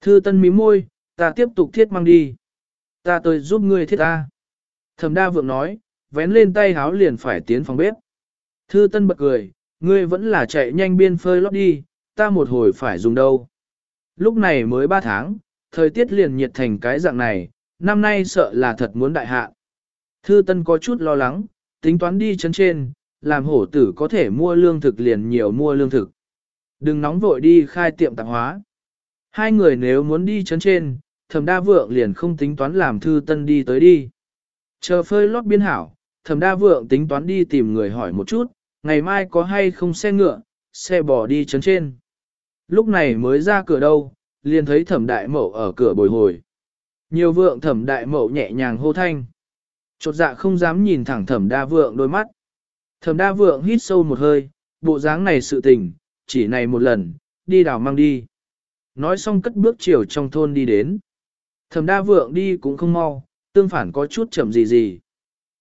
Thư tân mí môi, ta tiếp tục thiết mang đi. Ta tới giúp ngươi thiết ta. Thẩm đa vượng nói, vén lên tay háo liền phải tiến phòng bếp. Thư tân bật cười, ngươi vẫn là chạy nhanh biên phơi lót đi, ta một hồi phải dùng đâu. Lúc này mới 3 tháng, thời tiết liền nhiệt thành cái dạng này, năm nay sợ là thật muốn đại hạ. Thư Tân có chút lo lắng, tính toán đi chân trên, làm hổ tử có thể mua lương thực liền nhiều mua lương thực. Đừng nóng vội đi khai tiệm tạp hóa. Hai người nếu muốn đi chấn trên, thẩm đa vượng liền không tính toán làm Thư Tân đi tới đi. Chờ phơi lót biên hảo, thẩm đa vượng tính toán đi tìm người hỏi một chút, ngày mai có hay không xe ngựa, xe bò đi chấn trên. Lúc này mới ra cửa đâu, liền thấy thẩm đại mậu ở cửa bồi hồi. Nhiều vượng thẩm đại mậu nhẹ nhàng hô thanh. Chột dạ không dám nhìn thẳng thẩm đa vượng đôi mắt. Thẩm đa vượng hít sâu một hơi, bộ dáng này sự tình, chỉ này một lần, đi đào mang đi. Nói xong cất bước chiều trong thôn đi đến. Thẩm đa vượng đi cũng không mau, tương phản có chút chậm gì gì.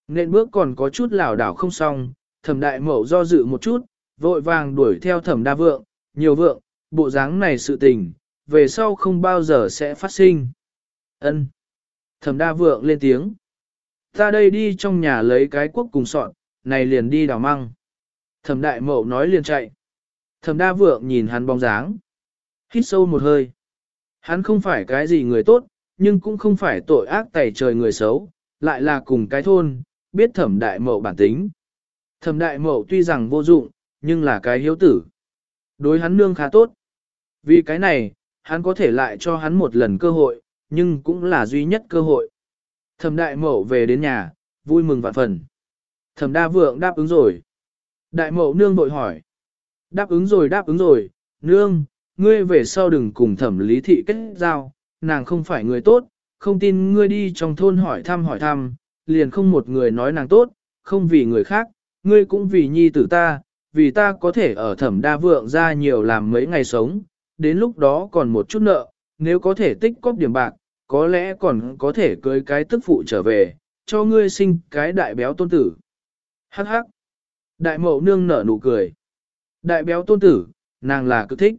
Nên bước còn có chút lảo đảo không xong, thẩm đại mậu do dự một chút, vội vàng đuổi theo thẩm đa vượng, nhiều vượng, bộ dáng này sự tình, về sau không bao giờ sẽ phát sinh. Ân. Thẩm đa vượng lên tiếng. Ta đây đi trong nhà lấy cái quốc cùng sọn, này liền đi đào măng. Thẩm đại mậu nói liền chạy. Thẩm đa vượng nhìn hắn bóng dáng. Hít sâu một hơi. Hắn không phải cái gì người tốt, nhưng cũng không phải tội ác tẩy trời người xấu, lại là cùng cái thôn, biết thẩm đại mậu bản tính. Thẩm đại mậu tuy rằng vô dụng, nhưng là cái hiếu tử. Đối hắn nương khá tốt. Vì cái này, hắn có thể lại cho hắn một lần cơ hội, nhưng cũng là duy nhất cơ hội. Thẩm đại mậu về đến nhà, vui mừng vạn phần. Thẩm đa vượng đáp ứng rồi. Đại mậu nương bội hỏi. Đáp ứng rồi đáp ứng rồi, nương, ngươi về sau đừng cùng thẩm lý thị kết giao, nàng không phải người tốt, không tin ngươi đi trong thôn hỏi thăm hỏi thăm, liền không một người nói nàng tốt, không vì người khác, ngươi cũng vì nhi tử ta, vì ta có thể ở thẩm đa vượng ra nhiều làm mấy ngày sống, đến lúc đó còn một chút nợ, nếu có thể tích cóp điểm bạc, có lẽ còn có thể cưới cái tức phụ trở về, cho ngươi sinh cái đại béo tôn tử. Hắc hắc. Đại mậu nương nở nụ cười. Đại béo tôn tử, nàng là cứ thích.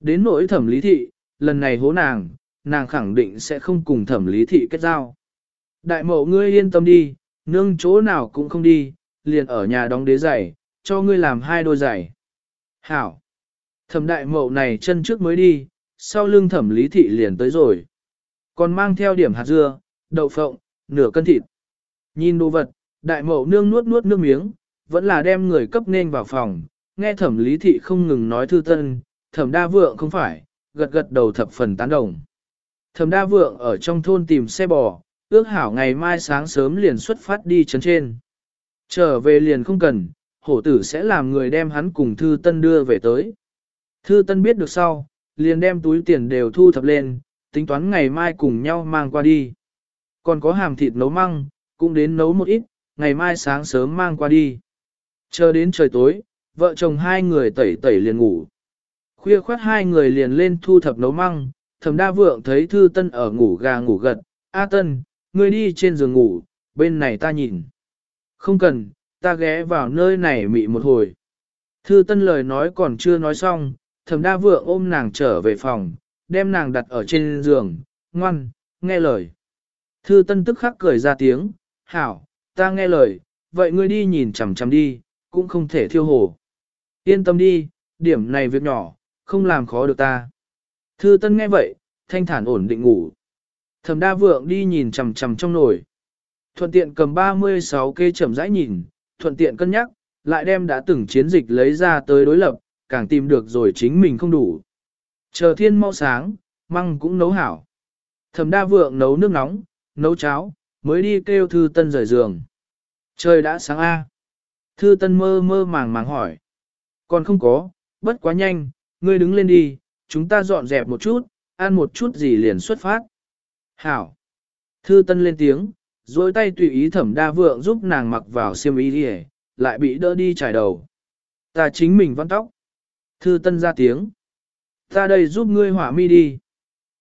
Đến nỗi thẩm lý thị, lần này hố nàng, nàng khẳng định sẽ không cùng thẩm lý thị kết giao. Đại mậu ngươi yên tâm đi, nương chỗ nào cũng không đi, liền ở nhà đóng đế giày, cho ngươi làm hai đôi giày. Hảo. Thẩm đại mậu này chân trước mới đi, sau lưng thẩm lý thị liền tới rồi. Còn mang theo điểm hạt dưa, đậu phộng, nửa cân thịt. Nhìn đồ vật, đại mậu nương nuốt nuốt nước miếng, vẫn là đem người cấp nên vào phòng, nghe thẩm lý thị không ngừng nói thư tân, thẩm đa vượng không phải, gật gật đầu thập phần tán đồng. Thẩm đa vượng ở trong thôn tìm xe bò, ước hảo ngày mai sáng sớm liền xuất phát đi chấn trên. Trở về liền không cần, hổ tử sẽ làm người đem hắn cùng thư tân đưa về tới. Thư tân biết được sau, liền đem túi tiền đều thu thập lên, tính toán ngày mai cùng nhau mang qua đi. Còn có hàm thịt nấu măng, cũng đến nấu một ít, ngày mai sáng sớm mang qua đi. Chờ đến trời tối, vợ chồng hai người tẩy tẩy liền ngủ. Khuya khoát hai người liền lên thu thập nấu măng, thầm đa vượng thấy thư tân ở ngủ gà ngủ gật, A tân, ngươi đi trên giường ngủ, bên này ta nhìn. Không cần, ta ghé vào nơi này mị một hồi. Thư tân lời nói còn chưa nói xong, thẩm đa vượng ôm nàng trở về phòng, đem nàng đặt ở trên giường, ngoan, nghe lời. Thư tân tức khắc cười ra tiếng, hảo, ta nghe lời, vậy ngươi đi nhìn chằm chằm đi, cũng không thể thiêu hồ. Yên tâm đi, điểm này việc nhỏ, không làm khó được ta. Thư tân nghe vậy, thanh thản ổn định ngủ. Thẩm đa vượng đi nhìn chằm chằm trong nồi. Thuận tiện cầm 36 kê chậm rãi nhìn, thuận tiện cân nhắc, lại đem đã từng chiến dịch lấy ra tới đối lập, càng tìm được rồi chính mình không đủ. Chờ thiên mau sáng, măng cũng nấu hảo. Thẩm đa vượng nấu nước nóng, nấu cháo, mới đi kêu thư tân rời giường. Trời đã sáng A. Thư tân mơ mơ màng màng hỏi. Còn không có, bất quá nhanh, ngươi đứng lên đi, chúng ta dọn dẹp một chút, ăn một chút gì liền xuất phát. Hảo. Thư tân lên tiếng, duỗi tay tùy ý thẩm đa vượng giúp nàng mặc vào xiêm y đi lại bị đỡ đi trải đầu. Ta chính mình văn tóc. Thư tân ra tiếng. Ta đây giúp ngươi hỏa mi đi.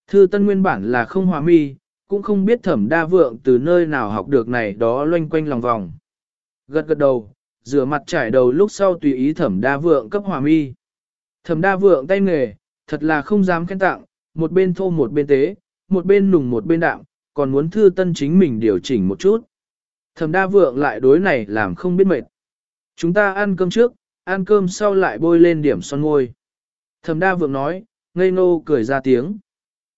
Thư tân nguyên bản là không hỏa mi, cũng không biết thẩm đa vượng từ nơi nào học được này đó loanh quanh lòng vòng. Gật gật đầu, rửa mặt trải đầu lúc sau tùy ý thẩm đa vượng cấp hỏa mi. Thẩm đa vượng tay nghề, thật là không dám khen tặng, một bên thô một bên tế, một bên nùng một bên đạm, còn muốn thư tân chính mình điều chỉnh một chút. Thẩm đa vượng lại đối này làm không biết mệt. Chúng ta ăn cơm trước, ăn cơm sau lại bôi lên điểm son môi. Thẩm đa vượng nói, ngây nô cười ra tiếng.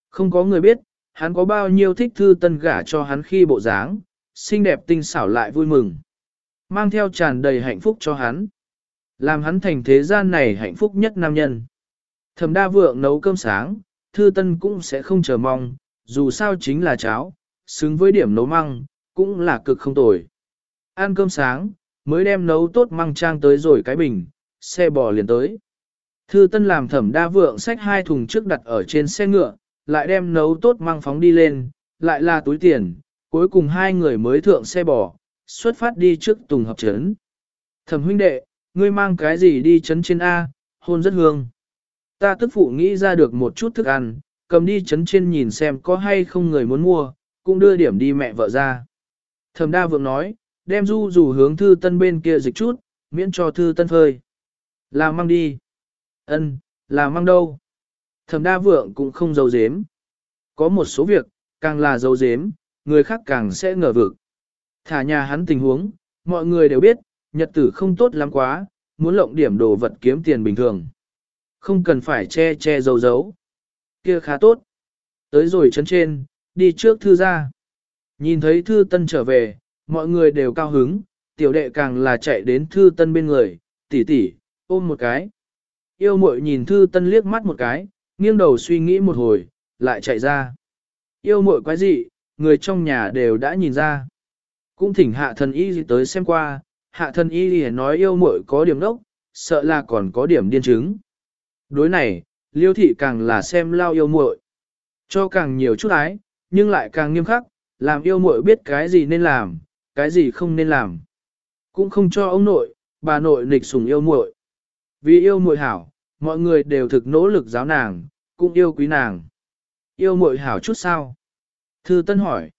Không có người biết, hắn có bao nhiêu thích thư tân gả cho hắn khi bộ dáng, xinh đẹp tinh xảo lại vui mừng. Mang theo tràn đầy hạnh phúc cho hắn. Làm hắn thành thế gian này hạnh phúc nhất nam nhân. Thẩm đa vượng nấu cơm sáng, thư tân cũng sẽ không chờ mong, dù sao chính là cháo, xứng với điểm nấu măng, cũng là cực không tồi. Ăn cơm sáng, mới đem nấu tốt măng trang tới rồi cái bình, xe bò liền tới. Thư Tân làm thẩm đa vượng xách hai thùng trước đặt ở trên xe ngựa, lại đem nấu tốt măng phóng đi lên, lại là túi tiền, cuối cùng hai người mới thượng xe bò, xuất phát đi trước Tùng hợp trấn. Thẩm huynh đệ, ngươi mang cái gì đi chấn trên A, hôn rất hương. Ta tức phụ nghĩ ra được một chút thức ăn, cầm đi chấn trên nhìn xem có hay không người muốn mua, cũng đưa điểm đi mẹ vợ ra. Thẩm đa vượng nói, đem du dù hướng thư tân bên kia dịch chút, miễn cho thư tân phơi. Là mang đi. ân là mang đâu. Thẩm đa vượng cũng không giấu dếm. Có một số việc, càng là giấu dếm, người khác càng sẽ ngờ vực. Thả nhà hắn tình huống, mọi người đều biết, nhật tử không tốt lắm quá, muốn lộng điểm đồ vật kiếm tiền bình thường. Không cần phải che che giấu giấu. Kia khá tốt. Tới rồi chấn trên, đi trước thư ra. Nhìn thấy thư tân trở về, mọi người đều cao hứng, tiểu đệ càng là chạy đến thư tân bên người, tỷ tỷ, ôm một cái. Yêu muội nhìn thư tân liếc mắt một cái, nghiêng đầu suy nghĩ một hồi, lại chạy ra. Yêu muội quái gì, người trong nhà đều đã nhìn ra. Cũng thỉnh hạ thần y tới xem qua, hạ thần y lìa nói yêu muội có điểm đốc, sợ là còn có điểm điên chứng. Đối này, liêu thị càng là xem lao yêu muội cho càng nhiều chút ái, nhưng lại càng nghiêm khắc, làm yêu muội biết cái gì nên làm, cái gì không nên làm. Cũng không cho ông nội, bà nội nịch sùng yêu muội. Vì yêu muội hảo, mọi người đều thực nỗ lực giáo nàng, cũng yêu quý nàng. Yêu muội hảo chút sao? Thư Tân hỏi.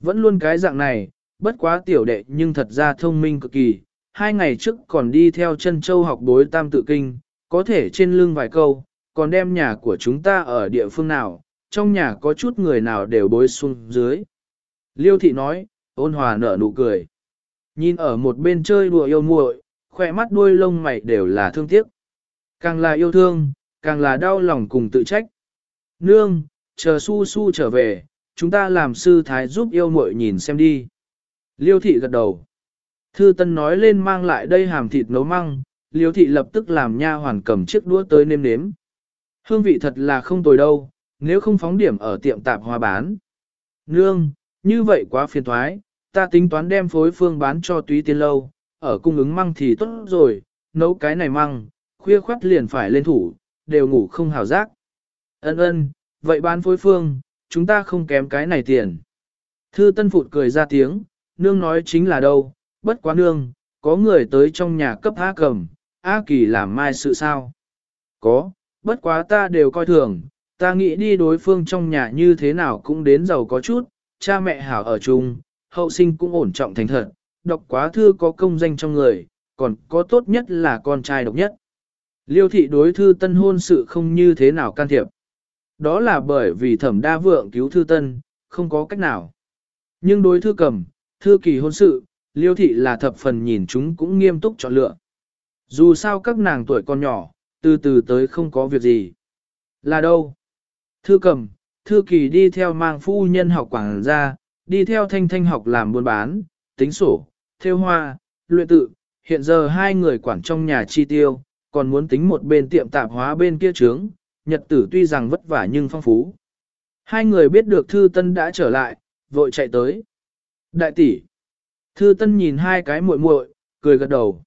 Vẫn luôn cái dạng này, bất quá tiểu đệ nhưng thật ra thông minh cực kỳ. Hai ngày trước còn đi theo chân châu học bối tam tự kinh, có thể trên lưng vài câu, còn đem nhà của chúng ta ở địa phương nào, trong nhà có chút người nào đều bối xuống dưới. Liêu thị nói, ôn hòa nở nụ cười. Nhìn ở một bên chơi đùa yêu muội, khỏe mắt đuôi lông mày đều là thương tiếc. Càng là yêu thương, càng là đau lòng cùng tự trách. Nương, chờ su su trở về, chúng ta làm sư thái giúp yêu muội nhìn xem đi. Liêu thị gật đầu. Thư Tân nói lên mang lại đây hàm thịt nấu măng, Liêu thị lập tức làm nha hoàn cầm chiếc đũa tới nêm nếm. Hương vị thật là không tồi đâu, nếu không phóng điểm ở tiệm tạp hóa bán. Nương, như vậy quá phiền thoái, ta tính toán đem phối phương bán cho túy tiên lâu, ở cung ứng măng thì tốt rồi, nấu cái này măng, khuya khoắt liền phải lên thủ, đều ngủ không hào giác. Ân ân, vậy bán phối phương, chúng ta không kém cái này tiền. Thư Tân Phụt cười ra tiếng, nương nói chính là đâu, bất quá nương, có người tới trong nhà cấp A cầm, A kỳ làm mai sự sao? Có, bất quá ta đều coi thường, ta nghĩ đi đối phương trong nhà như thế nào cũng đến giàu có chút, cha mẹ hảo ở chung, hậu sinh cũng ổn trọng thành thật, đọc quá thư có công danh trong người, còn có tốt nhất là con trai độc nhất. Liêu thị đối thư tân hôn sự không như thế nào can thiệp. Đó là bởi vì thẩm đa vượng cứu thư tân, không có cách nào. Nhưng đối thư cầm, thư kỳ hôn sự, liêu thị là thập phần nhìn chúng cũng nghiêm túc chọn lựa. Dù sao các nàng tuổi còn nhỏ, từ từ tới không có việc gì. Là đâu? Thư cầm, thư kỳ đi theo mang phu nhân học quảng gia, đi theo thanh thanh học làm buôn bán, tính sổ, theo hoa, luyện tự, hiện giờ hai người quản trong nhà chi tiêu, còn muốn tính một bên tiệm tạp hóa bên kia trướng, nhật tử tuy rằng vất vả nhưng phong phú. Hai người biết được Thư Tân đã trở lại, vội chạy tới. Đại tỷ. Thư Tân nhìn hai cái muội muội, cười gật đầu.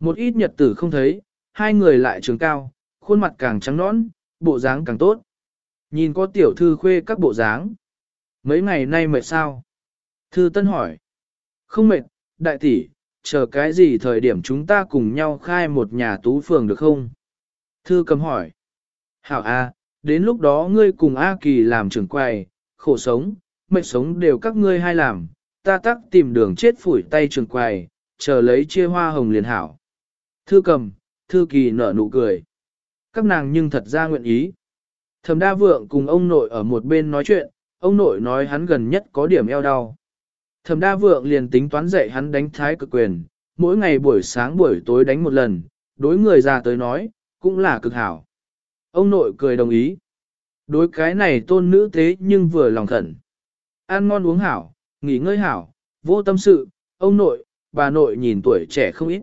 Một ít nhật tử không thấy, hai người lại trường cao, khuôn mặt càng trắng nõn, bộ dáng càng tốt. Nhìn có tiểu thư khuê các bộ dáng. Mấy ngày nay mệt sao? Thư Tân hỏi. Không mệt, đại tỷ, chờ cái gì thời điểm chúng ta cùng nhau khai một nhà tú phường được không? Thư cầm hỏi. Hảo A, đến lúc đó ngươi cùng A Kỳ làm trưởng quầy, khổ sống, mệt sống đều các ngươi hai làm, ta tắc tìm đường chết phủi tay trường quầy, chờ lấy chia hoa hồng liền hảo. Thư cầm, thư kỳ nở nụ cười. Các nàng nhưng thật ra nguyện ý. Thẩm đa vượng cùng ông nội ở một bên nói chuyện, ông nội nói hắn gần nhất có điểm eo đau. Thẩm đa vượng liền tính toán dạy hắn đánh thái cực quyền, mỗi ngày buổi sáng buổi tối đánh một lần, đối người già tới nói, cũng là cực hảo. Ông nội cười đồng ý. Đối cái này tôn nữ thế nhưng vừa lòng khẩn. Ăn ngon uống hảo, nghỉ ngơi hảo, vô tâm sự, ông nội, bà nội nhìn tuổi trẻ không ít.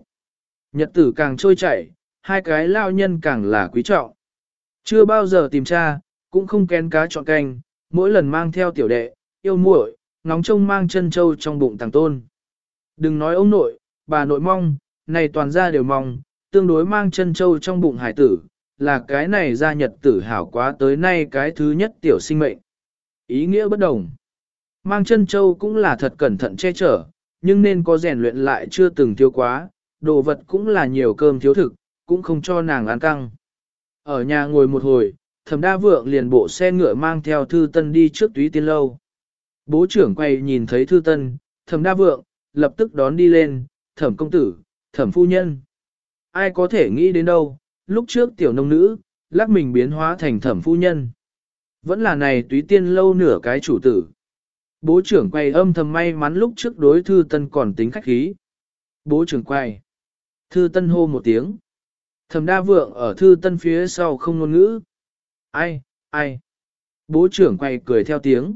Nhật tử càng trôi chảy, hai cái lao nhân càng là quý trọng. Chưa bao giờ tìm cha, cũng không kén cá chọn canh, mỗi lần mang theo tiểu đệ, yêu muội, ngóng trông mang chân trâu trong bụng tàng tôn. Đừng nói ông nội, bà nội mong, này toàn ra đều mong, tương đối mang chân trâu trong bụng hải tử, là cái này gia nhật tử hảo quá tới nay cái thứ nhất tiểu sinh mệnh. Ý nghĩa bất đồng. Mang chân châu cũng là thật cẩn thận che chở, nhưng nên có rèn luyện lại chưa từng thiếu quá, đồ vật cũng là nhiều cơm thiếu thực, cũng không cho nàng ăn căng. Ở nhà ngồi một hồi, thẩm đa vượng liền bộ xe ngựa mang theo thư tân đi trước túy tiên lâu. Bố trưởng quay nhìn thấy thư tân, thẩm đa vượng, lập tức đón đi lên, thẩm công tử, thẩm phu nhân. Ai có thể nghĩ đến đâu, lúc trước tiểu nông nữ, lắc mình biến hóa thành thẩm phu nhân. Vẫn là này túy tiên lâu nửa cái chủ tử. Bố trưởng quay âm thầm may mắn lúc trước đối thư tân còn tính khách khí. Bố trưởng quay. Thư tân hô một tiếng. Thẩm đa vượng ở thư tân phía sau không ngôn ngữ. Ai, ai. Bố trưởng quay cười theo tiếng.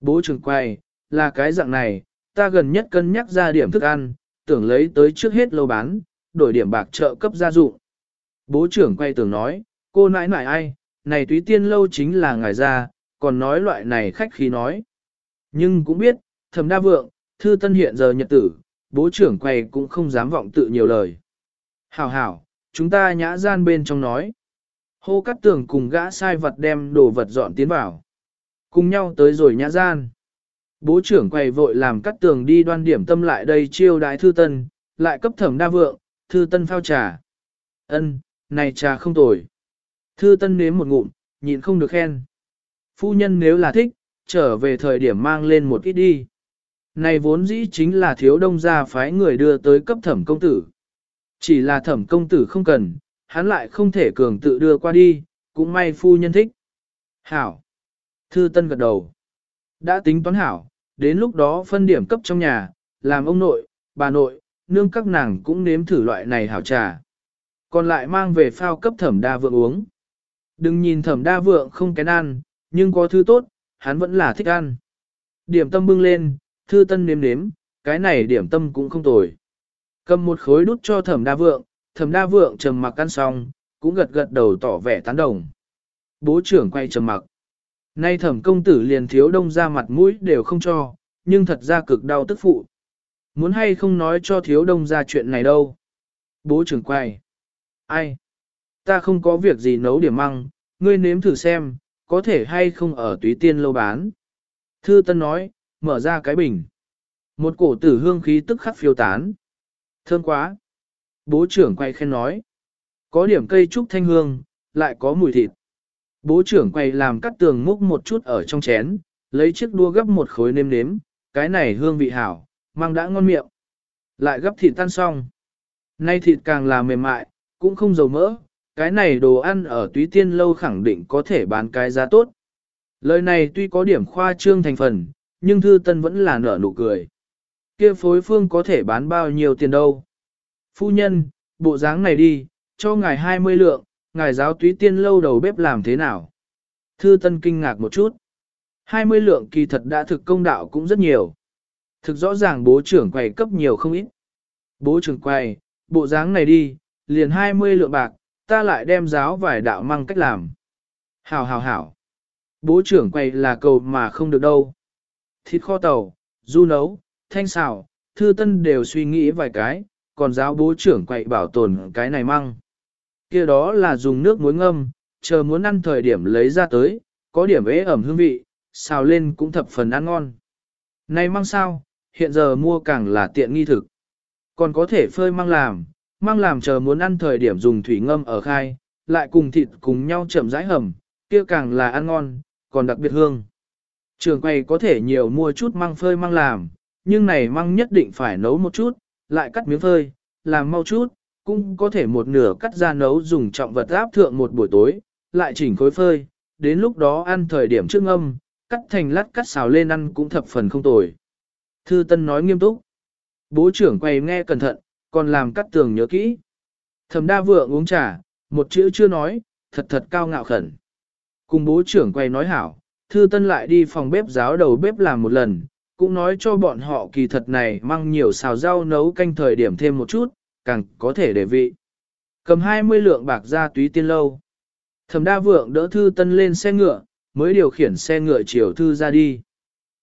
Bố trưởng quay, là cái dạng này, ta gần nhất cân nhắc ra điểm thức ăn, tưởng lấy tới trước hết lâu bán, đổi điểm bạc trợ cấp gia dụng. Bố trưởng quay tưởng nói, cô nãi nãi ai, này túy tiên lâu chính là ngài ra, còn nói loại này khách khí nói. Nhưng cũng biết, thầm đa vượng, thư tân hiện giờ nhật tử, bố trưởng quầy cũng không dám vọng tự nhiều lời. Hảo hảo, chúng ta nhã gian bên trong nói. Hô cắt tường cùng gã sai vật đem đồ vật dọn tiến vào. Cùng nhau tới rồi nhã gian. Bố trưởng quầy vội làm cắt tường đi đoan điểm tâm lại đây chiêu đái thư tân, lại cấp thẩm đa vượng, thư tân phao trà. ân này trà không tồi. Thư tân nếm một ngụm, nhịn không được khen. Phu nhân nếu là thích, trở về thời điểm mang lên một ít đi. Này vốn dĩ chính là thiếu đông gia phái người đưa tới cấp thẩm công tử. Chỉ là thẩm công tử không cần, hắn lại không thể cường tự đưa qua đi, cũng may phu nhân thích. Hảo. Thư Tân gật đầu. Đã tính toán hảo, đến lúc đó phân điểm cấp trong nhà, làm ông nội, bà nội, nương các nàng cũng nếm thử loại này hảo trà. Còn lại mang về phao cấp thẩm đa vượng uống. Đừng nhìn thẩm đa vượng không kén ăn, nhưng có thứ tốt, hắn vẫn là thích ăn. Điểm tâm bưng lên, thư tân nếm nếm, cái này điểm tâm cũng không tồi. Cầm một khối đút cho thẩm đa vượng, thẩm đa vượng trầm mặc ăn xong, cũng gật gật đầu tỏ vẻ tán đồng. Bố trưởng quay trầm mặc. Nay thẩm công tử liền thiếu đông ra mặt mũi đều không cho, nhưng thật ra cực đau tức phụ. Muốn hay không nói cho thiếu đông ra chuyện này đâu. Bố trưởng quay. Ai? Ta không có việc gì nấu điểm măng, ngươi nếm thử xem, có thể hay không ở túy tiên lâu bán. Thư Tân nói, mở ra cái bình. Một cổ tử hương khí tức khắc phiêu tán. Thơm quá. Bố trưởng quay khen nói. Có điểm cây trúc thanh hương, lại có mùi thịt. Bố trưởng quay làm cắt tường múc một chút ở trong chén, lấy chiếc đua gấp một khối nêm nếm, cái này hương vị hảo, mang đã ngon miệng. Lại gấp thịt tan xong. Nay thịt càng là mềm mại, cũng không dầu mỡ, cái này đồ ăn ở túy tiên lâu khẳng định có thể bán cái giá tốt. Lời này tuy có điểm khoa trương thành phần, nhưng thư tân vẫn là nở nụ cười. kia phối phương có thể bán bao nhiêu tiền đâu. Phu nhân, bộ dáng này đi, cho ngài 20 lượng, ngài giáo túy tiên lâu đầu bếp làm thế nào? Thư tân kinh ngạc một chút. 20 lượng kỳ thật đã thực công đạo cũng rất nhiều. Thực rõ ràng bố trưởng quầy cấp nhiều không ít. Bố trưởng quầy, bộ dáng này đi, liền 20 lượng bạc, ta lại đem giáo vài đạo măng cách làm. Hảo hảo hảo. Bố trưởng quầy là cầu mà không được đâu. Thịt kho tàu, du nấu, thanh xào, thư tân đều suy nghĩ vài cái, còn giáo bố trưởng quậy bảo tồn cái này măng. kia đó là dùng nước muối ngâm, chờ muốn ăn thời điểm lấy ra tới, có điểm ế ẩm hương vị, xào lên cũng thập phần ăn ngon. Này măng sao, hiện giờ mua càng là tiện nghi thực. Còn có thể phơi măng làm, măng làm chờ muốn ăn thời điểm dùng thủy ngâm ở khai, lại cùng thịt cùng nhau chậm rãi hầm, kia càng là ăn ngon, còn đặc biệt hương. Trường quay có thể nhiều mua chút măng phơi măng làm, nhưng này măng nhất định phải nấu một chút, lại cắt miếng phơi, làm mau chút, cũng có thể một nửa cắt ra nấu dùng trọng vật áp thượng một buổi tối, lại chỉnh khối phơi, đến lúc đó ăn thời điểm trước ngâm, cắt thành lát cắt xào lên ăn cũng thập phần không tồi. Thư Tân nói nghiêm túc. Bố trưởng quay nghe cẩn thận, còn làm cắt tường nhớ kỹ. Thẩm đa vượng uống trà, một chữ chưa nói, thật thật cao ngạo khẩn. Cùng bố trưởng quay nói hảo, Thư Tân lại đi phòng bếp giáo đầu bếp làm một lần, cũng nói cho bọn họ kỳ thật này mang nhiều xào rau nấu canh thời điểm thêm một chút, càng có thể để vị. Cầm 20 lượng bạc ra túy tiên lâu. Thẩm đa vượng đỡ Thư Tân lên xe ngựa, mới điều khiển xe ngựa chiều Thư ra đi.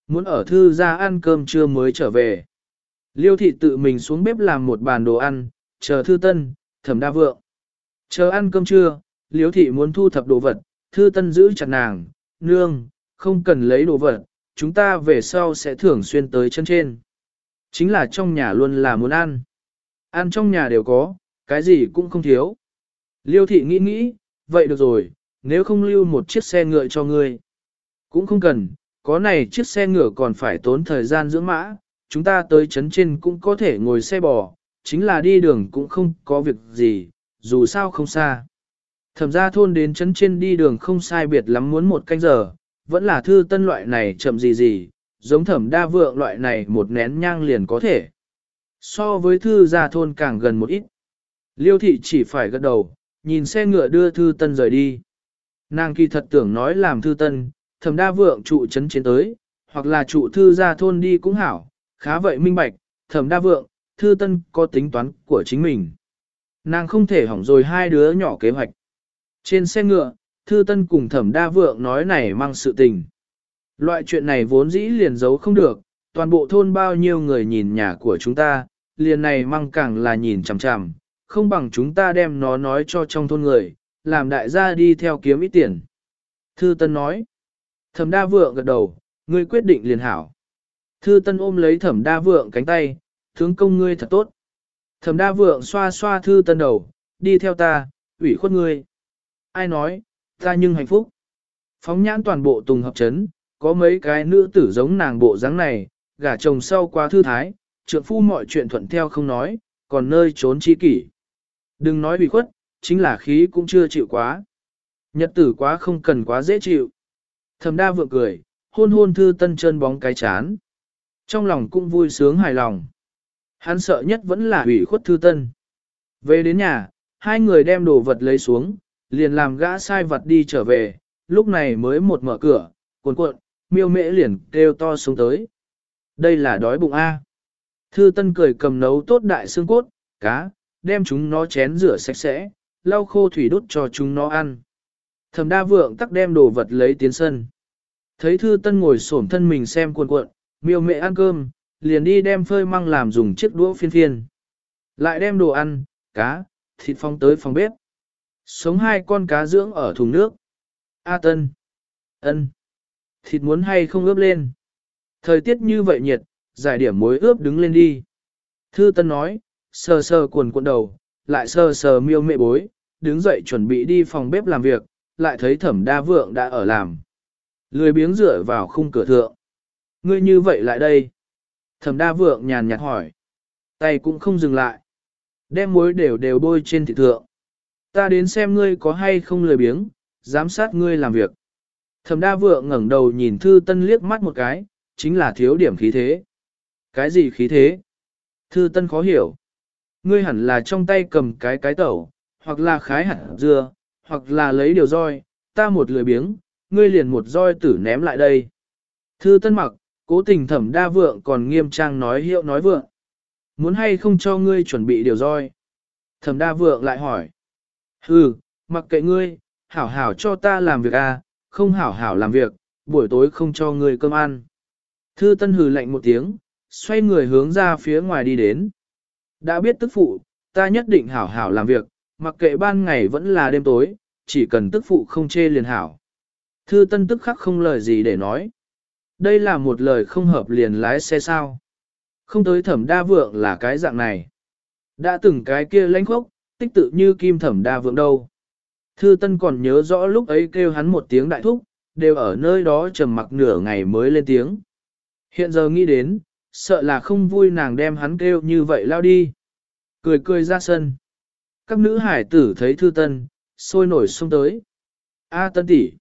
Muốn ở Thư ra ăn cơm trưa mới trở về. Liêu thị tự mình xuống bếp làm một bàn đồ ăn, chờ Thư Tân, Thẩm đa vượng. Chờ ăn cơm trưa, Liêu thị muốn thu thập đồ vật, Thư Tân giữ chặt nàng, nương, không cần lấy đồ vật, chúng ta về sau sẽ thường xuyên tới chân trên. Chính là trong nhà luôn là muốn ăn. Ăn trong nhà đều có, cái gì cũng không thiếu. Liêu thị nghĩ nghĩ, vậy được rồi, nếu không lưu một chiếc xe ngựa cho ngươi. Cũng không cần, có này chiếc xe ngựa còn phải tốn thời gian dưỡng mã, chúng ta tới chấn trên cũng có thể ngồi xe bò, chính là đi đường cũng không có việc gì, dù sao không xa. Thẩm ra thôn đến chấn trên đi đường không sai biệt lắm muốn một canh giờ, vẫn là thư tân loại này chậm gì gì, giống thẩm đa vượng loại này một nén nhang liền có thể. So với thư ra thôn càng gần một ít. Liêu thị chỉ phải gật đầu, nhìn xe ngựa đưa thư tân rời đi. Nàng kỳ thật tưởng nói làm thư tân, thẩm đa vượng trụ chấn chiến tới, hoặc là trụ thư ra thôn đi cũng hảo, khá vậy minh bạch, thẩm đa vượng, thư tân có tính toán của chính mình. Nàng không thể hỏng rồi hai đứa nhỏ kế hoạch. Trên xe ngựa, thư tân cùng thẩm đa vượng nói này mang sự tình. Loại chuyện này vốn dĩ liền giấu không được, toàn bộ thôn bao nhiêu người nhìn nhà của chúng ta, liền này mang càng là nhìn chằm chằm, không bằng chúng ta đem nó nói cho trong thôn người, làm đại gia đi theo kiếm ít tiền. Thư Tân nói, thẩm đa vượng gật đầu, ngươi quyết định liền hảo. Thư Tân ôm lấy thẩm đa vượng cánh tay, tướng công ngươi thật tốt. Thẩm đa vượng xoa xoa Thư Tân đầu, đi theo ta, ủy khuất ngươi. Ai nói, ta nhưng hạnh phúc. Phóng nhãn toàn bộ tùng hợp chấn, có mấy cái nữ tử giống nàng bộ dáng này, gả chồng sau qua thư thái, trượng phu mọi chuyện thuận theo không nói, còn nơi trốn chi kỷ. Đừng nói ủy khuất, chính là khí cũng chưa chịu quá. Nhật tử quá không cần quá dễ chịu. Thẩm đa vượng cười, hôn hôn thư tân chân bóng cái chán. Trong lòng cũng vui sướng hài lòng. Hắn sợ nhất vẫn là hủy khuất thư tân. Về đến nhà, hai người đem đồ vật lấy xuống, liền làm gã sai vật đi trở về, lúc này mới một mở cửa, cuộn cuộn, miêu mễ liền kêu to xuống tới. Đây là đói bụng A. Thư Tân cười cầm nấu tốt đại xương cốt, cá, đem chúng nó chén rửa sạch sẽ, lau khô thủy đốt cho chúng nó ăn. Thẩm đa vượng tắc đem đồ vật lấy tiến sân. Thấy Thư Tân ngồi xổm thân mình xem cuộn cuộn, miêu mẹ ăn cơm, liền đi đem phơi măng làm dùng chiếc đũa phiên phiên. Lại đem đồ ăn, cá, thịt phong tới phòng bếp. Sống hai con cá dưỡng ở thùng nước. A Tân. ân, Thịt muốn hay không ướp lên. Thời tiết như vậy nhiệt, giải điểm muối ướp đứng lên đi. Thư Tân nói, sờ sờ cuộn cuộn đầu, lại sờ sờ miêu mẹ bối, đứng dậy chuẩn bị đi phòng bếp làm việc, lại thấy thẩm đa vượng đã ở làm. Lười biếng dựa vào khung cửa thượng. Ngươi như vậy lại đây. Thẩm đa vượng nhàn nhạt hỏi. Tay cũng không dừng lại. Đem muối đều đều bôi trên thịt thượng. Ta đến xem ngươi có hay không lười biếng, giám sát ngươi làm việc. Thẩm đa vượng ngẩng đầu nhìn thư tân liếc mắt một cái, chính là thiếu điểm khí thế. Cái gì khí thế? Thư tân khó hiểu. Ngươi hẳn là trong tay cầm cái cái tẩu, hoặc là khái hạt dưa, hoặc là lấy điều roi, ta một lười biếng, ngươi liền một roi tử ném lại đây. Thư tân mặc, cố tình thẩm đa vượng còn nghiêm trang nói hiệu nói vượng. Muốn hay không cho ngươi chuẩn bị điều roi? Thẩm đa vượng lại hỏi. Hừ, mặc kệ ngươi, hảo hảo cho ta làm việc à, không hảo hảo làm việc, buổi tối không cho ngươi cơm ăn. Thư tân hừ lạnh một tiếng, xoay người hướng ra phía ngoài đi đến. Đã biết tức phụ, ta nhất định hảo hảo làm việc, mặc kệ ban ngày vẫn là đêm tối, chỉ cần tức phụ không chê liền hảo. Thư tân tức khắc không lời gì để nói. Đây là một lời không hợp liền lái xe sao. Không tới thẩm đa vượng là cái dạng này. Đã từng cái kia lãnh khốc, tích tự như kim thẩm đa vượng đâu. Thư Tân còn nhớ rõ lúc ấy kêu hắn một tiếng đại thúc, đều ở nơi đó trầm mặc nửa ngày mới lên tiếng. Hiện giờ nghĩ đến, sợ là không vui nàng đem hắn kêu như vậy lao đi. Cười cười ra sân. Các nữ hải tử thấy Thư Tân, sôi nổi xông tới. A Tân tỷ,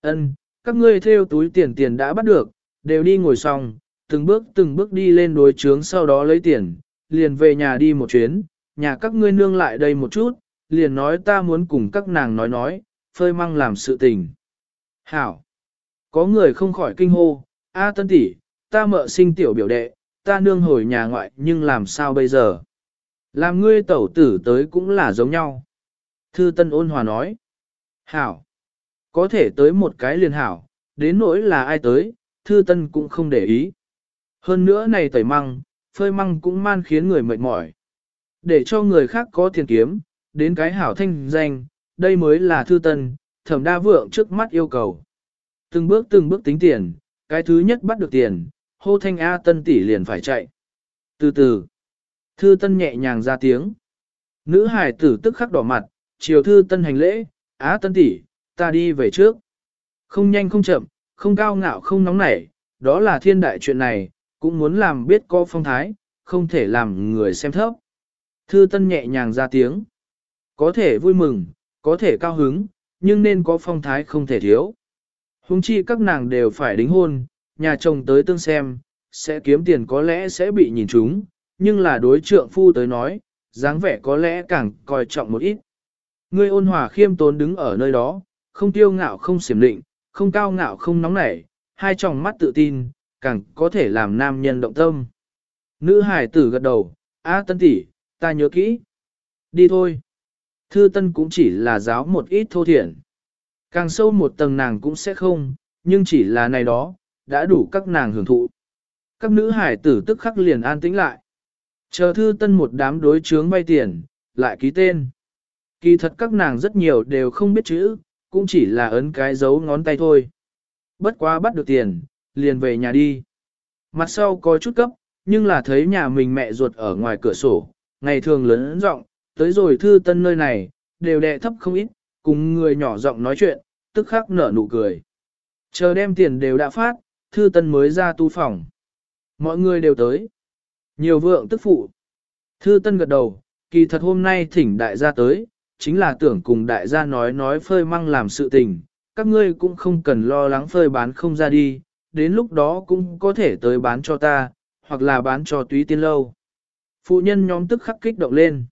Ân, các ngươi theo túi tiền tiền đã bắt được, đều đi ngồi xong, từng bước từng bước đi lên đối trướng sau đó lấy tiền, liền về nhà đi một chuyến, nhà các ngươi nương lại đây một chút, liền nói ta muốn cùng các nàng nói nói, phơi măng làm sự tình. Hảo! Có người không khỏi kinh hô, A tân tỷ, ta mợ sinh tiểu biểu đệ, ta nương hồi nhà ngoại nhưng làm sao bây giờ? Làm ngươi tẩu tử tới cũng là giống nhau. Thư Tân ôn hòa nói. Hảo. Có thể tới một cái liền hảo, đến nỗi là ai tới, Thư Tân cũng không để ý. Hơn nữa này tẩy măng, phơi măng cũng man khiến người mệt mỏi. Để cho người khác có tiền kiếm, đến cái hảo thanh danh, đây mới là Thư Tân, thẩm đa vượng trước mắt yêu cầu. Từng bước từng bước tính tiền, cái thứ nhất bắt được tiền, hô thanh A Tân tỷ liền phải chạy. Từ từ, Thư Tân nhẹ nhàng ra tiếng. Nữ hải tử tức khắc đỏ mặt, chiều Thư Tân hành lễ, "Á Tân tỷ, ta đi về trước." Không nhanh không chậm, không cao ngạo không nóng nảy, đó là thiên đại chuyện này, cũng muốn làm biết có phong thái, không thể làm người xem thấp. Thư Tân nhẹ nhàng ra tiếng. Có thể vui mừng, có thể cao hứng, nhưng nên có phong thái không thể thiếu. Huống chi các nàng đều phải đính hôn, nhà chồng tới tương xem, sẽ kiếm tiền có lẽ sẽ bị nhìn trúng, nhưng là đối trượng phu tới nói, dáng vẻ có lẽ càng coi trọng một ít. Ngươi ôn hòa khiêm tốn đứng ở nơi đó, không tiêu ngạo không xiểm định, không cao ngạo không nóng nảy, hai tròng mắt tự tin, càng có thể làm nam nhân động tâm. Nữ hải tử gật đầu, A tân tỷ, ta nhớ kỹ. Đi thôi. Thư tân cũng chỉ là giáo một ít thô thiện. Càng sâu một tầng nàng cũng sẽ không, nhưng chỉ là này đó, đã đủ các nàng hưởng thụ. Các nữ hải tử tức khắc liền an tĩnh lại. Chờ thư tân một đám đối chướng vay tiền, lại ký tên. Kỳ thật các nàng rất nhiều đều không biết chữ, cũng chỉ là ấn cái dấu ngón tay thôi. Bất quá bắt được tiền, liền về nhà đi. Mặt sau có chút cấp, nhưng là thấy nhà mình mẹ ruột ở ngoài cửa sổ, ngày thường lớn rộng, tới rồi thư tân nơi này, đều đẹ thấp không ít, cùng người nhỏ giọng nói chuyện, tức khắc nở nụ cười. Chờ đem tiền đều đã phát, thư tân mới ra tu phòng. Mọi người đều tới. Nhiều vượng tức phụ. Thư tân gật đầu, kỳ thật hôm nay thỉnh đại gia tới, chính là tưởng cùng đại gia nói nói phơi măng làm sự tình, các ngươi cũng không cần lo lắng phơi bán không ra đi, đến lúc đó cũng có thể tới bán cho ta, hoặc là bán cho túy tiên lâu. Phụ nhân nhóm tức khắc kích động lên.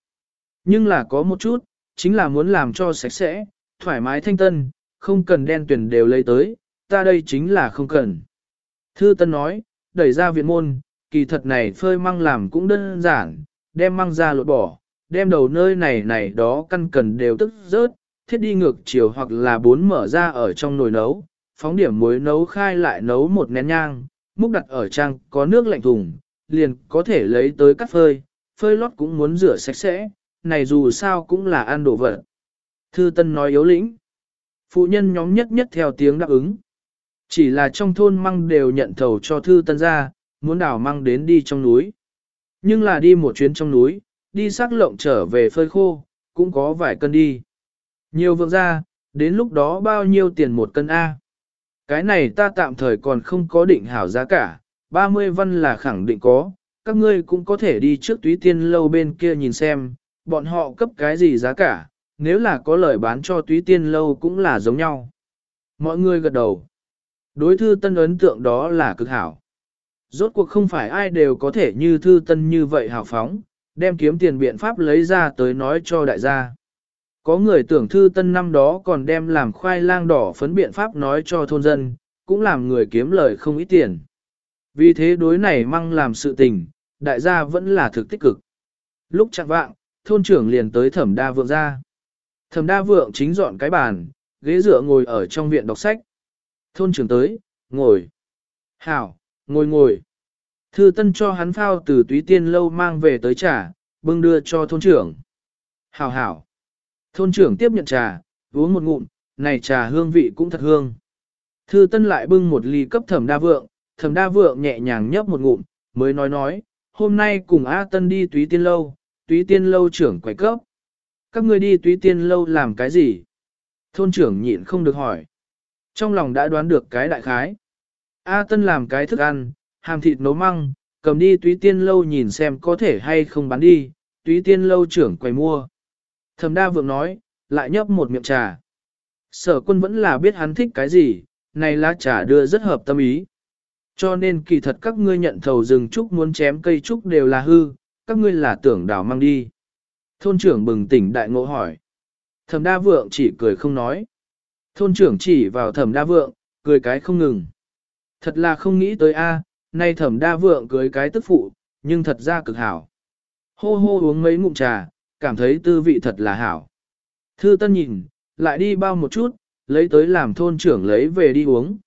Nhưng là có một chút, chính là muốn làm cho sạch sẽ, thoải mái thanh tân, không cần đen tuyển đều lấy tới, ta đây chính là không cần. Thư Tân nói, đẩy ra viện môn, kỳ thật này phơi măng làm cũng đơn giản, đem măng ra lột bỏ, đem đầu nơi này này đó căn cần đều tức rớt, thiết đi ngược chiều hoặc là bốn mở ra ở trong nồi nấu, phóng điểm muối nấu khai lại nấu một nén nhang, múc đặt ở trang có nước lạnh thùng, liền có thể lấy tới cắt phơi, phơi lót cũng muốn rửa sạch sẽ, này dù sao cũng là ăn đồ vật. Thư Tân nói yếu lĩnh. Phụ nhân nhóm nhất nhất theo tiếng đáp ứng. Chỉ là trong thôn măng đều nhận thầu cho Thư Tân ra, muốn đảo măng đến đi trong núi. Nhưng là đi một chuyến trong núi, đi xác lộng trở về phơi khô, cũng có vài cân đi. Nhiều vượng ra, đến lúc đó bao nhiêu tiền một cân A. Cái này ta tạm thời còn không có định hảo giá cả, 30 văn là khẳng định có, các ngươi cũng có thể đi trước túy tiên lâu bên kia nhìn xem, bọn họ cấp cái gì giá cả, nếu là có lời bán cho túy tiên lâu cũng là giống nhau. Mọi người gật đầu. Đối thư tân ấn tượng đó là cực hảo. Rốt cuộc không phải ai đều có thể như thư tân như vậy hào phóng, đem kiếm tiền biện pháp lấy ra tới nói cho đại gia. Có người tưởng thư tân năm đó còn đem làm khoai lang đỏ phấn biện pháp nói cho thôn dân, cũng làm người kiếm lời không ít tiền. Vì thế đối này măng làm sự tình, đại gia vẫn là thực tích cực. Lúc chặn vạng, thôn trưởng liền tới thẩm đa vượng ra. Thẩm đa vượng chính dọn cái bàn, ghế dựa ngồi ở trong viện đọc sách. Thôn trưởng tới, ngồi. Hảo, ngồi ngồi. Thư tân cho hắn phao từ túy tiên lâu mang về tới trà, bưng đưa cho thôn trưởng. Hảo hảo. Thôn trưởng tiếp nhận trà, uống một ngụm, này trà hương vị cũng thật hương. Thư tân lại bưng một ly cấp thẩm đa vượng, thẩm đa vượng nhẹ nhàng nhấp một ngụm, mới nói nói, hôm nay cùng A Tân đi túy tiên lâu, túy tiên lâu trưởng quay cấp. Các ngươi đi túy tiên lâu làm cái gì? Thôn trưởng nhịn không được hỏi. Trong lòng đã đoán được cái đại khái. A Tân làm cái thức ăn, hàm thịt nấu măng, cầm đi túy tiên lâu nhìn xem có thể hay không bán đi, túy tiên lâu trưởng quầy mua. Thẩm đa vượng nói, lại nhấp một miệng trà. Sở quân vẫn là biết hắn thích cái gì, này lá trà đưa rất hợp tâm ý. Cho nên kỳ thật các ngươi nhận thầu rừng trúc muốn chém cây trúc đều là hư, các ngươi là tưởng đào mang đi. Thôn trưởng bừng tỉnh đại ngộ hỏi. Thẩm đa vượng chỉ cười không nói. Thôn trưởng chỉ vào thẩm đa vượng, cười cái không ngừng. Thật là không nghĩ tới a, nay thẩm đa vượng cưới cái tức phụ, nhưng thật ra cực hảo. Hô hô uống mấy ngụm trà, cảm thấy tư vị thật là hảo. Thư tân nhìn, lại đi bao một chút, lấy tới làm thôn trưởng lấy về đi uống.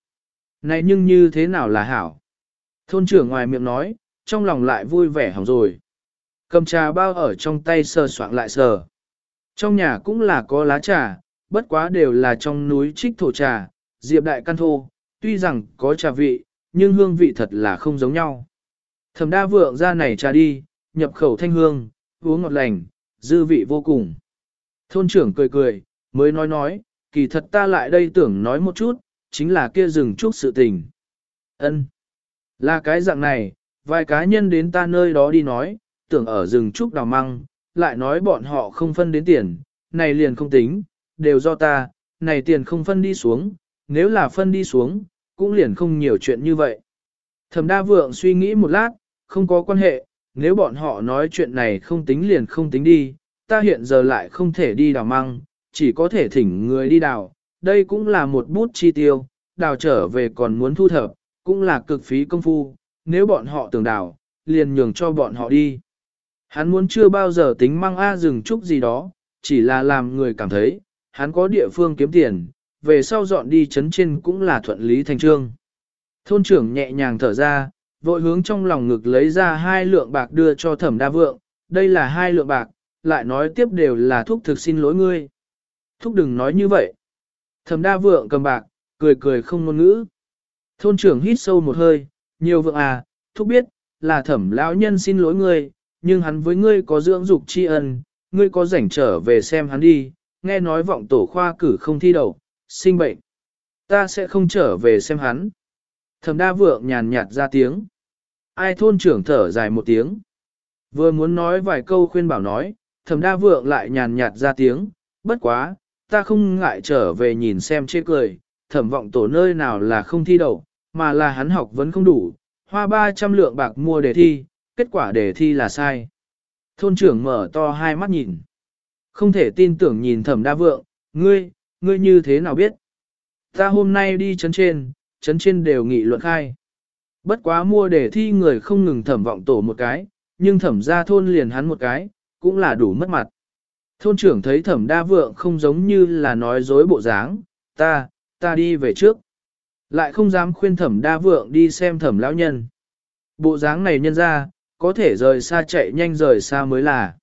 Này nhưng như thế nào là hảo? Thôn trưởng ngoài miệng nói, trong lòng lại vui vẻ hỏng rồi. Cầm trà bao ở trong tay sờ soạn lại sờ. Trong nhà cũng là có lá trà, bất quá đều là trong núi trích thổ trà, diệp đại căn thô, tuy rằng có trà vị, nhưng hương vị thật là không giống nhau. Thẩm đa vượng ra này trà đi, nhập khẩu thanh hương, uống ngọt lành, dư vị vô cùng. Thôn trưởng cười cười, mới nói nói, kỳ thật ta lại đây tưởng nói một chút, chính là kia rừng trúc sự tình. Ân, Là cái dạng này, vài cá nhân đến ta nơi đó đi nói, tưởng ở rừng trúc đào măng, lại nói bọn họ không phân đến tiền, này liền không tính, đều do ta, này tiền không phân đi xuống, nếu là phân đi xuống, cũng liền không nhiều chuyện như vậy. Thẩm đa vượng suy nghĩ một lát, không có quan hệ, nếu bọn họ nói chuyện này không tính liền không tính đi, ta hiện giờ lại không thể đi đào măng, chỉ có thể thỉnh người đi đào, đây cũng là một bút chi tiêu, đào trở về còn muốn thu thập, cũng là cực phí công phu, nếu bọn họ tưởng đào, liền nhường cho bọn họ đi. Hắn muốn chưa bao giờ tính mang A rừng trúc gì đó, chỉ là làm người cảm thấy, hắn có địa phương kiếm tiền, về sau dọn đi chấn trên cũng là thuận lý thành trương. Thôn trưởng nhẹ nhàng thở ra, vội hướng trong lòng ngực lấy ra hai lượng bạc đưa cho thẩm đa vượng, đây là hai lượng bạc, lại nói tiếp đều là thuốc thực xin lỗi ngươi. Thúc đừng nói như vậy. Thẩm đa vượng cầm bạc, cười cười không ngôn ngữ. Thôn trưởng hít sâu một hơi, nhiều vượng à, thúc biết, là thẩm lão nhân xin lỗi ngươi, nhưng hắn với ngươi có dưỡng dục tri ân, ngươi có rảnh trở về xem hắn đi, nghe nói vọng tổ khoa cử không thi đậu, sinh bệnh. Ta sẽ không trở về xem hắn. Thẩm đa vượng nhàn nhạt ra tiếng. Ai thôn trưởng thở dài một tiếng. Vừa muốn nói vài câu khuyên bảo nói, thẩm đa vượng lại nhàn nhạt ra tiếng, bất quá, ta không ngại trở về nhìn xem chê cười, thẩm vọng tổ nơi nào là không thi đậu, mà là hắn học vẫn không đủ, hoa 300 lượng bạc mua đề thi, kết quả đề thi là sai. Thôn trưởng mở to hai mắt nhìn. Không thể tin tưởng nhìn thẩm đa vượng, ngươi, ngươi như thế nào biết? Ta hôm nay đi chấn trên, chấn trên đều nghị luận khai. Bất quá mua để thi người không ngừng thẩm vọng tổ một cái, nhưng thẩm ra thôn liền hắn một cái, cũng là đủ mất mặt. Thôn trưởng thấy thẩm đa vượng không giống như là nói dối bộ dáng, ta, ta đi về trước. Lại không dám khuyên thẩm đa vượng đi xem thẩm lão nhân. Bộ dáng này nhân ra, có thể rời xa chạy nhanh rời xa mới là.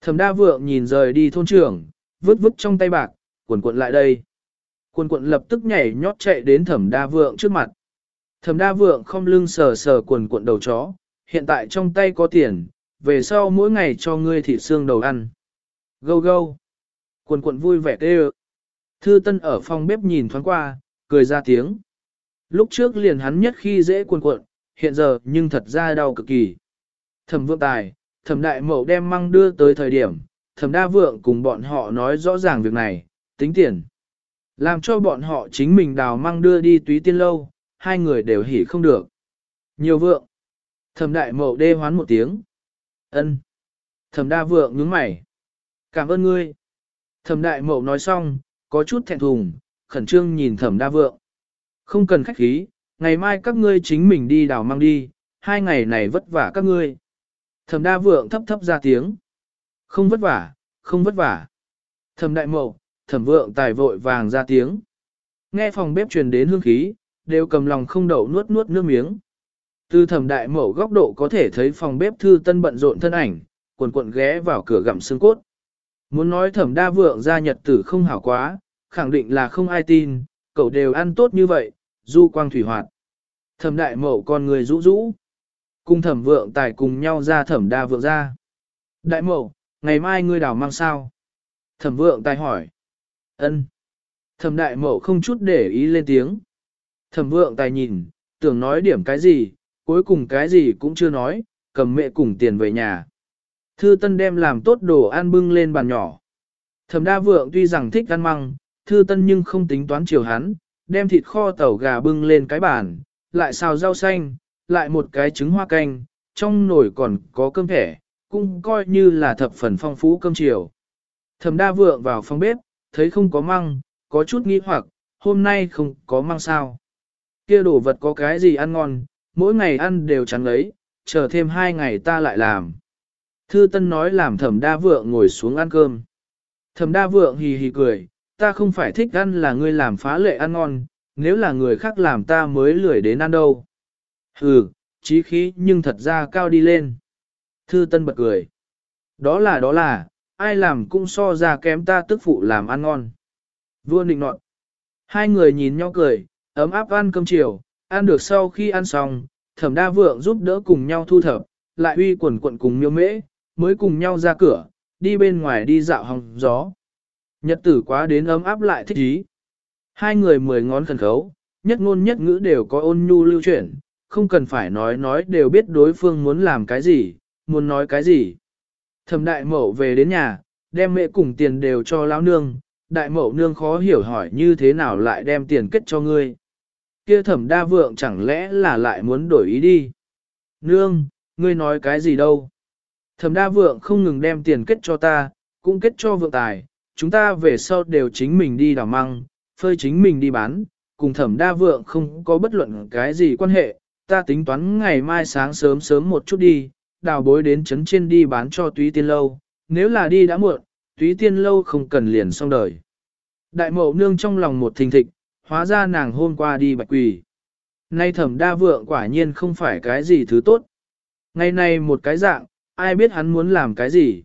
Thẩm đa vượng nhìn rời đi thôn trưởng, vứt vứt trong tay bạc, cuộn cuộn lại đây. Cuộn cuộn lập tức nhảy nhót chạy đến thẩm đa vượng trước mặt. Thẩm đa vượng không lưng sờ sờ cuộn cuộn đầu chó, hiện tại trong tay có tiền, về sau mỗi ngày cho ngươi thịt xương đầu ăn. Gâu gâu. Cuộn cuộn vui vẻ kêu. Thư Tân ở phòng bếp nhìn thoáng qua, cười ra tiếng. Lúc trước liền hắn nhất khi dễ cuộn cuộn, hiện giờ nhưng thật ra đau cực kỳ. Thẩm Vượng Tài, Thẩm Đại Mậu đem măng đưa tới thời điểm, Thẩm Đa Vượng cùng bọn họ nói rõ ràng việc này, tính tiền. Làm cho bọn họ chính mình đào mang đưa đi túy tiên lâu, hai người đều hỉ không được. Nhiều vượng. Thẩm Đại Mậu đê hoán một tiếng. Ân. Thẩm Đa Vượng nhướng mày. Cảm ơn ngươi. Thẩm Đại Mậu nói xong, có chút thẹn thùng, khẩn trương nhìn thẩm đa vượng. Không cần khách khí, ngày mai các ngươi chính mình đi đào mang đi, hai ngày này vất vả các ngươi. Thẩm đa vượng thấp thấp ra tiếng. Không vất vả, không vất vả. Thẩm đại mậu, thẩm vượng tài vội vàng ra tiếng. Nghe phòng bếp truyền đến hương khí, đều cầm lòng không đậu nuốt nuốt nước miếng. Từ thẩm đại mậu góc độ có thể thấy phòng bếp thư tân bận rộn thân ảnh, quần quận ghé vào cửa gặm xương cốt. Muốn nói thẩm đa vượng ra nhật tử không hảo quá, khẳng định là không ai tin, cậu đều ăn tốt như vậy, du quang thủy hoạt. Thẩm đại mậu con người rũ rũ. Cùng thẩm vượng tài cùng nhau ra thẩm đa vượng ra. Đại mậu, ngày mai ngươi đào mang sao? Thẩm vượng tài hỏi ân. Thẩm đại mậu không chút để ý lên tiếng. Thẩm vượng tài nhìn, tưởng nói điểm cái gì, cuối cùng cái gì cũng chưa nói, cầm mẹ cùng tiền về nhà. Thư Tân đem làm tốt đồ ăn bưng lên bàn nhỏ. Thẩm Đa Vượng tuy rằng thích ăn măng, thư tân nhưng không tính toán chiều hắn, đem thịt kho tàu gà bưng lên cái bàn, lại xào rau xanh, lại một cái trứng hoa canh, trong nồi còn có cơm thẻ, cũng coi như là thập phần phong phú cơm chiều. Thẩm đa vượng vào phòng bếp, thấy không có măng, có chút nghi hoặc, hôm nay không có măng sao. Kia đồ vật có cái gì ăn ngon, mỗi ngày ăn đều chẳng lấy, chờ thêm hai ngày ta lại làm. Thư Tân nói làm thẩm đa vượng ngồi xuống ăn cơm. Thẩm đa vượng hì hì cười, ta không phải thích ăn là ngươi làm phá lệ ăn ngon, nếu là người khác làm ta mới lười đến ăn đâu. Hừ, chí khí nhưng thật ra cao đi lên. Thư Tân bật cười. Đó là đó là, ai làm cũng so ra kém ta tức phụ làm ăn ngon. Vua định nọt. Hai người nhìn nhau cười, ấm áp ăn cơm chiều, ăn được sau khi ăn xong, thẩm đa vượng giúp đỡ cùng nhau thu thập, lại huy quần quận cùng miêu mễ, mới cùng nhau ra cửa, đi bên ngoài đi dạo hòng gió. Nhật tử quá đến ấm áp lại thích ý. Hai người mười ngón khẩn khấu, nhất ngôn nhất ngữ đều có ôn nhu lưu chuyển, không cần phải nói nói đều biết đối phương muốn làm cái gì, muốn nói cái gì. Thẩm đại mẫu về đến nhà, đem mẹ cùng tiền đều cho lão nương, đại mẫu nương khó hiểu hỏi như thế nào lại đem tiền kết cho ngươi. Kia thẩm đa vượng chẳng lẽ là lại muốn đổi ý đi. Nương, ngươi nói cái gì đâu. Thẩm đa vượng không ngừng đem tiền kết cho ta, cũng kết cho vượng tài, chúng ta về sau đều chính mình đi đào măng, phơi chính mình đi bán, cùng thẩm đa vượng không có bất luận cái gì quan hệ, ta tính toán ngày mai sáng sớm sớm một chút đi, đào bối đến trấn trên đi bán cho túy tiên lâu, nếu là đi đã muộn, túy tiên lâu không cần liền xong đời. Đại mậu nương trong lòng một thình thịch, hóa ra nàng hôm qua đi bạch quỳ. Nay thẩm đa vượng quả nhiên không phải cái gì thứ tốt. Ngày nay một cái dạng, ai biết hắn muốn làm cái gì.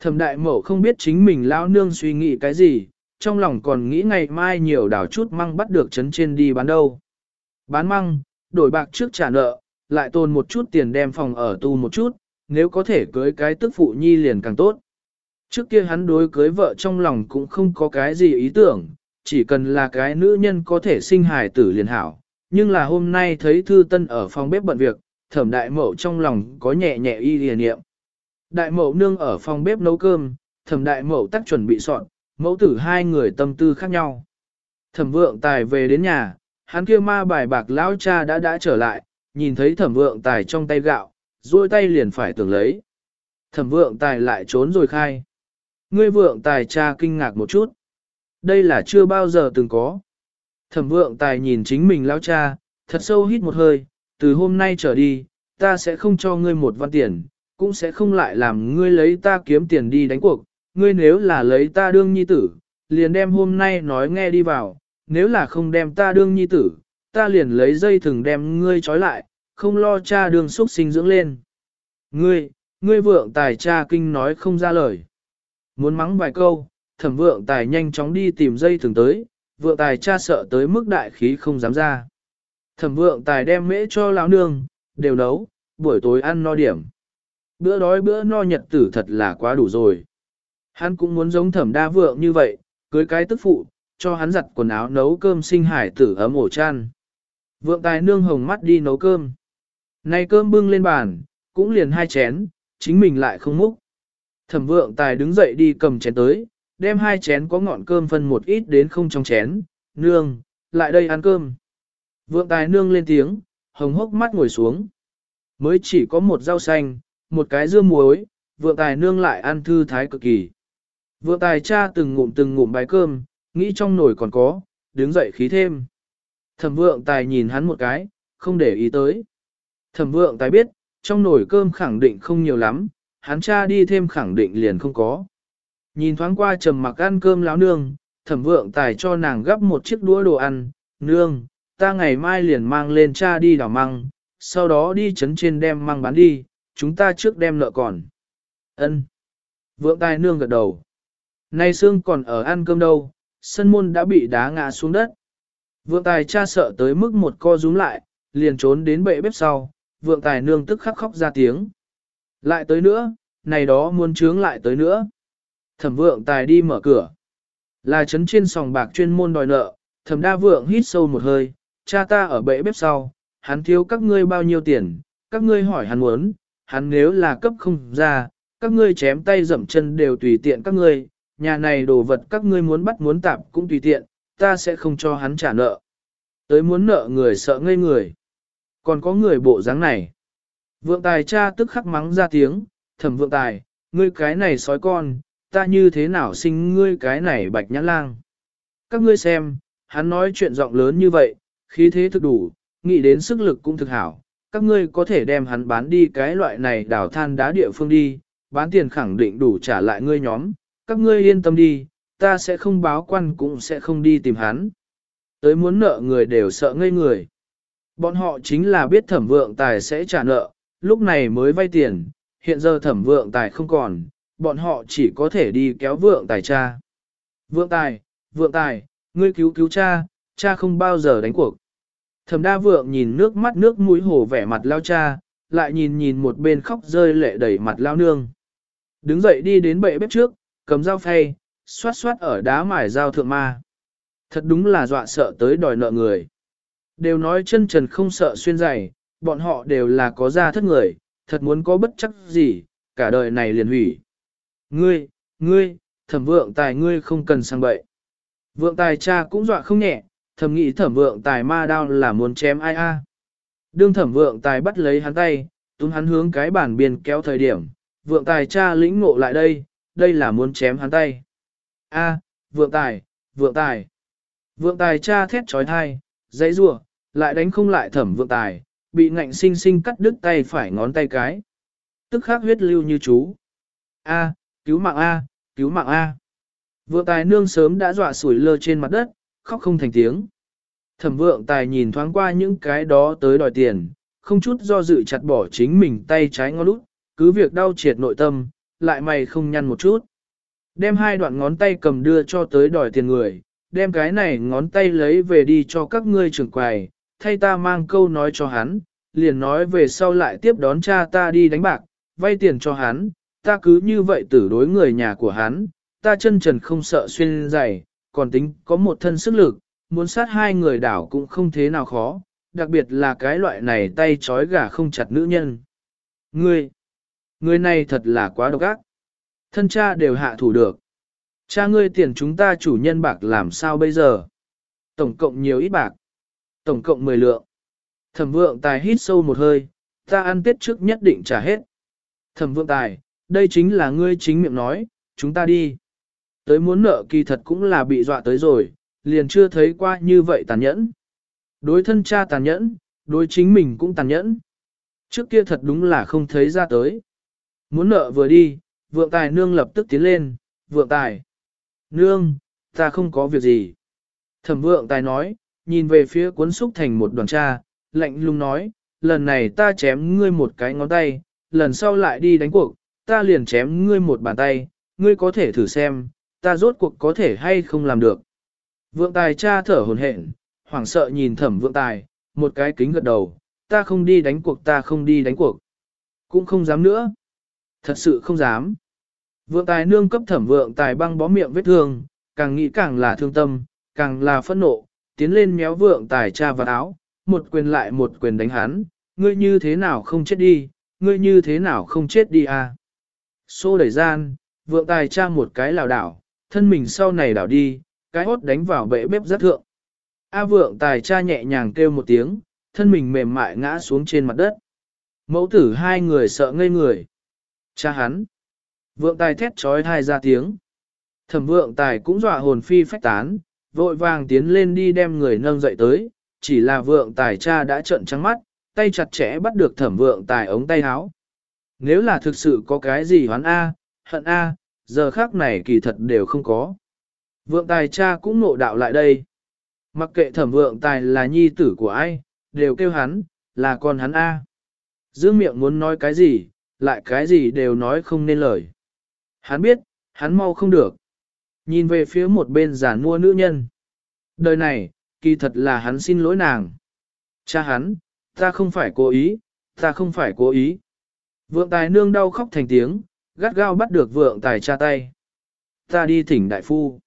Thẩm đại mậu không biết chính mình lão nương suy nghĩ cái gì, trong lòng còn nghĩ ngày mai nhiều đảo chút măng bắt được chấn trên đi bán đâu. Bán măng, đổi bạc trước trả nợ, lại tồn một chút tiền đem phòng ở tu một chút, nếu có thể cưới cái tức phụ nhi liền càng tốt. Trước kia hắn đối cưới vợ trong lòng cũng không có cái gì ý tưởng, chỉ cần là cái nữ nhân có thể sinh hài tử liền hảo. Nhưng là hôm nay thấy Thư Tân ở phòng bếp bận việc, thẩm đại mậu trong lòng có nhẹ nhẹ y liền niệm. Đại mậu nương ở phòng bếp nấu cơm, thẩm đại mậu tác chuẩn bị soạn, mẫu tử hai người tâm tư khác nhau. Thẩm vượng tài về đến nhà, hắn kia ma bài bạc lão cha đã đã trở lại, nhìn thấy thẩm vượng tài trong tay gạo, duỗi tay liền phải tưởng lấy. Thẩm vượng tài lại trốn rồi khai. Ngươi vượng tài cha kinh ngạc một chút. Đây là chưa bao giờ từng có. Thẩm vượng tài nhìn chính mình lão cha, thật sâu hít một hơi, từ hôm nay trở đi, ta sẽ không cho ngươi một văn tiền, cũng sẽ không lại làm ngươi lấy ta kiếm tiền đi đánh cuộc, ngươi nếu là lấy ta đương nhi tử, liền đem hôm nay nói nghe đi vào, nếu là không đem ta đương nhi tử, ta liền lấy dây thừng đem ngươi trói lại, không lo cha đường xúc sinh dưỡng lên. Ngươi, ngươi vượng tài cha kinh nói không ra lời. Muốn mắng vài câu, thẩm vượng tài nhanh chóng đi tìm dây thừng tới, vượng tài cha sợ tới mức đại khí không dám ra. Thẩm vượng tài đem mễ cho lão nương, đều nấu, buổi tối ăn no điểm. Bữa đói bữa no nhật tử thật là quá đủ rồi. Hắn cũng muốn giống thẩm đa vượng như vậy, cưới cái tức phụ, cho hắn giặt quần áo nấu cơm sinh hải tử ấm ổ chăn. Vượng tài nương hồng mắt đi nấu cơm. nay cơm bưng lên bàn, cũng liền hai chén, chính mình lại không múc. Thẩm vượng tài đứng dậy đi cầm chén tới, đem hai chén có ngọn cơm phân một ít đến không trong chén, nương, lại đây ăn cơm. Vượng tài nương lên tiếng, hồng hốc mắt ngồi xuống. Mới chỉ có một rau xanh, một cái dưa muối, vượng tài nương lại ăn thư thái cực kỳ. Vượng tài cha từng ngụm từng ngụm bái cơm, nghĩ trong nồi còn có, đứng dậy khí thêm. Thẩm vượng tài nhìn hắn một cái, không để ý tới. Thẩm vượng tài biết, trong nồi cơm khẳng định không nhiều lắm, hắn cha đi thêm khẳng định liền không có. Nhìn thoáng qua trầm mặc ăn cơm láo nương, thẩm vượng tài cho nàng gấp một chiếc đũa đồ ăn, nương, ta ngày mai liền mang lên cha đi đảo măng, sau đó đi chấn trên đem măng bán đi, chúng ta trước đem nợ còn. Ân. Vượng tài nương gật đầu. Nay xương còn ở ăn cơm đâu, sân môn đã bị đá ngã xuống đất. Vượng tài cha sợ tới mức một co rúm lại, liền trốn đến bệ bếp sau, vượng tài nương tức khắc khóc ra tiếng. Lại tới nữa, này đó muốn trướng lại tới nữa. Thẩm vượng tài đi mở cửa. Là chấn trên sòng bạc chuyên môn đòi nợ, thẩm đa vượng hít sâu một hơi, cha ta ở bệ bếp sau, hắn thiếu các ngươi bao nhiêu tiền, các ngươi hỏi hắn muốn, hắn nếu là cấp không ra, các ngươi chém tay dậm chân đều tùy tiện các ngươi, nhà này đồ vật các ngươi muốn bắt muốn tạp cũng tùy tiện, ta sẽ không cho hắn trả nợ. Tới muốn nợ người sợ ngây người. Còn có người bộ dáng này. Vượng tài cha tức khắc mắng ra tiếng, thẩm vượng tài, ngươi cái này sói con, ta như thế nào sinh ngươi cái này bạch nhãn lang. Các ngươi xem, hắn nói chuyện giọng lớn như vậy, khí thế thực đủ, nghĩ đến sức lực cũng thực hảo. Các ngươi có thể đem hắn bán đi cái loại này đào than đá địa phương đi, bán tiền khẳng định đủ trả lại ngươi nhóm. Các ngươi yên tâm đi, ta sẽ không báo quan cũng sẽ không đi tìm hắn. Tới muốn nợ người đều sợ ngây người. Bọn họ chính là biết thẩm vượng tài sẽ trả nợ, lúc này mới vay tiền, hiện giờ thẩm vượng tài không còn, bọn họ chỉ có thể đi kéo vượng tài cha. Vượng tài, vượng tài, ngươi cứu cứu cha, cha không bao giờ đánh cuộc. Thẩm đa vượng nhìn nước mắt nước mũi hổ vẻ mặt lao cha, lại nhìn nhìn một bên khóc rơi lệ đầy mặt lao nương. Đứng dậy đi đến bệ bếp trước, cầm dao phay, xoát xoát ở đá mài dao thượng ma. Thật đúng là dọa sợ tới đòi nợ người. Đều nói chân trần không sợ xuyên giày, bọn họ đều là có gia thất người, thật muốn có bất chắc gì, cả đời này liền hủy. Ngươi, ngươi, thẩm vượng tài ngươi không cần sang bậy. Vượng tài cha cũng dọa không nhẹ, thầm nghĩ thẩm vượng tài ma đao là muốn chém ai a. Đương thẩm vượng tài bắt lấy hắn tay, túm hắn hướng cái bản biên kéo thời điểm, vượng tài cha lĩnh ngộ lại đây, đây là muốn chém hắn tay. A, vượng tài, vượng tài. Vượng tài cha thét trói thai, dãy rủa lại đánh không lại thẩm vượng tài, bị ngạnh sinh sinh cắt đứt tay phải ngón tay cái. Tức khắc huyết lưu như chú. A, cứu mạng A, cứu mạng A. Vượng tài nương sớm đã dọa sủi lơ trên mặt đất, khóc không thành tiếng. Thẩm vượng tài nhìn thoáng qua những cái đó tới đòi tiền, không chút do dự chặt bỏ chính mình tay trái ngón út, cứ việc đau triệt nội tâm, lại mày không nhăn một chút. Đem hai đoạn ngón tay cầm đưa cho tới đòi tiền người, đem cái này ngón tay lấy về đi cho các ngươi trưởng quầy, thay ta mang câu nói cho hắn, liền nói về sau lại tiếp đón cha ta đi đánh bạc, vay tiền cho hắn, ta cứ như vậy tử đối người nhà của hắn, ta chân trần không sợ xuyên dày, còn tính có một thân sức lực, muốn sát hai người đảo cũng không thế nào khó, đặc biệt là cái loại này tay trói gà không chặt nữ nhân. Ngươi, ngươi này thật là quá độc ác. Thân cha đều hạ thủ được. Cha ngươi tiền chúng ta chủ nhân bạc làm sao bây giờ? Tổng cộng nhiều ít bạc. Tổng cộng 10 lượng. Thẩm vượng tài hít sâu một hơi, ta ăn tết trước nhất định trả hết. Thẩm vượng tài, đây chính là ngươi chính miệng nói, chúng ta đi. Tới muốn nợ kỳ thật cũng là bị dọa tới rồi, liền chưa thấy qua như vậy tàn nhẫn. Đối thân cha tàn nhẫn, đối chính mình cũng tàn nhẫn. Trước kia thật đúng là không thấy ra tới. Muốn nợ vừa đi, vượng tài nương lập tức tiến lên, vượng tài. Nương, ta không có việc gì. Thẩm vượng tài nói, nhìn về phía cuốn xúc thành một đoàn cha, lạnh lùng nói, lần này ta chém ngươi một cái ngón tay, lần sau lại đi đánh cuộc, ta liền chém ngươi một bàn tay, ngươi có thể thử xem, ta rốt cuộc có thể hay không làm được. Vượng tài cha thở hồn hển, hoảng sợ nhìn thẩm vượng tài, một cái kính gật đầu, ta không đi đánh cuộc ta không đi đánh cuộc. Cũng không dám nữa. Thật sự không dám. Vượng tài nương cấp thẩm vượng tài băng bó miệng vết thương, càng nghĩ càng là thương tâm, càng là phẫn nộ, tiến lên méo vượng tài cha vào áo, một quyền lại một quyền đánh hắn, ngươi như thế nào không chết đi, ngươi như thế nào không chết đi à. Xô đẩy gian, vượng tài cha một cái lào đảo, thân mình sau này đảo đi, cái hốt đánh vào bệ bếp rất thượng. A vượng tài cha nhẹ nhàng kêu một tiếng, thân mình mềm mại ngã xuống trên mặt đất. Mẫu tử hai người sợ ngây người. Cha hắn. Vượng tài thét trói thai ra tiếng. Thẩm vượng tài cũng dọa hồn phi phách tán, vội vàng tiến lên đi đem người nâng dậy tới, chỉ là vượng tài cha đã trợn trắng mắt, tay chặt chẽ bắt được thẩm vượng tài ống tay áo. Nếu là thực sự có cái gì hoán A, hận A, giờ khác này kỳ thật đều không có. Vượng tài cha cũng nộ đạo lại đây. Mặc kệ thẩm vượng tài là nhi tử của ai, đều kêu hắn, là con hắn A. Dương miệng muốn nói cái gì, lại cái gì đều nói không nên lời. Hắn biết, hắn mau không được. Nhìn về phía một bên giàn mua nữ nhân. Đời này, kỳ thật là hắn xin lỗi nàng. Cha hắn, ta không phải cố ý, ta không phải cố ý. Vượng tài nương đau khóc thành tiếng, gắt gao bắt được vượng tài cha tay. Ta đi thỉnh đại phu.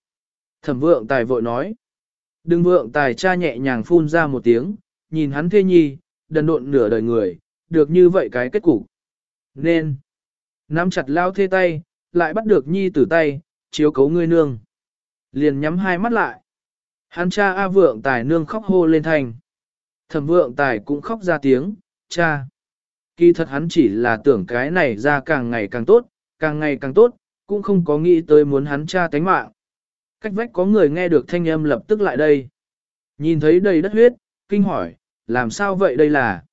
Thẩm vượng tài vội nói. Đừng vượng tài cha nhẹ nhàng phun ra một tiếng, nhìn hắn thê nhi, đần độn nửa đời người, được như vậy cái kết cục. Nên, nắm chặt lao thê tay, lại bắt được nhi tử tay, chiếu cấu ngươi nương. Liền nhắm hai mắt lại. Hắn cha A vượng tài nương khóc hô lên thành. Thẩm vượng tài cũng khóc ra tiếng, cha. Kỳ thật hắn chỉ là tưởng cái này ra càng ngày càng tốt, càng ngày càng tốt, cũng không có nghĩ tới muốn hắn cha tánh mạng. Cách vách có người nghe được thanh âm lập tức lại đây. Nhìn thấy đầy đất huyết, kinh hỏi, làm sao vậy đây là?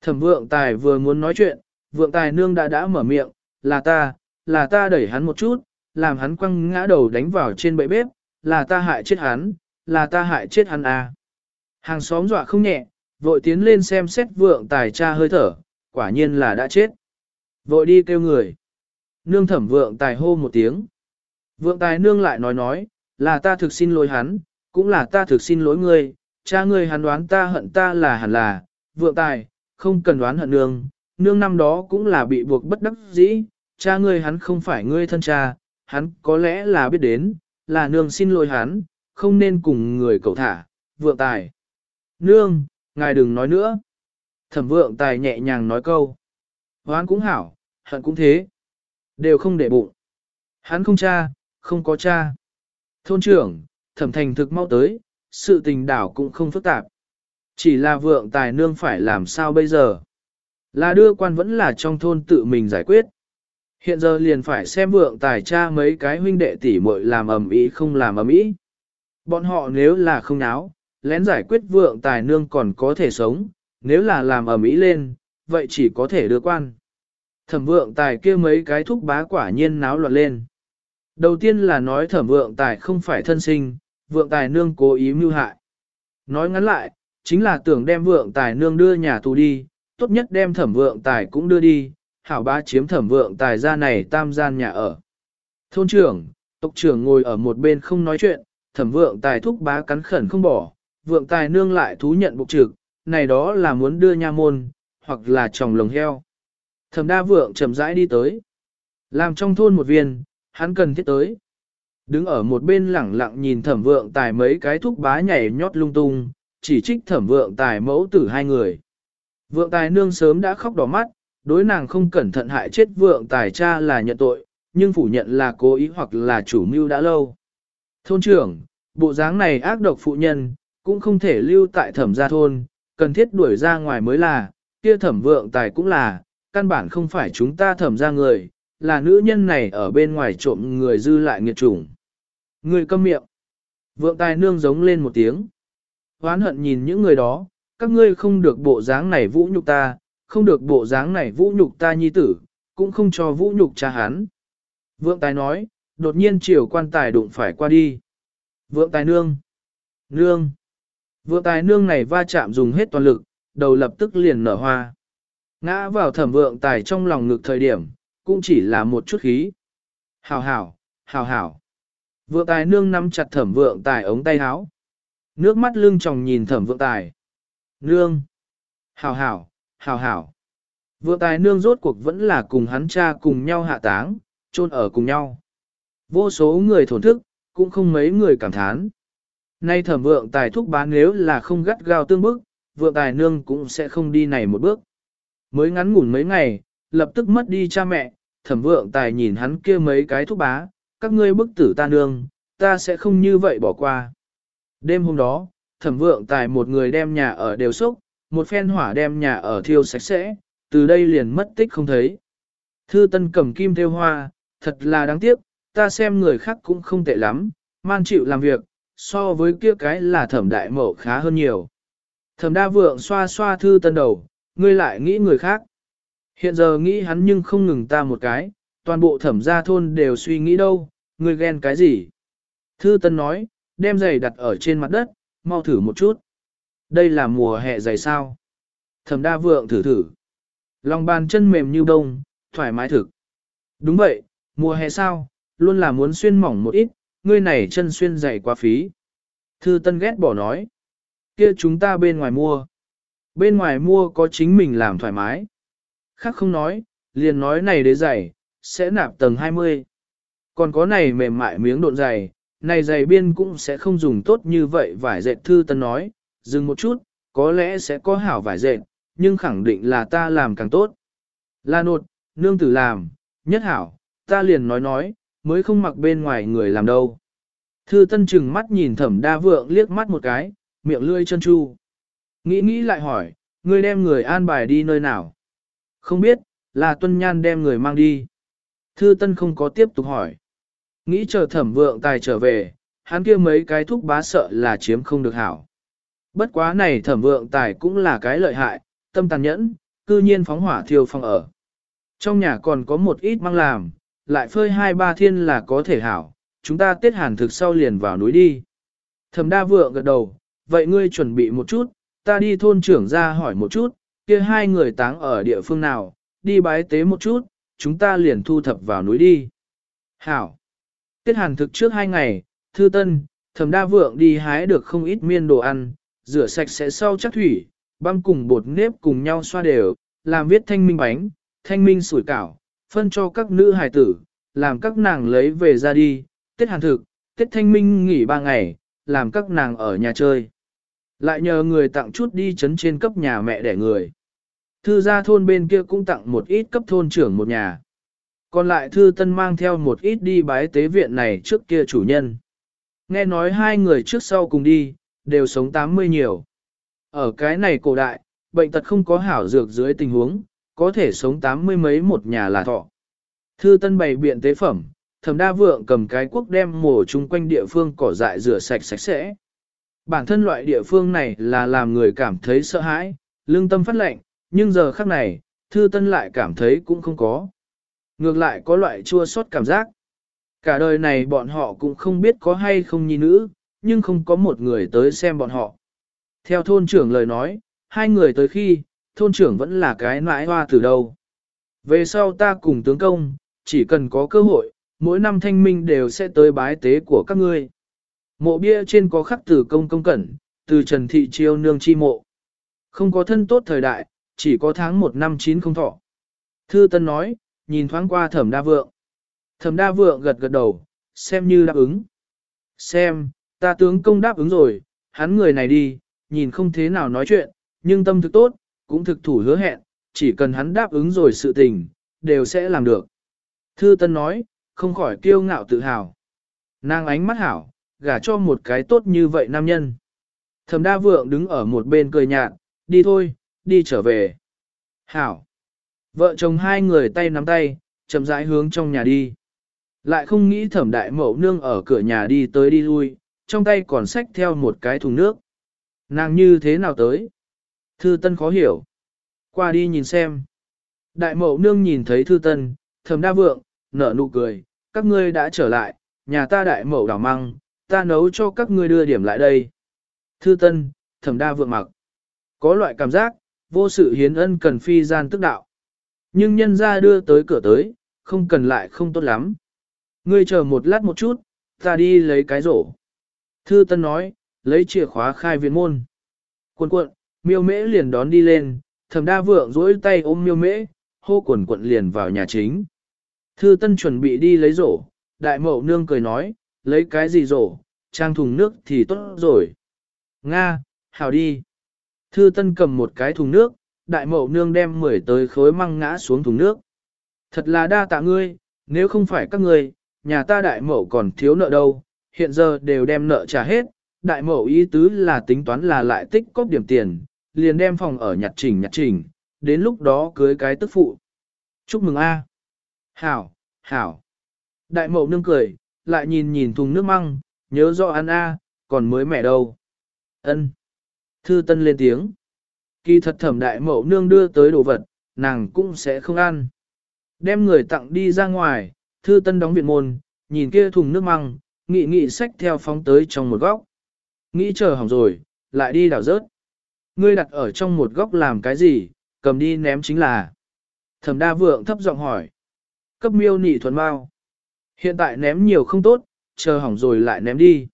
Thẩm vượng tài vừa muốn nói chuyện, vượng tài nương đã đã mở miệng, là ta, là ta đẩy hắn một chút, làm hắn quăng ngã đầu đánh vào trên bệ bếp, là ta hại chết hắn, là ta hại chết hắn à. Hàng xóm dọa không nhẹ, vội tiến lên xem xét vượng tài cha hơi thở, quả nhiên là đã chết. Vội đi kêu người. Nương thẩm vượng tài hô một tiếng. Vượng tài nương lại nói nói, là ta thực xin lỗi hắn, cũng là ta thực xin lỗi ngươi, cha ngươi hắn đoán ta hận ta là hẳn là, vượng tài, không cần đoán hận nương, nương năm đó cũng là bị buộc bất đắc dĩ, cha ngươi hắn không phải ngươi thân cha, hắn có lẽ là biết đến, là nương xin lỗi hắn, không nên cùng người cậu thả, vượng tài. Nương, ngài đừng nói nữa. Thẩm vượng tài nhẹ nhàng nói câu. Hoán cũng hảo, hận cũng thế. Đều không để bụng. Hắn không cha, không có cha. Thôn trưởng, thẩm thành thực mau tới, sự tình đảo cũng không phức tạp. Chỉ là vượng tài nương phải làm sao bây giờ. Là đưa quan vẫn là trong thôn tự mình giải quyết. Hiện giờ liền phải xem vượng tài cha mấy cái huynh đệ tỷ muội làm ầm ĩ không làm ầm ĩ. Bọn họ nếu là không náo, lén giải quyết vượng tài nương còn có thể sống, nếu là làm ầm ĩ lên, vậy chỉ có thể đưa quan. Thẩm vượng tài kia mấy cái thúc bá quả nhiên náo loạn lên. Đầu tiên là nói thẩm vượng tài không phải thân sinh, vượng tài nương cố ý mưu hại. Nói ngắn lại, chính là tưởng đem vượng tài nương đưa nhà tù đi, tốt nhất đem thẩm vượng tài cũng đưa đi, hảo bá chiếm thẩm vượng tài gia này tam gian nhà ở. Thôn trưởng, tộc trưởng ngồi ở một bên không nói chuyện, thẩm vượng tài thúc bá cắn khẩn không bỏ, vượng tài nương lại thú nhận bục trực, này đó là muốn đưa nha môn, hoặc là chồng lồng heo. Thẩm đa vượng chậm rãi đi tới. Làm trong thôn một viên, hắn cần thiết tới. Đứng ở một bên lẳng lặng nhìn thẩm vượng tài mấy cái thúc bá nhảy nhót lung tung, chỉ trích thẩm vượng tài mẫu tử hai người. Vượng tài nương sớm đã khóc đỏ mắt, đối nàng không cẩn thận hại chết vượng tài cha là nhận tội, nhưng phủ nhận là cố ý hoặc là chủ mưu đã lâu. Thôn trưởng, bộ dáng này ác độc phụ nhân, cũng không thể lưu tại thẩm gia thôn, cần thiết đuổi ra ngoài mới là, kia thẩm vượng tài cũng là, căn bản không phải chúng ta thẩm ra người, là nữ nhân này ở bên ngoài trộm người dư lại nghiệt chủng. Người câm miệng. Vượng tài nương giống lên một tiếng. Hoán hận nhìn những người đó, các ngươi không được bộ dáng này vũ nhục ta, không được bộ dáng này vũ nhục ta nhi tử, cũng không cho vũ nhục cha hắn. Vượng tài nói, đột nhiên chiều quan tài đụng phải qua đi. Vượng tài nương. Nương. Vượng tài nương này va chạm dùng hết toàn lực, đầu lập tức liền nở hoa. Ngã vào thẩm vượng tài trong lòng ngực thời điểm, cũng chỉ là một chút khí. Hảo hảo, hảo hảo. Vượng tài nương nắm chặt thẩm vượng tài ống tay áo. Nước mắt lưng tròng nhìn thẩm vượng tài. Nương. Hảo hảo, hảo hảo. Vượng tài nương rốt cuộc vẫn là cùng hắn cha cùng nhau hạ táng, chôn ở cùng nhau. Vô số người thổn thức, cũng không mấy người cảm thán. Nay thẩm vượng tài thúc bán nếu là không gắt gao tương bức, vượng tài nương cũng sẽ không đi này một bước. Mới ngắn ngủn mấy ngày, lập tức mất đi cha mẹ, thẩm vượng tài nhìn hắn kia mấy cái thúc bá, các ngươi bức tử ta nương, ta sẽ không như vậy bỏ qua. Đêm hôm đó, thẩm vượng tài một người đem nhà ở đều sốc, một phen hỏa đem nhà ở thiêu sạch sẽ, từ đây liền mất tích không thấy. Thư tân cầm kim theo hoa, thật là đáng tiếc, ta xem người khác cũng không tệ lắm, man chịu làm việc, so với kia cái là thẩm đại mẫu khá hơn nhiều. Thẩm đa vượng xoa xoa thư tân đầu, ngươi lại nghĩ người khác. Hiện giờ nghĩ hắn nhưng không ngừng ta một cái, toàn bộ thẩm gia thôn đều suy nghĩ đâu, ngươi ghen cái gì. Thư tân nói, đem giày đặt ở trên mặt đất, mau thử một chút. Đây là mùa hè dày sao. Thẩm đa vượng thử thử. Lòng bàn chân mềm như bông, thoải mái thực. Đúng vậy, mùa hè sao, luôn là muốn xuyên mỏng một ít, ngươi này chân xuyên dày quá phí. Thư Tân ghét bỏ nói, kia chúng ta bên ngoài mua. Bên ngoài mua có chính mình làm thoải mái. Khác không nói, liền nói này đế dày sẽ nạp tầng 20. Còn có này mềm mại miếng độn dày này dày biên cũng sẽ không dùng tốt như vậy vải dệt Thư Tân nói, dừng một chút, có lẽ sẽ có hảo vải dệt, nhưng khẳng định là ta làm càng tốt. La nột, nương tử làm, nhất hảo, ta liền nói nói, mới không mặc bên ngoài người làm đâu. Thư tân chừng mắt nhìn thẩm đa vượng liếc mắt một cái, miệng lươi chân chu. Nghĩ nghĩ lại hỏi, ngươi đem người an bài đi nơi nào? Không biết, là tuân nhan đem người mang đi. Thư tân không có tiếp tục hỏi. Nghĩ chờ thẩm vượng tài trở về, hắn kia mấy cái thúc bá sợ là chiếm không được hảo. Bất quá này thẩm vượng tài cũng là cái lợi hại, tâm tàn nhẫn, cư nhiên phóng hỏa thiêu phòng ở. Trong nhà còn có một ít mang làm, lại phơi hai ba thiên là có thể hảo, chúng ta tiết hàn thực sau liền vào núi đi. Thẩm đa vượng gật đầu, vậy ngươi chuẩn bị một chút, ta đi thôn trưởng ra hỏi một chút, kia hai người táng ở địa phương nào, đi bái tế một chút, chúng ta liền thu thập vào núi đi. Hảo. Tiết hàn thực trước hai ngày, thư tân, thẩm đa vượng đi hái được không ít miên đồ ăn, rửa sạch sẽ sau chắc thủy, băm cùng bột nếp cùng nhau xoa đều, làm viết thanh minh bánh, thanh minh sủi cảo, phân cho các nữ hài tử, làm các nàng lấy về ra đi, Tết hàn thực, Tết thanh minh nghỉ ba ngày, làm các nàng ở nhà chơi. Lại nhờ người tặng chút đi chấn trên cấp nhà mẹ đẻ người. Thư gia thôn bên kia cũng tặng một ít cấp thôn trưởng một nhà. Còn lại thư tân mang theo một ít đi bái tế viện này trước kia chủ nhân. Nghe nói hai người trước sau cùng đi, đều sống 80 nhiều. Ở cái này cổ đại, bệnh tật không có hảo dược dưới tình huống, có thể sống 80 mấy một nhà là thọ. Thư tân bày biện tế phẩm, thẩm đa vượng cầm cái quốc đem mổ chung quanh địa phương cỏ dại rửa sạch sạch sẽ. Bản thân loại địa phương này là làm người cảm thấy sợ hãi, lương tâm phát lệnh, nhưng giờ khắc này, thư tân lại cảm thấy cũng không có. Ngược lại có loại chua xót cảm giác. Cả đời này bọn họ cũng không biết có hay không nhi nữ, nhưng không có một người tới xem bọn họ. Theo thôn trưởng lời nói, hai người tới khi, thôn trưởng vẫn là cái nãi hoa từ đầu Về sau ta cùng tướng công, chỉ cần có cơ hội, mỗi năm thanh minh đều sẽ tới bái tế của các ngươi. Mộ bia trên có khắc từ công công cẩn, từ trần thị chiêu nương chi mộ. Không có thân tốt thời đại, chỉ có tháng một năm chín không thọ. Thư Tân nói, nhìn thoáng qua thẩm đa vượng. Thẩm đa vượng gật gật đầu, xem như đáp ứng. Xem, ta tướng công đáp ứng rồi, hắn người này đi, nhìn không thế nào nói chuyện, nhưng tâm thực tốt, cũng thực thủ hứa hẹn, chỉ cần hắn đáp ứng rồi sự tình, đều sẽ làm được. Thư Tân nói, không khỏi kiêu ngạo tự hào. Nàng ánh mắt hảo, gả cho một cái tốt như vậy nam nhân. Thẩm đa vượng đứng ở một bên cười nhạt, đi thôi, đi trở về. Hảo. Vợ chồng hai người tay nắm tay, chậm rãi hướng trong nhà đi. Lại không nghĩ thẩm đại mẫu nương ở cửa nhà đi tới đi lui, trong tay còn xách theo một cái thùng nước. Nàng như thế nào tới? Thư Tân khó hiểu. Qua đi nhìn xem. Đại mẫu nương nhìn thấy Thư Tân, thầm đa vượng, nở nụ cười, các ngươi đã trở lại, nhà ta đại mẫu đảo măng, ta nấu cho các ngươi đưa điểm lại đây. Thư Tân, thầm đa vượng mặc. Có loại cảm giác, vô sự hiến ân cần phi gian tức đạo. Nhưng nhân ra đưa tới cửa tới, không cần lại không tốt lắm. Ngươi chờ một lát một chút, ta đi lấy cái rổ. Thư Tân nói, lấy chìa khóa khai viện môn. Quần quận, miêu mễ liền đón đi lên, Thẩm đa vượng duỗi tay ôm miêu mễ, hô quần quận liền vào nhà chính. Thư Tân chuẩn bị đi lấy rổ, đại mậu nương cười nói, lấy cái gì rổ, trang thùng nước thì tốt rồi. Nga, hào đi. Thư Tân cầm một cái thùng nước, đại mậu nương đem mười tới khối măng ngã xuống thùng nước. Thật là đa tạ ngươi, nếu không phải các ngươi, nhà ta đại mậu còn thiếu nợ đâu, hiện giờ đều đem nợ trả hết, đại mậu ý tứ là tính toán là lại tích cóp điểm tiền, liền đem phòng ở nhặt chỉnh nhặt chỉnh, đến lúc đó cưới cái tức phụ. Chúc mừng a. Hảo, hảo. Đại mậu nương cười, lại nhìn nhìn thùng nước măng, nhớ rõ ăn a, còn mới mẻ đâu. Ân. Thư Tân lên tiếng. Kỳ thật thẩm đại mậu nương đưa tới đồ vật, nàng cũng sẽ không ăn. Đem người tặng đi ra ngoài, Thư Tân đóng viện môn, nhìn kia thùng nước măng, nghị nghị sách theo phóng tới trong một góc. Nghĩ chờ hỏng rồi, lại đi đảo rớt. Ngươi đặt ở trong một góc làm cái gì, cầm đi ném chính là. Thẩm đa vượng thấp giọng hỏi. Cấp miêu nị thuần bao. Hiện tại ném nhiều không tốt, chờ hỏng rồi lại ném đi.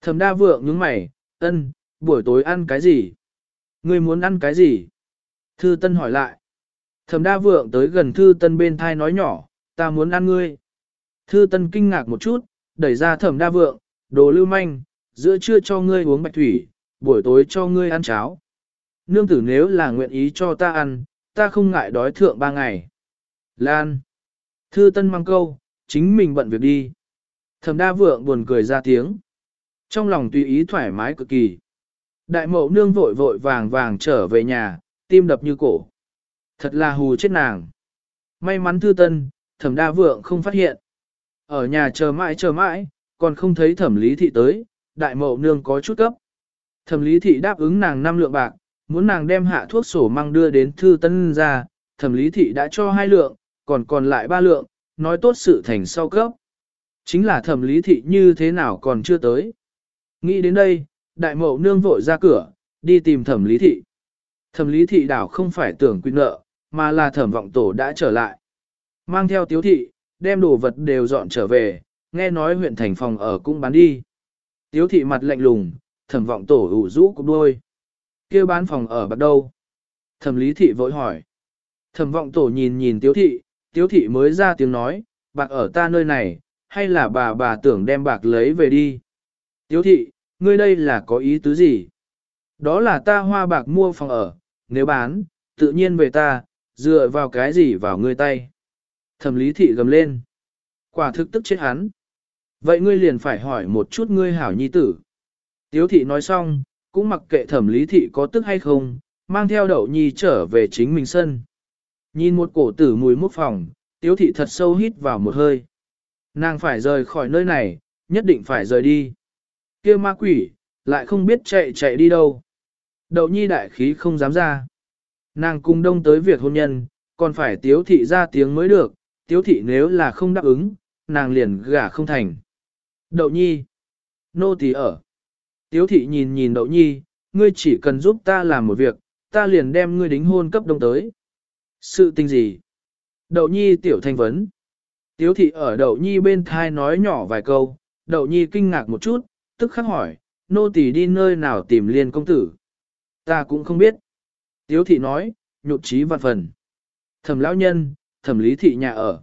Thẩm đa vượng nhướng mày, ân, buổi tối ăn cái gì? Ngươi muốn ăn cái gì? Thư Tân hỏi lại. Thẩm đa vượng tới gần Thư Tân bên thai nói nhỏ, ta muốn ăn ngươi. Thư Tân kinh ngạc một chút, đẩy ra thẩm đa vượng, đồ lưu manh, giữa trưa cho ngươi uống bạch thủy, buổi tối cho ngươi ăn cháo. Nương tử nếu là nguyện ý cho ta ăn, ta không ngại đói thượng ba ngày. Lan. Thư Tân mang câu, chính mình bận việc đi. Thẩm đa vượng buồn cười ra tiếng. Trong lòng tùy ý thoải mái cực kỳ. Đại mậu nương vội vội vàng vàng trở về nhà, tim đập như cổ. Thật là hù chết nàng. May mắn thư tân, thẩm đa vượng không phát hiện. Ở nhà chờ mãi chờ mãi, còn không thấy thẩm lý thị tới, đại mậu nương có chút cấp. Thẩm lý thị đáp ứng nàng năm lượng bạc, muốn nàng đem hạ thuốc sổ mang đưa đến thư tân ra, thẩm lý thị đã cho hai lượng, còn còn lại ba lượng, nói tốt sự thành sau cấp. Chính là thẩm lý thị như thế nào còn chưa tới. Nghĩ đến đây, đại mậu nương vội ra cửa, đi tìm thẩm lý thị. Thẩm lý thị đảo không phải tưởng quy nợ, mà là thẩm vọng tổ đã trở lại. Mang theo tiếu thị, đem đồ vật đều dọn trở về, nghe nói huyện thành phòng ở cũng bán đi. Tiếu thị mặt lạnh lùng, thẩm vọng tổ ủ rũ cục đôi. kêu bán phòng ở bắt đâu? Thẩm lý thị vội hỏi. Thẩm vọng tổ nhìn nhìn tiếu thị, tiếu thị mới ra tiếng nói, bạc ở ta nơi này, hay là bà bà tưởng đem bạc lấy về đi. Tiếu thị, ngươi đây là có ý tứ gì? Đó là ta hoa bạc mua phòng ở, nếu bán, tự nhiên về ta, dựa vào cái gì vào ngươi tay. Thẩm lý thị gầm lên. Quả thực tức chết hắn. Vậy ngươi liền phải hỏi một chút ngươi hảo nhi tử. Tiếu thị nói xong, cũng mặc kệ thẩm lý thị có tức hay không, mang theo đậu nhi trở về chính mình sân. Nhìn một cổ tử mùi mốc phòng, tiếu thị thật sâu hít vào một hơi. Nàng phải rời khỏi nơi này, nhất định phải rời đi. kia ma quỷ, lại không biết chạy chạy đi đâu. Đậu nhi đại khí không dám ra. Nàng cùng đông tới việc hôn nhân, còn phải tiếu thị ra tiếng mới được, tiếu thị nếu là không đáp ứng, nàng liền gả không thành. Đậu nhi. Nô tỳ ở. Tiếu thị nhìn nhìn đậu nhi, ngươi chỉ cần giúp ta làm một việc, ta liền đem ngươi đính hôn cấp đông tới. Sự tình gì? Đậu nhi tiểu thanh vấn. Tiếu thị ở đậu nhi bên thai nói nhỏ vài câu, đậu nhi kinh ngạc một chút, tức khắc hỏi, nô tỳ đi nơi nào tìm liên công tử. Ta cũng không biết. Tiếu thị nói, nhụt chí văn phần. Thẩm lão nhân, thẩm lý thị nhà ở.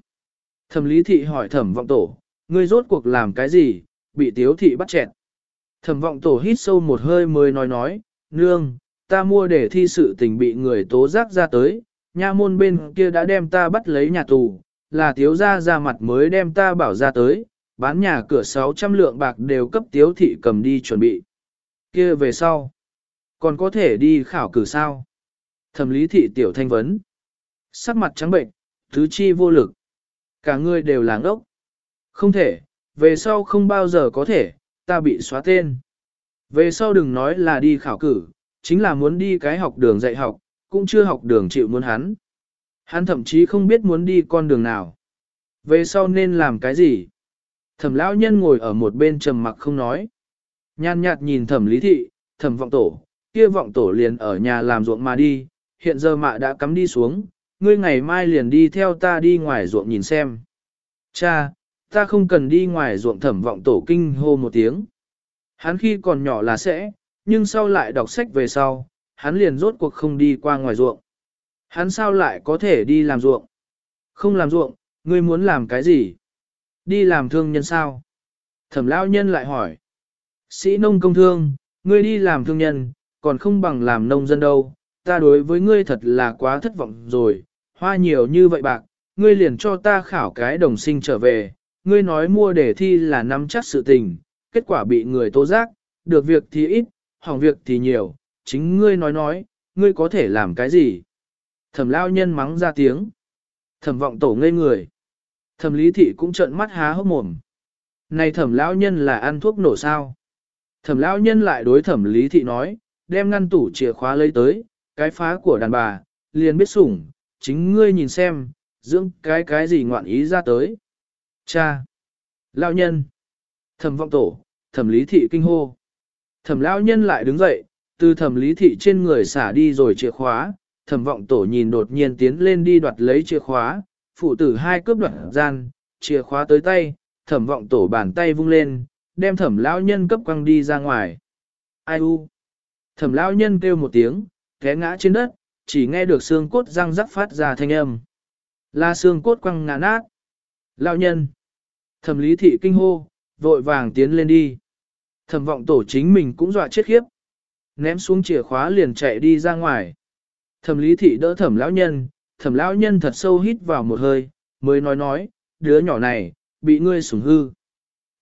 Thẩm lý thị hỏi thẩm vọng tổ, ngươi rốt cuộc làm cái gì, bị tiếu thị bắt chẹt. Thẩm vọng tổ hít sâu một hơi mới nói nói, nương, ta mua để thi sự tình bị người tố giác ra tới, nha môn bên kia đã đem ta bắt lấy nhà tù, là tiếu ra ra mặt mới đem ta bảo ra tới, bán nhà cửa 600 lượng bạc đều cấp tiếu thị cầm đi chuẩn bị. kia về sau, còn có thể đi khảo cử sao? Thẩm lý thị tiểu thanh vấn. Sắc mặt trắng bệnh, thứ chi vô lực. Cả người đều làng ốc. Không thể, về sau không bao giờ có thể, ta bị xóa tên. Về sau đừng nói là đi khảo cử, chính là muốn đi cái học đường dạy học, cũng chưa học đường chịu muốn hắn. Hắn thậm chí không biết muốn đi con đường nào. Về sau nên làm cái gì? Thẩm lão nhân ngồi ở một bên trầm mặc không nói. Nhan nhạt nhìn thẩm lý thị, thẩm vọng tổ, kia vọng tổ liền ở nhà làm ruộng mà đi, hiện giờ mạ đã cắm đi xuống, ngươi ngày mai liền đi theo ta đi ngoài ruộng nhìn xem. Cha, ta không cần đi ngoài ruộng thẩm vọng tổ kinh hô một tiếng. Hắn khi còn nhỏ là sẽ, nhưng sau lại đọc sách về sau, hắn liền rốt cuộc không đi qua ngoài ruộng. Hắn sao lại có thể đi làm ruộng? Không làm ruộng, ngươi muốn làm cái gì? Đi làm thương nhân sao? Thẩm lão nhân lại hỏi. Sĩ nông công thương, ngươi đi làm thương nhân, còn không bằng làm nông dân đâu. Ta đối với ngươi thật là quá thất vọng rồi, hoa nhiều như vậy bạc, ngươi liền cho ta khảo cái đồng sinh trở về. Ngươi nói mua để thi là nắm chắc sự tình, kết quả bị người tố giác, được việc thì ít, hỏng việc thì nhiều, chính ngươi nói nói, ngươi có thể làm cái gì? Thẩm lao nhân mắng ra tiếng. Thẩm vọng tổ ngây người. Thẩm lý thị cũng trợn mắt há hốc mồm. Này thẩm lão nhân là ăn thuốc nổ sao? Thẩm lão nhân lại đối thẩm lý thị nói, đem ngăn tủ chìa khóa lấy tới, cái phá của đàn bà, liền biết sủng, chính ngươi nhìn xem, dưỡng cái cái gì ngoạn ý ra tới. Cha! Lão nhân! Thẩm vọng tổ, thẩm lý thị kinh hô. Thẩm lão nhân lại đứng dậy, từ thẩm lý thị trên người xả đi rồi chìa khóa, thẩm vọng tổ nhìn đột nhiên tiến lên đi đoạt lấy chìa khóa, phụ tử hai cướp đoạt gian, chìa khóa tới tay, thẩm vọng tổ bàn tay vung lên, đem thẩm lão nhân cấp quăng đi ra ngoài. Ai u? Thẩm lão nhân kêu một tiếng, té ngã trên đất, chỉ nghe được xương cốt răng rắc phát ra thanh âm. Là xương cốt quăng ngã nát. Lão nhân. Thẩm lý thị kinh hô, vội vàng tiến lên đi. Thẩm vọng tổ chính mình cũng dọa chết khiếp. Ném xuống chìa khóa liền chạy đi ra ngoài. Thẩm lý thị đỡ thẩm lão nhân, thẩm lão nhân thật sâu hít vào một hơi, mới nói nói, đứa nhỏ này, bị ngươi sủng hư.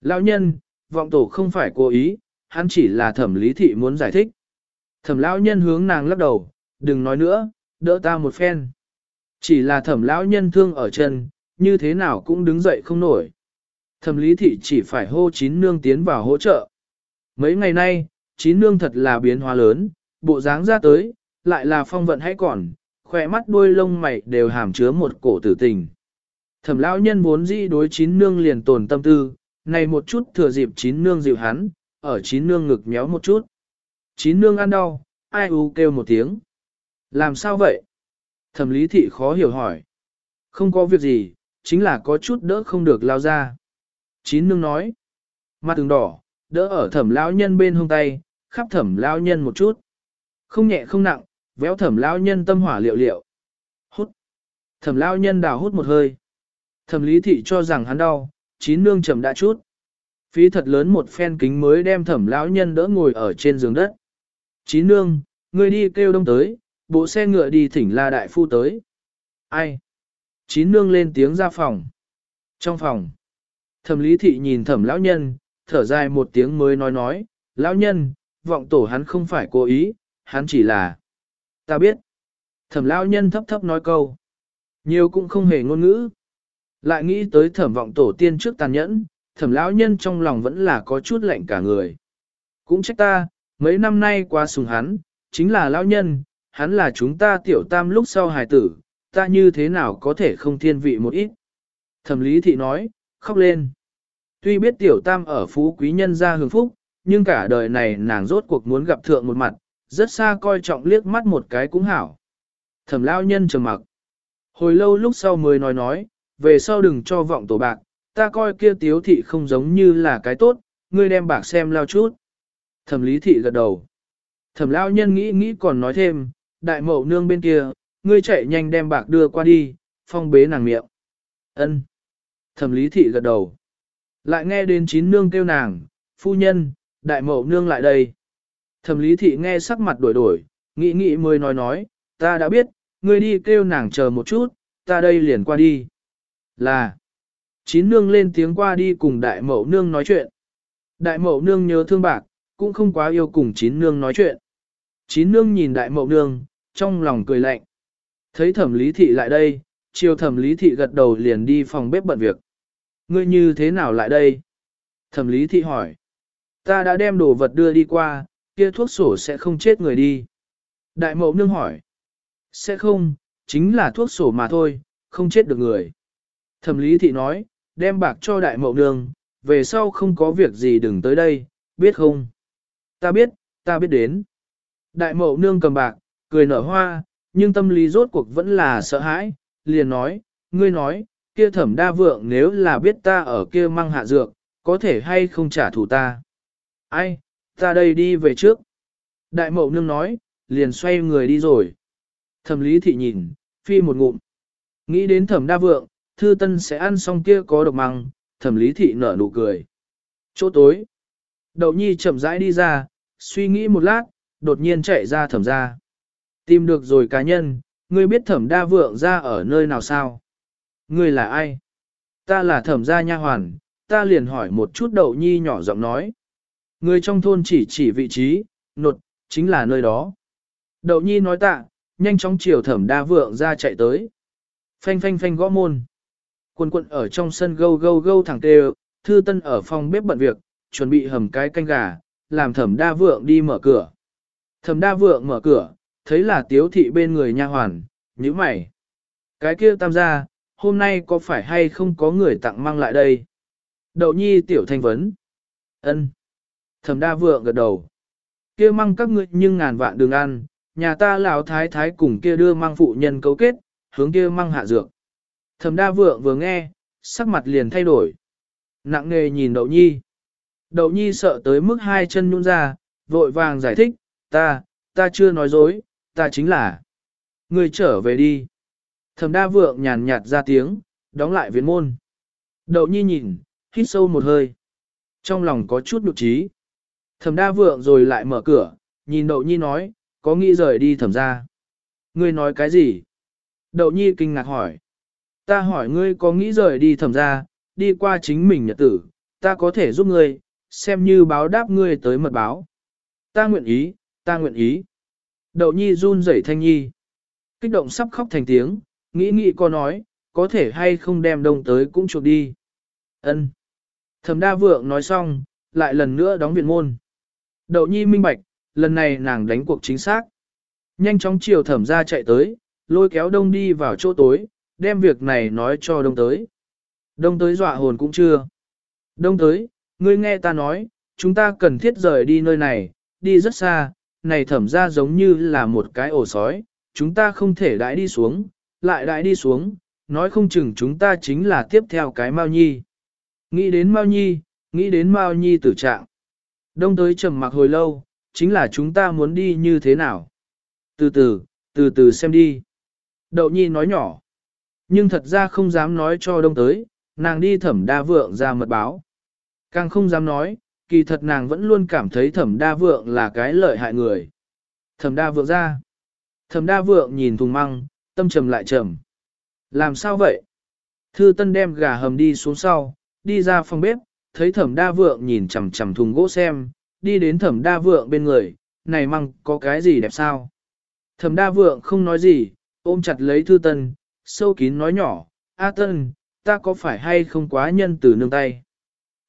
Lão nhân, vọng tổ không phải cố ý, hắn chỉ là thẩm lý thị muốn giải thích. Thẩm lão nhân hướng nàng lắc đầu, đừng nói nữa, đỡ ta một phen. Chỉ là thẩm lão nhân thương ở chân, như thế nào cũng đứng dậy không nổi. Thẩm lý thị chỉ phải hô chín nương tiến vào hỗ trợ. Mấy ngày nay, chín nương thật là biến hóa lớn, bộ dáng ra tới, lại là phong vận hay còn, khỏe mắt đuôi lông mày đều hàm chứa một cổ tử tình. Thẩm lão nhân vốn dĩ đối chín nương liền tồn tâm tư, này một chút thừa dịp chín nương dịu hắn, ở chín nương ngực méo một chút. Chín nương ăn đau, ai u kêu một tiếng. Làm sao vậy? Thẩm lý thị khó hiểu hỏi. Không có việc gì, chính là có chút đỡ không được lao ra. Chín nương nói. Mặt từng đỏ, đỡ ở thẩm lão nhân bên hông tay, khắp thẩm lão nhân một chút. Không nhẹ không nặng, véo thẩm lão nhân tâm hỏa liệu liệu. Hút. Thẩm lão nhân đào hút một hơi. Thẩm lý thị cho rằng hắn đau, chín nương chậm đã chút. Phí thật lớn một phen kính mới đem thẩm lão nhân đỡ ngồi ở trên giường đất. Chín nương, người đi kêu đông tới, bộ xe ngựa đi thỉnh la đại phu tới. Ai? Chín nương lên tiếng ra phòng. Trong phòng, thẩm lý thị nhìn thẩm lão nhân, thở dài một tiếng mới nói nói, lão nhân, vọng tổ hắn không phải cố ý, hắn chỉ là... Ta biết. Thẩm lão nhân thấp thấp nói câu. Nhiều cũng không hề ngôn ngữ. Lại nghĩ tới thẩm vọng tổ tiên trước tàn nhẫn, thẩm lão nhân trong lòng vẫn là có chút lạnh cả người. Cũng trách ta, mấy năm nay qua sùng hắn, chính là lão nhân, hắn là chúng ta tiểu tam lúc sau hài tử, ta như thế nào có thể không thiên vị một ít. Thẩm lý thị nói, khóc lên. Tuy biết tiểu tam ở phú quý nhân gia hưởng phúc, nhưng cả đời này nàng rốt cuộc muốn gặp thượng một mặt, rất xa coi trọng liếc mắt một cái cũng hảo. Thẩm lão nhân trầm mặc. Hồi lâu lúc sau mới nói nói, về sau đừng cho vọng tổ bạc, ta coi kia tiếu thị không giống như là cái tốt, ngươi đem bạc xem lao chút. Thẩm lý thị gật đầu. Thẩm lão nhân nghĩ nghĩ còn nói thêm, đại mậu nương bên kia, ngươi chạy nhanh đem bạc đưa qua đi, phong bế nàng miệng. Ân. Thẩm lý thị gật đầu. Lại nghe đến chín nương kêu nàng, phu nhân, đại mậu nương lại đây. Thẩm lý thị nghe sắc mặt đổi đổi, nghĩ nghĩ mới nói nói, ta đã biết, ngươi đi kêu nàng chờ một chút, ta đây liền qua đi. Là, chín nương lên tiếng qua đi cùng đại mậu nương nói chuyện. Đại mậu nương nhớ thương bạc, cũng không quá yêu cùng chín nương nói chuyện. Chín nương nhìn đại mậu nương, trong lòng cười lạnh. Thấy thẩm lý thị lại đây, chiều thẩm lý thị gật đầu liền đi phòng bếp bận việc. Ngươi như thế nào lại đây? Thẩm lý thị hỏi. Ta đã đem đồ vật đưa đi qua, kia thuốc sổ sẽ không chết người đi. Đại mậu nương hỏi. Sẽ không, chính là thuốc sổ mà thôi, không chết được người. Thẩm lý thị nói, đem bạc cho đại mậu nương, về sau không có việc gì đừng tới đây, biết không? Ta biết, ta biết đến. Đại mậu nương cầm bạc, cười nở hoa, nhưng tâm lý rốt cuộc vẫn là sợ hãi, liền nói, ngươi nói, kia thẩm đa vượng nếu là biết ta ở kia mang hạ dược, có thể hay không trả thù ta. Ai, ta đây đi về trước. Đại mậu nương nói, liền xoay người đi rồi. Thẩm lý thị nhìn, phi một ngụm. Nghĩ đến thẩm đa vượng, thư tân sẽ ăn xong kia có độc măng, thẩm lý thị nở nụ cười. Chỗ tối, đậu nhi chậm rãi đi ra, suy nghĩ một lát, đột nhiên chạy ra thẩm ra. Tìm được rồi cá nhân, ngươi biết thẩm đa vượng ra ở nơi nào sao? Ngươi là ai? Ta là thẩm gia nha hoàn, ta liền hỏi một chút đậu nhi nhỏ giọng nói. Người trong thôn chỉ chỉ vị trí, nột, chính là nơi đó. Đậu nhi nói tạ, nhanh chóng chiều thẩm đa vượng ra chạy tới. Phanh phanh phanh gõ môn. Quân quận ở trong sân gâu gâu gâu thẳng tê thư tân ở phòng bếp bận việc, chuẩn bị hầm cái canh gà, làm thẩm đa vượng đi mở cửa. Thẩm đa vượng mở cửa, thấy là tiếu thị bên người nha hoàn, như mày. Cái kia tam gia, hôm nay có phải hay không có người tặng mang lại đây? Đậu nhi tiểu thanh vấn. ân Thẩm đa vượng gật đầu. kia mang các ngươi nhưng ngàn vạn đường ăn, nhà ta lão thái thái cùng kia đưa mang phụ nhân cấu kết, hướng kia mang hạ dược. Thẩm đa vượng vừa nghe, sắc mặt liền thay đổi. Nặng nề nhìn đậu nhi. Đậu nhi sợ tới mức hai chân nhún ra, vội vàng giải thích, ta, ta chưa nói dối, ta chính là. Người trở về đi. Thẩm đa vượng nhàn nhạt ra tiếng, đóng lại viện môn. Đậu nhi nhìn, hít sâu một hơi. Trong lòng có chút nhục trí. Thẩm đa vượng rồi lại mở cửa, nhìn đậu nhi nói, có nghĩ rời đi thẩm ra. Ngươi nói cái gì? Đậu nhi kinh ngạc hỏi. Ta hỏi ngươi có nghĩ rời đi thẩm ra, đi qua chính mình nhật tử, ta có thể giúp ngươi, xem như báo đáp ngươi tới mật báo. Ta nguyện ý, ta nguyện ý. Đậu nhi run rẩy thanh nhi. Kích động sắp khóc thành tiếng, nghĩ nghĩ có nói, có thể hay không đem đông tới cũng chuộc đi. ân Thẩm đa vượng nói xong, lại lần nữa đóng viện môn. Đậu nhi minh bạch, lần này nàng đánh cuộc chính xác. Nhanh chóng chiều thẩm ra chạy tới, lôi kéo đông đi vào chỗ tối, đem việc này nói cho đông tới. Đông tới dọa hồn cũng chưa. Đông tới, ngươi nghe ta nói, chúng ta cần thiết rời đi nơi này, đi rất xa, này thẩm ra giống như là một cái ổ sói, chúng ta không thể đãi đi xuống, lại đãi đi xuống, nói không chừng chúng ta chính là tiếp theo cái Mao Nhi. Nghĩ đến Mao Nhi, nghĩ đến Mao Nhi tử trạng. Đông tới trầm mặc hồi lâu, chính là chúng ta muốn đi như thế nào. Từ từ, từ từ xem đi. Đậu Nhi nói nhỏ. Nhưng thật ra không dám nói cho đông tới, nàng đi thẩm đa vượng ra mật báo. Càng không dám nói, kỳ thật nàng vẫn luôn cảm thấy thẩm đa vượng là cái lợi hại người. Thẩm đa vượng ra. Thẩm đa vượng nhìn thùng măng, tâm trầm lại trầm. Làm sao vậy? Thư Tân đem gà hầm đi xuống sau, đi ra phòng bếp, thấy Thẩm Đa Vượng nhìn chằm chằm thùng gỗ xem, đi đến Thẩm Đa Vượng bên người, "Này măng, có cái gì đẹp sao?" Thẩm Đa Vượng không nói gì, ôm chặt lấy Thư Tân, sâu kín nói nhỏ, "A Tân, ta có phải hay không quá nhân từ nương tay?"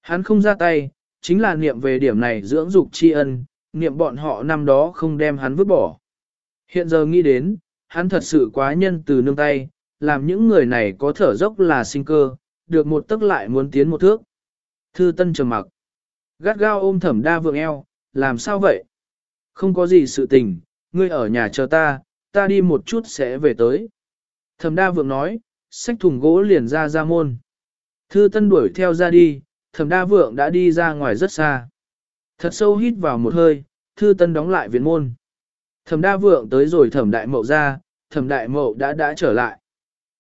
Hắn không ra tay, chính là niệm về điểm này dưỡng dục tri ân, niệm bọn họ năm đó không đem hắn vứt bỏ. Hiện giờ nghĩ đến, hắn thật sự quá nhân từ nương tay, làm những người này có thở dốc là sinh cơ, được một tức lại muốn tiến một thước. Thư Tân trầm mặc, gắt gao ôm Thẩm Đa Vượng eo, làm sao vậy? Không có gì sự tình, ngươi ở nhà chờ ta, ta đi một chút sẽ về tới. Thẩm Đa Vượng nói, xách thùng gỗ liền ra ra môn. Thư Tân đuổi theo ra đi, Thẩm Đa Vượng đã đi ra ngoài rất xa. Thật sâu hít vào một hơi, Thư Tân đóng lại viện môn. Thẩm Đa Vượng tới rồi Thẩm Đại Mậu ra, Thẩm Đại Mậu đã đã trở lại.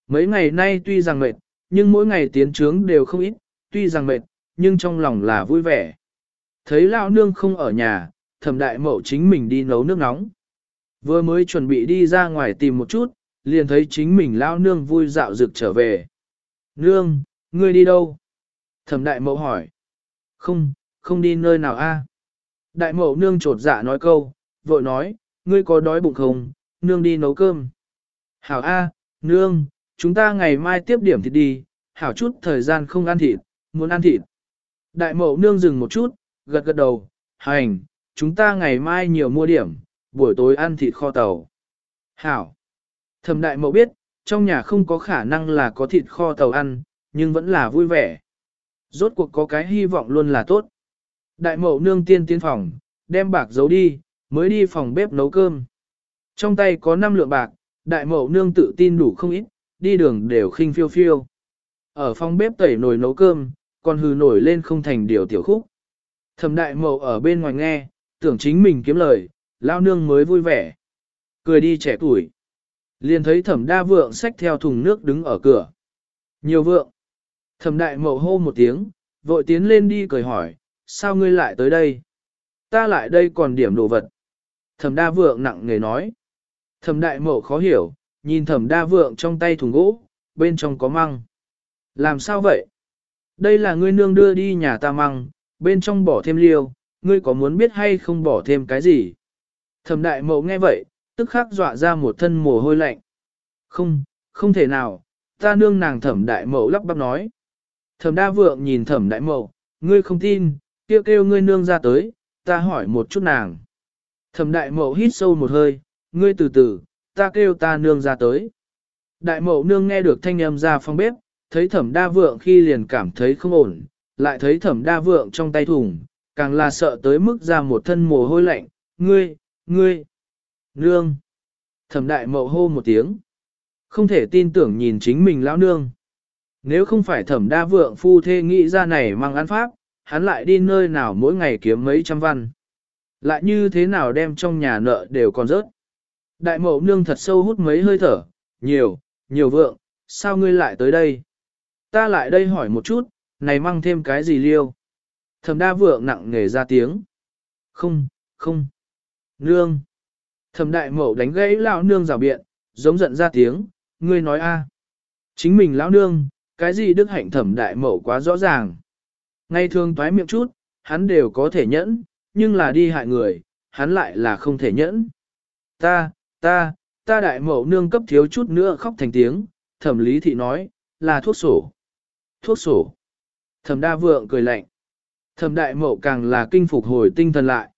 Mấy ngày nay tuy rằng mệt, nhưng mỗi ngày tiến trướng đều không ít, tuy rằng mệt, nhưng trong lòng là vui vẻ. Thấy lão nương không ở nhà, thẩm đại mậu chính mình đi nấu nước nóng. Vừa mới chuẩn bị đi ra ngoài tìm một chút, liền thấy chính mình lão nương vui dạo rực trở về. Nương, ngươi đi đâu? Thẩm đại Mẫu hỏi. Không, không đi nơi nào a? Đại Mẫu nương trột dạ nói câu, vội nói, ngươi có đói bụng không, nương đi nấu cơm. Hảo a, nương, chúng ta ngày mai tiếp điểm thịt đi, hảo chút thời gian không ăn thịt, muốn ăn thịt. Đại Mẫu nương dừng một chút, gật gật đầu, hành, chúng ta ngày mai nhiều mua điểm, buổi tối ăn thịt kho tàu. Hảo. Thẩm đại Mẫu biết, trong nhà không có khả năng là có thịt kho tàu ăn, nhưng vẫn là vui vẻ. Rốt cuộc có cái hy vọng luôn là tốt. Đại mậu nương tiên tiến phòng, đem bạc giấu đi, mới đi phòng bếp nấu cơm. Trong tay có 5 lượng bạc, đại mậu nương tự tin đủ không ít, đi đường đều khinh phiêu phiêu. Ở phòng bếp tẩy nồi nấu cơm, còn hừ nổi lên không thành điều tiểu khúc. Thẩm đại mậu ở bên ngoài nghe, tưởng chính mình kiếm lời, lao nương mới vui vẻ. Cười đi trẻ tuổi. Liền thấy thẩm đa vượng xách theo thùng nước đứng ở cửa. Nhiều vượng. Thẩm đại mậu hô một tiếng, vội tiến lên đi cười hỏi, sao ngươi lại tới đây? Ta lại đây còn điểm đồ vật. Thẩm đa vượng nặng nề nói. Thẩm đại mậu khó hiểu, nhìn thẩm đa vượng trong tay thùng gỗ, bên trong có măng. Làm sao vậy? Đây là ngươi nương đưa đi nhà ta măng, bên trong bỏ thêm liêu, ngươi có muốn biết hay không bỏ thêm cái gì? Thẩm đại mậu nghe vậy, tức khắc dọa ra một thân mồ hôi lạnh. Không, không thể nào, ta nương nàng thẩm đại mậu lắp bắp nói. Thẩm đa vượng nhìn thẩm đại mậu, ngươi không tin, kêu kêu ngươi nương ra tới, ta hỏi một chút nàng. Thẩm đại mậu hít sâu một hơi, ngươi từ từ, ta kêu ta nương ra tới. Đại mậu nương nghe được thanh âm ra phòng bếp, thấy thẩm đa vượng khi liền cảm thấy không ổn, lại thấy thẩm đa vượng trong tay thùng, càng là sợ tới mức ra một thân mồ hôi lạnh, ngươi, ngươi, nương. Thẩm đại mậu hô một tiếng, không thể tin tưởng nhìn chính mình lão nương. Nếu không phải thẩm đa vượng phu thê nghĩ ra này mang ăn pháp, hắn lại đi nơi nào mỗi ngày kiếm mấy trăm văn. Lại như thế nào đem trong nhà nợ đều còn rớt. Đại mậu nương thật sâu hút mấy hơi thở, nhiều, nhiều vượng, sao ngươi lại tới đây? Ta lại đây hỏi một chút, này mang thêm cái gì liêu? Thẩm đa vượng nặng nề ra tiếng. Không, không. Nương. Thẩm đại mậu đánh gãy lão nương rào biện, giống giận ra tiếng, ngươi nói a. Chính mình lão nương, cái gì đức hạnh thẩm đại mậu quá rõ ràng. Ngay thường toái miệng chút, hắn đều có thể nhẫn, nhưng là đi hại người, hắn lại là không thể nhẫn. Ta, ta, ta đại mậu nương cấp thiếu chút nữa khóc thành tiếng, thẩm lý thị nói, là thuốc sổ. Thuốc sổ. Thẩm đa vượng cười lạnh. Thẩm đại mậu càng là kinh phục hồi tinh thần lại.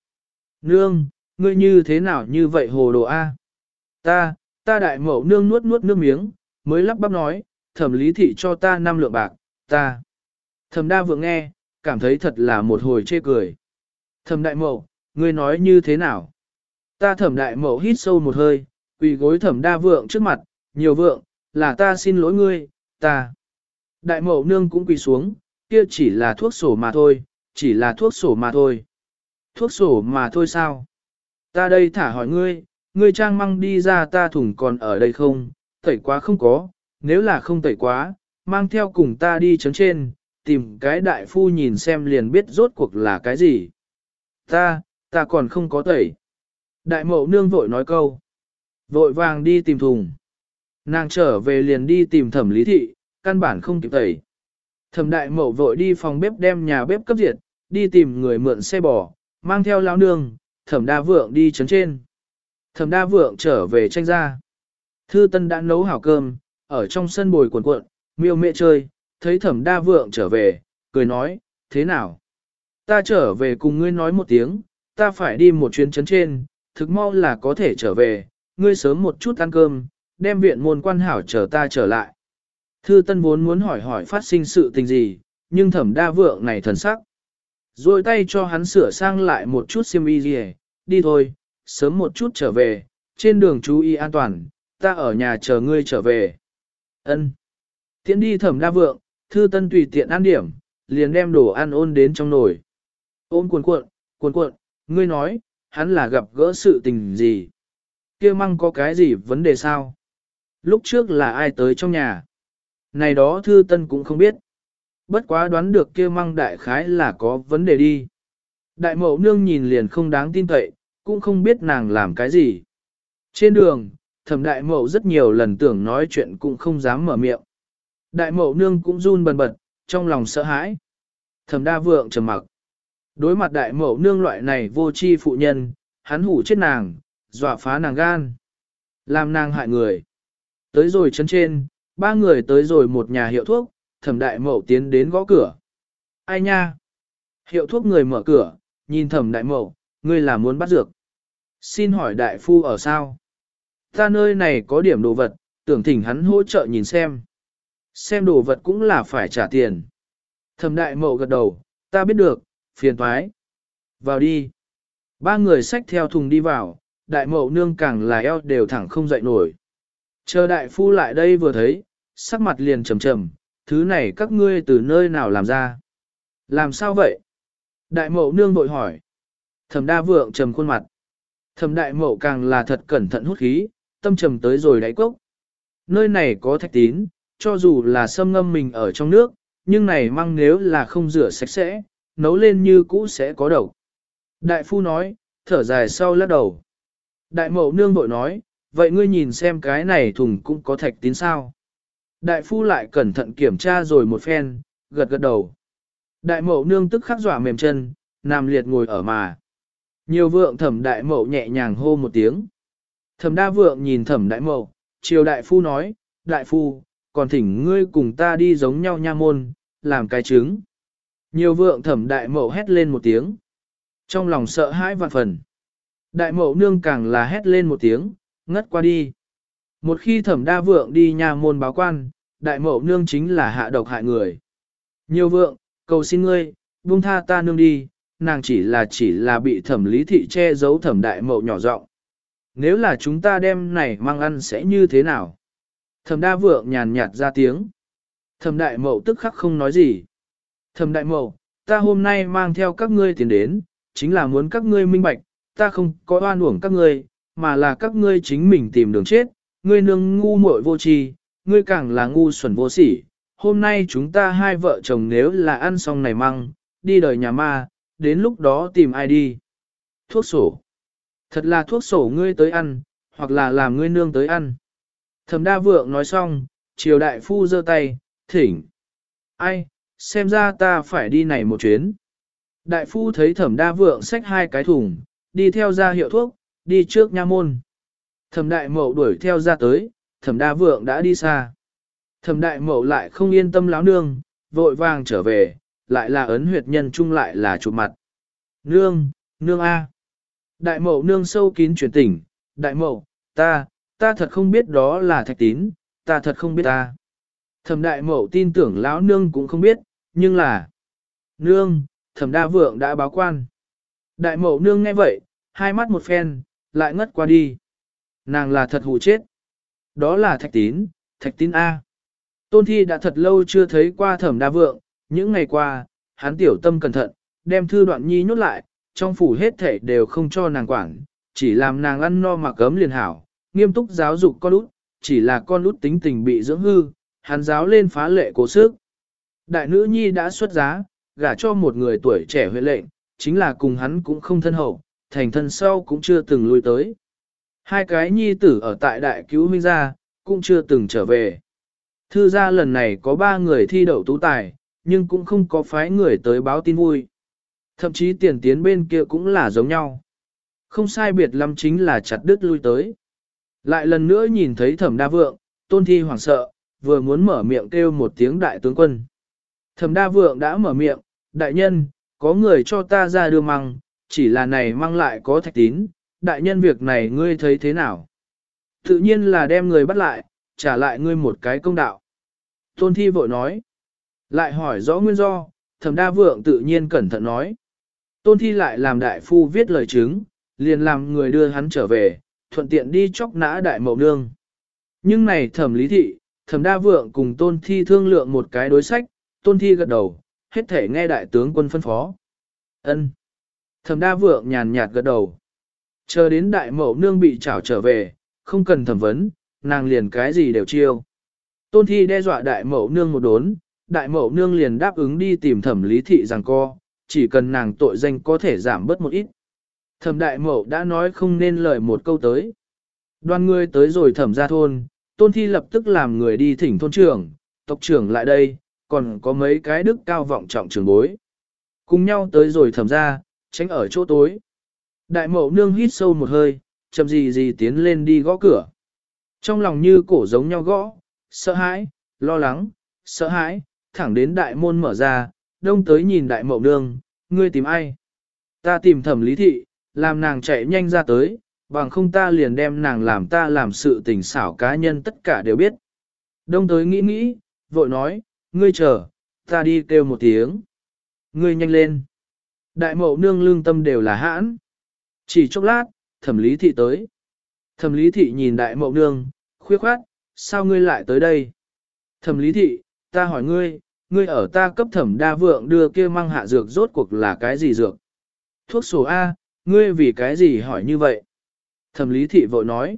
Nương, ngươi như thế nào như vậy hồ đồ A? Ta, ta đại mậu nương nuốt nuốt nước miếng, mới lắp bắp nói, thẩm lý thị cho ta năm lượng bạc, ta. Thẩm đa vượng nghe, cảm thấy thật là một hồi chê cười. Thẩm đại mậu, ngươi nói như thế nào? Ta thẩm đại mậu hít sâu một hơi, quỳ gối thẩm đa vượng trước mặt, nhiều vượng, là ta xin lỗi ngươi, ta. Đại mậu nương cũng quỳ xuống, kia chỉ là thuốc sổ mà thôi, chỉ là thuốc sổ mà thôi. Thuốc sổ mà thôi sao? Ta đây thả hỏi ngươi, ngươi trang măng đi ra ta thủng còn ở đây không? Tẩy quá không có, nếu là không tẩy quá, mang theo cùng ta đi chấn trên, tìm cái đại phu nhìn xem liền biết rốt cuộc là cái gì. Ta, ta còn không có tẩy. Đại mậu nương vội nói câu. Vội vàng đi tìm thùng. Nàng trở về liền đi tìm thẩm lý thị, căn bản không kịp tẩy. Thẩm đại mậu vội đi phòng bếp đem nhà bếp cấp diệt, đi tìm người mượn xe bò, mang theo lao nương, thẩm đa vượng đi chấn trên. Thẩm đa vượng trở về tranh ra. Thư Tân đã nấu hảo cơm, ở trong sân bồi cuộn cuộn, miêu mẹ chơi, thấy thẩm đa vượng trở về, cười nói, thế nào? Ta trở về cùng ngươi nói một tiếng, ta phải đi một chuyến chấn trên, thực mau là có thể trở về, ngươi sớm một chút ăn cơm, đem viện môn quan hảo chờ ta trở lại. Thư Tân vốn muốn hỏi hỏi phát sinh sự tình gì, nhưng thẩm đa vượng này thần sắc. Rồi tay cho hắn sửa sang lại một chút xiêm y gì, đi thôi, sớm một chút trở về, trên đường chú ý an toàn, ta ở nhà chờ ngươi trở về. Ân. Tiến đi thẩm đa vượng, thư tân tùy tiện ăn điểm, liền đem đồ ăn ôn đến trong nồi. Ôn cuộn cuộn, cuộn cuộn, ngươi nói, hắn là gặp gỡ sự tình gì? kia măng có cái gì vấn đề sao? Lúc trước là ai tới trong nhà? Này đó thư tân cũng không biết. Bất quá đoán được kia măng đại khái là có vấn đề đi. Đại mẫu nương nhìn liền không đáng tin cậy, cũng không biết nàng làm cái gì. Trên đường, thẩm đại Mậu rất nhiều lần tưởng nói chuyện cũng không dám mở miệng. Đại Mậu nương cũng run bần bật, trong lòng sợ hãi. Thẩm đa vượng trầm mặc. Đối mặt đại Mậu nương loại này vô chi phụ nhân, hắn hủ chết nàng, dọa phá nàng gan. Làm nàng hại người. Tới rồi chân trên, ba người tới rồi một nhà hiệu thuốc, thẩm đại mậu tiến đến gõ cửa. Ai nha? Hiệu thuốc người mở cửa, nhìn thẩm đại mậu, ngươi là muốn bắt dược. Xin hỏi đại phu ở sao? Ta nơi này có điểm đồ vật, tưởng thỉnh hắn hỗ trợ nhìn xem. Xem đồ vật cũng là phải trả tiền. Thẩm đại mậu gật đầu, ta biết được, phiền thoái. Vào đi. Ba người xách theo thùng đi vào, đại mậu nương càng là eo đều thẳng không dậy nổi. Chờ đại phu lại đây vừa thấy, sắc mặt liền trầm trầm, thứ này các ngươi từ nơi nào làm ra? Làm sao vậy? Đại mậu nương bội hỏi. Thẩm đa vượng trầm khuôn mặt. Thẩm đại mậu càng là thật cẩn thận hút khí, tâm trầm tới rồi đáy cốc. Nơi này có thạch tín, cho dù là sâm ngâm mình ở trong nước, nhưng này măng nếu là không rửa sạch sẽ, nấu lên như cũ sẽ có độc. Đại phu nói, thở dài sau lắc đầu. Đại mậu nương bội nói, vậy ngươi nhìn xem cái này thùng cũng có thạch tín sao? Đại phu lại cẩn thận kiểm tra rồi một phen, gật gật đầu. Đại mậu nương tức khắc dọa mềm chân, nằm liệt ngồi ở mà. Nhiều vượng thẩm đại mậu nhẹ nhàng hô một tiếng. Thẩm đa vượng nhìn thẩm đại mậu, triều đại phu nói, đại phu, còn thỉnh ngươi cùng ta đi giống nhau nha môn, làm cái trứng. Nhiều vượng thẩm đại mậu hét lên một tiếng. Trong lòng sợ hãi vạn phần. Đại mậu nương càng là hét lên một tiếng, ngất qua đi. Một khi thẩm đa vượng đi nha môn báo quan, đại mậu nương chính là hạ độc hại người. Nhiều vượng, cầu xin ngươi, buông tha ta nương đi, nàng chỉ là chỉ là bị thẩm lý thị che giấu thẩm đại mậu nhỏ giọng. Nếu là chúng ta đem này mang ăn sẽ như thế nào? Thẩm đa vượng nhàn nhạt ra tiếng. Thẩm đại mậu tức khắc không nói gì. Thẩm đại mậu, ta hôm nay mang theo các ngươi tiền đến, chính là muốn các ngươi minh bạch, ta không có oan uổng các ngươi, mà là các ngươi chính mình tìm đường chết, ngươi nương ngu muội vô tri, ngươi càng là ngu xuẩn vô sỉ. Hôm nay chúng ta hai vợ chồng nếu là ăn xong này măng, đi đời nhà ma, đến lúc đó tìm ai đi. Thuốc sổ. Thật là thuốc sổ ngươi tới ăn, hoặc là làm ngươi nương tới ăn. Thẩm đa vượng nói xong, triều đại phu giơ tay, thỉnh. Ai, xem ra ta phải đi này một chuyến. Đại phu thấy thẩm đa vượng xách hai cái thùng, đi theo ra hiệu thuốc, đi trước nha môn. Thẩm đại mậu đuổi theo ra tới, thẩm đa vượng đã đi xa. Thẩm đại mậu lại không yên tâm láo nương, vội vàng trở về, lại là ấn huyệt nhân chung lại là chụp mặt. Nương, nương A. Đại mậu nương sâu kín chuyển tỉnh, đại mậu, ta, ta thật không biết đó là thạch tín, ta thật không biết ta. Thẩm đại mậu tin tưởng lão nương cũng không biết, nhưng là... Nương, thẩm đa vượng đã báo quan. Đại mậu nương nghe vậy, hai mắt một phen, lại ngất qua đi. Nàng là thật hù chết. Đó là thạch tín, thạch tín A. Tôn thi đã thật lâu chưa thấy qua thẩm đa vượng, những ngày qua, hắn tiểu tâm cẩn thận, đem thư đoạn nhi nhốt lại, trong phủ hết thể đều không cho nàng quản, chỉ làm nàng ăn no mà cấm liền hảo, nghiêm túc giáo dục con út, chỉ là con út tính tình bị dưỡng hư, hắn giáo lên phá lệ cố sức. Đại nữ nhi đã xuất giá, gả cho một người tuổi trẻ huệ lệnh, chính là cùng hắn cũng không thân hậu, thành thân sau cũng chưa từng lui tới. Hai cái nhi tử ở tại đại cứu huynh gia, cũng chưa từng trở về. Thư gia lần này có ba người thi đậu tú tài, nhưng cũng không có phái người tới báo tin vui. Thậm chí tiền tiến bên kia cũng là giống nhau. Không sai biệt lắm chính là chặt đứt lui tới. Lại lần nữa nhìn thấy thẩm đa vượng, tôn thi hoảng sợ, vừa muốn mở miệng kêu một tiếng đại tướng quân. Thẩm đa vượng đã mở miệng, đại nhân, có người cho ta ra đưa măng, chỉ là này mang lại có thạch tín, đại nhân việc này ngươi thấy thế nào? Tự nhiên là đem người bắt lại, trả lại ngươi một cái công đạo. Tôn thi vội nói, lại hỏi rõ nguyên do, thẩm đa vượng tự nhiên cẩn thận nói. Tôn thi lại làm đại phu viết lời chứng, liền làm người đưa hắn trở về, thuận tiện đi chóc nã đại mậu nương. Nhưng này thẩm lý thị, thẩm đa vượng cùng tôn thi thương lượng một cái đối sách, tôn thi gật đầu, hết thể nghe đại tướng quân phân phó. ân Thẩm đa vượng nhàn nhạt gật đầu. Chờ đến đại mậu nương bị trảo trở về, không cần thẩm vấn, nàng liền cái gì đều chiêu. Tôn thi đe dọa đại mậu nương một đốn, đại mậu nương liền đáp ứng đi tìm thẩm lý thị rằng co, chỉ cần nàng tội danh có thể giảm bớt một ít. Thẩm đại mậu đã nói không nên lời một câu tới. Đoàn người tới rồi thẩm ra thôn, tôn thi lập tức làm người đi thỉnh thôn trưởng, tộc trưởng lại đây, còn có mấy cái đức cao vọng trọng trường bối. Cùng nhau tới rồi thẩm ra, tránh ở chỗ tối. Đại mậu nương hít sâu một hơi, chậm gì gì tiến lên đi gõ cửa. Trong lòng như cổ giống nhau gõ, sợ hãi, lo lắng, sợ hãi, thẳng đến đại môn mở ra, đông tới nhìn đại mậu nương, ngươi tìm ai? Ta tìm thẩm lý thị, làm nàng chạy nhanh ra tới, bằng không ta liền đem nàng làm ta làm sự tình xảo cá nhân tất cả đều biết. Đông tới nghĩ nghĩ, vội nói, ngươi chờ, ta đi kêu một tiếng. Ngươi nhanh lên. Đại mậu nương lương tâm đều là hãn. Chỉ chốc lát, thẩm lý thị tới. Thẩm lý thị nhìn đại mậu nương, khuyết khoát, sao ngươi lại tới đây? Thẩm lý thị, ta hỏi ngươi, ngươi ở ta cấp thẩm đa vượng đưa kia mang hạ dược rốt cuộc là cái gì dược? Thuốc sổ A, ngươi vì cái gì hỏi như vậy? Thẩm lý thị vội nói.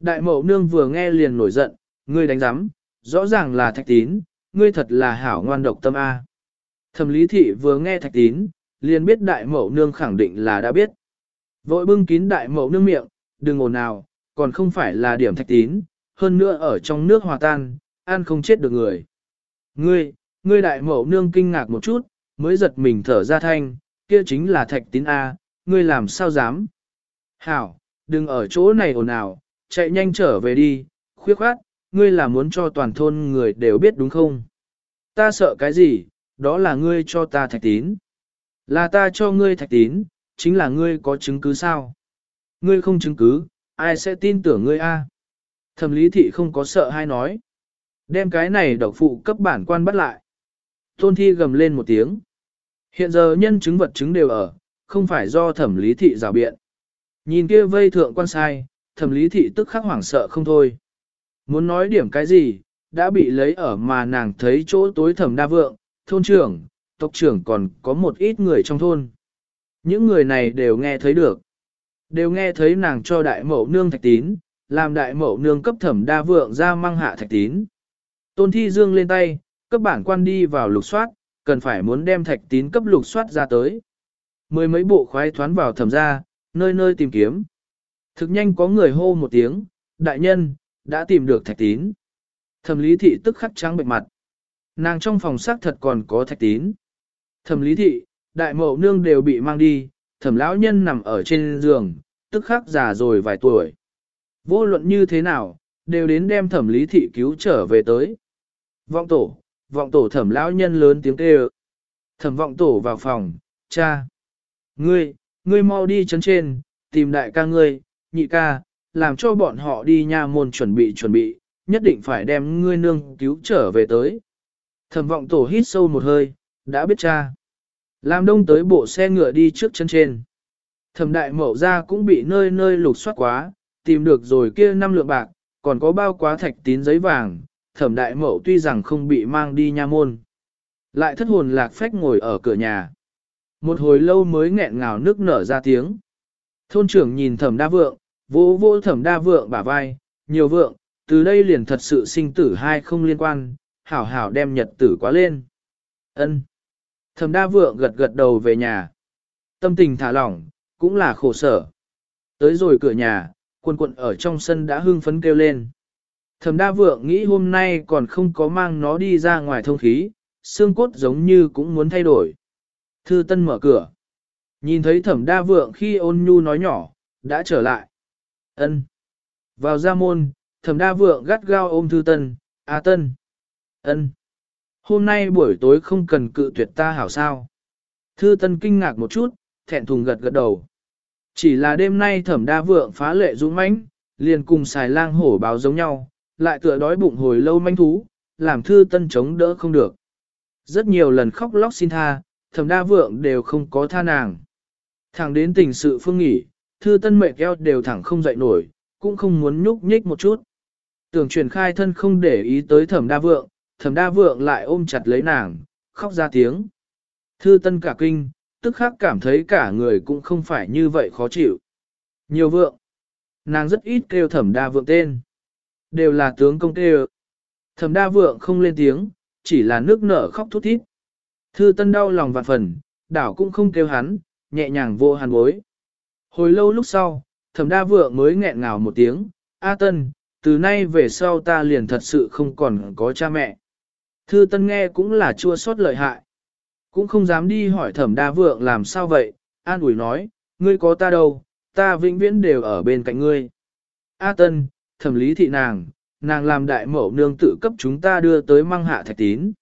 Đại mậu nương vừa nghe liền nổi giận, ngươi đánh giám, rõ ràng là thạch tín, ngươi thật là hảo ngoan độc tâm A. Thẩm lý thị vừa nghe thạch tín, liền biết đại mậu nương khẳng định là đã biết. Vội bưng kín đại mậu nương miệng, đừng ồn nào, còn không phải là điểm thạch tín, hơn nữa ở trong nước hòa tan, ăn không chết được người. Ngươi, ngươi đại mẫu nương kinh ngạc một chút, mới giật mình thở ra thanh, kia chính là thạch tín A, ngươi làm sao dám. Hảo, đừng ở chỗ này ồn ào, chạy nhanh trở về đi, khuyết khoát, ngươi là muốn cho toàn thôn người đều biết đúng không? Ta sợ cái gì, đó là ngươi cho ta thạch tín. Là ta cho ngươi thạch tín, chính là ngươi có chứng cứ sao? Ngươi không chứng cứ, ai sẽ tin tưởng ngươi a? Thẩm lý thị không có sợ hay nói. Đem cái này độc phụ cấp bản quan bắt lại. Tôn thi gầm lên một tiếng. Hiện giờ nhân chứng vật chứng đều ở, không phải do thẩm lý thị rào biện. Nhìn kia vây thượng quan sai, thẩm lý thị tức khắc hoảng sợ không thôi. Muốn nói điểm cái gì, đã bị lấy ở mà nàng thấy chỗ tối thẩm đa vượng, thôn trưởng, tộc trưởng còn có một ít người trong thôn. Những người này đều nghe thấy được. Đều nghe thấy nàng cho đại mẫu nương thạch tín, làm đại mẫu nương cấp thẩm đa vượng ra mang hạ thạch tín. Tôn thi dương lên tay, cấp bản quan đi vào lục soát, cần phải muốn đem thạch tín cấp lục soát ra tới. Mười mấy bộ khoái thoán vào thẩm ra, nơi nơi tìm kiếm. Thực nhanh có người hô một tiếng, đại nhân, đã tìm được thạch tín. Thẩm lý thị tức khắc trắng bệnh mặt. Nàng trong phòng xác thật còn có thạch tín. Thẩm lý thị, đại mậu nương đều bị mang đi, thẩm lão nhân nằm ở trên giường, tức khắc già rồi vài tuổi. Vô luận như thế nào, đều đến đem thẩm lý thị cứu trở về tới. Vọng tổ, vọng tổ thẩm lão nhân lớn tiếng kêu. Thẩm vọng tổ vào phòng, cha. Ngươi, ngươi mau đi chấn trên, tìm đại ca ngươi, nhị ca, làm cho bọn họ đi nha môn chuẩn bị chuẩn bị, nhất định phải đem ngươi nương cứu trở về tới. Thẩm vọng tổ hít sâu một hơi, đã biết cha. Làm đông tới bộ xe ngựa đi trước chân trên. Thẩm đại mậu ra cũng bị nơi nơi lục soát quá, tìm được rồi kia năm lượng bạc, còn có bao quá thạch tín giấy vàng, thẩm đại mậu tuy rằng không bị mang đi nha môn. Lại thất hồn lạc phách ngồi ở cửa nhà. Một hồi lâu mới nghẹn ngào nước nở ra tiếng. Thôn trưởng nhìn thẩm đa vượng, vô vô thẩm đa vượng bả vai, nhiều vượng, từ đây liền thật sự sinh tử hai không liên quan, hảo hảo đem nhật tử quá lên. ân Thẩm đa vượng gật gật đầu về nhà. Tâm tình thả lỏng, cũng là khổ sở. Tới rồi cửa nhà, quân quận ở trong sân đã hưng phấn kêu lên. Thẩm đa vượng nghĩ hôm nay còn không có mang nó đi ra ngoài thông khí, xương cốt giống như cũng muốn thay đổi. Thư Tân mở cửa. Nhìn thấy thẩm đa vượng khi ôn nhu nói nhỏ, đã trở lại. ân Vào ra môn, thẩm đa vượng gắt gao ôm Thư Tân, A Tân. ân Hôm nay buổi tối không cần cự tuyệt ta hảo sao. Thư Tân kinh ngạc một chút, thẹn thùng gật gật đầu. Chỉ là đêm nay thẩm đa vượng phá lệ dũng mãnh, liền cùng xài lang hổ báo giống nhau, lại tựa đói bụng hồi lâu manh thú, làm Thư Tân chống đỡ không được. Rất nhiều lần khóc lóc xin tha, thẩm đa vượng đều không có tha nàng. Thẳng đến tình sự phương nghỉ, thư tân mệt eo đều thẳng không dậy nổi, cũng không muốn nhúc nhích một chút. Tưởng truyền khai thân không để ý tới thẩm đa vượng, thẩm đa vượng lại ôm chặt lấy nàng, khóc ra tiếng. Thư tân cả kinh, tức khắc cảm thấy cả người cũng không phải như vậy khó chịu. Nhiều vượng, nàng rất ít kêu thẩm đa vượng tên. Đều là tướng công tê Thẩm đa vượng không lên tiếng, chỉ là nước nở khóc thút thít. Thư tân đau lòng vạn phần, đảo cũng không kêu hắn, nhẹ nhàng vô hàn bối. Hồi lâu lúc sau, thẩm đa vượng mới nghẹn ngào một tiếng, A tân, từ nay về sau ta liền thật sự không còn có cha mẹ. Thư tân nghe cũng là chua xót lợi hại. Cũng không dám đi hỏi thẩm đa vượng làm sao vậy, an ủi nói, ngươi có ta đâu, ta vĩnh viễn đều ở bên cạnh ngươi. A tân, thẩm lý thị nàng, nàng làm đại mẫu nương tự cấp chúng ta đưa tới măng hạ thạch tín.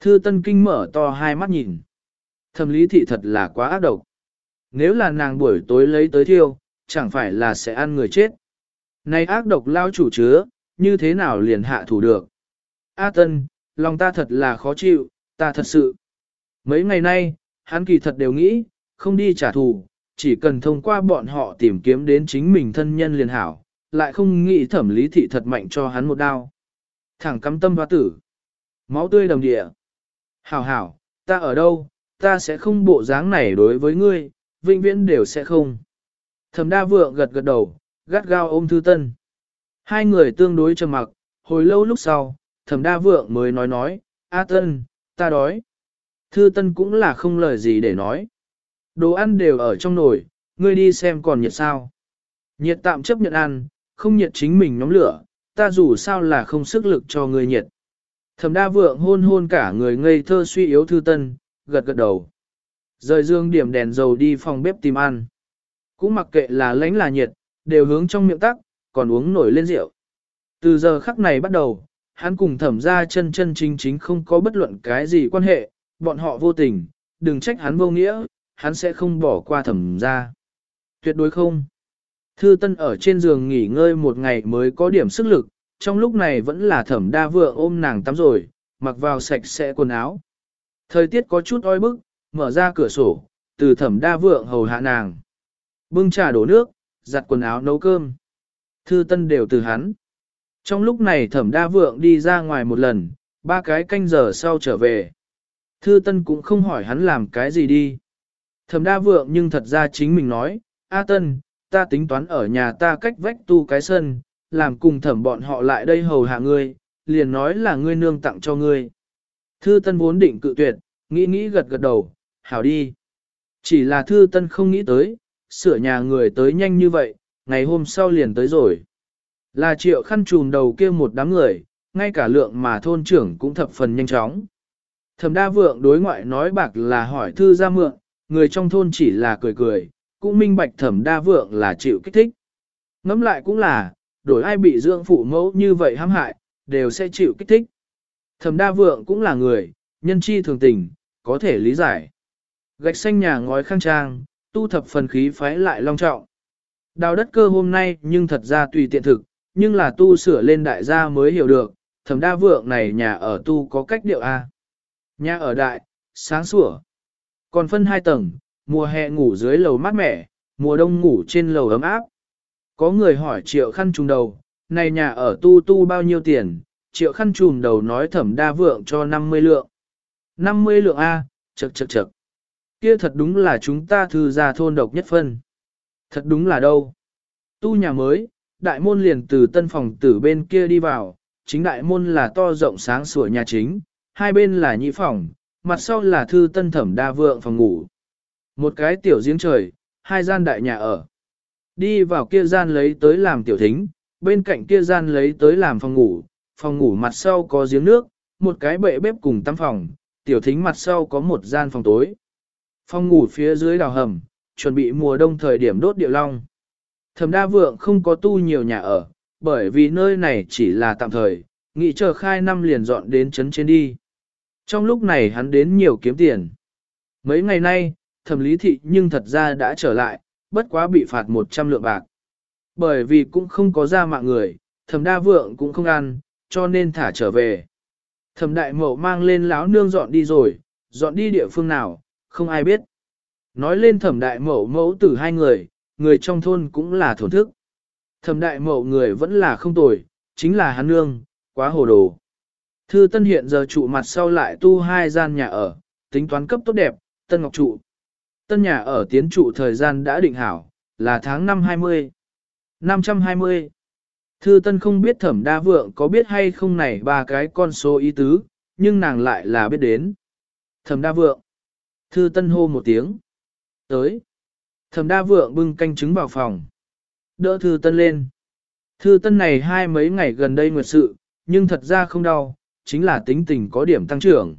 Thư Tân Kinh mở to hai mắt nhìn. Thẩm lý thị thật là quá ác độc. Nếu là nàng buổi tối lấy tới thiêu, chẳng phải là sẽ ăn người chết. Này ác độc lao chủ chứa, như thế nào liền hạ thủ được. A Tân, lòng ta thật là khó chịu, ta thật sự. Mấy ngày nay, hắn kỳ thật đều nghĩ, không đi trả thù, chỉ cần thông qua bọn họ tìm kiếm đến chính mình thân nhân liền hảo, lại không nghĩ thẩm lý thị thật mạnh cho hắn một đao. Thẳng cắm tâm hoa tử. Máu tươi đồng địa. Hảo hảo, ta ở đâu, ta sẽ không bộ dáng này đối với ngươi, vĩnh viễn đều sẽ không. Thẩm đa vượng gật gật đầu, gắt gao ôm thư tân. Hai người tương đối trầm mặc, hồi lâu lúc sau, thẩm đa vượng mới nói nói, A tân, ta đói. Thư tân cũng là không lời gì để nói. Đồ ăn đều ở trong nồi, ngươi đi xem còn nhiệt sao. Nhiệt tạm chấp nhận ăn, không nhiệt chính mình nhóm lửa, ta dù sao là không sức lực cho ngươi nhiệt. Thẩm đa vượng hôn hôn cả người ngây thơ suy yếu thư tân, gật gật đầu. Rời dương điểm đèn dầu đi phòng bếp tìm ăn. Cũng mặc kệ là lánh là nhiệt, đều hướng trong miệng tắc, còn uống nổi lên rượu. Từ giờ khắc này bắt đầu, hắn cùng thẩm ra chân chân chính chính không có bất luận cái gì quan hệ, bọn họ vô tình, đừng trách hắn vô nghĩa, hắn sẽ không bỏ qua thẩm ra. Tuyệt đối không. Thư Tân ở trên giường nghỉ ngơi một ngày mới có điểm sức lực, trong lúc này vẫn là thẩm đa vượng ôm nàng tắm rồi, mặc vào sạch sẽ quần áo. Thời tiết có chút oi bức, mở ra cửa sổ, từ thẩm đa vượng hầu hạ nàng. Bưng trà đổ nước, giặt quần áo nấu cơm. Thư Tân đều từ hắn. Trong lúc này thẩm đa vượng đi ra ngoài một lần, ba cái canh giờ sau trở về. Thư Tân cũng không hỏi hắn làm cái gì đi. Thẩm đa vượng nhưng thật ra chính mình nói, A Tân, ta tính toán ở nhà ta cách vách tu cái sân, làm cùng thẩm bọn họ lại đây hầu hạ ngươi, liền nói là ngươi nương tặng cho ngươi. Thư Tân vốn định cự tuyệt, nghĩ nghĩ gật gật đầu, hảo đi. Chỉ là Thư Tân không nghĩ tới, sửa nhà người tới nhanh như vậy, ngày hôm sau liền tới rồi. Là triệu khăn trùm đầu kia một đám người, ngay cả lượng mà thôn trưởng cũng thập phần nhanh chóng. Thẩm đa vượng đối ngoại nói bạc là hỏi thư ra mượn, người trong thôn chỉ là cười cười, cũng minh bạch thẩm đa vượng là chịu kích thích. Ngắm lại cũng là, đổi ai bị dưỡng phụ mẫu như vậy hãm hại, đều sẽ chịu kích thích. Thẩm đa vượng cũng là người, nhân chi thường tình, có thể lý giải. Gạch xanh nhà ngói khang trang, tu thập phần khí phái lại long trọng. Đào đất cơ hôm nay nhưng thật ra tùy tiện thực, nhưng là tu sửa lên đại gia mới hiểu được, thẩm đa vượng này nhà ở tu có cách điệu A. Nhà ở đại, sáng sủa. Còn phân hai tầng, mùa hè ngủ dưới lầu mát mẻ, mùa đông ngủ trên lầu ấm áp. Có người hỏi triệu khăn trùng đầu, này nhà ở tu tu bao nhiêu tiền, triệu khăn trùng đầu nói thẩm đa vượng cho 50 lượng. 50 lượng A, chật chật chật. Kia thật đúng là chúng ta thư gia thôn độc nhất phân. Thật đúng là đâu. Tu nhà mới, đại môn liền từ tân phòng tử bên kia đi vào, chính đại môn là to rộng sáng sủa nhà chính, hai bên là nhị phòng, mặt sau là thư tân thẩm đa vượng phòng ngủ. Một cái tiểu giếng trời, hai gian đại nhà ở. Đi vào kia gian lấy tới làm tiểu thính, bên cạnh kia gian lấy tới làm phòng ngủ, phòng ngủ mặt sau có giếng nước, một cái bệ bếp cùng tắm phòng, tiểu thính mặt sau có một gian phòng tối. Phòng ngủ phía dưới đào hầm, chuẩn bị mùa đông thời điểm đốt điệu long. Thẩm đa vượng không có tu nhiều nhà ở, bởi vì nơi này chỉ là tạm thời, nghĩ chờ khai năm liền dọn đến chấn trên đi. Trong lúc này hắn đến nhiều kiếm tiền. Mấy ngày nay, thẩm lý thị nhưng thật ra đã trở lại, bất quá bị phạt 100 lượng bạc. Bởi vì cũng không có ra mạng người, thẩm đa vượng cũng không ăn, cho nên thả trở về. Thẩm đại mậu mang lên láo nương dọn đi rồi, dọn đi địa phương nào, không ai biết. Nói lên thẩm đại mậu mẫu tử hai người, người trong thôn cũng là thổn thức. Thẩm đại mậu người vẫn là không tồi, chính là hắn nương, quá hồ đồ. Thư Tân hiện giờ trụ mặt sau lại tu hai gian nhà ở, tính toán cấp tốt đẹp, Tân Ngọc trụ. Tân nhà ở tiến trụ thời gian đã định hảo, là tháng 5 20. 520. Thư Tân không biết Thẩm Đa Vượng có biết hay không này ba cái con số ý tứ, nhưng nàng lại là biết đến. Thẩm Đa Vượng. Thư Tân hô một tiếng. Tới. Thẩm Đa Vượng bưng canh trứng vào phòng. Đỡ Thư Tân lên. Thư Tân này hai mấy ngày gần đây nguyệt sự, nhưng thật ra không đau, chính là tính tình có điểm tăng trưởng.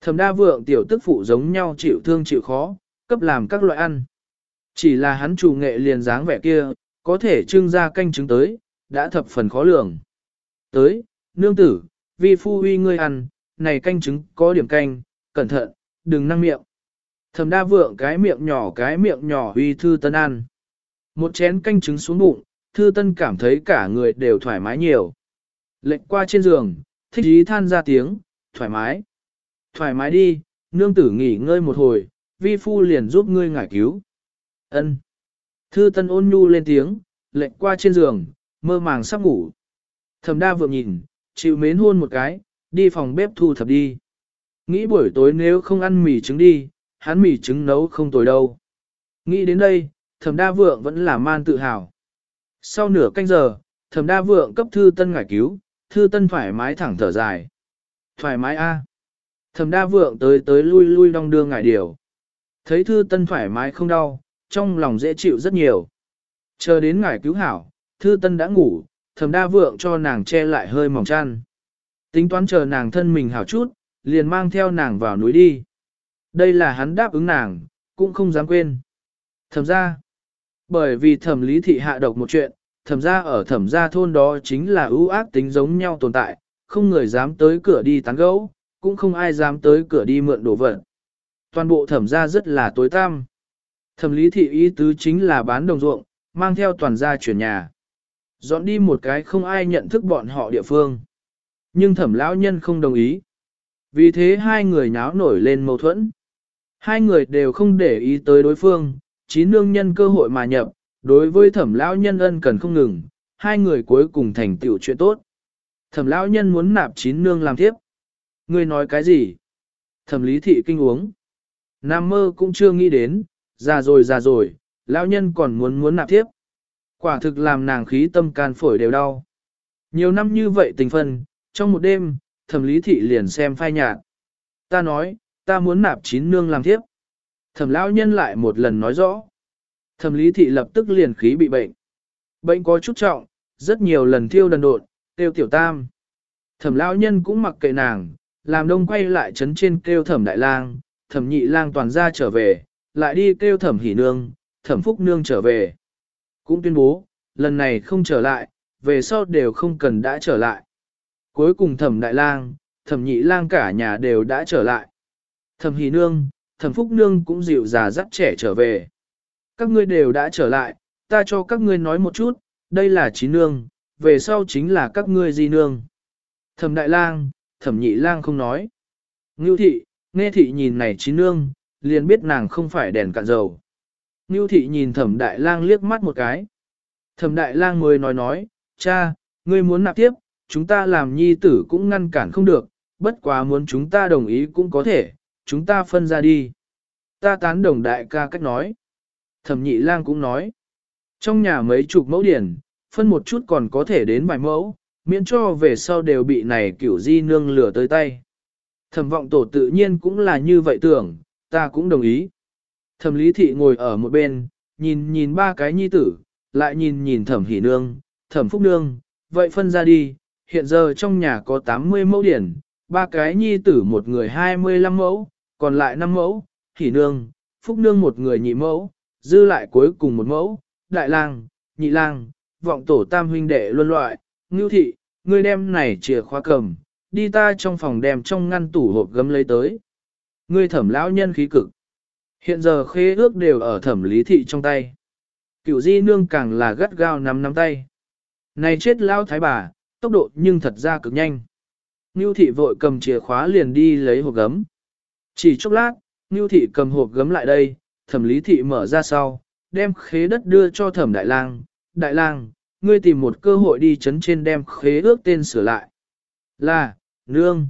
Thẩm Đa Vượng tiểu tức phụ giống nhau chịu thương chịu khó, cấp làm các loại ăn. Chỉ là hắn chủ nghệ liền dáng vẻ kia, có thể trưng ra canh trứng tới, đã thập phần khó lường. Tới, nương tử, vi phu uy ngươi ăn, này canh trứng có điểm canh, cẩn thận, đừng năng miệng. Thẩm đa vượng cái miệng nhỏ cái miệng nhỏ huy thư tân ăn. Một chén canh trứng xuống bụng, thư tân cảm thấy cả người đều thoải mái nhiều. Lệnh qua trên giường, thích ý than ra tiếng, thoải mái. Thoải mái đi, nương tử nghỉ ngơi một hồi, vi phu liền giúp ngươi ngải cứu. Ân. Thư tân ôn nhu lên tiếng, lệnh qua trên giường, mơ màng sắp ngủ. Thẩm đa vượng nhìn, chịu mến hôn một cái, đi phòng bếp thu thập đi. Nghĩ buổi tối nếu không ăn mì trứng đi, hắn mì trứng nấu không tồi đâu. Nghĩ đến đây, thẩm đa vượng vẫn là man tự hào. Sau nửa canh giờ, thẩm đa vượng cấp thư tân ngải cứu, thư tân thoải mái thẳng thở dài. Thoải mái a. Thẩm đa vượng tới tới lui lui đong đưa ngải điều. Thấy thư tân thoải mái không đau, trong lòng dễ chịu rất nhiều. Chờ đến ngài cứu hảo, thư tân đã ngủ, thầm đa vượng cho nàng che lại hơi mỏng chăn. Tính toán chờ nàng thân mình hảo chút, liền mang theo nàng vào núi đi. Đây là hắn đáp ứng nàng, cũng không dám quên. Thẩm ra, bởi vì thẩm lý thị hạ độc một chuyện, thẩm ra ở thẩm gia thôn đó chính là ưu ác tính giống nhau tồn tại, không người dám tới cửa đi tán gẫu, cũng không ai dám tới cửa đi mượn đồ vật. Toàn bộ thẩm gia rất là tối tăm. Thẩm lý thị ý tứ chính là bán đồng ruộng, mang theo toàn gia chuyển nhà. Dọn đi một cái không ai nhận thức bọn họ địa phương. Nhưng thẩm lão nhân không đồng ý. Vì thế hai người nháo nổi lên mâu thuẫn. Hai người đều không để ý tới đối phương, chín nương nhân cơ hội mà nhập, đối với thẩm lão nhân ân cần không ngừng, hai người cuối cùng thành tựu chuyện tốt. Thẩm lão nhân muốn nạp chín nương làm tiếp. Ngươi nói cái gì? Thẩm lý thị kinh uống. Nam mơ cũng chưa nghĩ đến, già rồi già rồi, lão nhân còn muốn muốn nạp tiếp. Quả thực làm nàng khí tâm can phổi đều đau. Nhiều năm như vậy tình phân, trong một đêm, thẩm lý thị liền xem phai nhạt. Ta nói, ta muốn nạp chín nương làm tiếp. Thẩm lão nhân lại một lần nói rõ. Thẩm lý thị lập tức liền khí bị bệnh. Bệnh có chút trọng, rất nhiều lần thiêu đần đột, tiêu tiểu tam. Thẩm lão nhân cũng mặc kệ nàng, làm đông quay lại chấn trên kêu thẩm đại lang, thẩm nhị lang toàn ra trở về, lại đi kêu thẩm hỉ nương, thẩm phúc nương trở về. Cũng tuyên bố, lần này không trở lại, về sau đều không cần đã trở lại. Cuối cùng thẩm đại lang, thẩm nhị lang cả nhà đều đã trở lại. Thẩm hỉ nương, thẩm phúc nương cũng dịu già dắt trẻ trở về. Các ngươi đều đã trở lại, ta cho các ngươi nói một chút, đây là chín nương, về sau chính là các ngươi di nương. Thẩm đại lang, thẩm nhị lang không nói. Ngưu thị, nghe thị nhìn này chín nương, liền biết nàng không phải đèn cạn dầu. Ngưu thị nhìn thẩm đại lang liếc mắt một cái. Thẩm đại lang mới nói nói, cha, ngươi muốn nạp tiếp, chúng ta làm nhi tử cũng ngăn cản không được, bất quá muốn chúng ta đồng ý cũng có thể, chúng ta phân ra đi. Ta tán đồng đại ca cách nói. Thẩm nhị lang cũng nói, trong nhà mấy chục mẫu điển, phân một chút còn có thể đến vài mẫu, miễn cho về sau đều bị này kiểu di nương lửa tới tay. Thẩm vọng tổ tự nhiên cũng là như vậy tưởng, ta cũng đồng ý. Thẩm lý thị ngồi ở một bên, nhìn nhìn ba cái nhi tử, lại nhìn nhìn thẩm hỷ nương, thẩm phúc nương, vậy phân ra đi, hiện giờ trong nhà có 80 mẫu điển, ba cái nhi tử một người 25 mẫu, còn lại 5 mẫu, hỷ nương, phúc nương một người nhị mẫu, dư lại cuối cùng một mẫu, đại lang, nhị lang, vọng tổ tam huynh đệ luân loại, ngưu thị, ngươi đem này chìa khóa cầm, đi ta trong phòng đem trong ngăn tủ hộp gấm lấy tới. Ngươi thẩm lão nhân khí cực. Hiện giờ khế ước đều ở thẩm lý thị trong tay. Cựu di nương càng là gắt gao nắm nắm tay. Này chết lao thái bà, tốc độ nhưng thật ra cực nhanh. Ngưu thị vội cầm chìa khóa liền đi lấy hộp gấm. Chỉ chốc lát, Ngưu thị cầm hộp gấm lại đây, thẩm lý thị mở ra sau, đem khế đất đưa cho thẩm đại lang. Đại lang, ngươi tìm một cơ hội đi chấn trên đem khế ước tên sửa lại. Là, nương.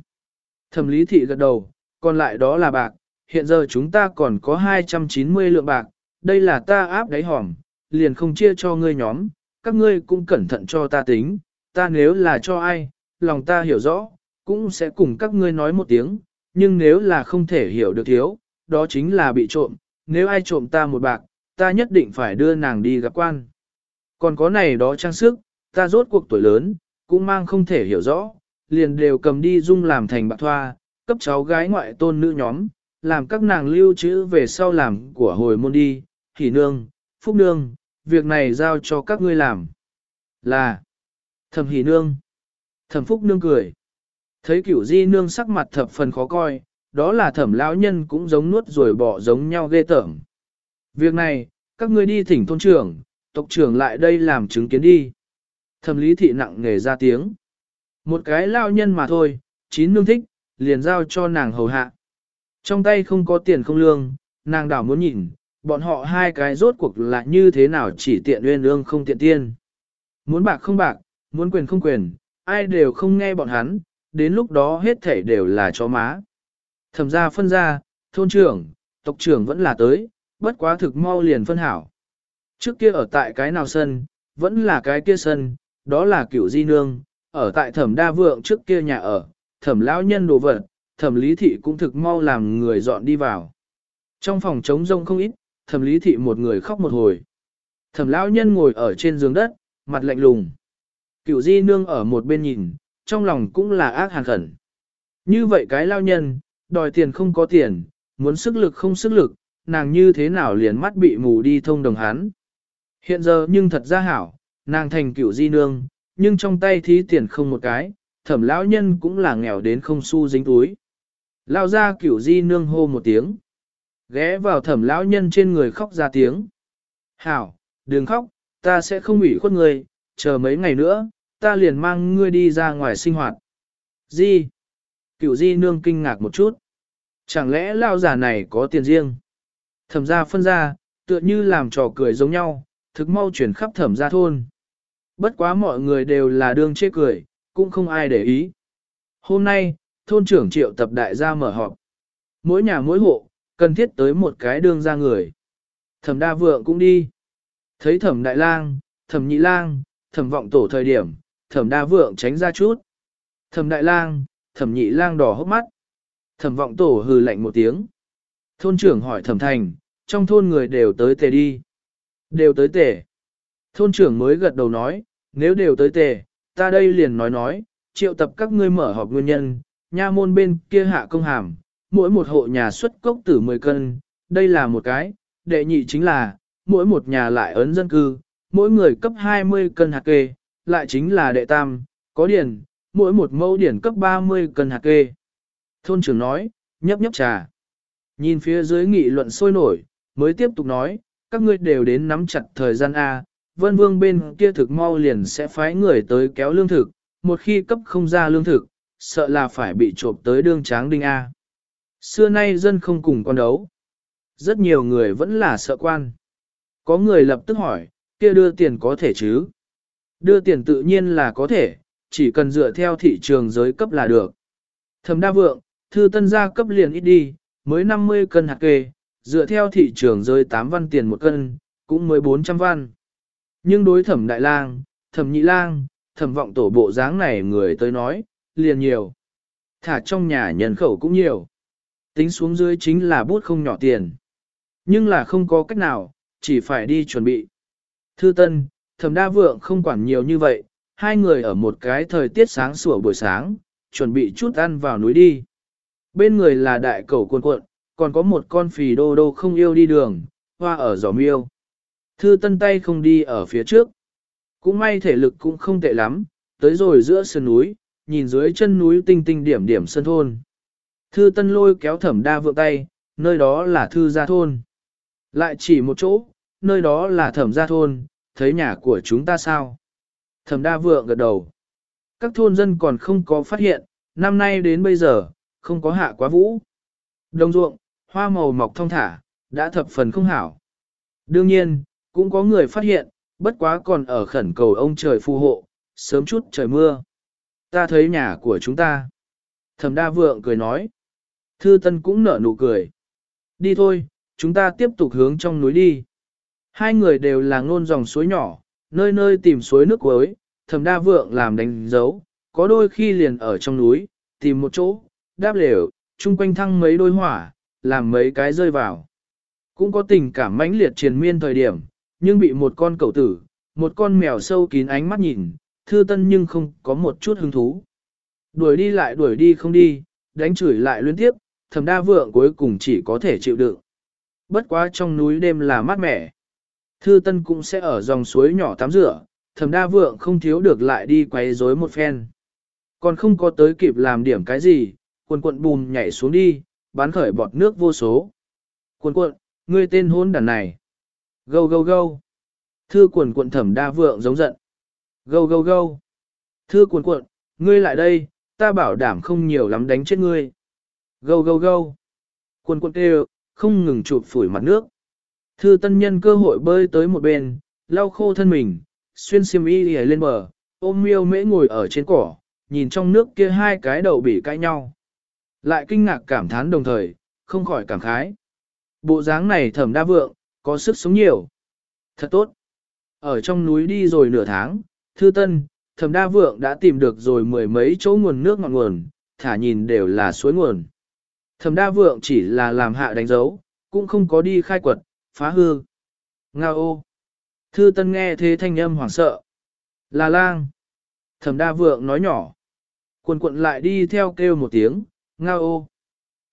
Thẩm lý thị gật đầu, còn lại đó là bạc, hiện giờ chúng ta còn có 290 lượng bạc, đây là ta áp đáy hòm, liền không chia cho ngươi nhóm, các ngươi cũng cẩn thận cho ta tính, ta nếu là cho ai, lòng ta hiểu rõ, cũng sẽ cùng các ngươi nói một tiếng, nhưng nếu là không thể hiểu được thiếu, đó chính là bị trộm, nếu ai trộm ta một bạc, ta nhất định phải đưa nàng đi gặp quan. Còn có này đó trang sức, ta rốt cuộc tuổi lớn, cũng mang không thể hiểu rõ, liền đều cầm đi dung làm thành bạc thoa, cấp cháu gái ngoại tôn nữ nhóm, làm các nàng lưu trữ về sau làm của hồi môn đi, hỉ nương, phúc nương, việc này giao cho các ngươi làm. Là, thẩm hỉ nương, thẩm phúc nương cười. Thấy cửu di nương sắc mặt thập phần khó coi, đó là thẩm lão nhân cũng giống nuốt rồi bỏ giống nhau ghê tởm. Việc này, các ngươi đi thỉnh thôn trưởng, tộc trưởng lại đây làm chứng kiến đi. Thẩm lý thị nặng nghề ra tiếng. Một cái lao nhân mà thôi, chín nương thích, liền giao cho nàng hầu hạ. Trong tay không có tiền không lương, nàng đảo muốn nhìn, bọn họ hai cái rốt cuộc là như thế nào chỉ tiện uyên ương không tiện tiên. Muốn bạc không bạc, muốn quyền không quyền, ai đều không nghe bọn hắn, đến lúc đó hết thảy đều là chó má. Thẩm gia phân ra, thôn trưởng, tộc trưởng vẫn là tới, bất quá thực mau liền phân hảo. Trước kia ở tại cái nào sân, vẫn là cái kia sân, đó là cửu di nương, ở tại thẩm đa vượng trước kia nhà ở, thẩm lão nhân đồ vật, thẩm lý thị cũng thực mau làm người dọn đi vào. Trong phòng trống rông không ít, thẩm lý thị một người khóc một hồi. Thẩm lão nhân ngồi ở trên giường đất, mặt lạnh lùng. Cửu di nương ở một bên nhìn, trong lòng cũng là ác hàn khẩn. Như vậy cái lao nhân, đòi tiền không có tiền, muốn sức lực không sức lực, nàng như thế nào liền mắt bị mù đi thông đồng hắn. Hiện giờ nhưng thật ra hảo, nàng thành cửu di nương, nhưng trong tay thí tiền không một cái, thẩm lão nhân cũng là nghèo đến không xu dính túi. Lao ra kiểu di nương hô một tiếng. Ghé vào thẩm lão nhân trên người khóc ra tiếng. Hảo, đừng khóc, ta sẽ không ủy khuất người, chờ mấy ngày nữa, ta liền mang ngươi đi ra ngoài sinh hoạt. Di. cựu di nương kinh ngạc một chút. Chẳng lẽ lao giả này có tiền riêng? Thẩm gia phân ra, tựa như làm trò cười giống nhau, thực mau chuyển khắp thẩm gia thôn. Bất quá mọi người đều là đương chê cười, cũng không ai để ý. Hôm nay, thôn trưởng triệu tập đại gia mở họp. Mỗi nhà mỗi hộ, cần thiết tới một cái đương ra người. Thẩm đa vượng cũng đi. Thấy thẩm đại lang, thẩm nhị lang, thẩm vọng tổ thời điểm, thẩm đa vượng tránh ra chút. Thẩm đại lang, thẩm nhị lang đỏ hốc mắt. Thẩm vọng tổ hừ lạnh một tiếng. Thôn trưởng hỏi thẩm thành, trong thôn người đều tới tề đi. Đều tới tề. Thôn trưởng mới gật đầu nói, nếu đều tới tề, ta đây liền nói nói, triệu tập các ngươi mở họp nguyên nhân, nha môn bên kia hạ công hàm, mỗi một hộ nhà xuất cốc tử 10 cân, đây là một cái, đệ nhị chính là, mỗi một nhà lại ấn dân cư, mỗi người cấp 20 cân hạt kê, lại chính là đệ tam, có điển, mỗi một mẫu điển cấp 30 cân hạt kê. Thôn trưởng nói, nhấp nhấp trà. Nhìn phía dưới nghị luận sôi nổi, mới tiếp tục nói, các ngươi đều đến nắm chặt thời gian A, vân vương bên kia thực mau liền sẽ phái người tới kéo lương thực, một khi cấp không ra lương thực, sợ là phải bị trộm tới đương tráng đinh A. Xưa nay dân không cùng con đấu. Rất nhiều người vẫn là sợ quan. Có người lập tức hỏi, kia đưa tiền có thể chứ? Đưa tiền tự nhiên là có thể, chỉ cần dựa theo thị trường giới cấp là được. Thẩm đa vượng, thư tân gia cấp liền ít đi, mới 50 cân hạt kê, dựa theo thị trường rơi 8 văn tiền một cân, cũng mới 400 văn. Nhưng đối thẩm đại lang, thẩm nhị lang, thẩm vọng tổ bộ dáng này người tới nói, liền nhiều. Thả trong nhà nhân khẩu cũng nhiều. Tính xuống dưới chính là bút không nhỏ tiền. Nhưng là không có cách nào, chỉ phải đi chuẩn bị. Thư Tân, Thẩm Đa Vượng không quản nhiều như vậy, hai người ở một cái thời tiết sáng sủa buổi sáng, chuẩn bị chút ăn vào núi đi. Bên người là đại cầu cuộn cuộn, còn có một con phì đô đô không yêu đi đường, hoa ở giỏ miêu. Thư Tân tay không đi ở phía trước. Cũng may thể lực cũng không tệ lắm, tới rồi giữa sườn núi, nhìn dưới chân núi tinh tinh điểm điểm sân thôn. Thư Tân lôi kéo Thẩm Đa Vượng tay, nơi đó là thư gia thôn. Lại chỉ một chỗ, nơi đó là thẩm gia thôn, thấy nhà của chúng ta sao? Thẩm đa vượng gật đầu. Các thôn dân còn không có phát hiện, năm nay đến bây giờ, không có hạ quá vũ. Đồng ruộng, hoa màu mọc thông thả, đã thập phần không hảo. Đương nhiên, cũng có người phát hiện, bất quá còn ở khẩn cầu ông trời phù hộ, sớm chút trời mưa. Ta thấy nhà của chúng ta. Thẩm đa vượng cười nói. Thư Tân cũng nở nụ cười. Đi thôi, chúng ta tiếp tục hướng trong núi đi. Hai người đều là ngôn dòng suối nhỏ, nơi nơi tìm suối nước cuối, thầm đa vượng làm đánh dấu, có đôi khi liền ở trong núi, tìm một chỗ, đáp lều, chung quanh thăng mấy đôi hỏa, làm mấy cái rơi vào. Cũng có tình cảm mãnh liệt triền miên thời điểm, nhưng bị một con cẩu tử, một con mèo sâu kín ánh mắt nhìn, thư tân nhưng không có một chút hứng thú. Đuổi đi lại đuổi đi không đi, đánh chửi lại liên tiếp, thầm đa vượng cuối cùng chỉ có thể chịu đựng. Bất quá trong núi đêm là mát mẻ. Thư Tân cũng sẽ ở dòng suối nhỏ tắm rửa, thẩm đa vượng không thiếu được lại đi quấy rối một phen. Còn không có tới kịp làm điểm cái gì, quần quận bùm nhảy xuống đi, bán khởi bọt nước vô số. Quần quận, ngươi tên hôn đàn này. Gâu gâu gâu. Thư quần quận thẩm đa vượng giống giận. Gâu gâu gâu. Thư quần quận, ngươi lại đây, ta bảo đảm không nhiều lắm đánh chết ngươi. Gâu gâu gâu. Quần quận kêu, không ngừng chụp phủi mặt nước. Thư tân nhân cơ hội bơi tới một bên, lau khô thân mình, xuyên xiêm y đi lên bờ, ôm miêu mễ ngồi ở trên cỏ, nhìn trong nước kia hai cái đầu bị cãi nhau. Lại kinh ngạc cảm thán đồng thời, không khỏi cảm khái. Bộ dáng này thẩm đa vượng, có sức sống nhiều. Thật tốt. Ở trong núi đi rồi nửa tháng, thư tân, thẩm đa vượng đã tìm được rồi mười mấy chỗ nguồn nước ngọn nguồn, thả nhìn đều là suối nguồn. Thẩm đa vượng chỉ là làm hạ đánh dấu, cũng không có đi khai quật, phá hư. Nga ô. Thư tân nghe thế thanh âm hoảng sợ. Là lang. Thẩm đa vượng nói nhỏ. Quần quận lại đi theo kêu một tiếng, nga ô.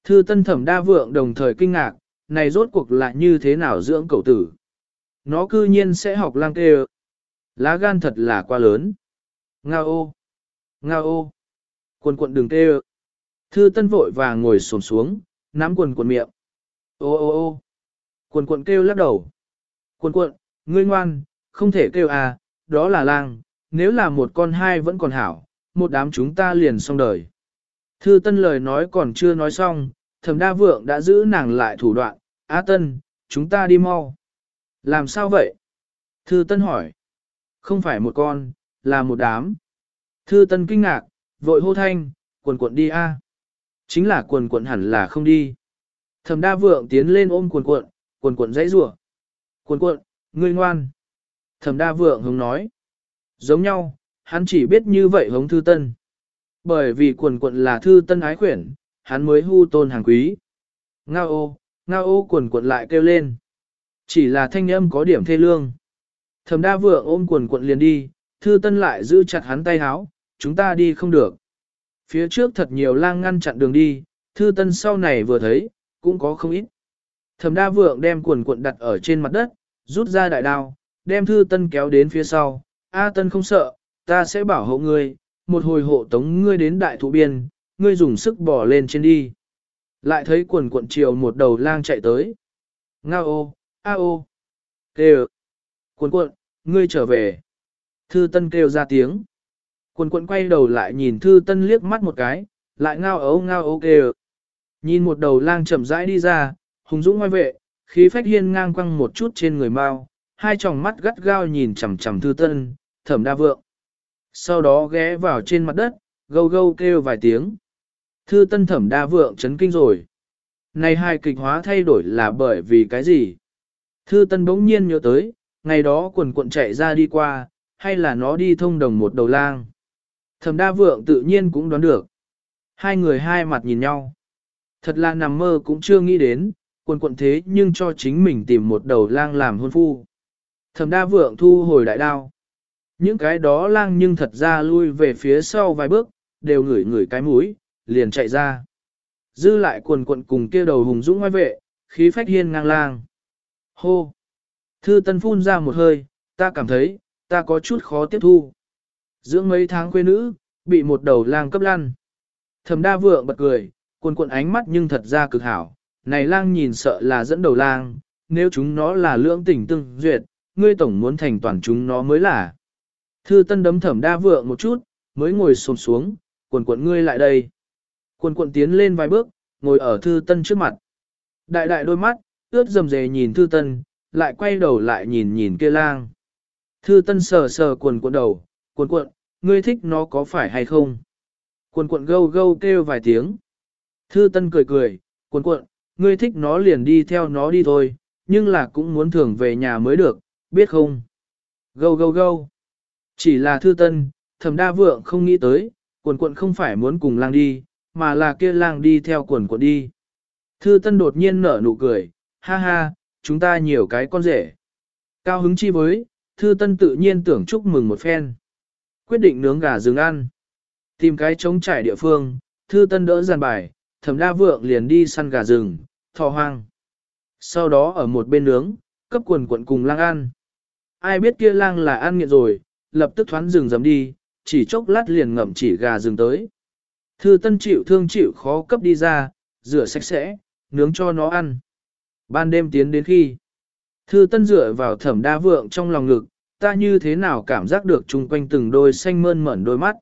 Thư tân thẩm đa vượng đồng thời kinh ngạc, này rốt cuộc là như thế nào dưỡng cậu tử. Nó cư nhiên sẽ học lang kê Lá gan thật là quá lớn. Nga ô. Nga ô. Quần quận đừng kê Thư tân vội và ngồi xổm xuống, nắm quần quần miệng. Ô ô ô. Quần quận kêu lắc đầu. Quần quận, ngươi ngoan, không thể kêu à, đó là lang, nếu là một con hai vẫn còn hảo, một đám chúng ta liền xong đời. Thư tân lời nói còn chưa nói xong, thẩm đa vượng đã giữ nàng lại thủ đoạn, A tân, chúng ta đi mau. Làm sao vậy? Thư tân hỏi. Không phải một con, là một đám. Thư tân kinh ngạc, vội hô thanh, quần quận đi a Chính là quần quận hẳn là không đi. Thẩm đa vượng tiến lên ôm quần quận, quần quần dãy rủa Quần quần, ngươi ngoan. Thẩm đa vượng hống nói. Giống nhau, hắn chỉ biết như vậy hống thư tân. Bởi vì quần quần là thư tân ái khuyển, hắn mới hưu tôn hàng quý. Ngao ô, ngao ô quần quần lại kêu lên. Chỉ là thanh âm có điểm thê lương. Thẩm đa vượng ôm quần cuộn liền đi, thư tân lại giữ chặt hắn tay háo, chúng ta đi không được. Phía trước thật nhiều lang ngăn chặn đường đi, thư tân sau này vừa thấy, cũng có không ít. Thẩm đa vượng đem quần cuộn đặt ở trên mặt đất, rút ra đại đao, đem thư tân kéo đến phía sau. A tân không sợ, ta sẽ bảo hộ ngươi, một hồi hộ tống ngươi đến đại thụ biên, ngươi dùng sức bỏ lên trên đi. Lại thấy quần cuộn chiều một đầu lang chạy tới. Ngao ô, a ô, kêu. Quần cuộn, ngươi trở về. Thư tân kêu ra tiếng. Quần cuộn quay đầu lại nhìn thư tân liếc mắt một cái, lại ngao ấu ngao ấu kêu. Nhìn một đầu lang chậm rãi đi ra, hùng dũng ngoài vệ, khí phách hiên ngang quăng một chút trên người mau, hai tròng mắt gắt gao nhìn chằm chằm thư tân, thẩm đa vượng. Sau đó ghé vào trên mặt đất, gâu gâu kêu vài tiếng. Thư tân thẩm đa vượng chấn kinh rồi. Này hai kịch hóa thay đổi là bởi vì cái gì? Thư tân bỗng nhiên nhớ tới, ngày đó quần cuộn chạy ra đi qua, hay là nó đi thông đồng một đầu lang. Thẩm đa vượng tự nhiên cũng đoán được. Hai người hai mặt nhìn nhau. Thật là nằm mơ cũng chưa nghĩ đến, quần quận thế nhưng cho chính mình tìm một đầu lang làm hôn phu. Thẩm đa vượng thu hồi đại đao. Những cái đó lang nhưng thật ra lui về phía sau vài bước, đều ngửi ngửi cái mũi, liền chạy ra. Dư lại quần quận cùng kia đầu hùng dũng ngoài vệ, khí phách hiên ngang lang. Hô! Thư tân phun ra một hơi, ta cảm thấy, ta có chút khó tiếp thu. Dưỡng mấy tháng quê nữ, bị một đầu lang cấp lăn. Thẩm đa vượng bật cười, quần quần ánh mắt nhưng thật ra cực hảo. Này lang nhìn sợ là dẫn đầu lang, nếu chúng nó là lưỡng tình tương duyệt, ngươi tổng muốn thành toàn chúng nó mới là. Thư tân đấm thẩm đa vượng một chút, mới ngồi xổm xuống, quần quần ngươi lại đây. Quần quần tiến lên vài bước, ngồi ở thư tân trước mặt. Đại đại đôi mắt, ướt dầm dề nhìn thư tân, lại quay đầu lại nhìn nhìn kia lang. Thư tân sờ sờ quần quần đầu, quần quần, ngươi thích nó có phải hay không? Quần quần gâu gâu kêu vài tiếng. Thư tân cười cười, quần quần, ngươi thích nó liền đi theo nó đi thôi, nhưng là cũng muốn thưởng về nhà mới được, biết không? Gâu gâu gâu. Chỉ là thư tân, thầm đa vượng không nghĩ tới, quần quần không phải muốn cùng lang đi, mà là kia lang đi theo quần quần đi. Thư tân đột nhiên nở nụ cười, ha ha, chúng ta nhiều cái con rể. Cao hứng chi với, thư tân tự nhiên tưởng chúc mừng một phen. Quyết định nướng gà rừng ăn. Tìm cái trống trải địa phương, thư tân đỡ giàn bài, thẩm đa vượng liền đi săn gà rừng, thò hoang. Sau đó ở một bên nướng, cấp quần quần cùng lang ăn. Ai biết kia lang là ăn nghiện rồi, lập tức thoán rừng dầm đi, chỉ chốc lát liền ngậm chỉ gà rừng tới. Thư tân chịu thương chịu khó cấp đi ra, rửa sạch sẽ, nướng cho nó ăn. Ban đêm tiến đến khi, thư tân rửa vào thẩm đa vượng trong lòng ngực, ta như thế nào cảm giác được chung quanh từng đôi xanh mơn mởn đôi mắt.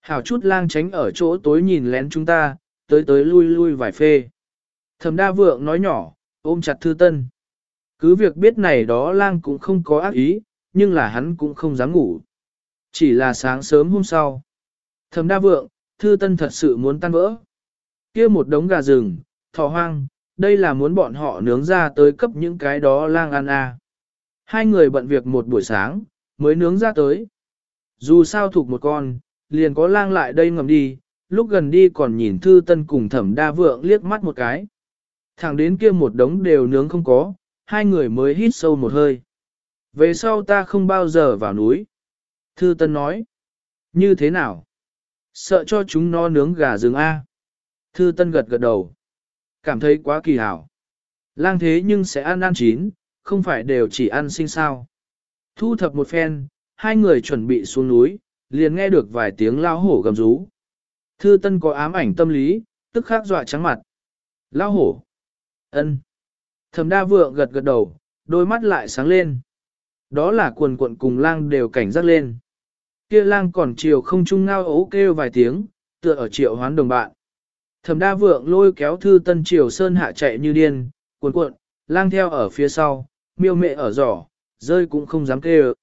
Hảo chút lang tránh ở chỗ tối nhìn lén chúng ta, tới tới lui lui vài phê. Thẩm đa vượng nói nhỏ, ôm chặt thư tân. Cứ việc biết này đó lang cũng không có ác ý, nhưng là hắn cũng không dám ngủ. Chỉ là sáng sớm hôm sau. Thẩm đa vượng, thư tân thật sự muốn tan vỡ. kia một đống gà rừng, thỏ hoang, đây là muốn bọn họ nướng ra tới cấp những cái đó lang ăn à. Hai người bận việc một buổi sáng, mới nướng ra tới. Dù sao thuộc một con, liền có lang lại đây ngầm đi, lúc gần đi còn nhìn thư tân cùng thẩm đa vượng liếc mắt một cái. Thẳng đến kia một đống đều nướng không có, hai người mới hít sâu một hơi. Về sau ta không bao giờ vào núi. Thư tân nói. Như thế nào? Sợ cho chúng nó nướng gà rừng A. Thư tân gật gật đầu. Cảm thấy quá kỳ hảo. Lang thế nhưng sẽ ăn ăn chín, không phải đều chỉ ăn sinh sao. Thu thập một phen, hai người chuẩn bị xuống núi, liền nghe được vài tiếng lao hổ gầm rú. Thư Tân có ám ảnh tâm lý, tức khắc dọa trắng mặt. Lao hổ. Ân. Thẩm Đa Vượng gật gật đầu, đôi mắt lại sáng lên. Đó là quần quận cùng lang đều cảnh giác lên. Kia lang còn chiều không trung ngao ố kêu vài tiếng, tựa ở triệu hoán đồng bạn. Thẩm Đa Vượng lôi kéo Thư Tân triều sơn hạ chạy như điên, cuộn cuộn, lang theo ở phía sau, miêu mẹ ở giỏ, rơi cũng không dám kêu.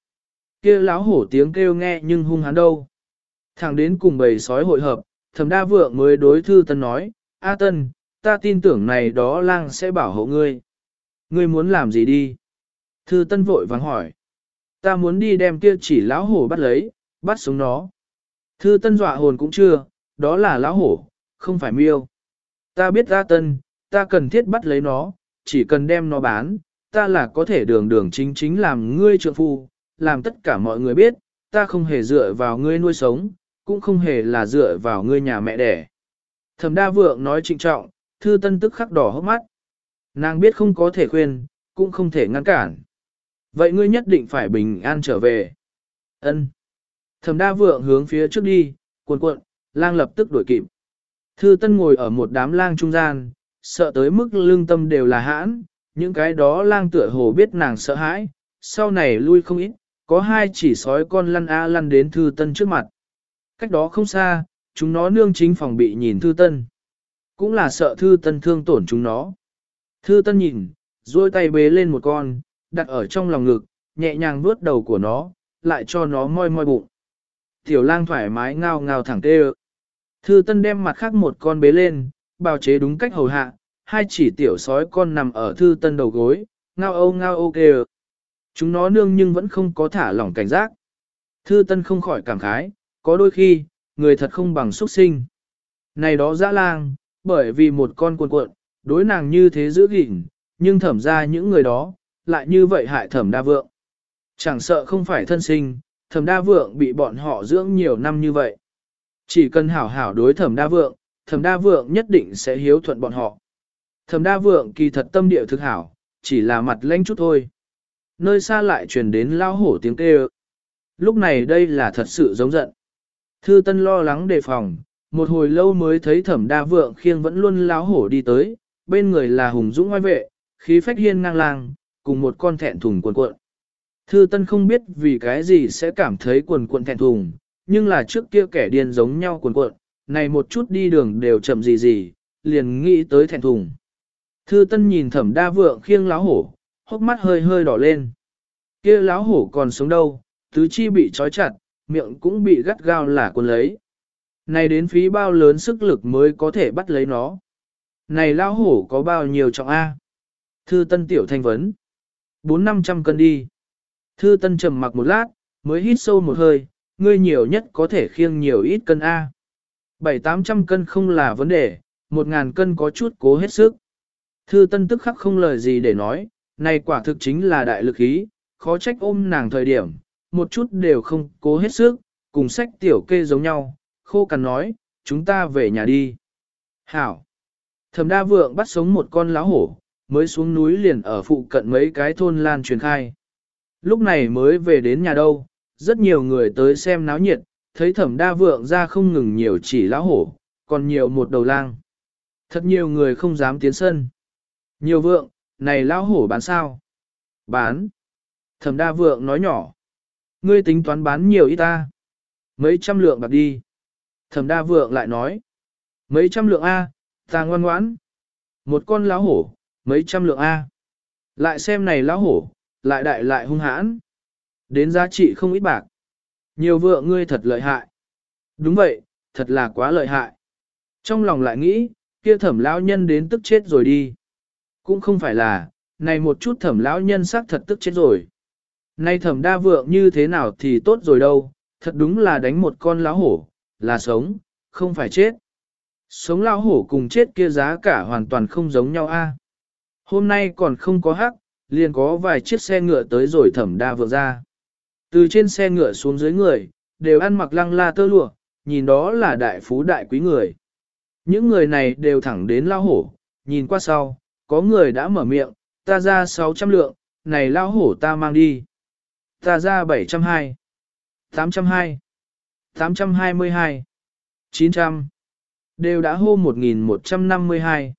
Kia láo hổ tiếng kêu nghe nhưng hung hán đâu. Thẳng đến cùng bầy sói hội hợp, thẩm đa vượng mới đối thư tân nói, A tân, ta tin tưởng này đó lang sẽ bảo hộ ngươi. Ngươi muốn làm gì đi? Thư tân vội vắng hỏi. Ta muốn đi đem kia chỉ lão hổ bắt lấy, bắt sống nó. Thư tân dọa hồn cũng chưa, đó là lão hổ, không phải miêu. Ta biết ra tân, ta cần thiết bắt lấy nó, chỉ cần đem nó bán, ta là có thể đường đường chính chính làm ngươi trượng phu, làm tất cả mọi người biết, ta không hề dựa vào ngươi nuôi sống, cũng không hề là dựa vào ngươi nhà mẹ đẻ. Thẩm đa vượng nói trịnh trọng, thư tân tức khắc đỏ hốc mắt. Nàng biết không có thể khuyên, cũng không thể ngăn cản. Vậy ngươi nhất định phải bình an trở về. Ân. Thẩm đa vượng hướng phía trước đi, cuộn cuộn, lang lập tức đuổi kịp. Thư tân ngồi ở một đám lang trung gian, sợ tới mức lương tâm đều là hãn, những cái đó lang tựa hồ biết nàng sợ hãi, sau này lui không ít, có hai chỉ sói con lăn a lăn đến thư tân trước mặt. Cách đó không xa, chúng nó nương chính phòng bị nhìn thư tân. Cũng là sợ thư tân thương tổn chúng nó. Thư tân nhìn, duỗi tay bế lên một con, đặt ở trong lòng ngực, nhẹ nhàng vuốt đầu của nó, lại cho nó moi moi bụng. Tiểu lang thoải mái ngao ngao thẳng tê Thư tân đem mặt khác một con bế lên, bào chế đúng cách hầu hạ, hai chỉ tiểu sói con nằm ở thư tân đầu gối, ngao âu ngao ô kê Chúng nó nương nhưng vẫn không có thả lỏng cảnh giác. Thư tân không khỏi cảm khái, có đôi khi, người thật không bằng xuất sinh. Này đó dã lang, bởi vì một con cuộn cuộn, đối nàng như thế giữ gìn, nhưng thẩm ra những người đó, lại như vậy hại thẩm đa vượng. Chẳng sợ không phải thân sinh, thẩm đa vượng bị bọn họ dưỡng nhiều năm như vậy. Chỉ cần hảo hảo đối thẩm đa vượng, thẩm đa vượng nhất định sẽ hiếu thuận bọn họ. Thẩm đa vượng kỳ thật tâm địa thực hảo, chỉ là mặt lanh chút thôi. Nơi xa lại truyền đến lao hổ tiếng kêu. Lúc này đây là thật sự giống giận. Thư Tân lo lắng đề phòng, một hồi lâu mới thấy Thẩm Đa Vượng khiêng vẫn luôn láo hổ đi tới, bên người là hùng dũng oai vệ, khí phách hiên ngang lang, cùng một con thẹn thùng cuộn cuộn. Thư Tân không biết vì cái gì sẽ cảm thấy cuộn cuộn thẹn thùng, nhưng là trước kia kẻ điên giống nhau cuộn cuộn, này một chút đi đường đều chậm gì gì, liền nghĩ tới thẹn thùng. Thư Tân nhìn Thẩm Đa Vượng khiêng láo hổ, hốc mắt hơi hơi đỏ lên. Kia láo hổ còn sống đâu, tứ chi bị trói chặt, miệng cũng bị gắt gao là cuốn lấy. Này đến phí bao lớn sức lực mới có thể bắt lấy nó. Này lao hổ có bao nhiêu trọng A? Thư Tân tiểu thanh vấn. Bốn năm trăm cân đi. Thư Tân trầm mặc một lát, mới hít sâu một hơi, ngươi nhiều nhất có thể khiêng nhiều ít cân A. Bảy tám trăm cân không là vấn đề, một ngàn cân có chút cố hết sức. Thư Tân tức khắc không lời gì để nói, này quả thực chính là đại lực ý, khó trách ôm nàng thời điểm, một chút đều không cố hết sức, cùng sách tiểu kê giống nhau, khô cằn nói, chúng ta về nhà đi. Hảo! Thẩm đa vượng bắt sống một con lão hổ, mới xuống núi liền ở phụ cận mấy cái thôn lan truyền khai. Lúc này mới về đến nhà đâu, rất nhiều người tới xem náo nhiệt, thấy thẩm đa vượng ra không ngừng nhiều chỉ lão hổ, còn nhiều một đầu lang. Thật nhiều người không dám tiến sân. Nhiều vượng, này lão hổ bán sao? Bán. Thẩm đa vượng nói nhỏ. Ngươi tính toán bán nhiều ít ta. Mấy trăm lượng bạc đi. Thẩm đa vượng lại nói. Mấy trăm lượng A, ta ngoan ngoãn. Một con lão hổ, mấy trăm lượng A. Lại xem này lão hổ, lại đại lại hung hãn. Đến giá trị không ít bạc. Nhiều vượng ngươi thật lợi hại. Đúng vậy, thật là quá lợi hại. Trong lòng lại nghĩ, kia thẩm lão nhân đến tức chết rồi đi. Cũng không phải là, này một chút thẩm lão nhân xác thật tức chết rồi. Nay thẩm đa vượng như thế nào thì tốt rồi đâu, thật đúng là đánh một con lão hổ, là sống, không phải chết. Sống lão hổ cùng chết kia giá cả hoàn toàn không giống nhau a. Hôm nay còn không có hắc, liền có vài chiếc xe ngựa tới rồi thẩm đa vượng ra. Từ trên xe ngựa xuống dưới người, đều ăn mặc lăng la tơ lụa, nhìn đó là đại phú đại quý người. Những người này đều thẳng đến lao hổ, nhìn qua sau, có người đã mở miệng, ta ra 600 lượng, này lao hổ ta mang đi. Ta ra 720, 820, 822, 900, đều đã hô 1152.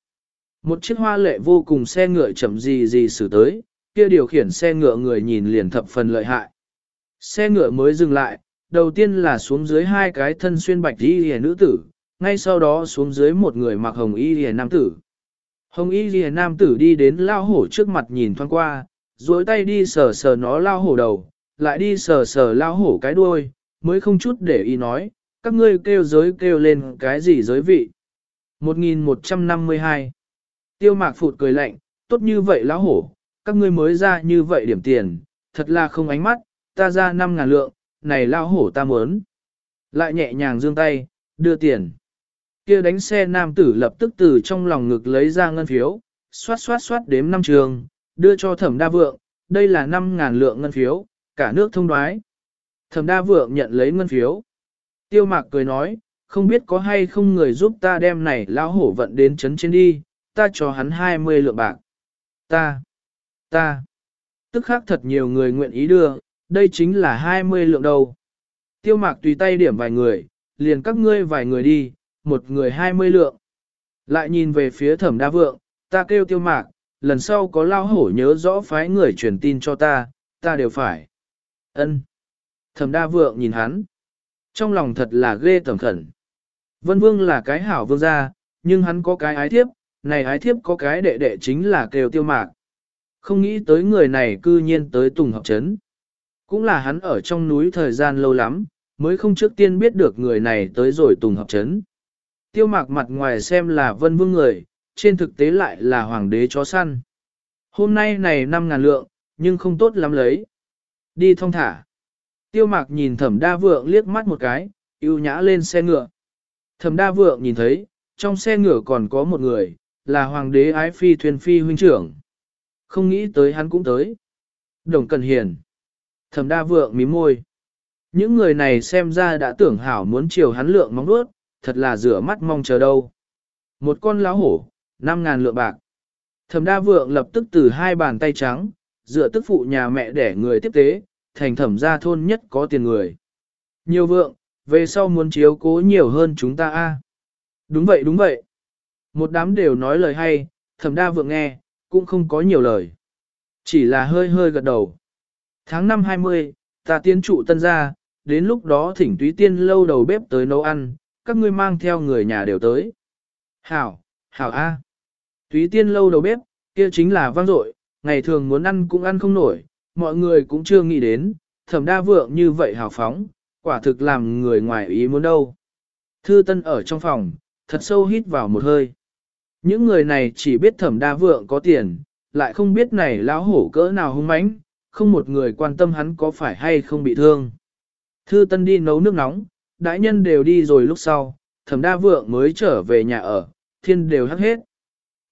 Một chiếc hoa lệ vô cùng xe ngựa chậm gì gì xử tới, kia điều khiển xe ngựa người nhìn liền thập phần lợi hại. Xe ngựa mới dừng lại, đầu tiên là xuống dưới hai cái thân xuyên bạch y hề nữ tử, ngay sau đó xuống dưới một người mặc hồng y hề nam tử. Hồng y hề nam tử đi đến lao hổ trước mặt nhìn thoáng qua, duỗi tay đi sờ sờ nó lao hổ đầu, lại đi sờ sờ lao hổ cái đuôi, mới không chút để ý nói, các ngươi kêu giới kêu lên cái gì giới vị. 1152 Tiêu mạc phụt cười lạnh, tốt như vậy lão hổ, các ngươi mới ra như vậy điểm tiền, thật là không ánh mắt, ta ra 5 ngàn lượng, này lão hổ ta muốn. Lại nhẹ nhàng dương tay, đưa tiền. kia đánh xe nam tử lập tức từ trong lòng ngực lấy ra ngân phiếu, xoát xoát xoát đếm năm trường, đưa cho thẩm đa vượng, đây là 5 ngàn lượng ngân phiếu, cả nước thông đoái. Thẩm đa vượng nhận lấy ngân phiếu. Tiêu mạc cười nói, không biết có hay không người giúp ta đem này lão hổ vận đến chấn trên đi, ta cho hắn 20 lượng bạc. Ta, ta, tức khác thật nhiều người nguyện ý đưa, đây chính là 20 lượng đầu. Tiêu mạc tùy tay điểm vài người, liền các ngươi vài người đi, một người 20 lượng. Lại nhìn về phía thẩm đa vượng, ta kêu tiêu mạc, lần sau có lao hổ nhớ rõ phái người truyền tin cho ta, ta đều phải. ân Thẩm đa vượng nhìn hắn. Trong lòng thật là ghê tởm khẩn. Vân vương là cái hảo vương gia, nhưng hắn có cái ái thiếp, này ái thiếp có cái đệ đệ chính là kêu tiêu mạc. Không nghĩ tới người này cư nhiên tới Tùng Hợp Trấn. Cũng là hắn ở trong núi thời gian lâu lắm, mới không trước tiên biết được người này tới rồi Tùng Hợp Trấn. Tiêu mạc mặt ngoài xem là vân vương người, trên thực tế lại là hoàng đế chó săn. Hôm nay này 5 ngàn lượng, nhưng không tốt lắm lấy. Đi thong thả. Tiêu mạc nhìn thẩm đa vượng liếc mắt một cái, yêu nhã lên xe ngựa. Thẩm đa vượng nhìn thấy, trong xe ngựa còn có một người, là hoàng đế ái phi thuyền phi huynh trưởng. Không nghĩ tới hắn cũng tới. Đồng Cần Hiền. Thẩm đa vượng mím môi. Những người này xem ra đã tưởng hảo muốn chiều hắn lượng mong đuốt, thật là rửa mắt mong chờ đâu. Một con lão hổ, 5 ngàn lượng bạc. Thẩm đa vượng lập tức từ hai bàn tay trắng, dựa tức phụ nhà mẹ để người tiếp tế, thành thẩm gia thôn nhất có tiền người. Nhiều vượng, về sau muốn chiếu cố nhiều hơn chúng ta a. Đúng vậy đúng vậy. Một đám đều nói lời hay, thẩm đa vượng nghe, cũng không có nhiều lời. Chỉ là hơi hơi gật đầu. Tháng năm 20, ta tiến trụ tân gia, đến lúc đó thỉnh túy tiên lâu đầu bếp tới nấu ăn, các ngươi mang theo người nhà đều tới. Hảo, hảo A. Túy tiên lâu đầu bếp, kia chính là vang dội, ngày thường muốn ăn cũng ăn không nổi, mọi người cũng chưa nghĩ đến, thẩm đa vượng như vậy hào phóng, quả thực làm người ngoài ý muốn đâu. Thư Tân ở trong phòng, thật sâu hít vào một hơi. Những người này chỉ biết thẩm đa vượng có tiền, lại không biết này lão hổ cỡ nào hung mãnh, không một người quan tâm hắn có phải hay không bị thương. Thư Tân đi nấu nước nóng, đại nhân đều đi rồi lúc sau, thẩm đa vượng mới trở về nhà ở, thiên đều hắc hết.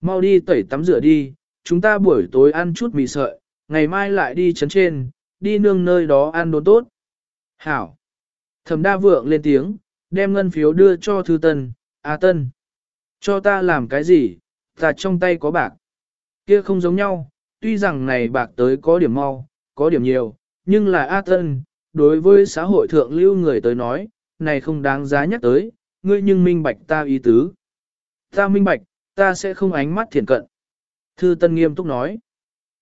Mau đi tẩy tắm rửa đi, chúng ta buổi tối ăn chút mì sợi, ngày mai lại đi chấn trên, đi nương nơi đó ăn đồ tốt. Hảo. Thẩm đa vượng lên tiếng, đem ngân phiếu đưa cho thư tân, A tân. Cho ta làm cái gì, ta trong tay có bạc. Kia không giống nhau, tuy rằng này bạc tới có điểm mau, có điểm nhiều, nhưng là A tân, đối với xã hội thượng lưu người tới nói, này không đáng giá nhắc tới, ngươi nhưng minh bạch ta ý tứ. Ta minh bạch, ta sẽ không ánh mắt thiển cận. Thư Tân nghiêm túc nói.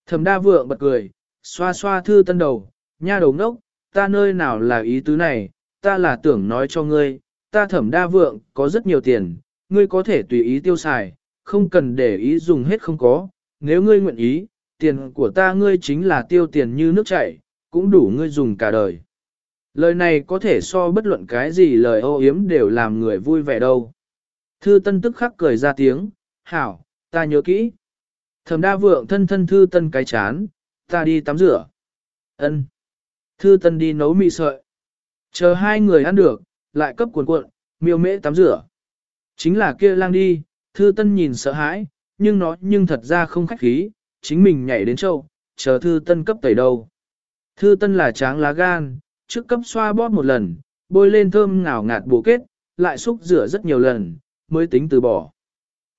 Thẩm đa vượng bật cười, xoa xoa Thư Tân đầu, nha đầu ngốc, ta nơi nào là ý tứ này, ta là tưởng nói cho ngươi, ta thẩm đa vượng có rất nhiều tiền, ngươi có thể tùy ý tiêu xài, không cần để ý dùng hết không có, nếu ngươi nguyện ý, tiền của ta ngươi chính là tiêu tiền như nước chảy, cũng đủ ngươi dùng cả đời. Lời này có thể so bất luận cái gì lời ô yếm đều làm người vui vẻ đâu. Thư Tân tức khắc cười ra tiếng, hảo, ta nhớ kỹ. Thẩm đa vượng thân thân thư tân cái chán, ta đi tắm rửa. ân Thư tân đi nấu mì sợi. Chờ hai người ăn được, lại cấp cuộn cuộn, miêu mễ tắm rửa. Chính là kia lang đi, thư tân nhìn sợ hãi, nhưng nó nhưng thật ra không khách khí, chính mình nhảy đến châu, chờ thư tân cấp tẩy đầu Thư tân là tráng lá gan, trước cấp xoa bóp một lần, bôi lên thơm ngào ngạt bổ kết, lại xúc rửa rất nhiều lần, mới tính từ bỏ.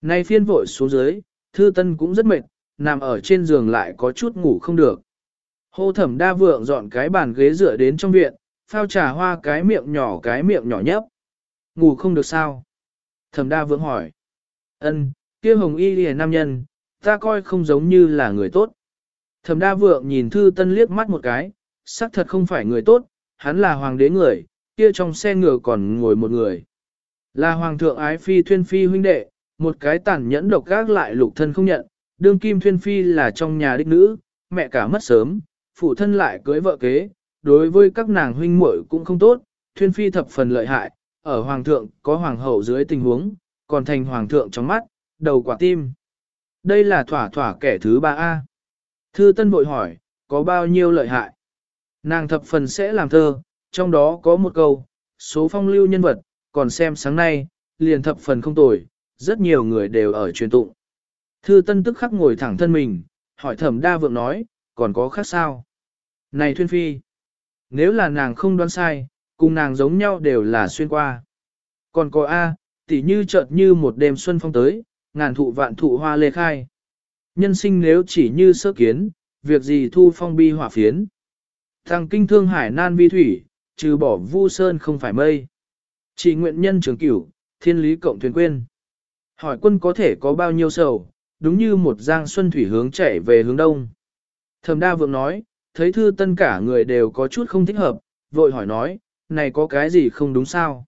Nay phiên vội xuống dưới, thư tân cũng rất mệt, nằm ở trên giường lại có chút ngủ không được. Hô thẩm đa vượng dọn cái bàn ghế dựa đến trong viện, phao trà hoa cái miệng nhỏ cái miệng nhỏ nhấp. Ngủ không được sao? Thẩm đa vượng hỏi. ân kia hồng y lìa nam nhân, ta coi không giống như là người tốt. Thẩm đa vượng nhìn thư tân liếc mắt một cái, xác thật không phải người tốt, hắn là hoàng đế người, kia trong xe ngựa còn ngồi một người. Là hoàng thượng ái phi thuyên phi huynh đệ, một cái tàn nhẫn độc gác lại lục thân không nhận, đương kim thuyên phi là trong nhà đích nữ, mẹ cả mất sớm, phụ thân lại cưới vợ kế, đối với các nàng huynh muội cũng không tốt, thuyên phi thập phần lợi hại, ở hoàng thượng có hoàng hậu dưới tình huống, còn thành hoàng thượng trong mắt, đầu quả tim. Đây là thỏa thỏa kẻ thứ ba A. Thư Tân vội hỏi, có bao nhiêu lợi hại? Nàng thập phần sẽ làm thơ, trong đó có một câu, số phong lưu nhân vật, còn xem sáng nay, liền thập phần không tồi, rất nhiều người đều ở truyền tụng. Thư Tân tức khắc ngồi thẳng thân mình, hỏi Thẩm Đa Vượng nói, còn có khác sao? Này Thuyên Phi, nếu là nàng không đoán sai, cùng nàng giống nhau đều là xuyên qua. Còn có A, tỉ như chợt như một đêm xuân phong tới, ngàn thụ vạn thụ hoa lê khai. Nhân sinh nếu chỉ như sơ kiến, việc gì thu phong bi hỏa phiến. Thằng kinh thương hải nan vi thủy, trừ bỏ vu sơn không phải mây. Chỉ nguyện nhân trường cửu, thiên lý cộng thuyền quên. Hỏi quân có thể có bao nhiêu sầu, đúng như một giang xuân thủy hướng chạy về hướng đông. Thẩm đa vượng nói, thấy thư tân cả người đều có chút không thích hợp, vội hỏi nói, này có cái gì không đúng sao?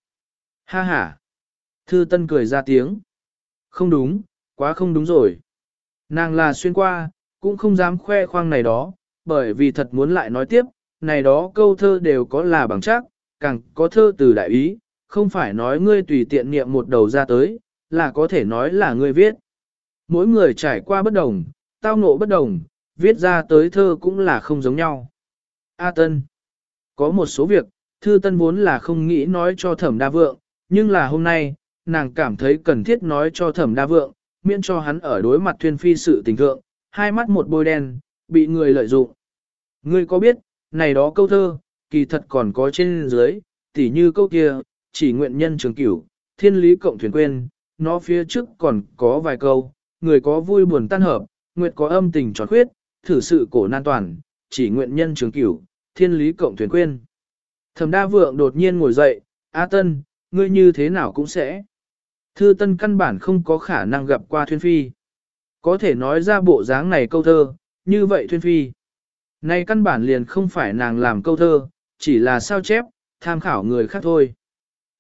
Ha ha! Thư tân cười ra tiếng. Không đúng, quá không đúng rồi. Nàng là xuyên qua, cũng không dám khoe khoang này đó, bởi vì thật muốn lại nói tiếp, này đó câu thơ đều có là bằng chắc, càng có thơ từ đại ý, không phải nói ngươi tùy tiện niệm một đầu ra tới, là có thể nói là ngươi viết. Mỗi người trải qua bất đồng, tao ngộ bất đồng, viết ra tới thơ cũng là không giống nhau. A Tân Có một số việc, Thư Tân vốn là không nghĩ nói cho thẩm đa vượng, nhưng là hôm nay, nàng cảm thấy cần thiết nói cho thẩm đa vượng, miễn cho hắn ở đối mặt thuyên phi sự tình thượng, hai mắt một bôi đen, bị người lợi dụng. Ngươi có biết, này đó câu thơ, kỳ thật còn có trên dưới, tỉ như câu kia, chỉ nguyện nhân trường cửu, thiên lý cộng thuyền quên, nó phía trước còn có vài câu, người có vui buồn tan hợp, nguyện có âm tình tròn khuyết, thử sự cổ nan toàn, chỉ nguyện nhân trường cửu, thiên lý cộng thuyền quên. Thẩm đa vượng đột nhiên ngồi dậy, A Tân, ngươi như thế nào cũng sẽ. Thư Tân căn bản không có khả năng gặp qua Thuyên Phi. Có thể nói ra bộ dáng này câu thơ, như vậy Thuyên Phi. Này căn bản liền không phải nàng làm câu thơ, chỉ là sao chép, tham khảo người khác thôi.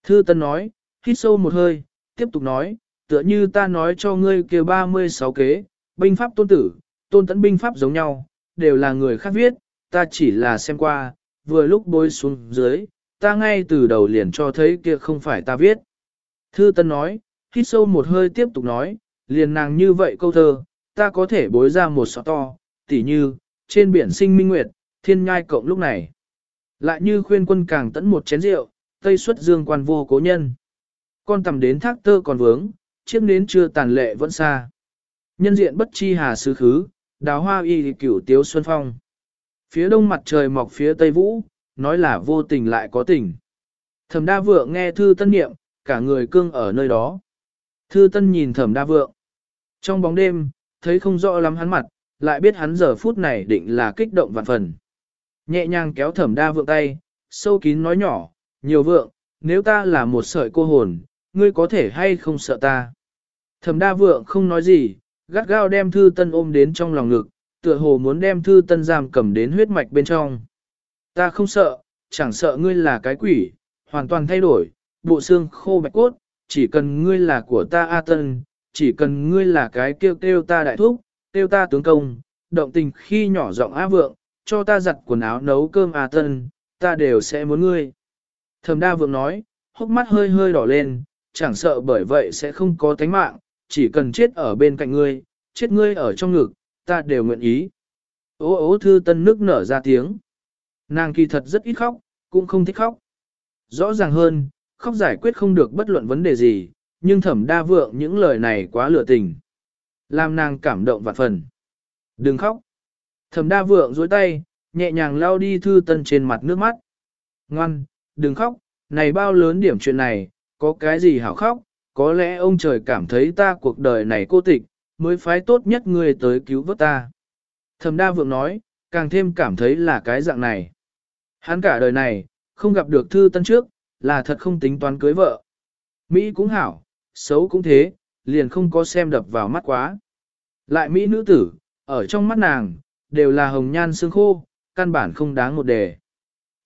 Thư Tân nói, hít sâu một hơi, tiếp tục nói, tựa như ta nói cho ngươi kia 36 kế, binh pháp tôn tử, tôn tấn binh pháp giống nhau, đều là người khác viết, ta chỉ là xem qua, vừa lúc bôi xuống dưới, ta ngay từ đầu liền cho thấy kia không phải ta viết. Thư Tân nói, hít sâu một hơi tiếp tục nói, liền nàng như vậy câu thơ, ta có thể bối ra một sọ to, tỉ như, trên biển sinh minh nguyệt, thiên nhai cộng lúc này. Lại như khuyên quân càng tẫn một chén rượu, tây xuất dương quan vô cố nhân. Con tầm đến thác tơ còn vướng, chiếc nến chưa tàn lệ vẫn xa. Nhân diện bất chi hà sứ khứ, đào hoa y cửu tiếu xuân phong. Phía đông mặt trời mọc phía tây vũ, nói là vô tình lại có tình. Thẩm đa vượng nghe thư tân niệm, cả người cương ở nơi đó. Thư tân nhìn thẩm đa vượng. Trong bóng đêm, thấy không rõ lắm hắn mặt, lại biết hắn giờ phút này định là kích động vạn phần. Nhẹ nhàng kéo thẩm đa vượng tay, sâu kín nói nhỏ, nhiều vượng, nếu ta là một sợi cô hồn, ngươi có thể hay không sợ ta. Thẩm đa vượng không nói gì, gắt gao đem thư tân ôm đến trong lòng ngực, tựa hồ muốn đem thư tân giam cầm đến huyết mạch bên trong. Ta không sợ, chẳng sợ ngươi là cái quỷ, hoàn toàn thay đổi, bộ xương khô bạch cốt, chỉ cần ngươi là của ta A Tân, chỉ cần ngươi là cái kêu kêu ta đại thúc, kêu ta tướng công, động tình khi nhỏ giọng A Vượng, cho ta giặt quần áo nấu cơm A Tân, ta đều sẽ muốn ngươi. Thẩm đa vượng nói, hốc mắt hơi hơi đỏ lên, chẳng sợ bởi vậy sẽ không có tánh mạng, chỉ cần chết ở bên cạnh ngươi, chết ngươi ở trong ngực, ta đều nguyện ý. Ô ô thư tân nước nở ra tiếng. Nàng kỳ thật rất ít khóc, cũng không thích khóc. Rõ ràng hơn, khóc giải quyết không được bất luận vấn đề gì, nhưng thẩm đa vượng những lời này quá lửa tình. Làm nàng cảm động vạn phần. Đừng khóc. Thẩm đa vượng dối tay, nhẹ nhàng lau đi thư tân trên mặt nước mắt. Ngoan, đừng khóc, này bao lớn điểm chuyện này, có cái gì hảo khóc, có lẽ ông trời cảm thấy ta cuộc đời này cô tịch, mới phái tốt nhất người tới cứu vớt ta. Thẩm đa vượng nói, càng thêm cảm thấy là cái dạng này. Hắn cả đời này, không gặp được thư tân trước, là thật không tính toán cưới vợ. Mỹ cũng hảo, xấu cũng thế, liền không có xem đập vào mắt quá. Lại Mỹ nữ tử, ở trong mắt nàng, đều là hồng nhan xương khô, căn bản không đáng một đề.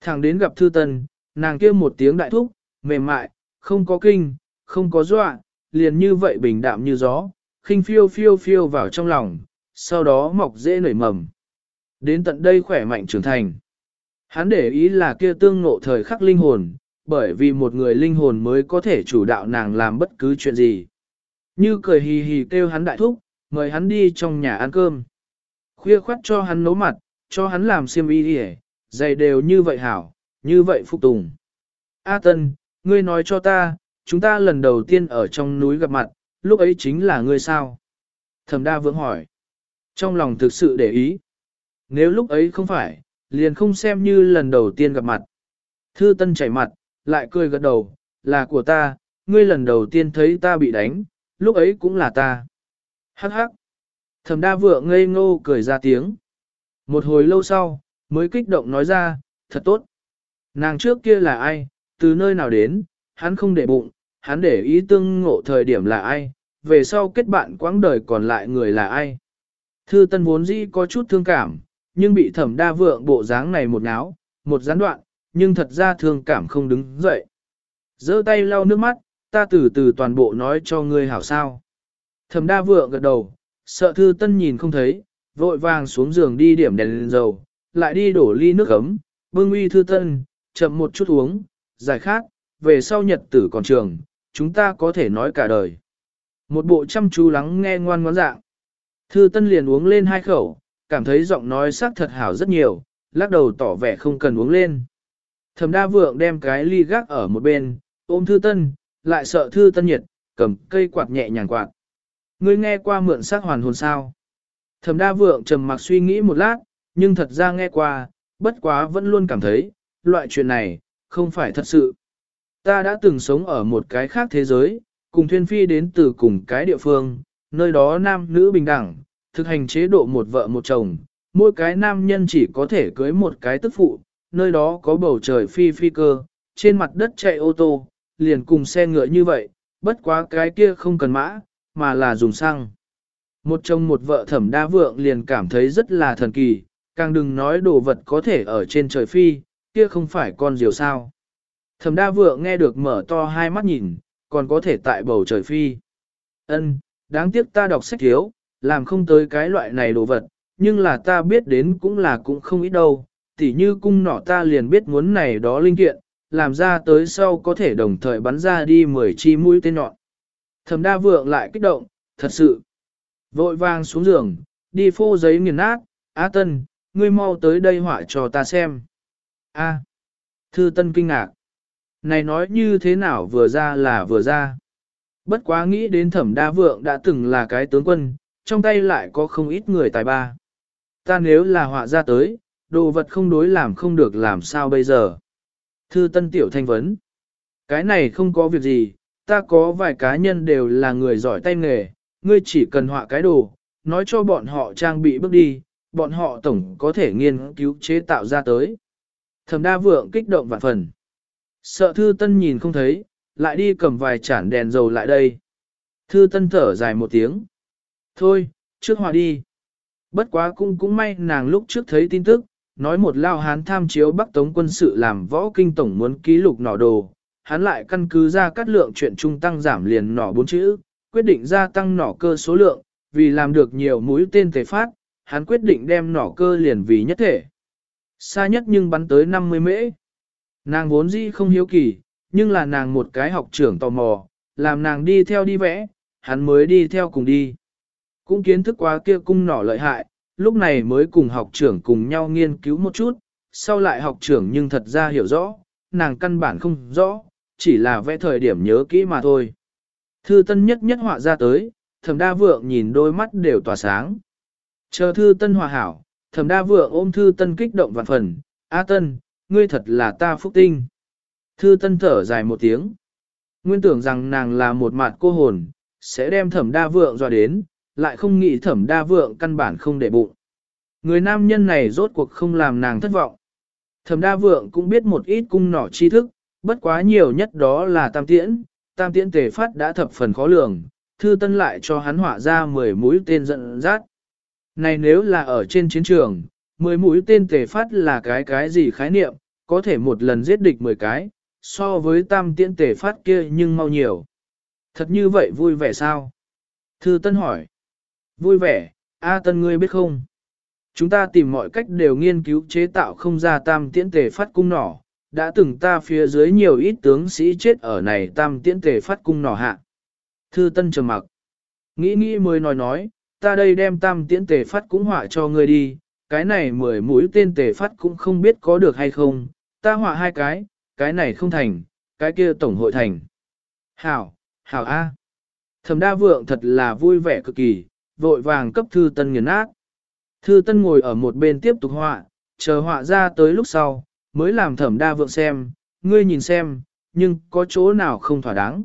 Thằng đến gặp thư tân, nàng kêu một tiếng đại thúc, mềm mại, không có kinh, không có dọa, liền như vậy bình đạm như gió, khinh phiêu phiêu phiêu vào trong lòng, sau đó mọc dễ nảy mầm. Đến tận đây khỏe mạnh trưởng thành. Hắn để ý là kia tương ngộ thời khắc linh hồn, bởi vì một người linh hồn mới có thể chủ đạo nàng làm bất cứ chuyện gì. Như cười hì hì kêu hắn đại thúc, mời hắn đi trong nhà ăn cơm. Khuya khoát cho hắn nấu mặt, cho hắn làm xiêm y đi giày đều như vậy hảo, như vậy phục tùng. A Tân, ngươi nói cho ta, chúng ta lần đầu tiên ở trong núi gặp mặt, lúc ấy chính là ngươi sao? Thẩm đa vượng hỏi. Trong lòng thực sự để ý. Nếu lúc ấy không phải, liền không xem như lần đầu tiên gặp mặt. Thư tân chảy mặt, lại cười gật đầu, là của ta, ngươi lần đầu tiên thấy ta bị đánh, lúc ấy cũng là ta. Hắc hắc. Thẩm đa vượng ngây ngô cười ra tiếng. Một hồi lâu sau, mới kích động nói ra, thật tốt. Nàng trước kia là ai, từ nơi nào đến, hắn không để bụng, hắn để ý tương ngộ thời điểm là ai, về sau kết bạn quãng đời còn lại người là ai. Thư tân vốn dĩ có chút thương cảm, nhưng bị thẩm đa vượng bộ dáng này một náo, một gián đoạn, nhưng thật ra thương cảm không đứng dậy. giơ tay lau nước mắt, ta từ từ toàn bộ nói cho ngươi hảo sao. Thẩm đa vượng gật đầu, sợ thư tân nhìn không thấy, vội vàng xuống giường đi điểm đèn lên dầu, lại đi đổ ly nước ấm, bưng uy thư tân, chậm một chút uống, giải khát, về sau nhật tử còn trường, chúng ta có thể nói cả đời. Một bộ chăm chú lắng nghe ngoan ngoãn dạng. Thư tân liền uống lên hai khẩu, cảm thấy giọng nói sắc thật hảo rất nhiều, lắc đầu tỏ vẻ không cần uống lên. Thẩm đa vượng đem cái ly gác ở một bên, ôm thư tân, lại sợ thư tân nhiệt, cầm cây quạt nhẹ nhàng quạt. Ngươi nghe qua mượn sắc hoàn hồn sao. Thẩm đa vượng trầm mặc suy nghĩ một lát, nhưng thật ra nghe qua, bất quá vẫn luôn cảm thấy, loại chuyện này, không phải thật sự. Ta đã từng sống ở một cái khác thế giới, cùng thuyên phi đến từ cùng cái địa phương, nơi đó nam nữ bình đẳng, thực hành chế độ một vợ một chồng, mỗi cái nam nhân chỉ có thể cưới một cái tức phụ, nơi đó có bầu trời phi phi cơ, trên mặt đất chạy ô tô, liền cùng xe ngựa như vậy, bất quá cái kia không cần mã, mà là dùng xăng. Một chồng một vợ thẩm đa vượng liền cảm thấy rất là thần kỳ, càng đừng nói đồ vật có thể ở trên trời phi, kia không phải con diều sao. Thẩm đa vượng nghe được mở to hai mắt nhìn, còn có thể tại bầu trời phi. Ân, đáng tiếc ta đọc sách thiếu, làm không tới cái loại này đồ vật, nhưng là ta biết đến cũng là cũng không ít đâu, tỉ như cung nọ ta liền biết muốn này đó linh kiện, làm ra tới sau có thể đồng thời bắn ra đi 10 chi mũi tên nhọn. Thẩm đa vượng lại kích động, thật sự. Vội vàng xuống giường, đi phô giấy nghiền nát, Á Tân, ngươi mau tới đây họa cho ta xem. A. Thư Tân kinh ngạc. Này nói như thế nào vừa ra là vừa ra. Bất quá nghĩ đến thẩm đa vượng đã từng là cái tướng quân, trong tay lại có không ít người tài ba. Ta nếu là họa ra tới, đồ vật không đối làm không được làm sao bây giờ. Thư Tân Tiểu Thanh vấn. Cái này không có việc gì, ta có vài cá nhân đều là người giỏi tay nghề, ngươi chỉ cần họa cái đồ, nói cho bọn họ trang bị bước đi, bọn họ tổng có thể nghiên cứu chế tạo ra tới. Thẩm đa vượng kích động vạn phần. Sợ thư tân nhìn không thấy, lại đi cầm vài chản đèn dầu lại đây. Thư tân thở dài một tiếng. Thôi, trước hòa đi. Bất quá cũng cũng may nàng lúc trước thấy tin tức, nói một lao hán tham chiếu Bắc Tống quân sự làm võ kinh tổng muốn ký lục nỏ đồ, hắn lại căn cứ ra cắt lượng chuyện trung tăng giảm liền nỏ bốn chữ, quyết định gia tăng nỏ cơ số lượng, vì làm được nhiều mũi tên thể phát, hắn quyết định đem nỏ cơ liền vì nhất thể. Xa nhất nhưng bắn tới 50 mễ. Nàng vốn dĩ không hiếu kỳ, nhưng là nàng một cái học trưởng tò mò, làm nàng đi theo đi vẽ, hắn mới đi theo cùng đi. Cũng kiến thức quá kia cung nỏ lợi hại, lúc này mới cùng học trưởng cùng nhau nghiên cứu một chút, sau lại học trưởng nhưng thật ra hiểu rõ, nàng căn bản không rõ, chỉ là vẽ thời điểm nhớ kỹ mà thôi. Thư tân nhất nhất họa ra tới, thẩm đa vượng nhìn đôi mắt đều tỏa sáng. Chờ thư tân hòa hảo, thẩm đa vượng ôm thư tân kích động vạn phần, A tân, ngươi thật là ta phúc tinh. Thư tân thở dài một tiếng. Nguyên tưởng rằng nàng là một mặt cô hồn, sẽ đem thẩm đa vượng dọa đến, lại không nghĩ thẩm đa vượng căn bản không để bụng. Người nam nhân này rốt cuộc không làm nàng thất vọng. Thẩm đa vượng cũng biết một ít cung nỏ tri thức, bất quá nhiều nhất đó là tam tiễn, tam tiễn tề phát đã thập phần khó lường, thư tân lại cho hắn họa ra 10 mũi tên giận dắt. Này nếu là ở trên chiến trường, 10 mũi tên tề phát là cái cái gì khái niệm, có thể một lần giết địch 10 cái, so với tam tiễn tề phát kia nhưng mau nhiều. Thật như vậy vui vẻ sao? Thư Tân hỏi. Vui vẻ, A Tân ngươi biết không? Chúng ta tìm mọi cách đều nghiên cứu chế tạo không ra tam tiễn tề phát cung nỏ, đã từng ta phía dưới nhiều ít tướng sĩ chết ở này tam tiễn tề phát cung nỏ hạ. Thư Tân trầm mặc. Nghĩ nghĩ mới nói nói, ta đây đem tam tiễn tề phát cũng họa cho ngươi đi, cái này mười mũi tên tề phát cũng không biết có được hay không, ta họa hai cái, cái này không thành, cái kia tổng hội thành. Hảo, hảo A. Thẩm đa vượng thật là vui vẻ cực kỳ, vội vàng cấp thư tân nghiền nát. Thư tân ngồi ở một bên tiếp tục họa, chờ họa ra tới lúc sau, mới làm thẩm đa vượng xem, ngươi nhìn xem, nhưng có chỗ nào không thỏa đáng.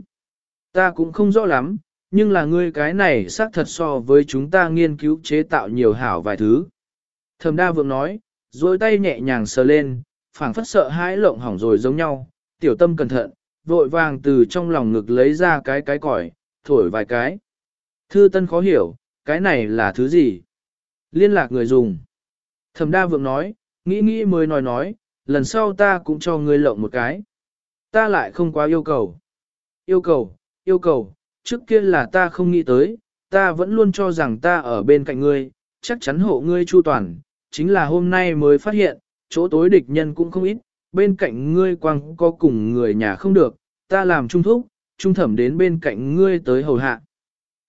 Ta cũng không rõ lắm, nhưng là ngươi cái này xác thật so với chúng ta nghiên cứu chế tạo nhiều hảo vài thứ. Thẩm đa vượng nói, dối tay nhẹ nhàng sờ lên, phảng phất sợ hãi lộng hỏng rồi giống nhau, tiểu tâm cẩn thận, vội vàng từ trong lòng ngực lấy ra cái cái còi, thổi vài cái. Thư tân khó hiểu, cái này là thứ gì? Liên lạc người dùng. Thẩm đa vượng nói, nghĩ nghĩ mới nói nói, lần sau ta cũng cho ngươi lộng một cái. Ta lại không quá yêu cầu. Yêu cầu, yêu cầu, trước kia là ta không nghĩ tới, ta vẫn luôn cho rằng ta ở bên cạnh ngươi, chắc chắn hộ ngươi chu toàn, chính là hôm nay mới phát hiện, chỗ tối địch nhân cũng không ít, bên cạnh ngươi quang có cùng người nhà không được, ta làm trung thúc, trung thẩm đến bên cạnh ngươi tới hầu hạ.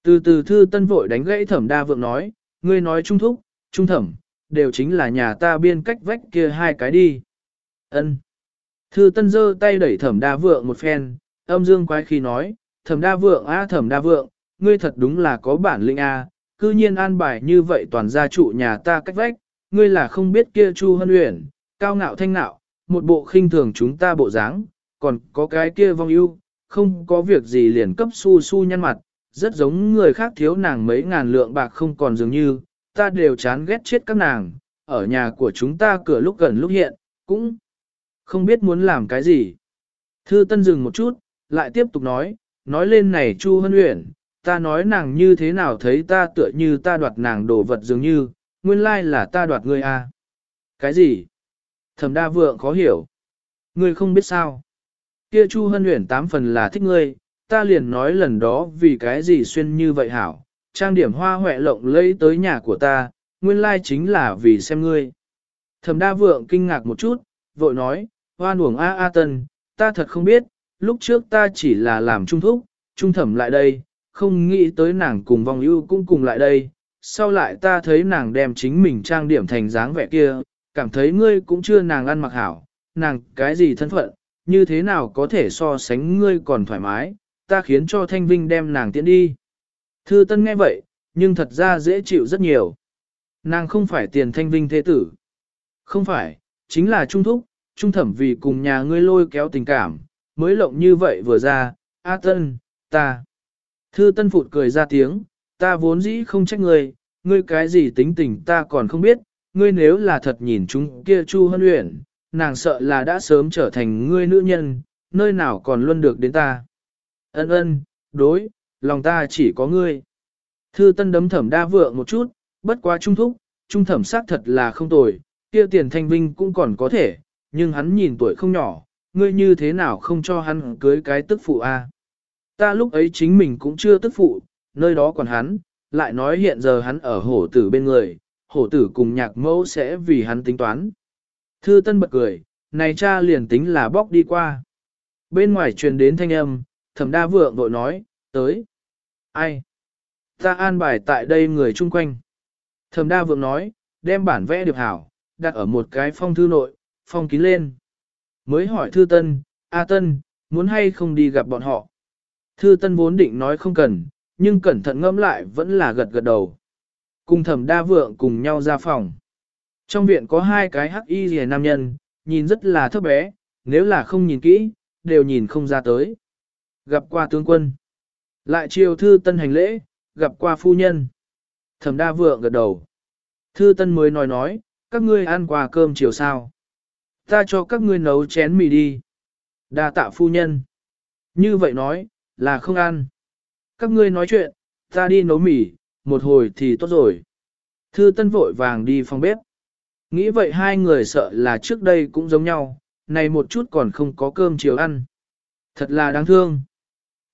Từ từ thư tân vội đánh gãy thẩm đa vượng nói, ngươi nói trung thúc, trung thẩm, đều chính là nhà ta biên cách vách kia hai cái đi. ân Thư tân giơ tay đẩy thẩm đa vượng một phen, âm dương quái khi nói, thẩm đa vượng a thẩm đa vượng, ngươi thật đúng là có bản lĩnh a, cư nhiên an bài như vậy toàn gia trụ nhà ta cách vách, ngươi là không biết kia Chu Hân Uyển, cao ngạo thanh nạo, một bộ khinh thường chúng ta bộ dáng, còn có cái kia vong ưu, không có việc gì liền cấp su su nhăn mặt, rất giống người khác thiếu nàng mấy ngàn lượng bạc không còn dường như, ta đều chán ghét chết các nàng, ở nhà của chúng ta cửa lúc gần lúc hiện, cũng không biết muốn làm cái gì. Thư Tân dừng một chút, lại tiếp tục nói, nói lên này Chu Hân Uyển, ta nói nàng như thế nào thấy ta tựa như ta đoạt nàng đồ vật dường như, nguyên lai là ta đoạt ngươi à. Cái gì? Thẩm đa vượng khó hiểu. Ngươi không biết sao. Kia Chu Hân Uyển tám phần là thích ngươi, ta liền nói lần đó vì cái gì xuyên như vậy hảo, trang điểm hoa hoẹ lộng lẫy tới nhà của ta, nguyên lai chính là vì xem ngươi. Thẩm đa vượng kinh ngạc một chút, vội nói, hoan uổng A A Tân, ta thật không biết, lúc trước ta chỉ là làm trung thúc, trung thẩm lại đây, không nghĩ tới nàng cùng vong ưu cũng cùng lại đây. Sau lại ta thấy nàng đem chính mình trang điểm thành dáng vẻ kia, cảm thấy ngươi cũng chưa nàng ăn mặc hảo, nàng cái gì thân phận, như thế nào có thể so sánh ngươi còn thoải mái, ta khiến cho Thanh Vinh đem nàng tiễn đi. Thư Tân nghe vậy, nhưng thật ra dễ chịu rất nhiều. Nàng không phải tiền Thanh Vinh thế tử. Không phải, chính là trung thúc, trung thẩm vì cùng nhà ngươi lôi kéo tình cảm, mới lộng như vậy vừa ra, A Tân, ta. Thư Tân phụt cười ra tiếng, ta vốn dĩ không trách ngươi, ngươi cái gì tính tình ta còn không biết, ngươi nếu là thật nhìn chúng kia Chu Hân Uyển, nàng sợ là đã sớm trở thành ngươi nữ nhân, nơi nào còn luôn được đến ta. Ân ân, đối, lòng ta chỉ có ngươi. Thư Tân đấm thẩm đa vượng một chút, bất quá trung thúc, trung thẩm xác thật là không tồi, kia tiền thanh vinh cũng còn có thể, nhưng hắn nhìn tuổi không nhỏ, ngươi như thế nào không cho hắn cưới cái tức phụ a? Ta lúc ấy chính mình cũng chưa tức phụ, nơi đó còn hắn, lại nói hiện giờ hắn ở hổ tử bên người, hổ tử cùng nhạc mẫu sẽ vì hắn tính toán. Thư Tân bật cười, này cha liền tính là bóc đi qua. Bên ngoài truyền đến thanh âm, thẩm đa vượng vội nói, tới. Ai? Ta an bài tại đây người chung quanh. Thẩm đa vượng nói, đem bản vẽ điệp hảo, đặt ở một cái phong thư nội, phong kín lên. Mới hỏi thư tân, A tân, muốn hay không đi gặp bọn họ. Thư tân vốn định nói không cần, nhưng cẩn thận ngẫm lại vẫn là gật gật đầu. Cùng thẩm đa vượng cùng nhau ra phòng. Trong viện có hai cái hắc y rìa nam nhân, nhìn rất là thấp bé, nếu là không nhìn kỹ, đều nhìn không ra tới. Gặp qua tướng quân. Lại chiều thư tân hành lễ, gặp qua phu nhân. Thẩm đa vượng gật đầu. Thư tân mới nói nói, các ngươi ăn quà cơm chiều sao. Ta cho các ngươi nấu chén mì đi. Đa tạ phu nhân. Như vậy nói, là không ăn. Các ngươi nói chuyện, ta đi nấu mì, một hồi thì tốt rồi. Thư tân vội vàng đi phòng bếp. Nghĩ vậy hai người sợ là trước đây cũng giống nhau, này một chút còn không có cơm chiều ăn. Thật là đáng thương.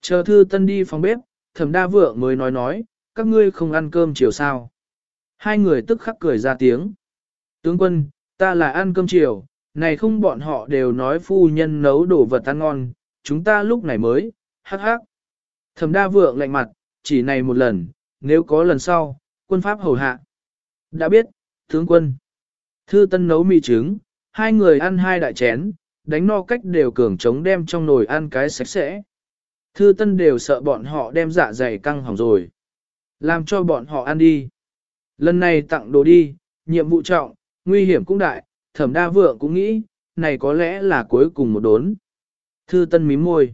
Chờ thư tân đi phòng bếp, thẩm đa vượng mới nói nói, các ngươi không ăn cơm chiều sao. Hai người tức khắc cười ra tiếng. Tướng quân, ta là ăn cơm chiều, này không bọn họ đều nói phu nhân nấu đồ vật ăn ngon, chúng ta lúc này mới, hắc hắc. Thẩm đa vượng lạnh mặt, chỉ này một lần, nếu có lần sau, quân pháp hầu hạ. Đã biết, tướng quân. Thư tân nấu mì trứng, hai người ăn hai đại chén, đánh no cách đều cường chống đem trong nồi ăn cái sạch sẽ. Thư tân đều sợ bọn họ đem dạ dày căng hỏng rồi. Làm cho bọn họ ăn đi. Lần này tặng đồ đi, nhiệm vụ trọng, nguy hiểm cũng đại, thẩm đa vượng cũng nghĩ, này có lẽ là cuối cùng một đốn. Thư tân mím môi.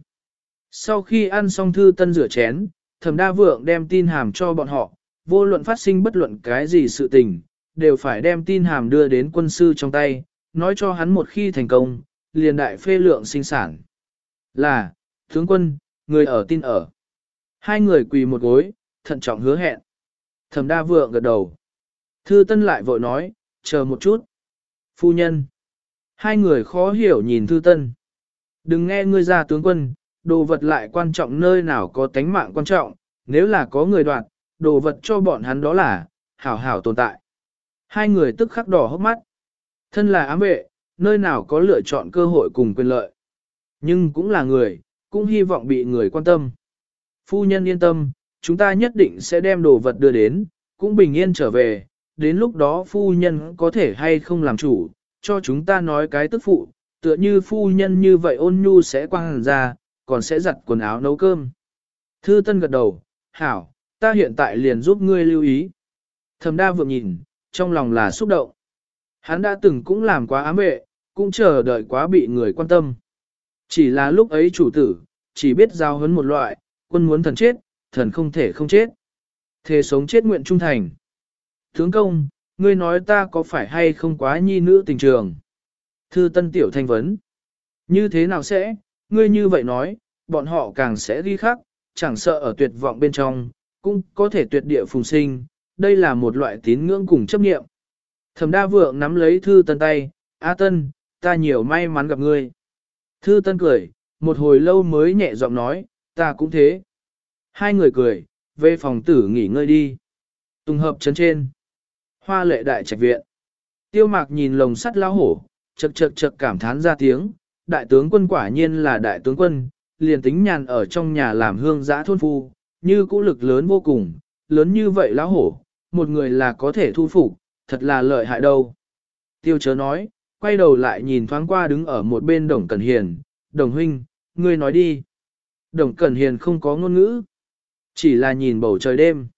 Sau khi ăn xong thư tân rửa chén, thẩm đa vượng đem tin hàm cho bọn họ, vô luận phát sinh bất luận cái gì sự tình, đều phải đem tin hàm đưa đến quân sư trong tay, nói cho hắn một khi thành công, liền đại phê lượng sinh sản. Là, tướng quân, người ở tin ở. Hai người quỳ một gối, thận trọng hứa hẹn. Thẩm đa vượng gật đầu. Thư tân lại vội nói, chờ một chút. Phu nhân. Hai người khó hiểu nhìn thư tân. Đừng nghe ngươi ra tướng quân, đồ vật lại quan trọng nơi nào có tánh mạng quan trọng, nếu là có người đoạt, đồ vật cho bọn hắn đó là, hảo hảo tồn tại. Hai người tức khắc đỏ hốc mắt. Thân là ám vệ, nơi nào có lựa chọn cơ hội cùng quyền lợi. Nhưng cũng là người, cũng hy vọng bị người quan tâm. Phu nhân yên tâm, chúng ta nhất định sẽ đem đồ vật đưa đến, cũng bình yên trở về, đến lúc đó phu nhân có thể hay không làm chủ, cho chúng ta nói cái tức phụ, tựa như phu nhân như vậy ôn nhu sẽ quang ra, còn sẽ giặt quần áo nấu cơm. Thư Tân gật đầu, hảo, ta hiện tại liền giúp ngươi lưu ý. Thẩm đa vượng nhìn, trong lòng là xúc động. Hắn đã từng cũng làm quá ám vệ, cũng chờ đợi quá bị người quan tâm. Chỉ là lúc ấy chủ tử, chỉ biết giao hấn một loại, quân muốn thần chết, thần không thể không chết. Thề sống chết nguyện trung thành. Tướng công, ngươi nói ta có phải hay không quá nhi nữ tình trường? Thư tân tiểu thanh vấn. Như thế nào sẽ, ngươi như vậy nói, bọn họ càng sẽ ghi khắc, chẳng sợ ở tuyệt vọng bên trong, cũng có thể tuyệt địa phùng sinh, đây là một loại tín ngưỡng cùng chấp nghiệm. Thẩm đa vượng nắm lấy thư tân tay, A tân, ta nhiều may mắn gặp ngươi. Thư tân cười, một hồi lâu mới nhẹ giọng nói, ta cũng thế. Hai người cười, về phòng tử nghỉ ngơi đi. Tùng hợp chấn trên. Hoa lệ đại trạch viện. Tiêu mạc nhìn lồng sắt lao hổ, chật chật chật cảm thán ra tiếng, đại tướng quân quả nhiên là đại tướng quân, liền tính nhàn ở trong nhà làm hương giã thôn phu, như cũ lực lớn vô cùng, lớn như vậy lão hổ, một người là có thể thu phục, thật là lợi hại đâu. Tiêu chớ nói, quay đầu lại nhìn thoáng qua đứng ở một bên đồng cẩn hiền, đồng huynh, ngươi nói đi. Đồng cẩn hiền không có ngôn ngữ, chỉ là nhìn bầu trời đêm.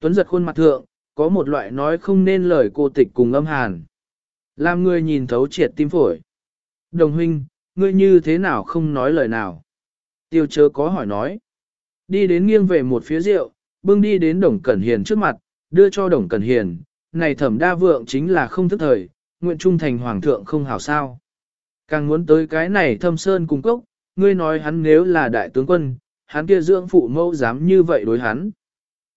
Tuấn giật khuôn mặt thượng, có một loại nói không nên lời cô tịch cùng âm hàn. Làm người nhìn thấu triệt tim phổi. Đồng huynh, ngươi như thế nào không nói lời nào? Tiêu chớ có hỏi nói. Đi đến nghiêng về một phía rượu, bưng đi đến đồng cẩn hiền trước mặt, đưa cho đồng cẩn hiền. Này thẩm đa vượng chính là không thức thời, nguyện trung thành hoàng thượng không hảo sao. Càng muốn tới cái này thâm sơn cung cốc, ngươi nói hắn nếu là đại tướng quân, hắn kia dưỡng phụ mẫu dám như vậy đối hắn.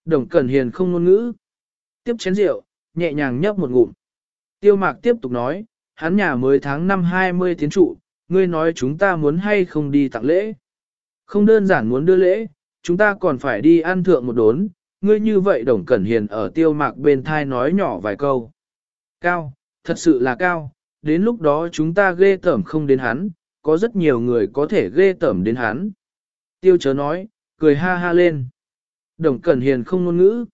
Đồng Cẩn Hiền không ngôn ngữ. Tiếp chén rượu, nhẹ nhàng nhấp một ngụm. Tiêu mạc tiếp tục nói, hắn nhà mới tháng năm 20 tiến trụ, ngươi nói chúng ta muốn hay không đi tặng lễ. Không đơn giản muốn đưa lễ, chúng ta còn phải đi ăn thượng một đốn, ngươi như vậy Đồng Cẩn Hiền ở tiêu mạc bên thai nói nhỏ vài câu. Cao, thật sự là cao, đến lúc đó chúng ta ghê tởm không đến hắn, có rất nhiều người có thể ghê tởm đến hắn. Tiêu chớ nói, cười ha ha lên. Đồng Cẩn Hiền không ngôn ngữ.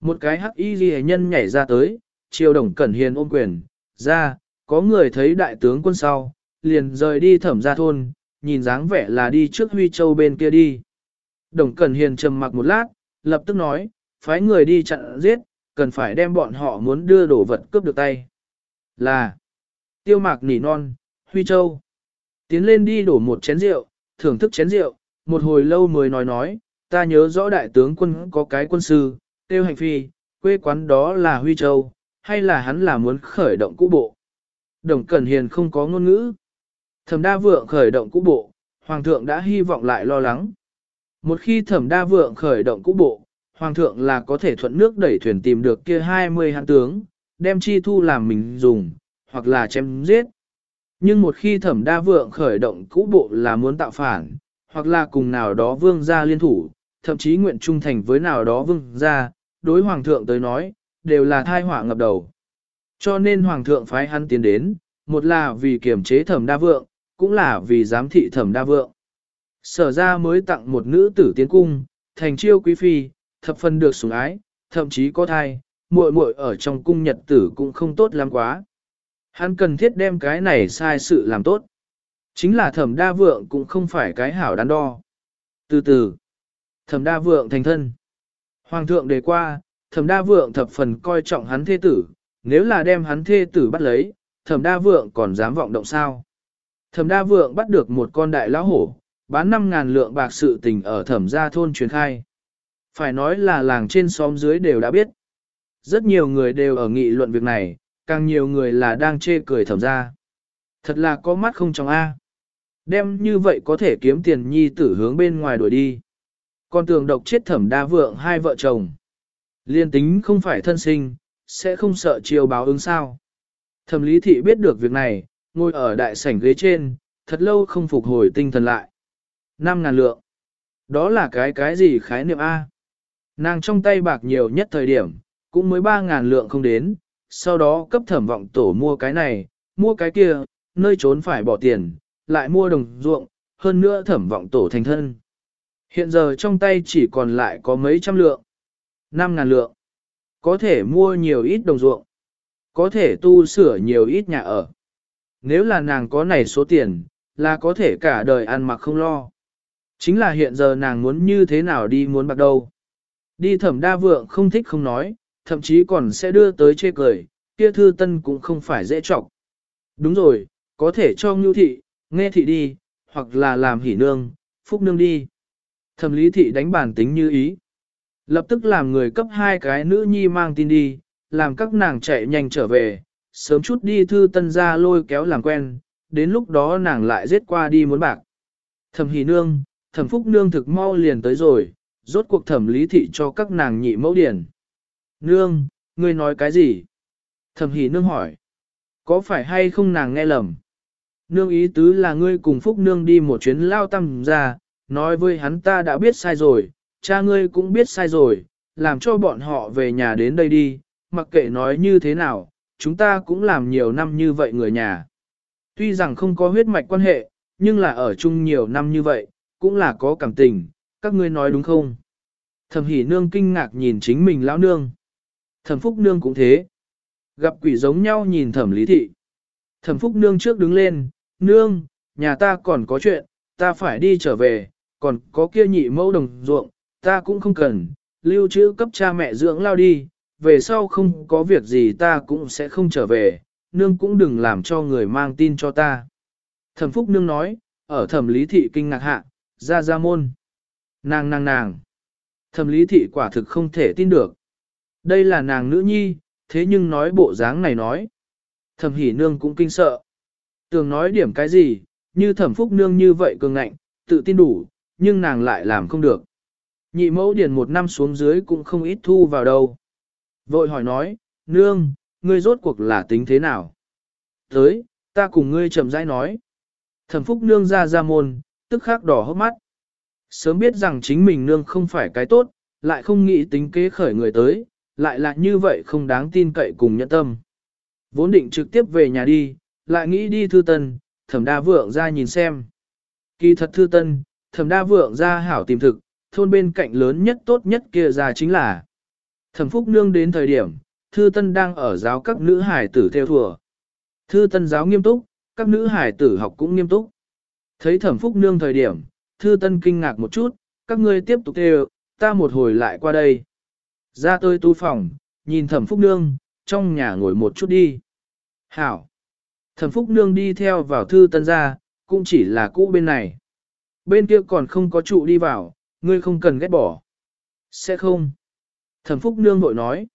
Một cái hắc y ghi nhân nhảy ra tới, chiều Đồng Cẩn Hiền ôm quyền, ra, có người thấy đại tướng quân sau, liền rời đi thẩm ra thôn, nhìn dáng vẻ là đi trước Huy Châu bên kia đi. Đồng Cẩn Hiền trầm mặc một lát, lập tức nói, phái người đi chặn giết, cần phải đem bọn họ muốn đưa đồ vật cướp được tay. Là, tiêu mạc nỉ non, Huy Châu. Tiến lên đi đổ một chén rượu, thưởng thức chén rượu, một hồi lâu mới nói nói, ta nhớ rõ đại tướng quân có cái quân sư, tiêu hành phi, quê quán đó là Huy Châu, hay là hắn là muốn khởi động cũ bộ. Đồng Cẩn Hiền không có ngôn ngữ. Thẩm đa vượng khởi động cũ bộ, Hoàng thượng đã hy vọng lại lo lắng. Một khi thẩm đa vượng khởi động cũ bộ, Hoàng thượng là có thể thuận nước đẩy thuyền tìm được kia 20 hạng tướng, đem chi thu làm mình dùng, hoặc là chém giết. Nhưng một khi thẩm đa vượng khởi động cũ bộ là muốn tạo phản, hoặc là cùng nào đó vương gia liên thủ, thậm chí nguyện trung thành với nào đó vương gia, đối hoàng thượng tới nói, đều là thai họa ngập đầu. Cho nên hoàng thượng phái hắn tiến đến, một là vì kiềm chế thẩm đa vượng, cũng là vì giám thị thẩm đa vượng. Sở ra mới tặng một nữ tử tiến cung, thành chiêu quý phi, thập phần được sủng ái, thậm chí có thai, muội muội ở trong cung nhật tử cũng không tốt lắm quá. Hắn cần thiết đem cái này sai sự làm tốt. Chính là thẩm đa vượng cũng không phải cái hảo đắn đo. Từ từ, thẩm đa vượng thành thân. Hoàng thượng đề qua, thẩm đa vượng thập phần coi trọng hắn thê tử, nếu là đem hắn thê tử bắt lấy, thẩm đa vượng còn dám vọng động sao. Thẩm đa vượng bắt được một con đại lão hổ, bán 5.000 lượng bạc sự tình ở thẩm gia thôn truyền khai. Phải nói là làng trên xóm dưới đều đã biết. Rất nhiều người đều ở nghị luận việc này, càng nhiều người là đang chê cười thẩm gia. Thật là có mắt không trong A. Đem như vậy có thể kiếm tiền nhi tử hướng bên ngoài đuổi đi. Con tường độc chết thẩm đa vượng hai vợ chồng. Liên tính không phải thân sinh, sẽ không sợ chiều báo ứng sao. Thẩm lý thị biết được việc này, ngồi ở đại sảnh ghế trên, thật lâu không phục hồi tinh thần lại. Năm ngàn lượng. Đó là cái cái gì khái niệm A? Nàng trong tay bạc nhiều nhất thời điểm, cũng mới ba ngàn lượng không đến, sau đó cấp thẩm vọng tổ mua cái này, mua cái kia, nơi trốn phải bỏ tiền, lại mua đồng ruộng, hơn nữa thẩm vọng tổ thành thân. Hiện giờ trong tay chỉ còn lại có mấy trăm lượng, năm ngàn lượng, có thể mua nhiều ít đồng ruộng, có thể tu sửa nhiều ít nhà ở. Nếu là nàng có này số tiền, là có thể cả đời ăn mặc không lo. Chính là hiện giờ nàng muốn như thế nào đi muốn bạc đâu. Đi thẩm đa vượng không thích không nói, thậm chí còn sẽ đưa tới chê cười, kia thư tân cũng không phải dễ trọng. Đúng rồi, có thể cho ngưu thị, nghe thị đi, hoặc là làm hỉ nương, phúc nương đi. Thẩm lý thị đánh bản tính như ý. Lập tức làm người cấp hai cái nữ nhi mang tin đi, làm các nàng chạy nhanh trở về, sớm chút đi thư tân ra lôi kéo làm quen, đến lúc đó nàng lại giết qua đi muốn bạc. Thẩm hỉ nương, thẩm phúc nương thực mau liền tới rồi, rốt cuộc thẩm lý thị cho các nàng nhị mẫu điển. Nương, ngươi nói cái gì? Thẩm hỉ nương hỏi. Có phải hay không nàng nghe lầm? Nương ý tứ là ngươi cùng Phúc Nương đi một chuyến lao tâm ra, nói với hắn ta đã biết sai rồi, cha ngươi cũng biết sai rồi, làm cho bọn họ về nhà đến đây đi, mặc kệ nói như thế nào, chúng ta cũng làm nhiều năm như vậy người nhà. Tuy rằng không có huyết mạch quan hệ, nhưng là ở chung nhiều năm như vậy, cũng là có cảm tình, các ngươi nói đúng không? Thẩm hỉ nương kinh ngạc nhìn chính mình lão nương. Thẩm phúc nương cũng thế. Gặp quỷ giống nhau nhìn thẩm lý thị. Thẩm phúc nương trước đứng lên, nương, nhà ta còn có chuyện, ta phải đi trở về, còn có kia nhị mẫu đồng ruộng, ta cũng không cần, lưu trữ cấp cha mẹ dưỡng lao đi, về sau không có việc gì ta cũng sẽ không trở về, nương cũng đừng làm cho người mang tin cho ta. Thẩm phúc nương nói, ở thẩm lý thị kinh ngạc hạ, ra ra môn. Nàng nàng nàng. Thẩm lý thị quả thực không thể tin được. Đây là nàng nữ nhi, thế nhưng nói bộ dáng này nói. Thẩm hỉ nương cũng kinh sợ. Tường nói điểm cái gì, như thẩm phúc nương như vậy cường ngạnh, tự tin đủ, nhưng nàng lại làm không được. Nhị mẫu điền một năm xuống dưới cũng không ít thu vào đâu. Vội hỏi nói, nương, ngươi rốt cuộc là tính thế nào? Tới, ta cùng ngươi chậm rãi nói. Thẩm phúc nương ra ra môn, tức khắc đỏ hốc mắt. Sớm biết rằng chính mình nương không phải cái tốt, lại không nghĩ tính kế khởi người tới, lại là như vậy không đáng tin cậy cùng nhẫn tâm. Vốn định trực tiếp về nhà đi, lại nghĩ đi thư tân, thẩm đa vượng ra nhìn xem. Kỳ thật thư tân, thẩm đa vượng ra hảo tìm thực, thôn bên cạnh lớn nhất tốt nhất kia ra chính là. Thẩm phúc nương đến thời điểm, thư tân đang ở giáo các nữ hải tử theo thùa. Thư tân giáo nghiêm túc, các nữ hải tử học cũng nghiêm túc. Thấy thẩm phúc nương thời điểm, thư tân kinh ngạc một chút, các ngươi tiếp tục theo, ta một hồi lại qua đây. Ra tôi tu phòng, nhìn thẩm phúc nương, trong nhà ngồi một chút đi. Hảo. Thẩm phúc nương đi theo vào thư tân ra, cũng chỉ là cũ bên này. Bên kia còn không có trụ đi vào, ngươi không cần ghét bỏ. Sẽ không. Thẩm phúc nương vội nói.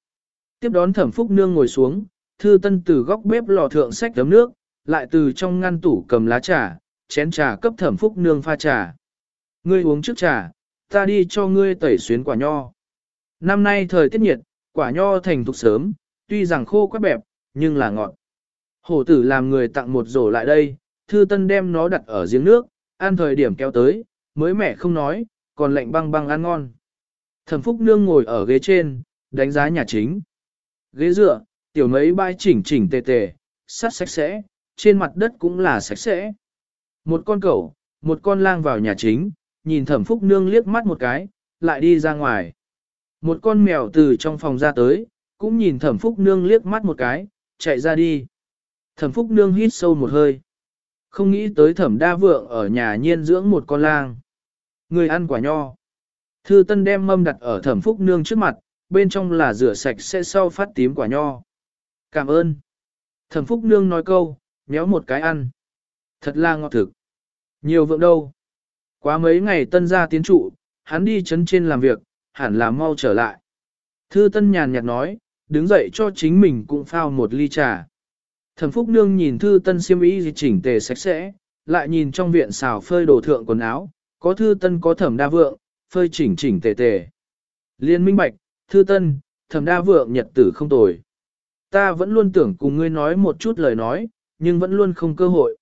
Tiếp đón thẩm phúc nương ngồi xuống, thư tân từ góc bếp lò thượng sách tấm nước, lại từ trong ngăn tủ cầm lá trà, chén trà cấp thẩm phúc nương pha trà. Ngươi uống trước trà, ta đi cho ngươi tẩy xuyến quả nho. Năm nay thời tiết nhiệt, quả nho thành thục sớm, tuy rằng khô quá bẹp, nhưng là ngọt. Hổ tử làm người tặng một rổ lại đây, thư tân đem nó đặt ở giếng nước, ăn thời điểm kéo tới, mới mẹ không nói, còn lạnh băng băng ăn ngon. Thẩm Phúc Nương ngồi ở ghế trên, đánh giá nhà chính. Ghế dựa, tiểu mấy bãi chỉnh chỉnh tề tề, sát sạch sẽ, trên mặt đất cũng là sạch sẽ. Một con cẩu, một con lang vào nhà chính, nhìn Thẩm Phúc Nương liếc mắt một cái, lại đi ra ngoài. Một con mèo từ trong phòng ra tới, cũng nhìn Thẩm Phúc Nương liếc mắt một cái, chạy ra đi. Thẩm Phúc Nương hít sâu một hơi. Không nghĩ tới Thẩm Đa Vượng ở nhà nhiên dưỡng một con lang. Người ăn quả nho. Thư Tân đem mâm đặt ở Thẩm Phúc Nương trước mặt, bên trong là rửa sạch sẽ sau phát tím quả nho. Cảm ơn. Thẩm Phúc Nương nói câu, méo một cái ăn. Thật là ngọt thực. Nhiều vượng đâu. Quá mấy ngày tân gia tiến trụ, hắn đi chấn trên làm việc, hẳn là mau trở lại. Thư tân nhàn nhạt nói, đứng dậy cho chính mình cũng phao một ly trà. Thẩm Phúc Nương nhìn thư tân xiêm y chỉnh tề sạch sẽ, lại nhìn trong viện xào phơi đồ thượng quần áo, có thư tân có thẩm đa vượng, phơi chỉnh chỉnh tề tề. Liên minh bạch, thư tân, thẩm đa vượng nhật tử không tồi. Ta vẫn luôn tưởng cùng ngươi nói một chút lời nói, nhưng vẫn luôn không cơ hội.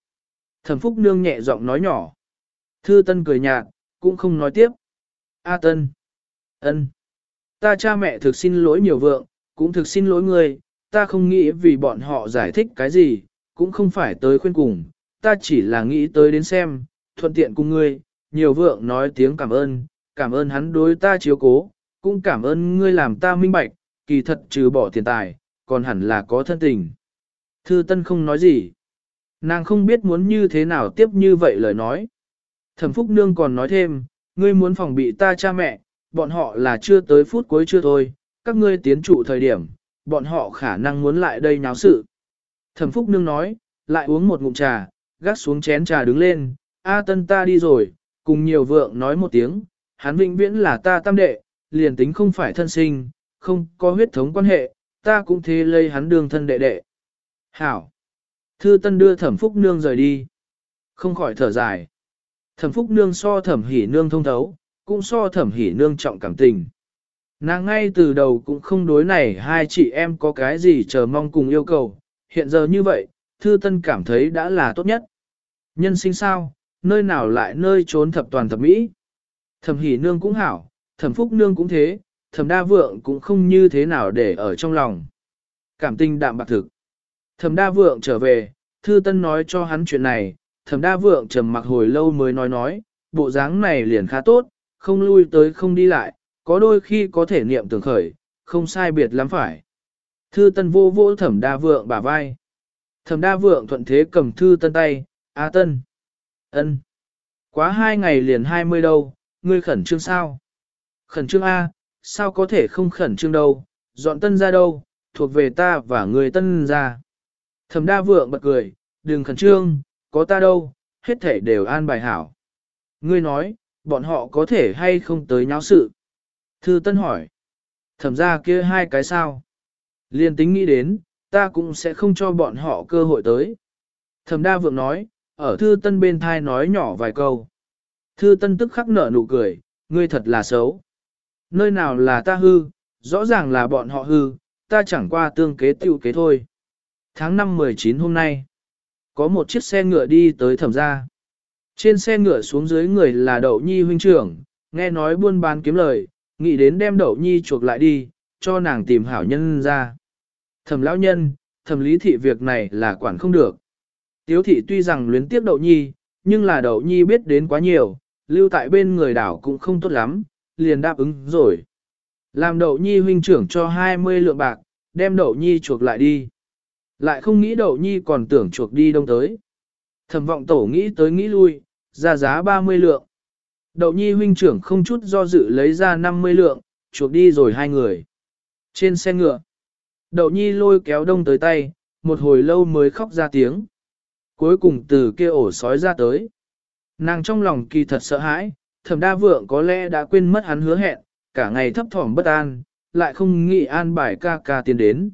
Thẩm Phúc Nương nhẹ giọng nói nhỏ. Thư Tân cười nhạt, cũng không nói tiếp. A Tân. ân, Ta cha mẹ thực xin lỗi nhiều vượng, cũng thực xin lỗi ngươi, ta không nghĩ vì bọn họ giải thích cái gì, cũng không phải tới khuyên cùng, ta chỉ là nghĩ tới đến xem, thuận tiện cùng ngươi, nhiều vượng nói tiếng cảm ơn, cảm ơn hắn đối ta chiếu cố, cũng cảm ơn ngươi làm ta minh bạch, kỳ thật trừ bỏ tiền tài, còn hẳn là có thân tình. Thư Tân không nói gì. Nàng không biết muốn như thế nào tiếp như vậy lời nói. Thẩm Phúc Nương còn nói thêm, ngươi muốn phòng bị ta cha mẹ, bọn họ là chưa tới phút cuối chưa thôi, các ngươi tiến trụ thời điểm, bọn họ khả năng muốn lại đây nháo sự. Thẩm Phúc Nương nói, lại uống một ngụm trà, gác xuống chén trà đứng lên, A Tân ta đi rồi, cùng nhiều vượng nói một tiếng, hắn vĩnh viễn là ta tam đệ, liền tính không phải thân sinh, không có huyết thống quan hệ, ta cũng thế lây hắn đường thân đệ đệ. Hảo! Thư Tân đưa Thẩm Phúc Nương rời đi. Không khỏi thở dài. Thẩm Phúc Nương so Thẩm Hỷ Nương thông thấu, cũng so Thẩm Hỷ Nương trọng cảm tình. Nàng ngay từ đầu cũng không đối này hai chị em có cái gì chờ mong cùng yêu cầu, hiện giờ như vậy, Thư Tân cảm thấy đã là tốt nhất. Nhân sinh sao, nơi nào lại nơi trốn thập toàn thập mỹ. Thẩm Hỷ Nương cũng hảo, Thẩm Phúc Nương cũng thế, Thẩm Đa Vượng cũng không như thế nào để ở trong lòng. Cảm tình đạm bạc thực. Thẩm đa vượng trở về, thư tân nói cho hắn chuyện này, thẩm đa vượng trầm mặc hồi lâu mới nói nói, bộ dáng này liền khá tốt, không lui tới không đi lại, có đôi khi có thể niệm tưởng khởi, không sai biệt lắm phải. Thư tân vô vô thẩm đa vượng bả vai. Thẩm đa vượng thuận thế cầm thư tân tay, A tân. ân, Quá hai ngày liền hai mươi đâu, ngươi khẩn trương sao? Khẩn trương A, sao có thể không khẩn trương đâu, dọn tân ra đâu, thuộc về ta và người tân ra. Thẩm đa vượng bật cười, đừng khẩn trương, có ta đâu, hết thể đều an bài hảo. Ngươi nói, bọn họ có thể hay không tới nháo sự. Thư Tân hỏi, thẩm ra kia hai cái sao? Liên tính nghĩ đến, ta cũng sẽ không cho bọn họ cơ hội tới. Thẩm đa vượng nói, ở Thư Tân bên thai nói nhỏ vài câu. Thư Tân tức khắc nở nụ cười, ngươi thật là xấu. Nơi nào là ta hư, rõ ràng là bọn họ hư, ta chẳng qua tương kế tiêu kế thôi. Tháng 5 19 hôm nay, có một chiếc xe ngựa đi tới thẩm gia. Trên xe ngựa xuống dưới người là đậu nhi huynh trưởng, nghe nói buôn bán kiếm lời, nghĩ đến đem đậu nhi chuộc lại đi, cho nàng tìm hảo nhân ra. Thẩm lão nhân, thẩm lý thị việc này là quản không được. Tiếu thị tuy rằng luyến tiếc đậu nhi, nhưng là đậu nhi biết đến quá nhiều, lưu tại bên người đảo cũng không tốt lắm, liền đáp ứng rồi. Làm đậu nhi huynh trưởng cho 20 lượng bạc, đem đậu nhi chuộc lại đi. Lại không nghĩ đậu nhi còn tưởng chuộc đi đông tới. Thẩm vọng tổ nghĩ tới nghĩ lui, ra giá 30 lượng. Đậu nhi huynh trưởng không chút do dự lấy ra 50 lượng, chuộc đi rồi hai người. Trên xe ngựa, đậu nhi lôi kéo đông tới tay, một hồi lâu mới khóc ra tiếng. Cuối cùng từ kia ổ sói ra tới. Nàng trong lòng kỳ thật sợ hãi, thẩm đa vượng có lẽ đã quên mất hắn hứa hẹn, cả ngày thấp thỏm bất an, lại không nghĩ an bài ca ca tiến đến.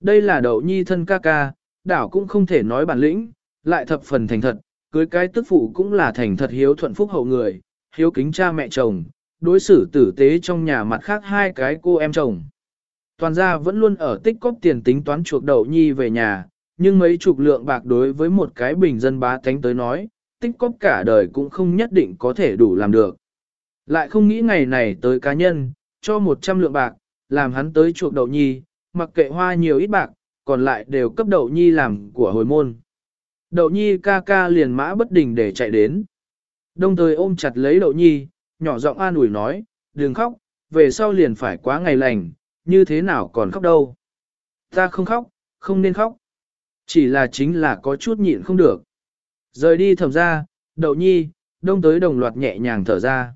Đây là đậu nhi thân ca ca, đảo cũng không thể nói bản lĩnh, lại thập phần thành thật, cưới cái tức phụ cũng là thành thật hiếu thuận phúc hậu người, hiếu kính cha mẹ chồng, đối xử tử tế trong nhà mặt khác hai cái cô em chồng. Toàn gia vẫn luôn ở tích cóp tiền tính toán chuộc đậu nhi về nhà, nhưng mấy chục lượng bạc đối với một cái bình dân bá thánh tới nói, tích cóp cả đời cũng không nhất định có thể đủ làm được. Lại không nghĩ ngày này tới cá nhân, cho 100 lượng bạc, làm hắn tới chuộc đậu nhi, mặc kệ hoa nhiều ít bạc, còn lại đều cấp đậu nhi làm của hồi môn. Đậu nhi ca ca liền mã bất đình để chạy đến. Đông thời ôm chặt lấy đậu nhi, nhỏ giọng an ủi nói, đừng khóc, về sau liền phải quá ngày lành, như thế nào còn khóc đâu. Ta không khóc, không nên khóc. Chỉ là chính là có chút nhịn không được. Rời đi thầm ra, đậu nhi, đông tới đồng loạt nhẹ nhàng thở ra.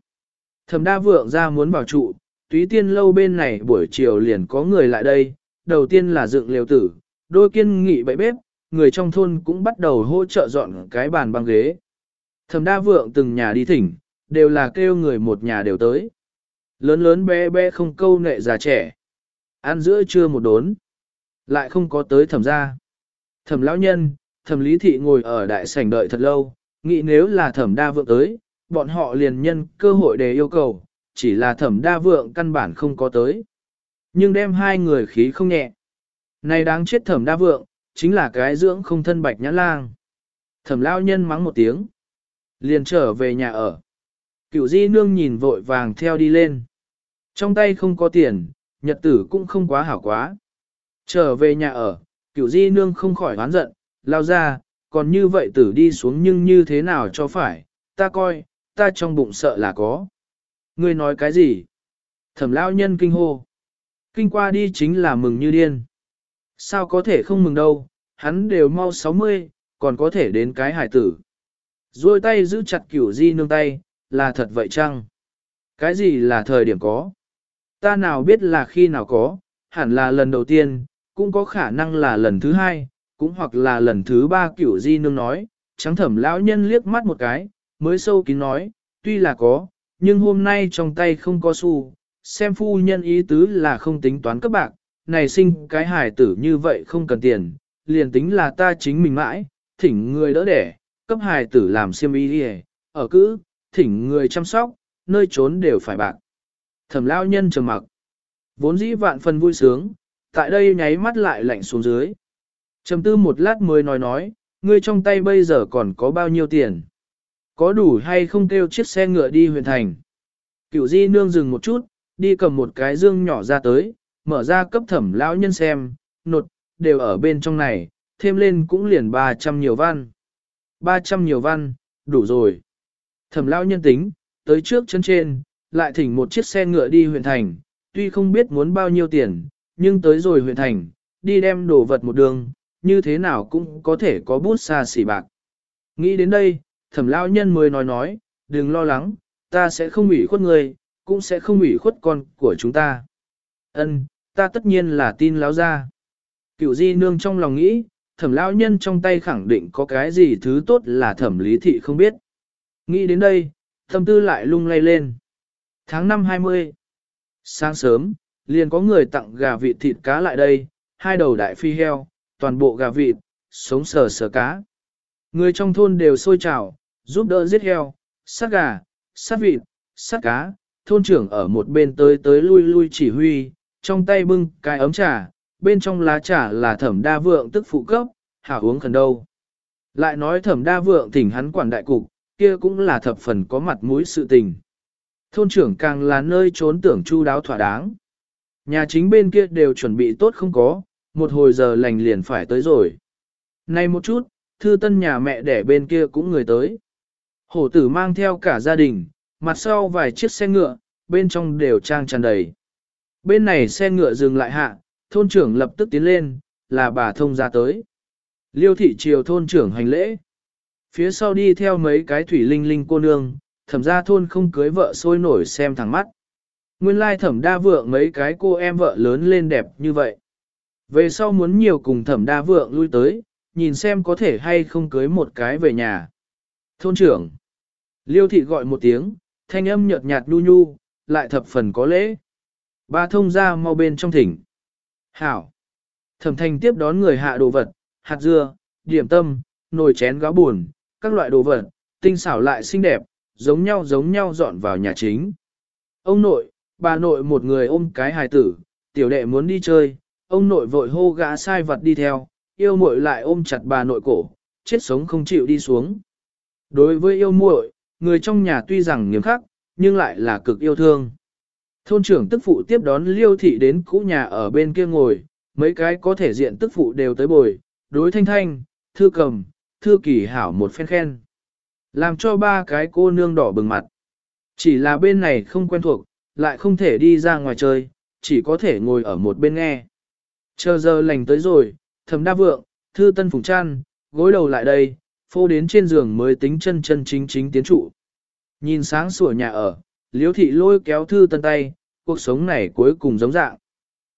Thầm đa vượng ra muốn bảo trụ, túy tiên lâu bên này buổi chiều liền có người lại đây, đầu tiên là dựng liều tử, đôi kiên nghị bậy bếp, người trong thôn cũng bắt đầu hỗ trợ dọn cái bàn băng ghế. Thẩm đa vượng từng nhà đi thỉnh, đều là kêu người một nhà đều tới. Lớn lớn bé bé không câu nệ già trẻ. Ăn giữa trưa một đốn. Lại không có tới thẩm gia. Thẩm lão nhân, thẩm lý thị ngồi ở đại sảnh đợi thật lâu, nghĩ nếu là thẩm đa vượng tới, bọn họ liền nhân cơ hội để yêu cầu, chỉ là thẩm đa vượng căn bản không có tới. Nhưng đem hai người khí không nhẹ. Này đáng chết thẩm đa vượng, chính là cái dưỡng không thân bạch nhã lang. Thẩm lao nhân mắng một tiếng. Liền trở về nhà ở. Cửu di nương nhìn vội vàng theo đi lên. Trong tay không có tiền, nhật tử cũng không quá hảo quá. Trở về nhà ở, cửu di nương không khỏi oán giận, lao ra, còn như vậy tử đi xuống nhưng như thế nào cho phải, ta coi, ta trong bụng sợ là có. Ngươi nói cái gì? Thẩm lao nhân kinh hô. Kinh qua đi chính là mừng như điên. Sao có thể không mừng đâu, hắn đều mau 60, còn có thể đến cái hải tử. Rồi tay giữ chặt kiểu di nương tay, là thật vậy chăng? Cái gì là thời điểm có? Ta nào biết là khi nào có, hẳn là lần đầu tiên, cũng có khả năng là lần thứ hai, cũng hoặc là lần thứ ba kiểu di nương nói, trắng thẩm lão nhân liếc mắt một cái, mới sâu kín nói, tuy là có, nhưng hôm nay trong tay không có xu, xem phu nhân ý tứ là không tính toán các bạn, này sinh cái hài tử như vậy không cần tiền, liền tính là ta chính mình mãi, thỉnh người đỡ đẻ, cấp hài tử làm siêm y đi ở cứ, thỉnh người chăm sóc, nơi trốn đều phải bạc. Thẩm lão nhân trầm mặc, vốn dĩ vạn phần vui sướng, tại đây nháy mắt lại lạnh xuống dưới. Trầm tư một lát mới nói nói, ngươi trong tay bây giờ còn có bao nhiêu tiền? Có đủ hay không kêu chiếc xe ngựa đi huyện thành? Cửu di nương dừng một chút, đi cầm một cái dương nhỏ ra tới, mở ra cấp thẩm lão nhân xem, nột, đều ở bên trong này, thêm lên cũng liền 300 nhiều văn. 300 nhiều văn, đủ rồi. Thẩm lão nhân tính, tới trước chân trên, lại thỉnh một chiếc xe ngựa đi huyện thành, tuy không biết muốn bao nhiêu tiền, nhưng tới rồi huyện thành, đi đem đồ vật một đường, như thế nào cũng có thể có bút xa xỉ bạc. Nghĩ đến đây, thẩm lao nhân mới nói nói, đừng lo lắng, ta sẽ không ủy khuất người, cũng sẽ không ủy khuất con của chúng ta. Ân, ta tất nhiên là tin lão ra. Cựu di nương trong lòng nghĩ, thẩm lao nhân trong tay khẳng định có cái gì thứ tốt là thẩm lý thị không biết. Nghĩ đến đây, thâm tư lại lung lay lên. Tháng 5 20. Sáng sớm, liền có người tặng gà vịt thịt cá lại đây, hai đầu đại phi heo, toàn bộ gà vịt, sống sờ sờ cá. Người trong thôn đều sôi trào, giúp đỡ giết heo, sát gà, sát vịt, sát cá. Thôn trưởng ở một bên tới tới lui lui chỉ huy, trong tay bưng cái ấm trà, bên trong lá trà là thẩm đa vượng tức phụ cấp, hảo uống khẩn đâu. Lại nói thẩm đa vượng thỉnh hắn quản đại cục, kia cũng là thập phần có mặt mũi sự tình. Thôn trưởng càng là nơi trốn tưởng chu đáo thỏa đáng. Nhà chính bên kia đều chuẩn bị tốt không có, một hồi giờ lành liền phải tới rồi. nay một chút, thư tân nhà mẹ đẻ bên kia cũng người tới. Hổ tử mang theo cả gia đình, mặt sau vài chiếc xe ngựa, bên trong đều trang tràn đầy. Bên này xe ngựa dừng lại hạ, thôn trưởng lập tức tiến lên, là bà thông ra tới. Liêu thị triều thôn trưởng hành lễ. Phía sau đi theo mấy cái thủy linh linh cô nương, thẩm ra thôn không cưới vợ sôi nổi xem thẳng mắt. Nguyên lai thẩm đa vượng mấy cái cô em vợ lớn lên đẹp như vậy. Về sau muốn nhiều cùng thẩm đa vượng lui tới, nhìn xem có thể hay không cưới một cái về nhà. Thôn trưởng. Liêu thị gọi một tiếng, thanh âm nhợt nhạt nhu nhu, lại thập phần có lễ. Ba thông ra mau bên trong thỉnh. Hảo. Thẩm thanh tiếp đón người hạ đồ vật, hạt dưa, điểm tâm, nồi chén gáo buồn, các loại đồ vật, tinh xảo lại xinh đẹp, giống nhau giống nhau dọn vào nhà chính. Ông nội, bà nội một người ôm cái hài tử, tiểu đệ muốn đi chơi, ông nội vội hô gã sai vật đi theo, yêu muội lại ôm chặt bà nội cổ, chết sống không chịu đi xuống. Đối với yêu muội, người trong nhà tuy rằng nghiêm khắc, nhưng lại là cực yêu thương. Thôn trưởng tức phụ tiếp đón liêu thị đến cũ nhà ở bên kia ngồi, mấy cái có thể diện tức phụ đều tới bồi, đối thanh thanh, thư cầm, thư kỳ hảo một phen khen. Làm cho ba cái cô nương đỏ bừng mặt. Chỉ là bên này không quen thuộc, lại không thể đi ra ngoài chơi, chỉ có thể ngồi ở một bên nghe. Chờ giờ lành tới rồi, thầm đa vượng, thư tân phùng chăn, gối đầu lại đây, phô đến trên giường mới tính chân chân chính chính tiến trụ. Nhìn sáng sủa nhà ở, liếu thị lôi kéo thư tân tay, cuộc sống này cuối cùng giống dạng.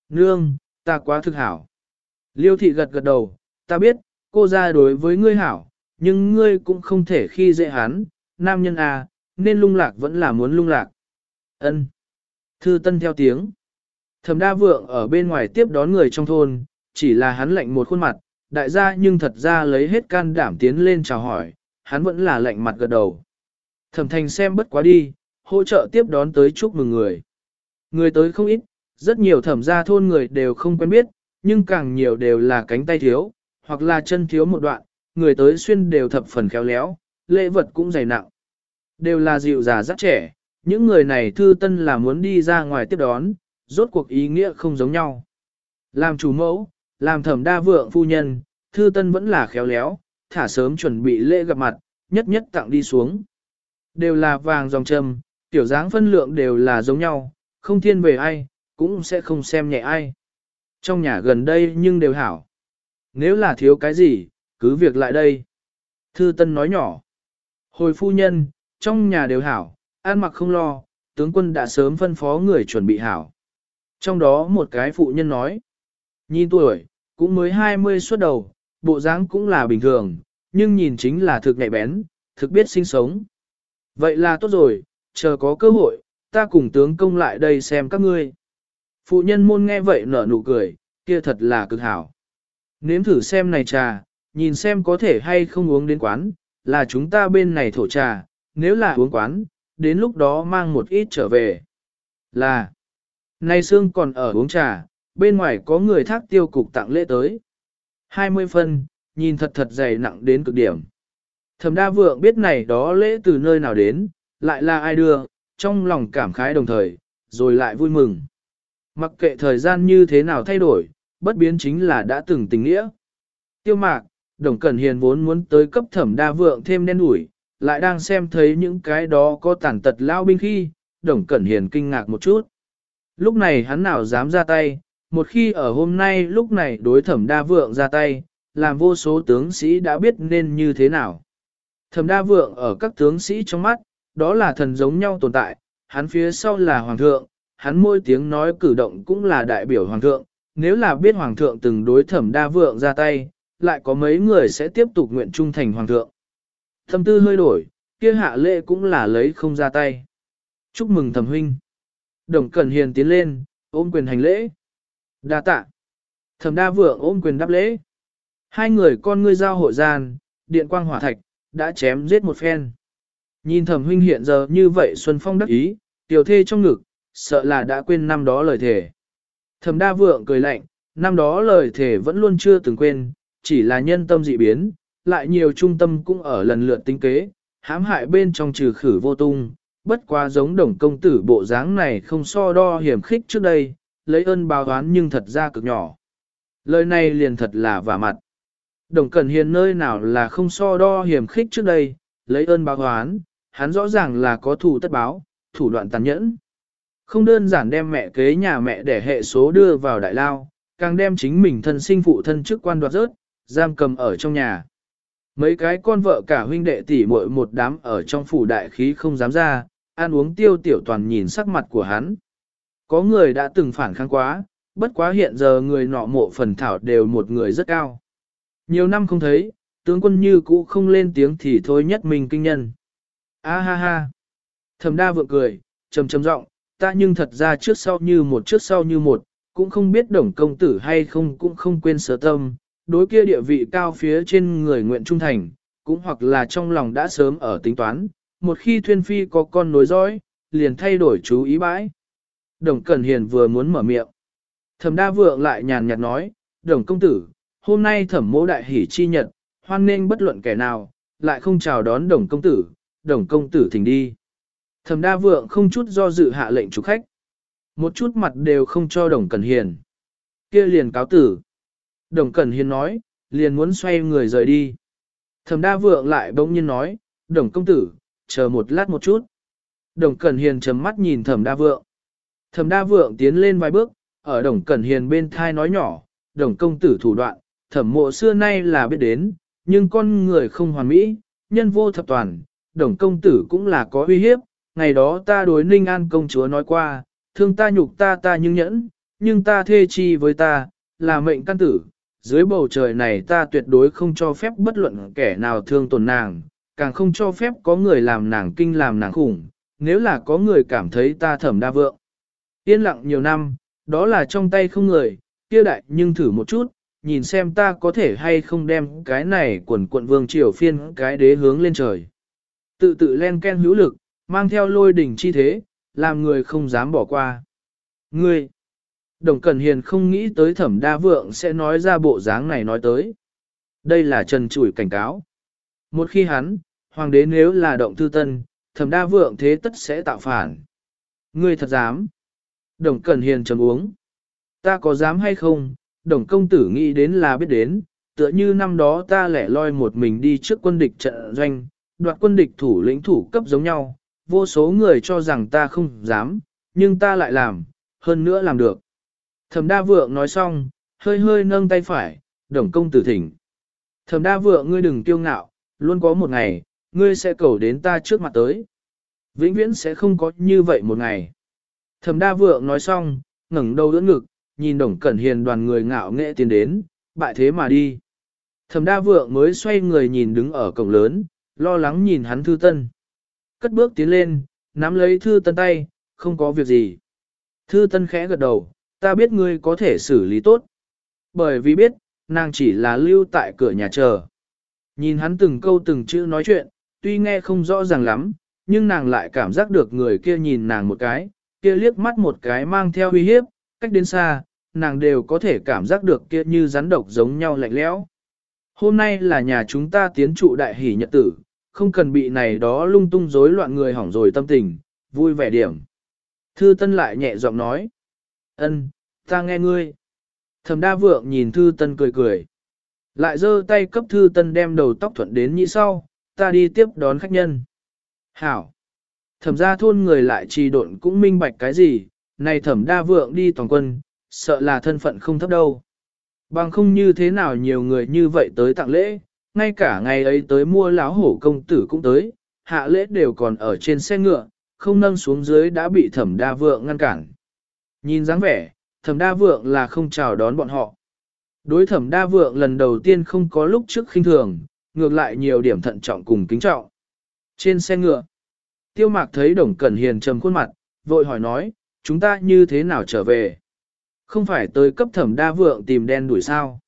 Nương, ta quá thực hảo. Liêu thị gật gật đầu, ta biết, cô ra đối với ngươi hảo, nhưng ngươi cũng không thể khi dễ hắn, nam nhân à, nên lung lạc vẫn là muốn lung lạc. Ân. Thư Tân theo tiếng. Thẩm Đa Vượng ở bên ngoài tiếp đón người trong thôn, chỉ là hắn lạnh một khuôn mặt, đại gia nhưng thật ra lấy hết can đảm tiến lên chào hỏi, hắn vẫn là lạnh mặt gật đầu. Thẩm Thành xem bất quá đi, hỗ trợ tiếp đón tới chúc mừng người. Người tới không ít, rất nhiều thẩm gia thôn người đều không quen biết, nhưng càng nhiều đều là cánh tay thiếu, hoặc là chân thiếu một đoạn, người tới xuyên đều thập phần khéo léo, lễ vật cũng dày nặng. Đều là dịu già rất trẻ, những người này thư tân là muốn đi ra ngoài tiếp đón, rốt cuộc ý nghĩa không giống nhau. Làm chủ mẫu, làm thẩm đa vượng phu nhân, thư tân vẫn là khéo léo, thả sớm chuẩn bị lễ gặp mặt, nhất nhất tặng đi xuống. Đều là vàng dòng trầm, tiểu dáng phân lượng đều là giống nhau, không thiên về ai, cũng sẽ không xem nhẹ ai. Trong nhà gần đây nhưng đều hảo. Nếu là thiếu cái gì, cứ việc lại đây. Thư Tân nói nhỏ. Hồi phu nhân, trong nhà đều hảo, an mặc không lo, tướng quân đã sớm phân phó người chuẩn bị hảo. Trong đó một cái phụ nhân nói. Nhìn tuổi, cũng mới 20 xuất đầu, bộ dáng cũng là bình thường, nhưng nhìn chính là thực nhạy bén, thực biết sinh sống. Vậy là tốt rồi, chờ có cơ hội, ta cùng tướng công lại đây xem các ngươi. Phụ nhân môn nghe vậy nở nụ cười, kia thật là cực hảo. Nếm thử xem này trà, nhìn xem có thể hay không uống đến quán, là chúng ta bên này thổ trà, nếu là uống quán, đến lúc đó mang một ít trở về. Là, nay xương còn ở uống trà, bên ngoài có người thác tiêu cục tặng lễ tới. 20 phân, nhìn thật thật dày nặng đến cực điểm. Thẩm đa vượng biết này đó lễ từ nơi nào đến, lại là ai đưa, trong lòng cảm khái đồng thời, rồi lại vui mừng. Mặc kệ thời gian như thế nào thay đổi, bất biến chính là đã từng tình nghĩa. Tiêu mạc, Đồng Cẩn Hiền vốn muốn tới cấp thẩm đa vượng thêm đen ủi, lại đang xem thấy những cái đó có tàn tật lao binh khi, Đồng Cẩn Hiền kinh ngạc một chút. Lúc này hắn nào dám ra tay, một khi ở hôm nay lúc này đối thẩm đa vượng ra tay, làm vô số tướng sĩ đã biết nên như thế nào. Thẩm đa vượng ở các tướng sĩ trong mắt, đó là thần giống nhau tồn tại, hắn phía sau là hoàng thượng, hắn môi tiếng nói cử động cũng là đại biểu hoàng thượng, nếu là biết hoàng thượng từng đối thẩm đa vượng ra tay, lại có mấy người sẽ tiếp tục nguyện trung thành hoàng thượng. Thẩm tư hơi đổi, kia hạ lệ cũng là lấy không ra tay. Chúc mừng thẩm huynh. Đồng Cẩn Hiền tiến lên, ôm quyền hành lễ. Đa tạ. Thẩm đa vượng ôm quyền đáp lễ. Hai người con ngươi giao hội gian, điện quang hỏa thạch, đã chém giết một phen. Nhìn thẩm huynh hiện giờ như vậy Xuân Phong đắc ý, tiểu thê trong ngực, sợ là đã quên năm đó lời thề. Thẩm đa vượng cười lạnh, năm đó lời thề vẫn luôn chưa từng quên, chỉ là nhân tâm dị biến, lại nhiều trung tâm cũng ở lần lượt tính kế, hãm hại bên trong trừ khử vô tung, bất quá giống đồng công tử bộ dáng này không so đo hiểm khích trước đây, lấy ơn báo oán nhưng thật ra cực nhỏ. Lời này liền thật là vả mặt. Đồng Cẩn Hiền nơi nào là không so đo hiểm khích trước đây, lấy ơn báo oán, hắn rõ ràng là có thủ tất báo, thủ đoạn tàn nhẫn. Không đơn giản đem mẹ kế nhà mẹ để hệ số đưa vào đại lao, càng đem chính mình thân sinh phụ thân chức quan đoạt rớt, giam cầm ở trong nhà. Mấy cái con vợ cả huynh đệ tỷ muội một đám ở trong phủ đại khí không dám ra, ăn uống tiêu tiểu toàn nhìn sắc mặt của hắn. Có người đã từng phản kháng quá, bất quá hiện giờ người nọ mộ phần thảo đều một người rất cao. Nhiều năm không thấy, tướng quân như cũ không lên tiếng thì thôi nhất mình kinh nhân. A ha ha. Thẩm đa vượng cười, trầm trầm giọng, ta nhưng thật ra trước sau như một trước sau như một, cũng không biết đồng công tử hay không cũng không quên sở tâm, đối kia địa vị cao phía trên người nguyện trung thành, cũng hoặc là trong lòng đã sớm ở tính toán, một khi thuyên phi có con nối dõi, liền thay đổi chú ý bãi. Đồng Cẩn Hiền vừa muốn mở miệng. Thẩm đa vượng lại nhàn nhạt nói, đồng công tử, hôm nay thẩm mô đại hỷ chi nhật, hoan nên bất luận kẻ nào, lại không chào đón đồng công tử, đồng công tử thỉnh đi. Thẩm đa vượng không chút do dự hạ lệnh chủ khách. Một chút mặt đều không cho đồng cẩn hiền. kia liền cáo tử. Đồng cẩn hiền nói, liền muốn xoay người rời đi. Thẩm đa vượng lại bỗng nhiên nói, đồng công tử, chờ một lát một chút. Đồng cẩn hiền chấm mắt nhìn thẩm đa vượng. Thẩm đa vượng tiến lên vài bước, ở đồng cẩn hiền bên thai nói nhỏ, đồng công tử thủ đoạn, thẩm mộ xưa nay là biết đến, nhưng con người không hoàn mỹ, nhân vô thập toàn, đồng công tử cũng là có uy hiếp, ngày đó ta đối ninh an công chúa nói qua, thương ta nhục ta ta nhưng nhẫn, nhưng ta thê chi với ta, là mệnh căn tử, dưới bầu trời này ta tuyệt đối không cho phép bất luận kẻ nào thương tổn nàng, càng không cho phép có người làm nàng kinh làm nàng khủng, nếu là có người cảm thấy ta thẩm đa vượng. Yên lặng nhiều năm, đó là trong tay không người, kia đại nhưng thử một chút, nhìn xem ta có thể hay không đem cái này quần quận vương triều phiên cái đế hướng lên trời. Tự tự len ken hữu lực, mang theo lôi đỉnh chi thế, làm người không dám bỏ qua. Ngươi, Đồng Cẩn Hiền không nghĩ tới thẩm đa vượng sẽ nói ra bộ dáng này nói tới. Đây là trần chủi cảnh cáo. Một khi hắn, hoàng đế nếu là động thư tân, thẩm đa vượng thế tất sẽ tạo phản. Ngươi thật dám. Đồng Cẩn Hiền trầm uống. Ta có dám hay không, đồng công tử nghĩ đến là biết đến, tựa như năm đó ta lẻ loi một mình đi trước quân địch trận doanh, đoạt quân địch thủ lĩnh thủ cấp giống nhau, vô số người cho rằng ta không dám, nhưng ta lại làm, hơn nữa làm được. Thẩm đa vượng nói xong, hơi hơi nâng tay phải, đồng công tử thỉnh. Thẩm đa vượng ngươi đừng kiêu ngạo, luôn có một ngày, ngươi sẽ cầu đến ta trước mặt tới. Vĩnh viễn sẽ không có như vậy một ngày. Thẩm đa vượng nói xong, ngẩng đầu đỡ ngực, nhìn đồng cẩn hiền đoàn người ngạo nghệ tiến đến, bại thế mà đi. Thẩm đa vượng mới xoay người nhìn đứng ở cổng lớn, lo lắng nhìn hắn thư tân. Cất bước tiến lên, nắm lấy thư tân tay, không có việc gì. Thư tân khẽ gật đầu, ta biết ngươi có thể xử lý tốt. Bởi vì biết, nàng chỉ là lưu tại cửa nhà chờ. Nhìn hắn từng câu từng chữ nói chuyện, tuy nghe không rõ ràng lắm, nhưng nàng lại cảm giác được người kia nhìn nàng một cái, kia liếc mắt một cái mang theo uy hiếp, cách đến xa, nàng đều có thể cảm giác được kia như rắn độc giống nhau lạnh lẽo. Hôm nay là nhà chúng ta tiến trụ đại hỷ nhật tử, không cần bị này đó lung tung rối loạn người hỏng rồi tâm tình, vui vẻ điểm. Thư Tân lại nhẹ giọng nói, ân, ta nghe ngươi. Thẩm đa vượng nhìn Thư Tân cười cười. Lại giơ tay cấp Thư Tân đem đầu tóc thuận đến như sau, ta đi tiếp đón khách nhân. Hảo. Thẩm gia thôn người lại trì độn cũng minh bạch cái gì, này thẩm đa vượng đi toàn quân, sợ là thân phận không thấp đâu. Bằng không như thế nào nhiều người như vậy tới tặng lễ, ngay cả ngày ấy tới mua láo hổ công tử cũng tới, hạ lễ đều còn ở trên xe ngựa, không nâng xuống dưới đã bị thẩm đa vượng ngăn cản. Nhìn dáng vẻ, thẩm đa vượng là không chào đón bọn họ. Đối thẩm đa vượng lần đầu tiên không có lúc trước khinh thường, ngược lại nhiều điểm thận trọng cùng kính trọng. Trên xe ngựa, tiêu mạc thấy đồng cẩn hiền trầm khuôn mặt, vội hỏi nói, chúng ta như thế nào trở về? Không phải tới cấp thẩm đa vượng tìm đen đuổi sao?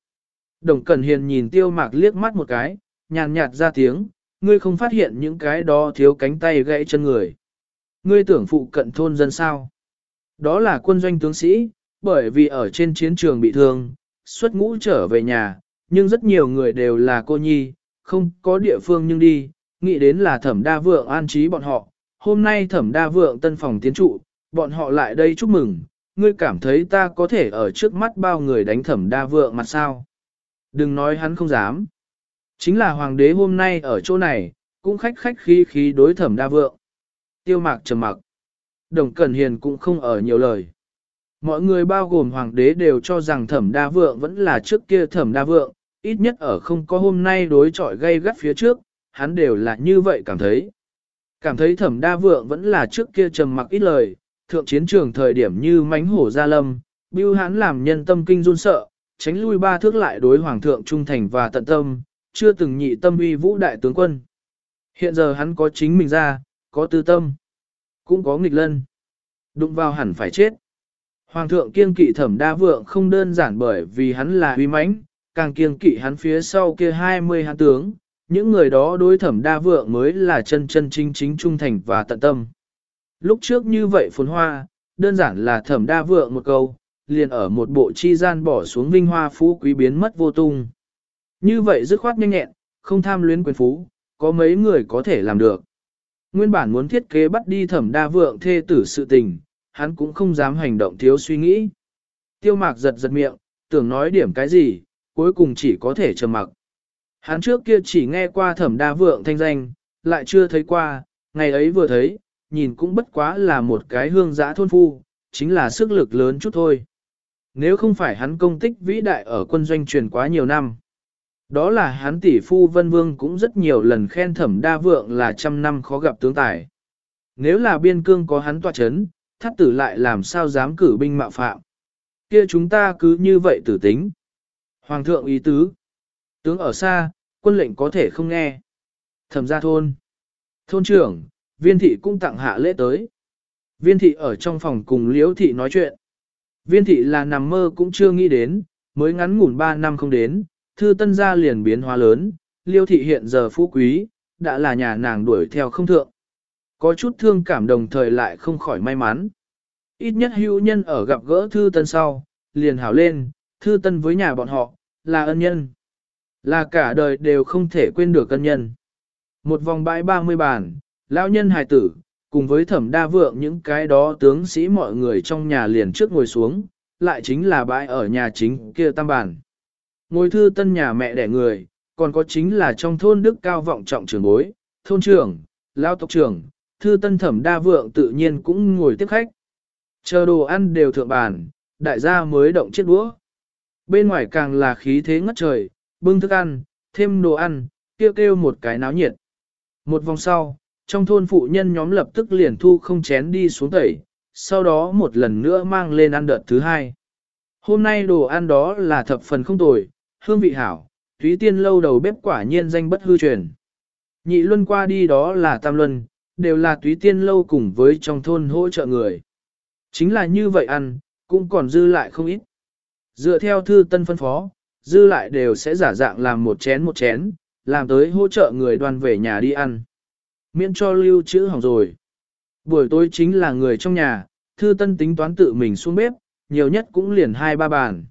Đồng Cẩn Hiền nhìn tiêu mạc liếc mắt một cái, nhàn nhạt ra tiếng, ngươi không phát hiện những cái đó thiếu cánh tay gãy chân người. Ngươi tưởng phụ cận thôn dân sao? Đó là quân doanh tướng sĩ, bởi vì ở trên chiến trường bị thương, xuất ngũ trở về nhà, nhưng rất nhiều người đều là cô nhi, không có địa phương nhưng đi, nghĩ đến là thẩm đa vượng an trí bọn họ. Hôm nay thẩm đa vượng tân phòng tiến trụ, bọn họ lại đây chúc mừng, ngươi cảm thấy ta có thể ở trước mắt bao người đánh thẩm đa vượng mặt sao? Đừng nói hắn không dám. Chính là hoàng đế hôm nay ở chỗ này, cũng khách khách khí khí đối thẩm đa vượng. Tiêu mạc trầm mặc. Đồng Cẩn Hiền cũng không ở nhiều lời. Mọi người bao gồm hoàng đế đều cho rằng thẩm đa vượng vẫn là trước kia thẩm đa vượng, ít nhất ở không có hôm nay đối chọi gây gắt phía trước, hắn đều là như vậy cảm thấy. Cảm thấy thẩm đa vượng vẫn là trước kia trầm mặc ít lời, thượng chiến trường thời điểm như mánh hổ gia lâm, bưu hắn làm nhân tâm kinh run sợ, tránh lui ba thước lại đối hoàng thượng trung thành và tận tâm, chưa từng nhị tâm uy vũ đại tướng quân. Hiện giờ hắn có chính mình ra, có tư tâm, cũng có nghịch lân. Đụng vào hẳn phải chết. Hoàng thượng kiên kỵ thẩm đa vượng không đơn giản bởi vì hắn là uy mãnh, càng kiên kỵ hắn phía sau kia 20 hán tướng, những người đó đối thẩm đa vượng mới là chân chân chính chính trung thành và tận tâm. Lúc trước như vậy phồn hoa, đơn giản là thẩm đa vượng một câu, liền ở một bộ chi gian bỏ xuống vinh hoa phú quý biến mất vô tung. Như vậy dứt khoát nhanh nhẹn, không tham luyến quyền phú, có mấy người có thể làm được. Nguyên bản muốn thiết kế bắt đi thẩm đa vượng thê tử sự tình, hắn cũng không dám hành động thiếu suy nghĩ. Tiêu mạc giật giật miệng, tưởng nói điểm cái gì, cuối cùng chỉ có thể trầm mặc. Hắn trước kia chỉ nghe qua thẩm đa vượng thanh danh, lại chưa thấy qua, ngày ấy vừa thấy, nhìn cũng bất quá là một cái hương giã thôn phu, chính là sức lực lớn chút thôi. Nếu không phải hắn công tích vĩ đại ở quân doanh truyền quá nhiều năm. Đó là hắn tỷ phu Vân Vương cũng rất nhiều lần khen thẩm đa vượng là trăm năm khó gặp tướng tài. Nếu là biên cương có hắn tọa chấn, thắt tử lại làm sao dám cử binh mạo phạm. Kia chúng ta cứ như vậy tử tính. Hoàng thượng ý tứ. Tướng ở xa, quân lệnh có thể không nghe. Thẩm gia thôn. Thôn trưởng, viên thị cũng tặng hạ lễ tới. Viên thị ở trong phòng cùng liễu thị nói chuyện. Viên thị là nằm mơ cũng chưa nghĩ đến, mới ngắn ngủn 3 năm không đến, thư tân gia liền biến hóa lớn, liêu thị hiện giờ phú quý, đã là nhà nàng đuổi theo không thượng. Có chút thương cảm đồng thời lại không khỏi may mắn. Ít nhất hữu nhân ở gặp gỡ thư tân sau, liền hảo lên, thư tân với nhà bọn họ, là ân nhân. Là cả đời đều không thể quên được ân nhân. Một vòng bãi 30 bàn, lão nhân hài tử, cùng với thẩm đa vượng những cái đó tướng sĩ mọi người trong nhà liền trước ngồi xuống, lại chính là bãi ở nhà chính kia tam bàn. Ngồi thư tân nhà mẹ đẻ người, còn có chính là trong thôn đức cao vọng trọng trưởng bối, thôn trưởng, lao tộc trưởng, thư tân thẩm đa vượng tự nhiên cũng ngồi tiếp khách. Chờ đồ ăn đều thượng bàn, đại gia mới động chiếc đũa. Bên ngoài càng là khí thế ngất trời, bưng thức ăn, thêm đồ ăn, kêu kêu một cái náo nhiệt. Một vòng sau, trong thôn phụ nhân nhóm lập tức liền thu không chén đi xuống tẩy, sau đó một lần nữa mang lên ăn đợt thứ hai. Hôm nay đồ ăn đó là thập phần không tồi, hương vị hảo, túy tiên lâu đầu bếp quả nhiên danh bất hư truyền. Nhị luân qua đi đó là tam luân, đều là túy tiên lâu cùng với trong thôn hỗ trợ người. Chính là như vậy ăn, cũng còn dư lại không ít. Dựa theo thư tân phân phó, dư lại đều sẽ giả dạng làm một chén một chén, làm tới hỗ trợ người đoàn về nhà đi ăn. Miễn cho lưu trữ hỏng rồi. Buổi tối chính là người trong nhà, thư tân tính toán tự mình xuống bếp, nhiều nhất cũng liền hai ba bàn.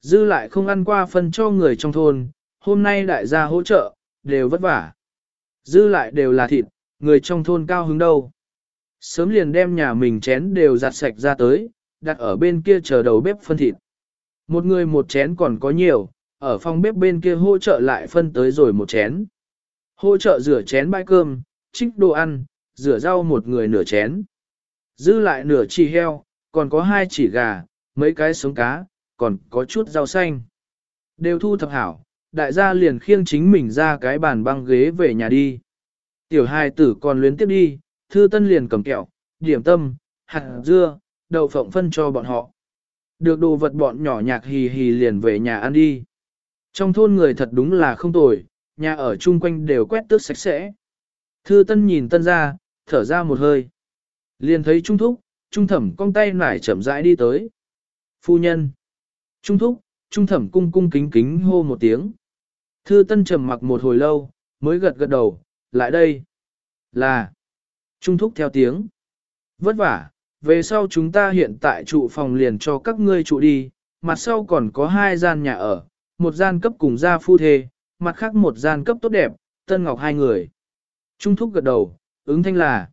Dư lại không ăn qua phân cho người trong thôn, hôm nay đại gia hỗ trợ, đều vất vả. Dư lại đều là thịt, người trong thôn cao hứng đâu. Sớm liền đem nhà mình chén đều giặt sạch ra tới, đặt ở bên kia chờ đầu bếp phân thịt. Một người một chén còn có nhiều, ở phòng bếp bên kia hỗ trợ lại phân tới rồi một chén. Hỗ trợ rửa chén bãi cơm, trích đồ ăn, rửa rau một người nửa chén. Dư lại nửa chỉ heo, còn có hai chỉ gà, mấy cái sống cá, còn có chút rau xanh. Đều thu thập hảo, đại gia liền khiêng chính mình ra cái bàn băng ghế về nhà đi. Tiểu hai tử còn luyến tiếp đi, thư tân liền cầm kẹo, điểm tâm, hạt dưa, đậu phộng phân cho bọn họ. Được đồ vật bọn nhỏ nhạc hì hì liền về nhà ăn đi. Trong thôn người thật đúng là không tồi, nhà ở chung quanh đều quét tước sạch sẽ. Thư tân nhìn tân ra, thở ra một hơi. Liền thấy trung thúc, trung thẩm cong tay nải chậm rãi đi tới. Phu nhân. Trung thúc, trung thẩm cung cung kính kính hô một tiếng. Thư tân trầm mặc một hồi lâu, mới gật gật đầu, lại đây. Là. Trung thúc theo tiếng. Vất vả, về sau chúng ta hiện tại trụ phòng liền cho các ngươi trụ đi, mặt sau còn có hai gian nhà ở, một gian cấp cùng gia phu thê, mặt khác một gian cấp tốt đẹp, tân ngọc hai người. Trung thúc gật đầu, ứng thanh là.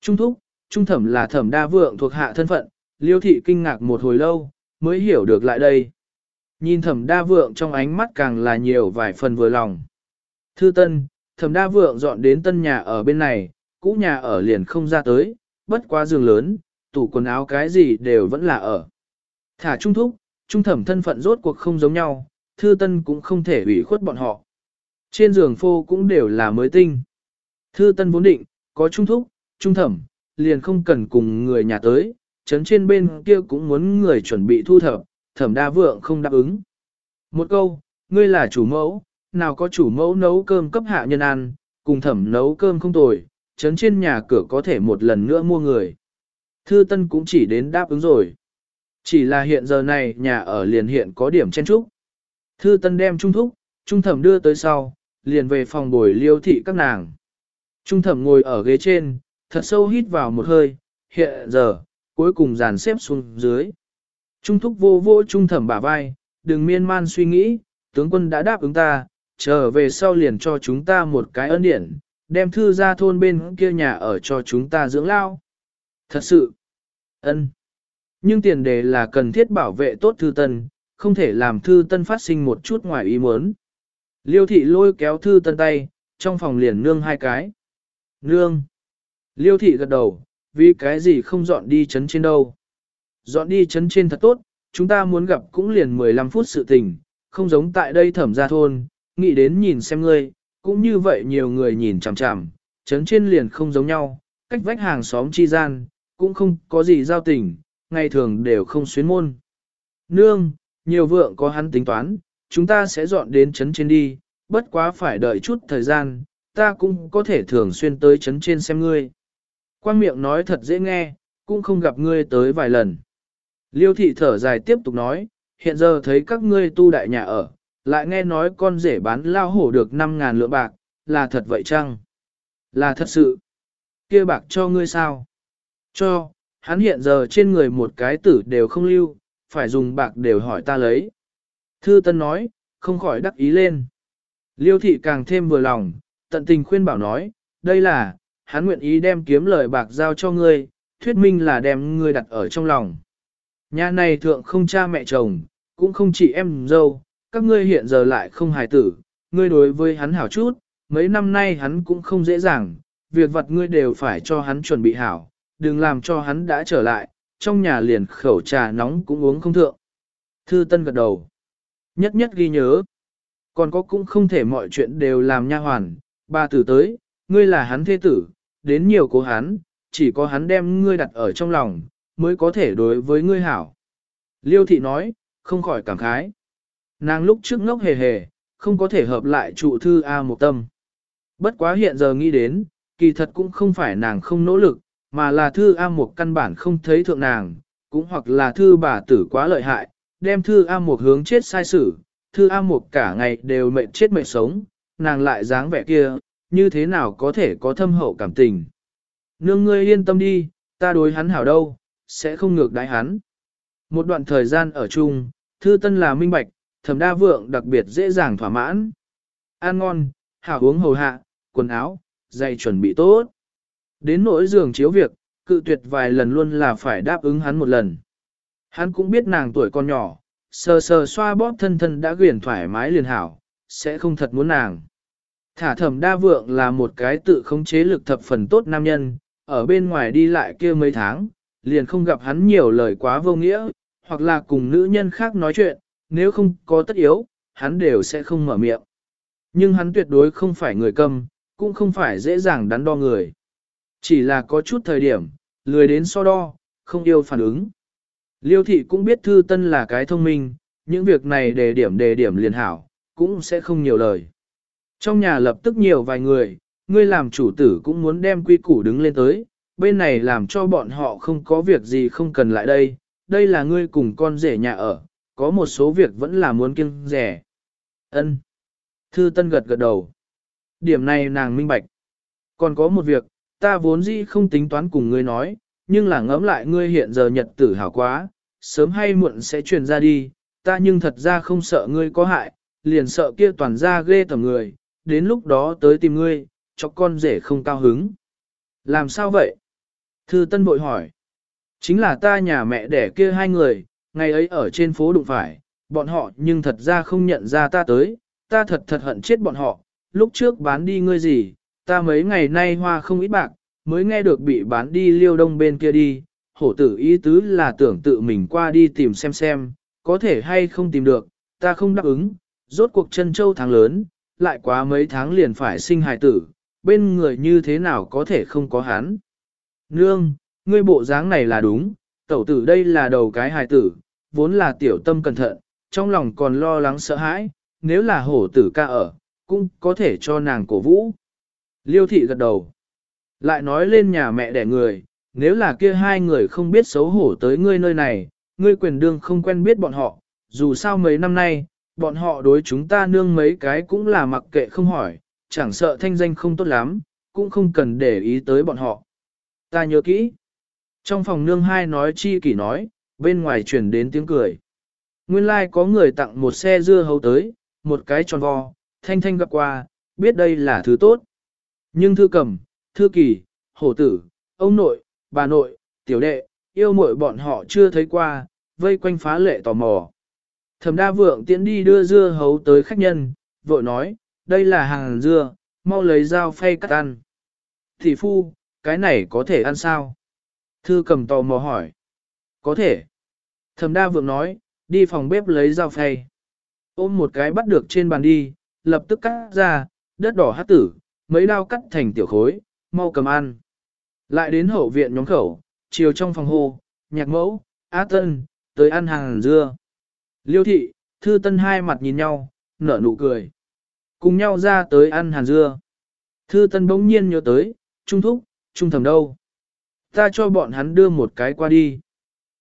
Trung thúc, trung thẩm là thẩm đa vượng thuộc hạ thân phận, liêu thị kinh ngạc một hồi lâu, mới hiểu được lại đây. Nhìn thẩm đa vượng trong ánh mắt càng là nhiều vài phần vừa lòng. Thư tân, thẩm đa vượng dọn đến tân nhà ở bên này, cũ nhà ở liền không ra tới, bất quá giường lớn, tủ quần áo cái gì đều vẫn là ở. Thả trung thúc, trung thẩm thân phận rốt cuộc không giống nhau, thư tân cũng không thể ủy khuất bọn họ. Trên giường phô cũng đều là mới tinh. Thư tân vốn định, có trung thúc, trung thẩm, liền không cần cùng người nhà tới, chấn trên bên kia cũng muốn người chuẩn bị thu thập, thẩm đa vượng không đáp ứng. Một câu, ngươi là chủ mẫu, nào có chủ mẫu nấu cơm cấp hạ nhân ăn, cùng thẩm nấu cơm không tồi, chấn trên nhà cửa có thể một lần nữa mua người. Thư Tân cũng chỉ đến đáp ứng rồi. Chỉ là hiện giờ này nhà ở liền hiện có điểm chen trúc. Thư Tân đem trung thúc, trung thẩm đưa tới sau, liền về phòng bồi liêu thị các nàng. Trung thẩm ngồi ở ghế trên, thật sâu hít vào một hơi, hiện giờ, cuối cùng dàn xếp xuống dưới. Trung thúc vô vô trung thẩm bả vai, đừng miên man suy nghĩ, tướng quân đã đáp ứng ta, trở về sau liền cho chúng ta một cái ân điển, đem thư ra thôn bên kia nhà ở cho chúng ta dưỡng lao. Thật sự, ân. Nhưng tiền đề là cần thiết bảo vệ tốt thư tân, không thể làm thư tân phát sinh một chút ngoài ý muốn. Liêu thị lôi kéo thư tân tay, trong phòng liền nương hai cái. Nương. Liêu thị gật đầu, vì cái gì không dọn đi chấn trên đâu. Dọn đi chấn trên thật tốt, chúng ta muốn gặp cũng liền 15 phút sự tình, không giống tại đây thẩm ra thôn, nghĩ đến nhìn xem ngươi, cũng như vậy nhiều người nhìn chằm chằm, chấn trên liền không giống nhau, cách vách hàng xóm chi gian, cũng không có gì giao tình, ngày thường đều không xuyến môn. Nương, nhiều vượng có hắn tính toán, chúng ta sẽ dọn đến trấn trên đi, bất quá phải đợi chút thời gian, ta cũng có thể thường xuyên tới trấn trên xem ngươi. Quang miệng nói thật dễ nghe, cũng không gặp ngươi tới vài lần. Liêu thị thở dài tiếp tục nói, hiện giờ thấy các ngươi tu đại nhà ở, lại nghe nói con rể bán lao hổ được 5.000 lượng bạc, là thật vậy chăng? Là thật sự. kia bạc cho ngươi sao? Cho, hắn hiện giờ trên người một cái tử đều không lưu, phải dùng bạc đều hỏi ta lấy. Thư Tân nói, không khỏi đắc ý lên. Liêu thị càng thêm vừa lòng, tận tình khuyên bảo nói, đây là, hắn nguyện ý đem kiếm lời bạc giao cho ngươi, thuyết minh là đem ngươi đặt ở trong lòng. Nhà này thượng không cha mẹ chồng, cũng không chỉ em dâu, các ngươi hiện giờ lại không hài tử, ngươi đối với hắn hảo chút, mấy năm nay hắn cũng không dễ dàng, việc vật ngươi đều phải cho hắn chuẩn bị hảo, đừng làm cho hắn đã trở lại, trong nhà liền khẩu trà nóng cũng uống không thượng. Thư Tân gật đầu. Nhất nhất ghi nhớ. Còn có cũng không thể mọi chuyện đều làm nha hoàn, ba tử tới, ngươi là hắn thế tử, đến nhiều cố hắn, chỉ có hắn đem ngươi đặt ở trong lòng, mới có thể đối với ngươi hảo. Liêu thị nói, không khỏi cảm khái. Nàng lúc trước ngốc hề hề, không có thể hợp lại trụ thư A một tâm. Bất quá hiện giờ nghĩ đến, kỳ thật cũng không phải nàng không nỗ lực, mà là thư A một căn bản không thấy thượng nàng, cũng hoặc là thư bà tử quá lợi hại, đem thư A một hướng chết sai sử, thư A một cả ngày đều mệt chết mệt sống, nàng lại dáng vẻ kia, như thế nào có thể có thâm hậu cảm tình. Nương ngươi yên tâm đi, ta đối hắn hảo đâu, sẽ không ngược đái hắn. Một đoạn thời gian ở chung, thư tân là minh bạch, thẩm đa vượng đặc biệt dễ dàng thỏa mãn. Ăn ngon, hảo uống hầu hạ, quần áo, giày chuẩn bị tốt. Đến nỗi giường chiếu việc, cự tuyệt vài lần luôn là phải đáp ứng hắn một lần. Hắn cũng biết nàng tuổi còn nhỏ, sờ sờ xoa bóp thân thân đã quyển thoải mái liền hảo, sẽ không thật muốn nàng. Thả thẩm đa vượng là một cái tự khống chế lực thập phần tốt nam nhân, ở bên ngoài đi lại kia mấy tháng, liền không gặp hắn nhiều lời quá vô nghĩa, hoặc là cùng nữ nhân khác nói chuyện, nếu không có tất yếu, hắn đều sẽ không mở miệng. Nhưng hắn tuyệt đối không phải người câm, cũng không phải dễ dàng đắn đo người. Chỉ là có chút thời điểm, lười đến so đo, không yêu phản ứng. Liêu thị cũng biết thư tân là cái thông minh, những việc này đề điểm đề điểm liền hảo, cũng sẽ không nhiều lời. Trong nhà lập tức nhiều vài người, ngươi làm chủ tử cũng muốn đem quy củ đứng lên tới, bên này làm cho bọn họ không có việc gì không cần lại đây, đây là ngươi cùng con rể nhà ở, có một số việc vẫn là muốn kiêng rẻ. Ân. Thư Tân gật gật đầu. Điểm này nàng minh bạch. Còn có một việc, ta vốn dĩ không tính toán cùng ngươi nói, nhưng là ngẫm lại ngươi hiện giờ nhật tử hảo quá, sớm hay muộn sẽ truyền ra đi, ta nhưng thật ra không sợ ngươi có hại, liền sợ kia toàn ra ghê tầm người, đến lúc đó tới tìm ngươi, cho con rể không cao hứng. Làm sao vậy? Thư Tân bội hỏi. Chính là ta nhà mẹ đẻ kia hai người, ngày ấy ở trên phố đụng phải, bọn họ nhưng thật ra không nhận ra ta tới, ta thật thật hận chết bọn họ, lúc trước bán đi ngươi gì, ta mấy ngày nay hoa không ít bạc, mới nghe được bị bán đi liêu đông bên kia đi, hổ tử ý tứ là tưởng tự mình qua đi tìm xem xem, có thể hay không tìm được, ta không đáp ứng, rốt cuộc chân châu tháng lớn, lại quá mấy tháng liền phải sinh hài tử, bên người như thế nào có thể không có hắn. Nương, ngươi bộ dáng này là đúng, tẩu tử đây là đầu cái hài tử, vốn là tiểu tâm cẩn thận, trong lòng còn lo lắng sợ hãi, nếu là hổ tử ca ở, cũng có thể cho nàng cổ vũ. Liêu thị gật đầu. Lại nói lên nhà mẹ đẻ người, nếu là kia hai người không biết xấu hổ tới ngươi nơi này, ngươi quyền đương không quen biết bọn họ, dù sao mấy năm nay, bọn họ đối chúng ta nương mấy cái cũng là mặc kệ không hỏi, chẳng sợ thanh danh không tốt lắm, cũng không cần để ý tới bọn họ. Ta nhớ kỹ. Trong phòng nương hai nói chi kỷ nói, bên ngoài truyền đến tiếng cười. Nguyên lai like có người tặng một xe dưa hấu tới, một cái tròn vo, thanh thanh gặp qua, biết đây là thứ tốt. Nhưng thư cầm, thư kỳ, hổ tử, ông nội, bà nội, tiểu đệ, yêu muội bọn họ chưa thấy qua, vây quanh phá lệ tò mò. Thẩm đa vượng tiến đi đưa dưa hấu tới khách nhân, vội nói, đây là hàng dưa, mau lấy dao phay cắt ăn. Thị phu, cái này có thể ăn sao? Thư cầm tò mò hỏi. Có thể. Thẩm đa vượng nói, đi phòng bếp lấy dao phay. Ôm một cái bắt được trên bàn đi, lập tức cắt ra, đất đỏ hát tử, mấy đao cắt thành tiểu khối, mau cầm ăn. Lại đến hậu viện nhóm khẩu, chiều trong phòng hô, nhạc mẫu, á tân, tới ăn hàng dưa. Liêu thị, Thư Tân hai mặt nhìn nhau, nở nụ cười. Cùng nhau ra tới ăn hàn dưa. Thư Tân bỗng nhiên nhớ tới, Trung Thúc, Trung Thẩm đâu? Ta cho bọn hắn đưa một cái qua đi.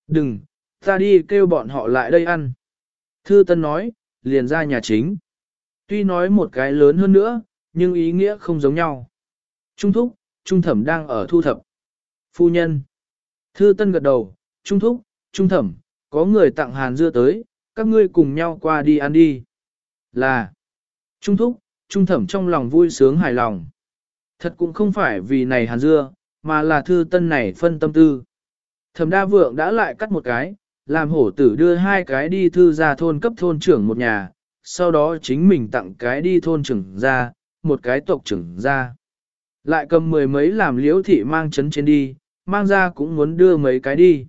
Đừng, ta đi kêu bọn họ lại đây ăn. Thư Tân nói, liền ra nhà chính. Tuy nói một cái lớn hơn nữa, nhưng ý nghĩa không giống nhau. Trung Thúc, Trung Thẩm đang ở thu thập. Phu nhân. Thư Tân gật đầu, Trung Thúc, Trung Thẩm, có người tặng hàn dưa tới, các ngươi cùng nhau qua đi ăn đi. Là. Trung Thúc, Trung Thẩm trong lòng vui sướng hài lòng. Thật cũng không phải vì này hàn dưa, mà là Thư Tân này phân tâm tư. Thẩm đa vượng đã lại cắt một cái, làm hổ tử đưa hai cái đi thư ra thôn cấp thôn trưởng một nhà, sau đó chính mình tặng cái đi thôn trưởng ra, một cái tộc trưởng ra. Lại cầm mười mấy làm liễu thị mang chấn trên đi, mang ra cũng muốn đưa mấy cái đi.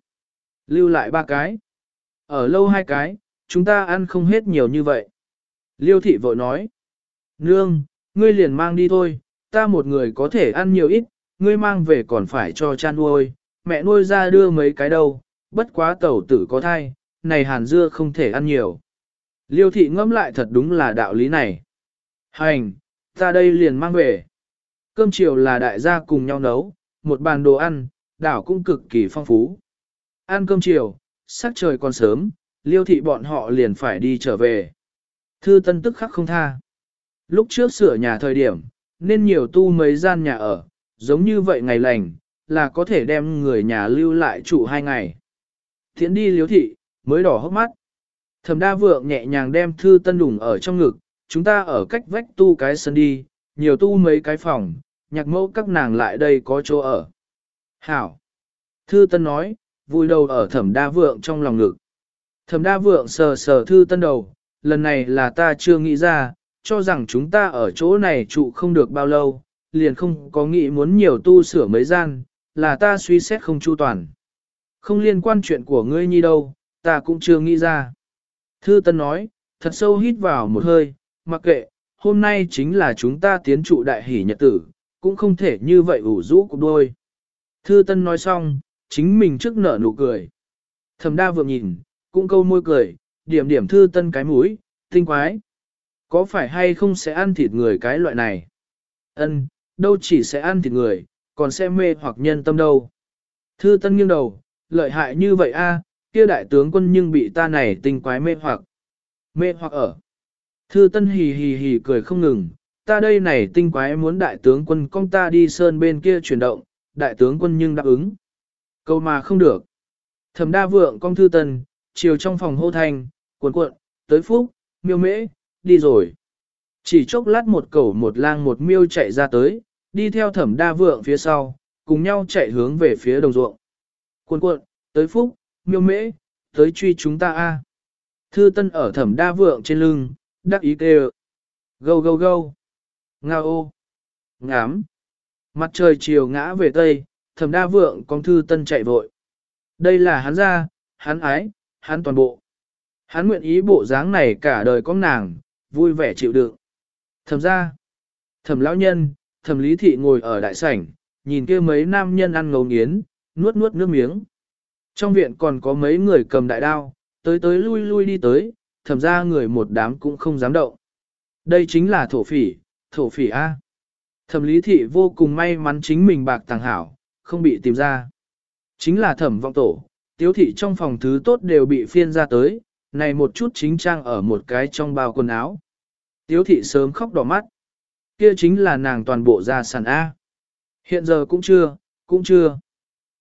Lưu lại ba cái. Ở lâu hai cái, chúng ta ăn không hết nhiều như vậy. Liêu thị vội nói. Nương, ngươi liền mang đi thôi, ta một người có thể ăn nhiều ít, ngươi mang về còn phải cho cha nuôi, mẹ nuôi ra đưa mấy cái đâu, bất quá tẩu tử có thai, này hàn dưa không thể ăn nhiều. Liêu thị ngẫm lại thật đúng là đạo lý này. Hành, ta đây liền mang về. Cơm chiều là đại gia cùng nhau nấu, một bàn đồ ăn, đảo cũng cực kỳ phong phú. Ăn cơm chiều, sắc trời còn sớm, liêu thị bọn họ liền phải đi trở về. Thư tân tức khắc không tha. Lúc trước sửa nhà thời điểm, nên nhiều tu mấy gian nhà ở, giống như vậy ngày lành, là có thể đem người nhà lưu lại trụ hai ngày. Thiện đi liếu thị, mới đỏ hốc mắt. Thẩm đa vượng nhẹ nhàng đem thư tân đủng ở trong ngực, chúng ta ở cách vách tu cái sân đi, nhiều tu mấy cái phòng, nhạc mẫu các nàng lại đây có chỗ ở. Hảo! Thư tân nói, vui đầu ở thẩm đa vượng trong lòng ngực. Thẩm đa vượng sờ sờ thư tân đầu, lần này là ta chưa nghĩ ra, cho rằng chúng ta ở chỗ này trụ không được bao lâu, liền không có nghĩ muốn nhiều tu sửa mấy gian, là ta suy xét không chu toàn. Không liên quan chuyện của ngươi nhi đâu, ta cũng chưa nghĩ ra. Thư Tân nói, thật sâu hít vào một hơi, mặc kệ, hôm nay chính là chúng ta tiến trụ đại hỷ nhật tử, cũng không thể như vậy ủ rũ cục đôi. Thư Tân nói xong, chính mình trước nở nụ cười. Thẩm đa vượng nhìn, cũng câu môi cười, điểm điểm Thư Tân cái mũi, tinh quái. Có phải hay không sẽ ăn thịt người cái loại này? Ân, đâu chỉ sẽ ăn thịt người, còn sẽ mê hoặc nhân tâm đâu. Thư Tân nghiêng đầu, lợi hại như vậy a, à, kia đại tướng quân nhưng bị ta này tinh quái mê hoặc. Mê hoặc ở. Thư Tân hì hì hì cười không ngừng, ta đây này tinh quái muốn đại tướng quân con ta đi sơn bên kia chuyển động, đại tướng quân nhưng đáp ứng. Câu mà không được. Thẩm đa vượng con thư tân, chiều trong phòng hô Thành. cuộn cuộn, tới phúc, miêu mễ, đi rồi. Chỉ chốc lát một cẩu một lang một miêu chạy ra tới, đi theo thẩm đa vượng phía sau, cùng nhau chạy hướng về phía đồng ruộng. Cuộn cuộn, tới phúc, miêu mễ, tới truy chúng ta a. Thư tân ở thẩm đa vượng trên lưng, đắc ý kêu. Gâu gâu gâu. Nga ô. Ngám. Mặt trời chiều ngã về tây, thẩm đa vượng con thư tân chạy vội. Đây là hắn ra, hắn ái, hắn toàn bộ. Hắn nguyện ý bộ dáng này cả đời con nàng, vui vẻ chịu đựng. Thẩm ra. Thẩm lão nhân, thẩm lý thị ngồi ở đại sảnh, nhìn kia mấy nam nhân ăn ngấu nghiến, nuốt nuốt nước miếng. Trong viện còn có mấy người cầm đại đao, tới tới lui lui đi tới, thẩm ra người một đám cũng không dám động. Đây chính là thổ phỉ, thổ phỉ A. Thẩm lý thị vô cùng may mắn chính mình bạc tàng hảo, không bị tìm ra. Chính là thẩm vọng tổ, tiếu thị trong phòng thứ tốt đều bị phiên ra tới, này một chút chính trang ở một cái trong bao quần áo. Tiếu thị sớm khóc đỏ mắt. Kia chính là nàng toàn bộ gia sản A. Hiện giờ cũng chưa, cũng chưa.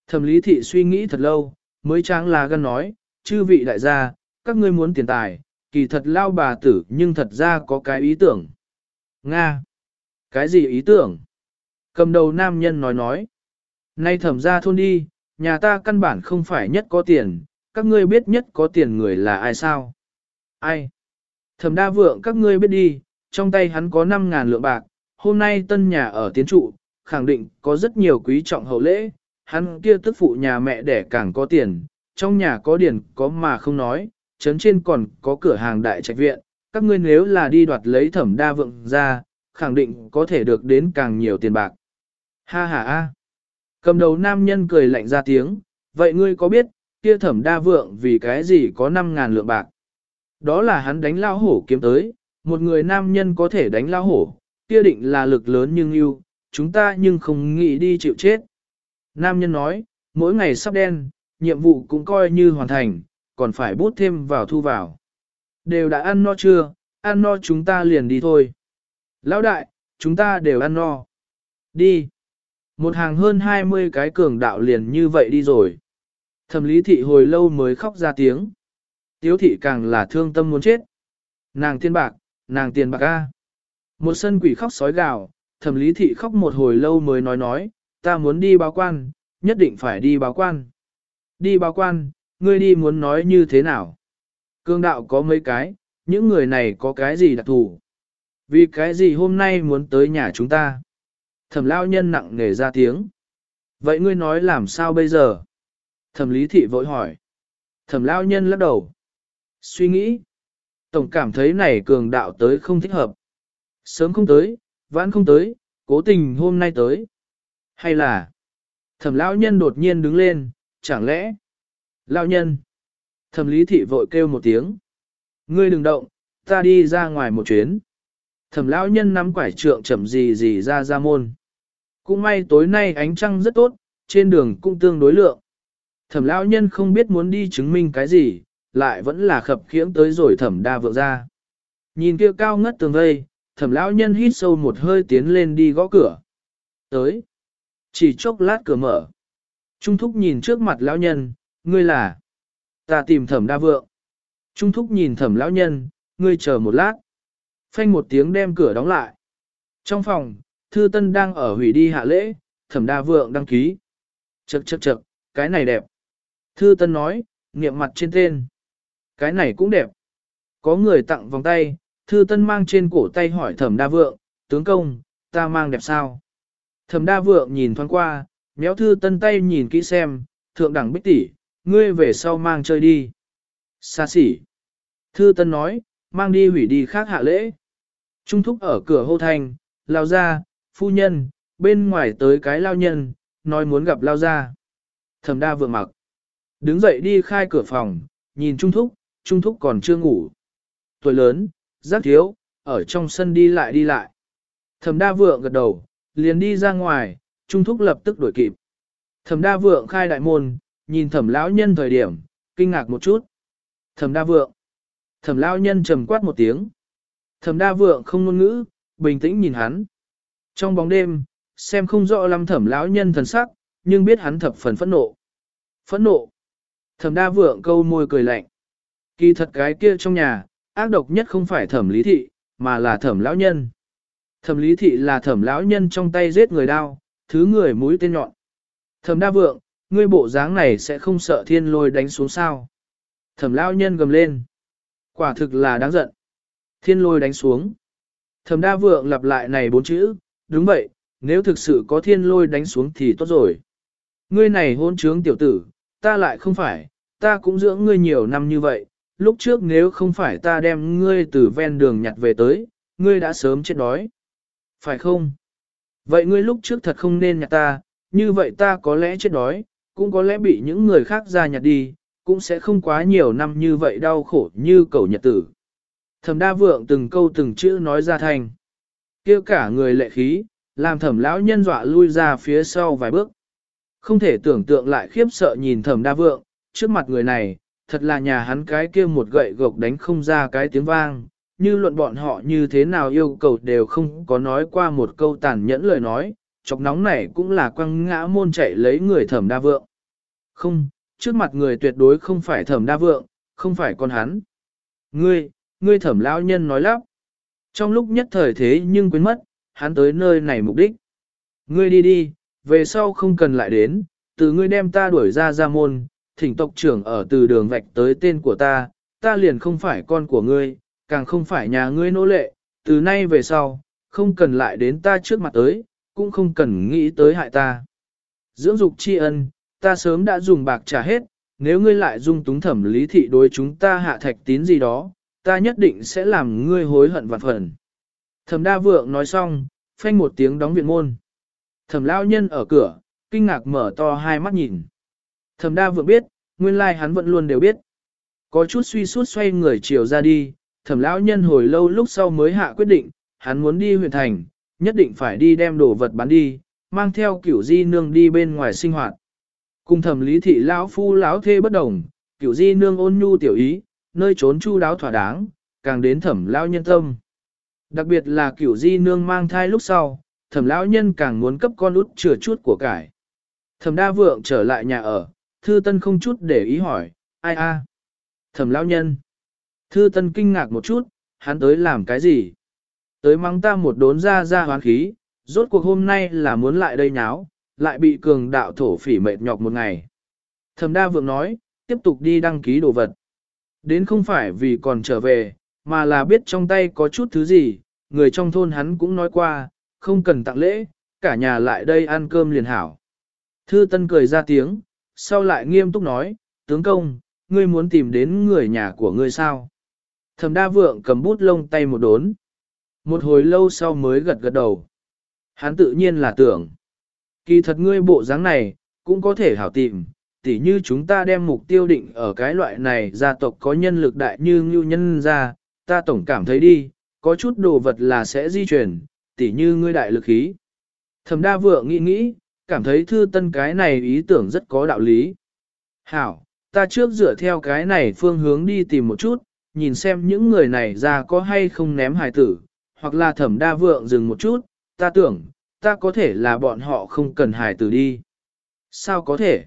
Thẩm lý thị suy nghĩ thật lâu, mới tráng là gân nói, chư vị đại gia, các ngươi muốn tiền tài, kỳ thật lao bà tử nhưng thật ra có cái ý tưởng. Nga! Cái gì ý tưởng? Cầm đầu nam nhân nói nói. Nay thẩm ra thôn đi, nhà ta căn bản không phải nhất có tiền, các ngươi biết nhất có tiền người là ai sao? Ai? Thẩm đa vượng các ngươi biết đi, trong tay hắn có 5.000 lượng bạc, hôm nay tân nhà ở tiến trụ, khẳng định có rất nhiều quý trọng hậu lễ, hắn kia tức phụ nhà mẹ đẻ càng có tiền, trong nhà có điển có mà không nói, trấn trên còn có cửa hàng đại trạch viện, các ngươi nếu là đi đoạt lấy thẩm đa vượng ra, khẳng định có thể được đến càng nhiều tiền bạc. Ha ha ha. Cầm đầu nam nhân cười lạnh ra tiếng, vậy ngươi có biết, kia thẩm đa vượng vì cái gì có 5.000 lượng bạc? Đó là hắn đánh lao hổ kiếm tới, một người nam nhân có thể đánh lao hổ, kia định là lực lớn nhưng yêu, chúng ta nhưng không nghĩ đi chịu chết. Nam nhân nói, mỗi ngày sắp đen, nhiệm vụ cũng coi như hoàn thành, còn phải bút thêm vào thu vào. Đều đã ăn no chưa, ăn no chúng ta liền đi thôi. Lão đại, chúng ta đều ăn no. Đi. Một hàng hơn 20 cái cường đạo liền như vậy đi rồi. Thẩm lý thị hồi lâu mới khóc ra tiếng. Tiếu thị càng là thương tâm muốn chết. Nàng tiên bạc, nàng tiền bạc A. Một sân quỷ khóc sói gào, thẩm lý thị khóc một hồi lâu mới nói nói, ta muốn đi báo quan, nhất định phải đi báo quan. Đi báo quan, ngươi đi muốn nói như thế nào? Cương đạo có mấy cái, những người này có cái gì đặc thù? Vì cái gì hôm nay muốn tới nhà chúng ta? Thẩm lao nhân nặng nề ra tiếng. Vậy ngươi nói làm sao bây giờ? Thẩm lý thị vội hỏi. Thẩm lao nhân lắc đầu. Suy nghĩ. Tổng cảm thấy này cường đạo tới không thích hợp. Sớm không tới, vãn không tới, cố tình hôm nay tới. Hay là, thẩm lão nhân đột nhiên đứng lên, chẳng lẽ, lão nhân, thẩm lý thị vội kêu một tiếng. Ngươi đừng động, ta đi ra ngoài một chuyến. Thẩm lão nhân nắm quải trượng chậm gì gì ra ra môn. Cũng may tối nay ánh trăng rất tốt, trên đường cũng tương đối lượng. Thẩm lão nhân không biết muốn đi chứng minh cái gì, lại vẫn là khập khiễng tới rồi thẩm đa vượng ra. Nhìn kia cao ngất tường vây, thẩm lão nhân hít sâu một hơi tiến lên đi gõ cửa. Tới. Chỉ chốc lát cửa mở. Trung thúc nhìn trước mặt lão nhân, ngươi là. Ta tìm thẩm đa vượng. Trung thúc nhìn thẩm lão nhân, ngươi chờ một lát. Phanh một tiếng đem cửa đóng lại. Trong phòng, thư tân đang ở hủy đi hạ lễ, thẩm đa vượng đăng ký. Chậc chậc chậc, cái này đẹp. Thư tân nói, niệm mặt trên tên. Cái này cũng đẹp. Có người tặng vòng tay, thư tân mang trên cổ tay hỏi thẩm đa vượng, tướng công, ta mang đẹp sao? Thẩm đa vượng nhìn thoáng qua, méo thư tân tay nhìn kỹ xem, thượng đẳng bích tỷ, ngươi về sau mang chơi đi. Xa xỉ. Thư tân nói, mang đi hủy đi khác hạ lễ. Trung thúc ở cửa hô thanh, lao ra, phu nhân, bên ngoài tới cái lao nhân, nói muốn gặp lao ra. Thẩm đa vượng mặc. Đứng dậy đi khai cửa phòng, nhìn Trung thúc, Trung thúc còn chưa ngủ. Tuổi lớn, giác thiếu, ở trong sân đi lại đi lại. Thẩm đa vượng gật đầu, liền đi ra ngoài, Trung Thúc lập tức đuổi kịp. Thẩm đa vượng khai đại môn, nhìn thẩm lão nhân thời điểm, kinh ngạc một chút. Thẩm đa vượng. Thẩm lão nhân trầm quát một tiếng. Thẩm đa vượng không ngôn ngữ, bình tĩnh nhìn hắn. Trong bóng đêm, xem không rõ lắm thẩm lão nhân thần sắc, nhưng biết hắn thập phần phẫn nộ. Phẫn nộ. Thẩm đa vượng câu môi cười lạnh. Kỳ thật cái kia trong nhà, ác độc nhất không phải thẩm lý thị, mà là thẩm lão nhân. Thẩm lý thị là thẩm lão nhân trong tay giết người đao, thứ người mũi tên nhọn. Thẩm đa vượng, ngươi bộ dáng này sẽ không sợ thiên lôi đánh xuống sao. Thẩm lão nhân gầm lên. Quả thực là đáng giận. Thiên lôi đánh xuống. Thẩm đa vượng lặp lại này bốn chữ, đúng vậy, nếu thực sự có thiên lôi đánh xuống thì tốt rồi. Ngươi này hôn trướng tiểu tử, ta lại không phải, ta cũng dưỡng ngươi nhiều năm như vậy, lúc trước nếu không phải ta đem ngươi từ ven đường nhặt về tới, ngươi đã sớm chết đói. Phải không? Vậy ngươi lúc trước thật không nên nhặt ta, như vậy ta có lẽ chết đói, cũng có lẽ bị những người khác ra nhặt đi, cũng sẽ không quá nhiều năm như vậy đau khổ như cầu nhật tử. Thẩm đa vượng từng câu từng chữ nói ra thành. kêu cả người lệ khí, làm thẩm lão nhân dọa lui ra phía sau vài bước. Không thể tưởng tượng lại khiếp sợ nhìn thẩm đa vượng, trước mặt người này, thật là nhà hắn cái kia một gậy gộc đánh không ra cái tiếng vang, như luận bọn họ như thế nào yêu cầu đều không có nói qua một câu tàn nhẫn lời nói, chọc nóng này cũng là quăng ngã môn chạy lấy người thẩm đa vượng. Không, trước mặt người tuyệt đối không phải thẩm đa vượng, không phải con hắn. Ngươi, ngươi thẩm lão nhân nói lắp. Trong lúc nhất thời thế nhưng quên mất, hắn tới nơi này mục đích. Ngươi đi đi, về sau không cần lại đến, từ ngươi đem ta đuổi ra ra môn, thỉnh tộc trưởng ở từ đường vạch tới tên của ta, ta liền không phải con của ngươi, càng không phải nhà ngươi nô lệ, từ nay về sau, không cần lại đến ta trước mặt tới, cũng không cần nghĩ tới hại ta. Dưỡng dục tri ân, ta sớm đã dùng bạc trả hết, nếu ngươi lại dung túng thẩm lý thị đối chúng ta hạ thạch tín gì đó, ta nhất định sẽ làm ngươi hối hận vạn phần. Thẩm đa vượng nói xong, phanh một tiếng đóng viện môn. Thẩm lao nhân ở cửa, kinh ngạc mở to hai mắt nhìn. Thẩm đa vượng biết, nguyên lai hắn vẫn luôn đều biết. Có chút suy suốt xoay người chiều ra đi, thẩm lão nhân hồi lâu lúc sau mới hạ quyết định, hắn muốn đi huyện thành, nhất định phải đi đem đồ vật bán đi, mang theo kiểu di nương đi bên ngoài sinh hoạt. Cùng thẩm lý thị lão phu lão thê bất đồng, kiểu di nương ôn nhu tiểu ý, nơi trốn chu đáo thỏa đáng, càng đến thẩm lão nhân tâm. Đặc biệt là kiểu di nương mang thai lúc sau, thẩm lão nhân càng muốn cấp con út chừa chút của cải. Thẩm đa vượng trở lại nhà ở, thư tân không chút để ý hỏi, ai a? Thẩm lão nhân. Thư tân kinh ngạc một chút, hắn tới làm cái gì? Tới mắng ta một đốn ra ra hoán khí, rốt cuộc hôm nay là muốn lại đây nháo, lại bị cường đạo thổ phỉ mệt nhọc một ngày. Thẩm đa vượng nói, tiếp tục đi đăng ký đồ vật. Đến không phải vì còn trở về, mà là biết trong tay có chút thứ gì, người trong thôn hắn cũng nói qua, không cần tặng lễ, cả nhà lại đây ăn cơm liền hảo. Thư Tân cười ra tiếng, sau lại nghiêm túc nói, tướng công, ngươi muốn tìm đến người nhà của ngươi sao? Thẩm đa vượng cầm bút lông tay một đốn. Một hồi lâu sau mới gật gật đầu. Hắn tự nhiên là tưởng. Kỳ thật ngươi bộ dáng này, cũng có thể hảo tìm, tỉ như chúng ta đem mục tiêu định ở cái loại này gia tộc có nhân lực đại như ngưu nhân ra, ta tổng cảm thấy đi, có chút đồ vật là sẽ di chuyển, tỉ như ngươi đại lực khí. Thẩm đa vượng nghĩ nghĩ, cảm thấy thư tân cái này ý tưởng rất có đạo lý. Hảo, ta trước dựa theo cái này phương hướng đi tìm một chút, nhìn xem những người này ra có hay không ném hài tử, hoặc là thẩm đa vượng dừng một chút, ta tưởng, ta có thể là bọn họ không cần hài tử đi. Sao có thể?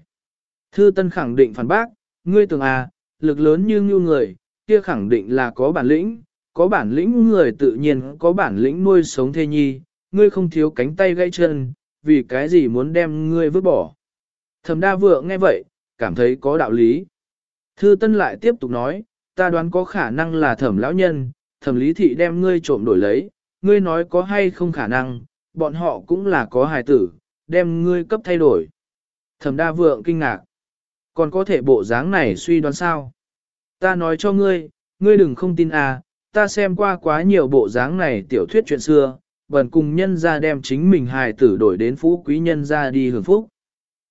Thư Tân khẳng định phản bác, ngươi tưởng à, lực lớn như như người, kia khẳng định là có bản lĩnh, có bản lĩnh người tự nhiên có bản lĩnh nuôi sống thê nhi, ngươi không thiếu cánh tay gãy chân, vì cái gì muốn đem ngươi vứt bỏ. Thẩm đa vượng nghe vậy, cảm thấy có đạo lý. Thư Tân lại tiếp tục nói, ta đoán có khả năng là thẩm lão nhân, thẩm lý thị đem ngươi trộm đổi lấy, ngươi nói có hay không khả năng, bọn họ cũng là có hài tử, đem ngươi cấp thay đổi. Thẩm đa vượng kinh ngạc. Còn có thể bộ dáng này suy đoán sao? Ta nói cho ngươi, ngươi đừng không tin à, ta xem qua quá nhiều bộ dáng này tiểu thuyết chuyện xưa, bần cùng nhân ra đem chính mình hài tử đổi đến phú quý nhân ra đi hưởng phúc.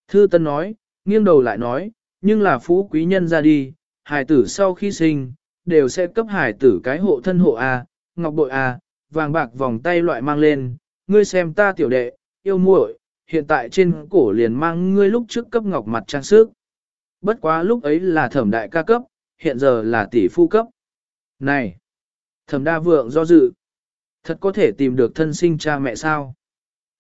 Thư Tân nói, nghiêng đầu lại nói, nhưng là phú quý nhân ra đi, hài tử sau khi sinh, đều sẽ cấp hải tử cái hộ thân hộ A, ngọc bội A, vàng bạc vòng tay loại mang lên, ngươi xem ta tiểu đệ, yêu muội, hiện tại trên cổ liền mang ngươi lúc trước cấp ngọc mặt trang sức. Bất quá lúc ấy là thẩm đại ca cấp, hiện giờ là tỷ phu cấp. Này! Thẩm đa vượng do dự. Thật có thể tìm được thân sinh cha mẹ sao?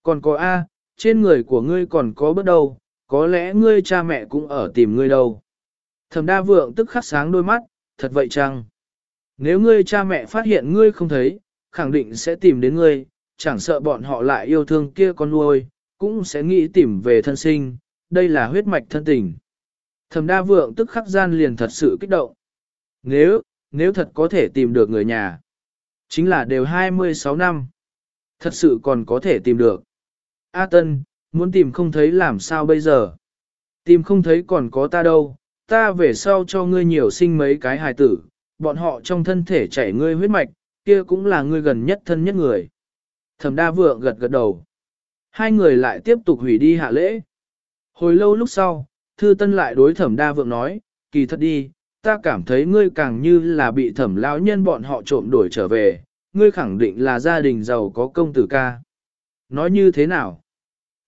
Còn có A, trên người của ngươi còn có bớt đâu, có lẽ ngươi cha mẹ cũng ở tìm ngươi đâu. Thẩm đa vượng tức khắc sáng đôi mắt, thật vậy chăng? Nếu ngươi cha mẹ phát hiện ngươi không thấy, khẳng định sẽ tìm đến ngươi, chẳng sợ bọn họ lại yêu thương kia con nuôi, cũng sẽ nghĩ tìm về thân sinh, đây là huyết mạch thân tình. Thẩm đa vượng tức khắc gian liền thật sự kích động. Nếu, nếu thật có thể tìm được người nhà, chính là đều 26 năm. Thật sự còn có thể tìm được. A Tân, muốn tìm không thấy làm sao bây giờ? Tìm không thấy còn có ta đâu, ta về sau cho ngươi nhiều sinh mấy cái hài tử, bọn họ trong thân thể chảy ngươi huyết mạch, kia cũng là ngươi gần nhất thân nhất người. Thẩm đa vượng gật gật đầu. Hai người lại tiếp tục hủy đi hạ lễ. Hồi lâu lúc sau, thư tân lại đối thẩm đa vượng nói, kỳ thật đi, ta cảm thấy ngươi càng như là bị thẩm lão nhân bọn họ trộm đổi trở về, ngươi khẳng định là gia đình giàu có công tử ca. Nói như thế nào?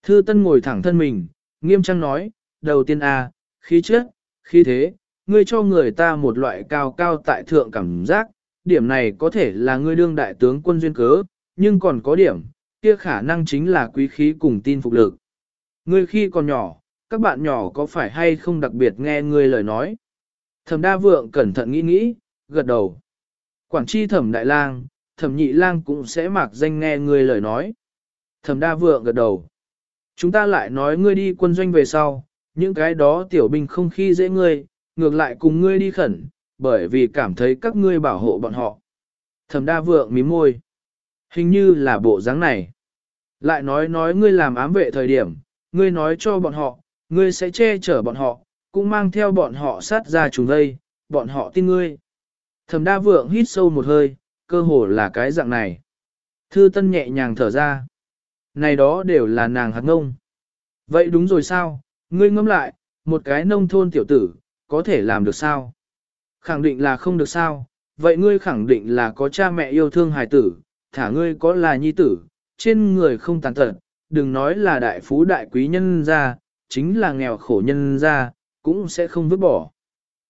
Thư Tân ngồi thẳng thân mình, nghiêm trang nói, đầu tiên a, khí chất, khi thế, ngươi cho người ta một loại cao cao tại thượng cảm giác, điểm này có thể là ngươi đương đại tướng quân duyên cớ, nhưng còn có điểm, kia khả năng chính là quý khí cùng tin phục lực. Ngươi khi còn nhỏ, các bạn nhỏ có phải hay không đặc biệt nghe ngươi lời nói? Thẩm đa vượng cẩn thận nghĩ nghĩ, gật đầu. Quảng tri thẩm đại lang, thẩm nhị lang cũng sẽ mặc danh nghe ngươi lời nói. Thẩm đa vượng gật đầu. Chúng ta lại nói ngươi đi quân doanh về sau, những cái đó tiểu binh không khi dễ ngươi, ngược lại cùng ngươi đi khẩn, bởi vì cảm thấy các ngươi bảo hộ bọn họ. Thẩm đa vượng mím môi. Hình như là bộ dáng này. Lại nói nói ngươi làm ám vệ thời điểm, ngươi nói cho bọn họ, ngươi sẽ che chở bọn họ, cũng mang theo bọn họ sát ra chúng đây, bọn họ tin ngươi. Thẩm đa vượng hít sâu một hơi, cơ hồ là cái dạng này. Thư tân nhẹ nhàng thở ra. Này đó đều là nàng hạt ngông. Vậy đúng rồi sao, ngươi ngẫm lại, một cái nông thôn tiểu tử, có thể làm được sao? Khẳng định là không được sao, vậy ngươi khẳng định là có cha mẹ yêu thương hài tử, thả ngươi có là nhi tử, trên người không tàn tật, đừng nói là đại phú đại quý nhân ra, chính là nghèo khổ nhân ra, cũng sẽ không vứt bỏ.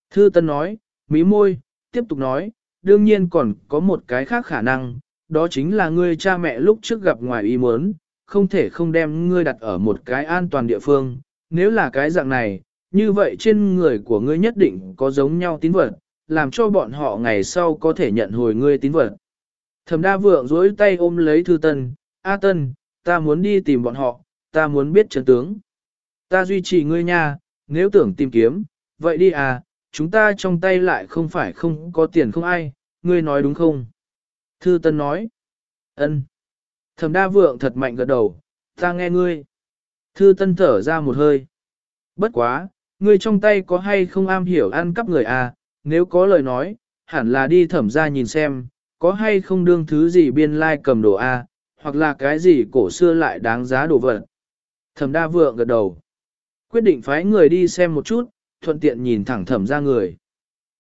Thư Tân nói, mí môi, tiếp tục nói, đương nhiên còn có một cái khác khả năng, đó chính là ngươi cha mẹ lúc trước gặp ngoài ý muốn, không thể không đem ngươi đặt ở một cái an toàn địa phương, nếu là cái dạng này, như vậy trên người của ngươi nhất định có giống nhau tín vật, làm cho bọn họ ngày sau có thể nhận hồi ngươi tín vật. Thẩm đa vượng dối tay ôm lấy thư tân, A tân, ta muốn đi tìm bọn họ, ta muốn biết chân tướng. Ta duy trì ngươi nha, nếu tưởng tìm kiếm, vậy đi à, chúng ta trong tay lại không phải không có tiền không ai, ngươi nói đúng không? Thư Tân nói. Ân. Thẩm Đa Vượng thật mạnh gật đầu, ta nghe ngươi. Thư Tân thở ra một hơi. Bất quá, ngươi trong tay có hay không am hiểu ăn cắp người à, nếu có lời nói, hẳn là đi thẩm ra nhìn xem, có hay không đương thứ gì biên lai like cầm đồ a, à, hoặc là cái gì cổ xưa lại đáng giá đồ vật. Thẩm Đa Vượng gật đầu. Quyết định phái người đi xem một chút, thuận tiện nhìn thẳng thẩm ra người.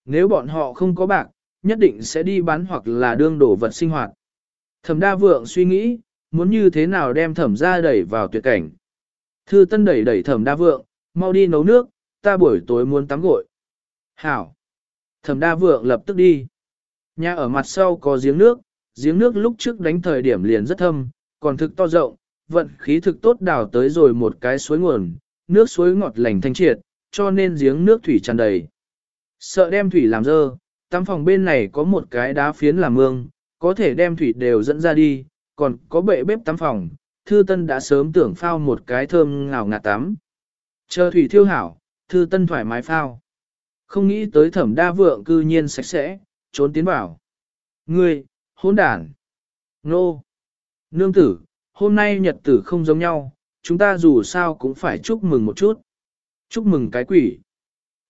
Nếu bọn họ không có bạc, nhất định sẽ đi bán hoặc là đương đồ vật sinh hoạt. Thẩm đa vượng suy nghĩ, muốn như thế nào đem thẩm ra đẩy vào tuyệt cảnh. Thư tân đẩy đẩy thẩm đa vượng, mau đi nấu nước, ta buổi tối muốn tắm gội. Hảo. Thẩm đa vượng lập tức đi. Nhà ở mặt sau có giếng nước, giếng nước lúc trước đánh thời điểm liền rất thâm, còn thực to rộng, vận khí thực tốt đào tới rồi một cái suối nguồn, nước suối ngọt lành thanh triệt, cho nên giếng nước thủy tràn đầy. Sợ đem thủy làm dơ, tắm phòng bên này có một cái đá phiến làm mương, có thể đem thủy đều dẫn ra đi, còn có bệ bếp tắm phòng, thư tân đã sớm tưởng phao một cái thơm ngào ngạt tắm. Chờ thủy thiêu hảo, thư tân thoải mái phao. Không nghĩ tới thẩm đa vượng cư nhiên sạch sẽ, trốn tiến vào. Ngươi, hỗn đản. Nô. Nương tử, hôm nay nhật tử không giống nhau, chúng ta dù sao cũng phải chúc mừng một chút. Chúc mừng cái quỷ.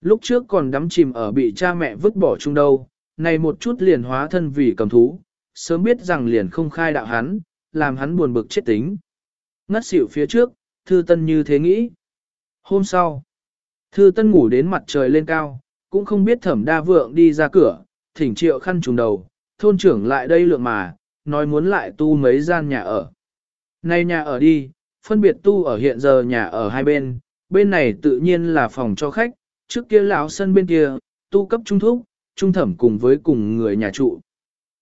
Lúc trước còn đắm chìm ở bị cha mẹ vứt bỏ chung đâu, này một chút liền hóa thân vì cầm thú, sớm biết rằng liền không khai đạo hắn, làm hắn buồn bực chết tính. Ngất xỉu phía trước, thư tân như thế nghĩ. Hôm sau, thư tân ngủ đến mặt trời lên cao, cũng không biết thẩm đa vượng đi ra cửa, thỉnh triệu khăn trùng đầu, thôn trưởng lại đây lượng mà, nói muốn lại tu mấy gian nhà ở. Nay nhà ở đi, phân biệt tu ở hiện giờ nhà ở hai bên, bên này tự nhiên là phòng cho khách, trước kia lão sân bên kia, tu cấp trung thúc, trung thẩm cùng với cùng người nhà trụ.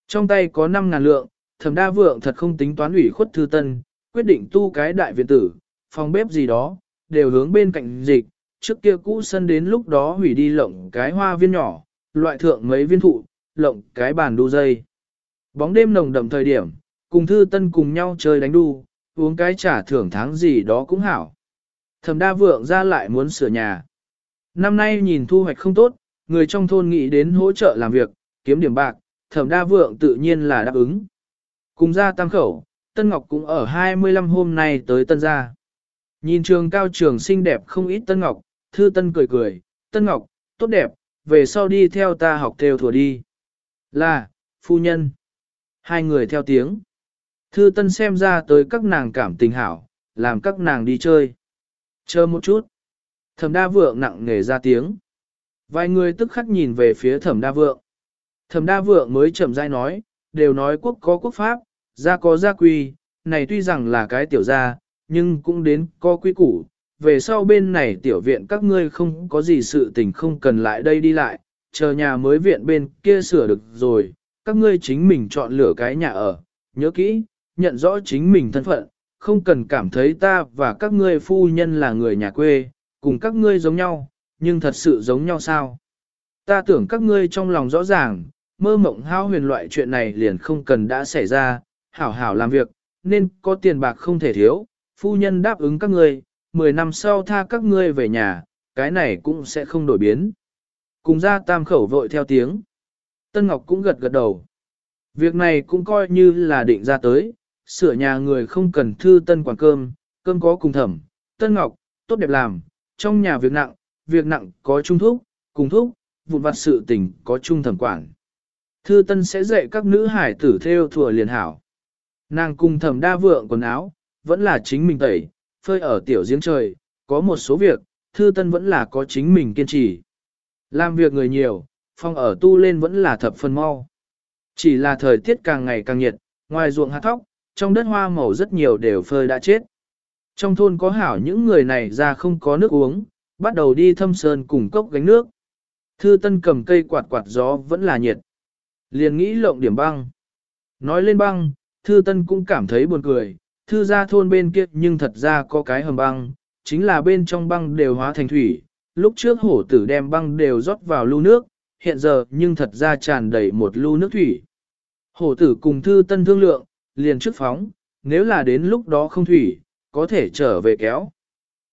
Trong tay có 5.000 lượng, thẩm đa vượng thật không tính toán ủy khuất thư tân, quyết định tu cái đại viện tử, phòng bếp gì đó, đều hướng bên cạnh dịch, trước kia cũ sân đến lúc đó hủy đi lộng cái hoa viên nhỏ, loại thượng mấy viên thụ, lộng cái bàn đu dây. Bóng đêm nồng đậm thời điểm, cùng thư tân cùng nhau chơi đánh đu, uống cái trả thưởng tháng gì đó cũng hảo. Thẩm đa vượng ra lại muốn sửa nhà. Năm nay nhìn thu hoạch không tốt, người trong thôn nghĩ đến hỗ trợ làm việc, kiếm điểm bạc, thẩm đa vượng tự nhiên là đáp ứng. Cùng ra tam khẩu, Tân Ngọc cũng ở 25 hôm nay tới Tân gia. Nhìn trường cao trường xinh đẹp không ít Tân Ngọc, thư Tân cười cười, Tân Ngọc, tốt đẹp, về sau đi theo ta học theo thùa đi. Là, phu nhân. Hai người theo tiếng. Thư Tân xem ra tới các nàng cảm tình hảo, làm các nàng đi chơi. Chờ một chút. Thẩm đa vượng nặng nề ra tiếng. Vài người tức khắc nhìn về phía thẩm đa vượng. Thẩm đa vượng mới chậm rãi nói, đều nói quốc có quốc pháp, gia có gia quy, này tuy rằng là cái tiểu gia, nhưng cũng đến có quy củ. Về sau bên này tiểu viện các ngươi không có gì sự tình không cần lại đây đi lại, chờ nhà mới viện bên kia sửa được rồi, các ngươi chính mình chọn lựa cái nhà ở, nhớ kỹ, nhận rõ chính mình thân phận, không cần cảm thấy ta và các ngươi phu nhân là người nhà quê, cùng các ngươi giống nhau, nhưng thật sự giống nhau sao? Ta tưởng các ngươi trong lòng rõ ràng, mơ mộng hao huyền loại chuyện này liền không cần đã xảy ra, hảo hảo làm việc, nên có tiền bạc không thể thiếu, phu nhân đáp ứng các ngươi, 10 năm sau tha các ngươi về nhà, cái này cũng sẽ không đổi biến. Cùng ra tam khẩu vội theo tiếng. Tân Ngọc cũng gật gật đầu. Việc này cũng coi như là định ra tới, sửa nhà người không cần thư tân quản cơm, cơm có cùng thẩm, Tân Ngọc, tốt đẹp làm, trong nhà việc nặng, việc nặng có trung thúc, cùng thúc, vụn vặt sự tình có trung thẩm quản. Thư Tân sẽ dạy các nữ hải tử theo thừa liền hảo. Nàng cùng thẩm đa vượng quần áo, vẫn là chính mình tẩy, phơi ở tiểu giếng trời, có một số việc, Thư Tân vẫn là có chính mình kiên trì. Làm việc người nhiều, phong ở tu lên vẫn là thập phần mau. Chỉ là thời tiết càng ngày càng nhiệt, ngoài ruộng hạt thóc, trong đất hoa màu rất nhiều đều phơi đã chết. Trong thôn có hảo những người này ra không có nước uống, bắt đầu đi thâm sơn cùng cốc gánh nước. Thư Tân cầm cây quạt quạt gió vẫn là nhiệt. Liền nghĩ lộng điểm băng. Nói lên băng, Thư Tân cũng cảm thấy buồn cười, thư ra thôn bên kia nhưng thật ra có cái hầm băng, chính là bên trong băng đều hóa thành thủy, lúc trước hổ tử đem băng đều rót vào lưu nước, hiện giờ nhưng thật ra tràn đầy một lưu nước thủy. Hổ tử cùng Thư Tân thương lượng, liền trước phóng, nếu là đến lúc đó không thủy, có thể trở về kéo.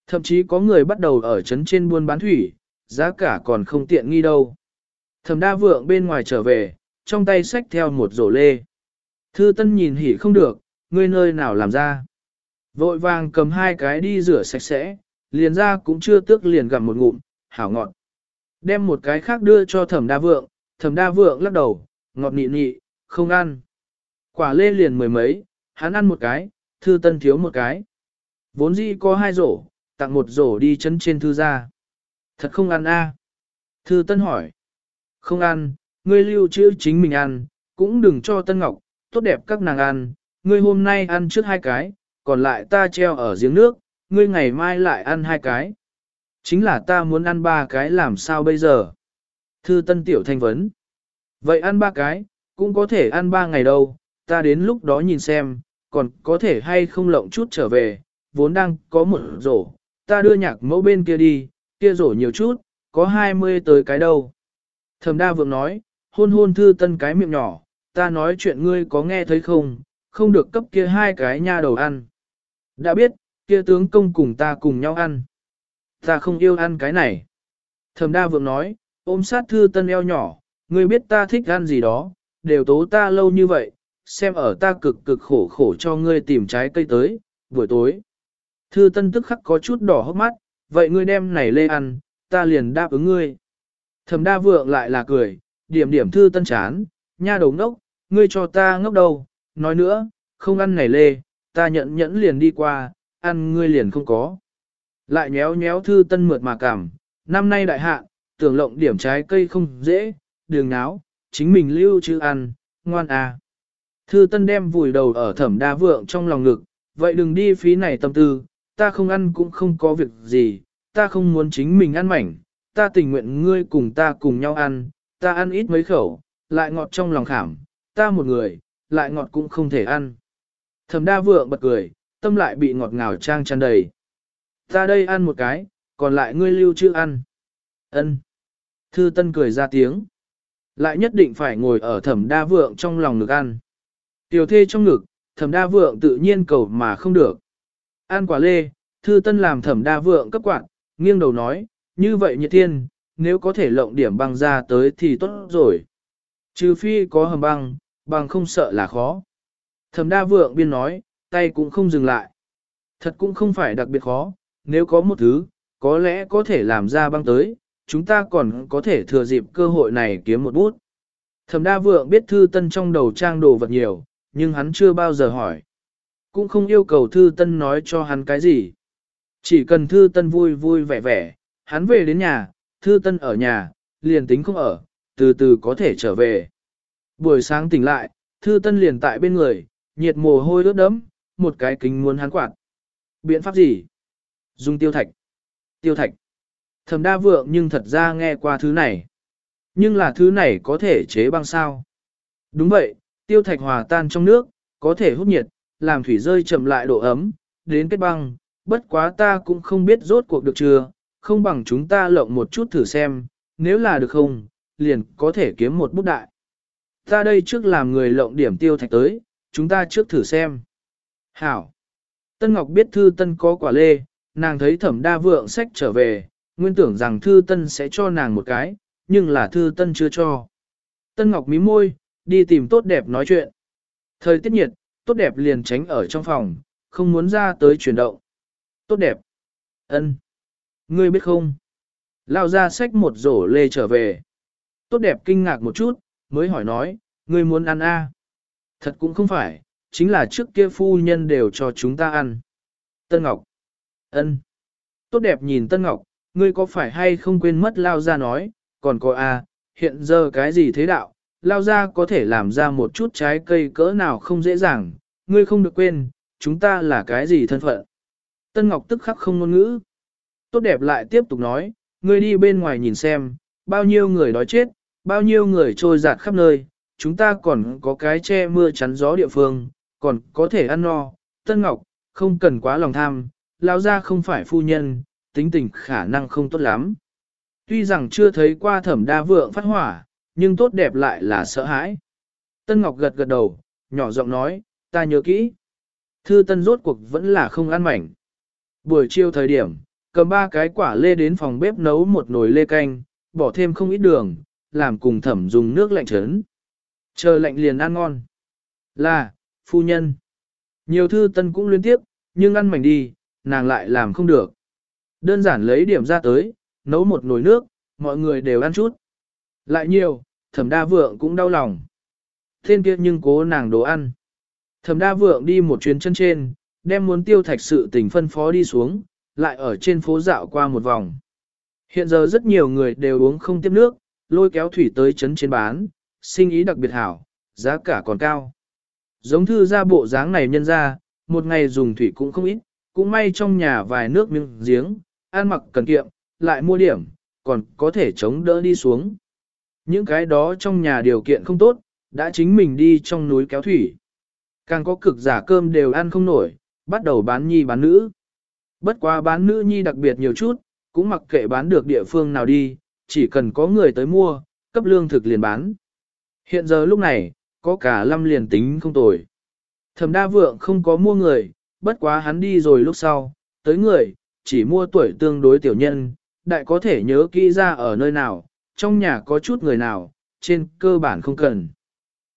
Thậm chí có người bắt đầu ở trấn trên buôn bán thủy, giá cả còn không tiện nghi đâu. Thẩm đa vượng bên ngoài trở về, trong tay xách theo một rổ lê. Thư tân nhìn hỉ không được, ngươi nơi nào làm ra. Vội vàng cầm hai cái đi rửa sạch sẽ, liền ra cũng chưa tước liền gặm một ngụm, hảo ngọt. Đem một cái khác đưa cho thẩm đa vượng, thẩm đa vượng lắc đầu, ngọt nị nị, không ăn. Quả lê liền mười mấy, hắn ăn một cái, thư tân thiếu một cái. Vốn dĩ có hai rổ, tặng một rổ đi chấn trên thư ra. Thật không ăn a Thư tân hỏi. Không ăn, ngươi lưu trữ chính mình ăn, cũng đừng cho tân ngọc, tốt đẹp các nàng ăn, ngươi hôm nay ăn trước hai cái, còn lại ta treo ở giếng nước, ngươi ngày mai lại ăn hai cái. Chính là ta muốn ăn ba cái làm sao bây giờ? Thư tân tiểu thanh vấn. Vậy ăn ba cái, cũng có thể ăn ba ngày đâu, ta đến lúc đó nhìn xem, còn có thể hay không lộng chút trở về, vốn đang có một rổ, ta đưa nhạc mẫu bên kia đi, kia rổ nhiều chút, có hai mươi tới cái đâu. Thẩm đa vượng nói, hôn hôn thư tân cái miệng nhỏ, ta nói chuyện ngươi có nghe thấy không, không được cấp kia hai cái nha đầu ăn. Đã biết, kia tướng công cùng ta cùng nhau ăn. Ta không yêu ăn cái này. Thẩm đa vượng nói, ôm sát thư tân eo nhỏ, ngươi biết ta thích ăn gì đó, đều tố ta lâu như vậy, xem ở ta cực cực khổ khổ cho ngươi tìm trái cây tới, buổi tối. Thư tân tức khắc có chút đỏ hốc mắt, vậy ngươi đem này lê ăn, ta liền đáp ứng ngươi. Thẩm đa vượng lại là cười, điểm điểm thư tân chán, nha đầu ngốc, ngươi cho ta ngốc đâu, nói nữa, không ăn này lê, ta nhận nhẫn liền đi qua, ăn ngươi liền không có. Lại nhéo nhéo thư tân mượt mà cảm, năm nay đại hạ, tưởng lộng điểm trái cây không dễ, đường náo, chính mình lưu chứ ăn, ngoan à. Thư tân đem vùi đầu ở thẩm đa vượng trong lòng ngực, vậy đừng đi phí này tâm tư, ta không ăn cũng không có việc gì, ta không muốn chính mình ăn mảnh, ta tình nguyện ngươi cùng ta cùng nhau ăn, ta ăn ít mấy khẩu, lại ngọt trong lòng khảm, ta một người, lại ngọt cũng không thể ăn. Thẩm đa vượng bật cười, tâm lại bị ngọt ngào trang tràn đầy. Ta đây ăn một cái, còn lại ngươi lưu chưa ăn. Ân. Thư Tân cười ra tiếng. Lại nhất định phải ngồi ở thẩm đa vượng trong lòng ngực ăn. Tiểu thê trong ngực, thẩm đa vượng tự nhiên cầu mà không được. Ăn quả lê, Thư Tân làm thẩm đa vượng cấp quạt, nghiêng đầu nói, như vậy nhiệt thiên, nếu có thể lộng điểm băng ra tới thì tốt rồi. Trừ phi có hầm băng, băng không sợ là khó. Thẩm đa vượng biên nói, tay cũng không dừng lại. Thật cũng không phải đặc biệt khó, nếu có một thứ, có lẽ có thể làm ra băng tới, chúng ta còn có thể thừa dịp cơ hội này kiếm một bút. Thẩm đa vượng biết thư tân trong đầu trang đồ vật nhiều, nhưng hắn chưa bao giờ hỏi. Cũng không yêu cầu thư tân nói cho hắn cái gì. Chỉ cần thư tân vui vui vẻ vẻ, hắn về đến nhà, thư tân ở nhà, liền tính không ở, từ từ có thể trở về. Buổi sáng tỉnh lại, thư tân liền tại bên người, nhiệt mồ hôi ướt đẫm, một cái kính muốn hắn quạt. Biện pháp gì? Dùng tiêu thạch. Tiêu thạch. Thẩm đa vượng nhưng thật ra nghe qua thứ này. Nhưng là thứ này có thể chế băng sao? Đúng vậy, tiêu thạch hòa tan trong nước, có thể hút nhiệt, làm thủy rơi chậm lại độ ấm, đến kết băng, bất quá ta cũng không biết rốt cuộc được chưa, không bằng chúng ta lộng một chút thử xem, nếu là được không, liền có thể kiếm một bút đại. Ta đây trước làm người lộng điểm tiêu thạch tới, chúng ta trước thử xem. Hảo. Tân Ngọc biết Thư Tân có quả lê, nàng thấy thẩm đa vượng sách trở về, nguyên tưởng rằng Thư Tân sẽ cho nàng một cái, nhưng là Thư Tân chưa cho. Tân Ngọc mím môi, đi tìm tốt đẹp nói chuyện. Thời tiết nhiệt, tốt đẹp liền tránh ở trong phòng, không muốn ra tới chuyển động. Tốt đẹp. ân, Ngươi biết không? Lao ra sách một rổ lê trở về. Tốt đẹp kinh ngạc một chút, mới hỏi nói, ngươi muốn ăn a? Thật cũng không phải, chính là trước kia phu nhân đều cho chúng ta ăn. Tân Ngọc. ân, Tốt đẹp nhìn Tân Ngọc, ngươi có phải hay không quên mất lao ra nói, còn có a, hiện giờ cái gì thế đạo, lao ra có thể làm ra một chút trái cây cỡ nào không dễ dàng, ngươi không được quên, chúng ta là cái gì thân phận. Tân Ngọc tức khắc không ngôn ngữ. Tốt đẹp lại tiếp tục nói, ngươi đi bên ngoài nhìn xem, bao nhiêu người đói chết, bao nhiêu người trôi giạt khắp nơi, chúng ta còn có cái che mưa chắn gió địa phương, còn có thể ăn no. Tân Ngọc, không cần quá lòng tham, lao ra không phải phu nhân, tính tình khả năng không tốt lắm. Tuy rằng chưa thấy qua thẩm đa vượng phát hỏa, nhưng tốt đẹp lại là sợ hãi. Tân Ngọc gật gật đầu, nhỏ giọng nói, ta nhớ kỹ. Thư Tân rốt cuộc vẫn là không ăn mảnh. Buổi chiều thời điểm, cầm ba cái quả lê đến phòng bếp nấu một nồi lê canh, bỏ thêm không ít đường, làm cùng thẩm dùng nước lạnh chấn. Chờ lạnh liền ăn ngon. Là, phu nhân. Nhiều thư tân cũng liên tiếp, nhưng ăn mảnh đi, nàng lại làm không được. Đơn giản lấy điểm ra tới, nấu một nồi nước, mọi người đều ăn chút. Lại nhiều, thẩm đa vượng cũng đau lòng. Thiên kia nhưng cố nàng đồ ăn. Thẩm đa vượng đi một chuyến chân trên, đem muốn tiêu thạch sự tình phân phó đi xuống, lại ở trên phố dạo qua một vòng. Hiện giờ rất nhiều người đều uống không tiếp nước, lôi kéo thủy tới chấn trên bán, sinh ý đặc biệt hảo, giá cả còn cao. Giống thư ra bộ dáng này nhân ra, một ngày dùng thủy cũng không ít, cũng may trong nhà vài nước miếng giếng, ăn mặc cần kiệm, lại mua điểm, còn có thể chống đỡ đi xuống. Những cái đó trong nhà điều kiện không tốt, đã chính mình đi trong núi kéo thủy. Càng có cực giả cơm đều ăn không nổi, bắt đầu bán nhi bán nữ. Bất quá bán nữ nhi đặc biệt nhiều chút, cũng mặc kệ bán được địa phương nào đi, chỉ cần có người tới mua, cấp lương thực liền bán. Hiện giờ lúc này, có cả lâm liền tính không tồi. Thẩm đa vượng không có mua người, bất quá hắn đi rồi lúc sau, tới người, chỉ mua tuổi tương đối tiểu nhân, đại có thể nhớ kỹ ra ở nơi nào, trong nhà có chút người nào, trên cơ bản không cần.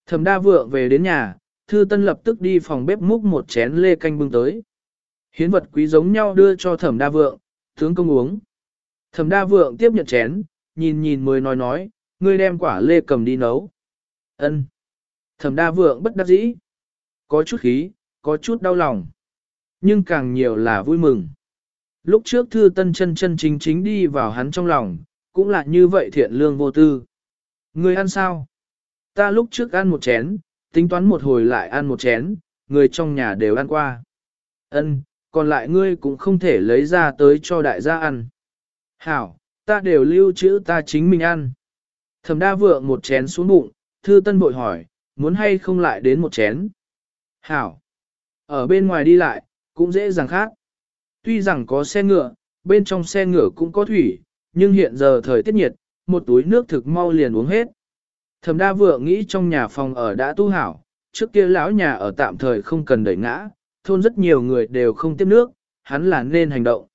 Thẩm đa vượng về đến nhà, thư tân lập tức đi phòng bếp múc một chén lê canh bưng tới. Hiến vật quý giống nhau đưa cho thẩm đa vượng, tướng công uống. Thẩm đa vượng tiếp nhận chén, nhìn nhìn mới nói nói, ngươi đem quả lê cầm đi nấu. Ân. Thẩm đa vượng bất đắc dĩ. Có chút khí, có chút đau lòng. Nhưng càng nhiều là vui mừng. Lúc trước thư tân chân chân chính chính đi vào hắn trong lòng, cũng là như vậy thiện lương vô tư. Ngươi ăn sao? Ta lúc trước ăn một chén, tính toán một hồi lại ăn một chén, người trong nhà đều ăn qua. Ân, còn lại ngươi cũng không thể lấy ra tới cho đại gia ăn. Hảo, ta đều lưu trữ ta chính mình ăn. Thẩm đa vượng một chén xuống bụng, thư tân bội hỏi, muốn hay không lại đến một chén. Hảo, ở bên ngoài đi lại, cũng dễ dàng khác. Tuy rằng có xe ngựa, bên trong xe ngựa cũng có thủy, nhưng hiện giờ thời tiết nhiệt, một túi nước thực mau liền uống hết. Thẩm đa vượng nghĩ trong nhà phòng ở đã tu hảo, trước kia lão nhà ở tạm thời không cần đẩy ngã, thôn rất nhiều người đều không tiếp nước, hắn là nên hành động.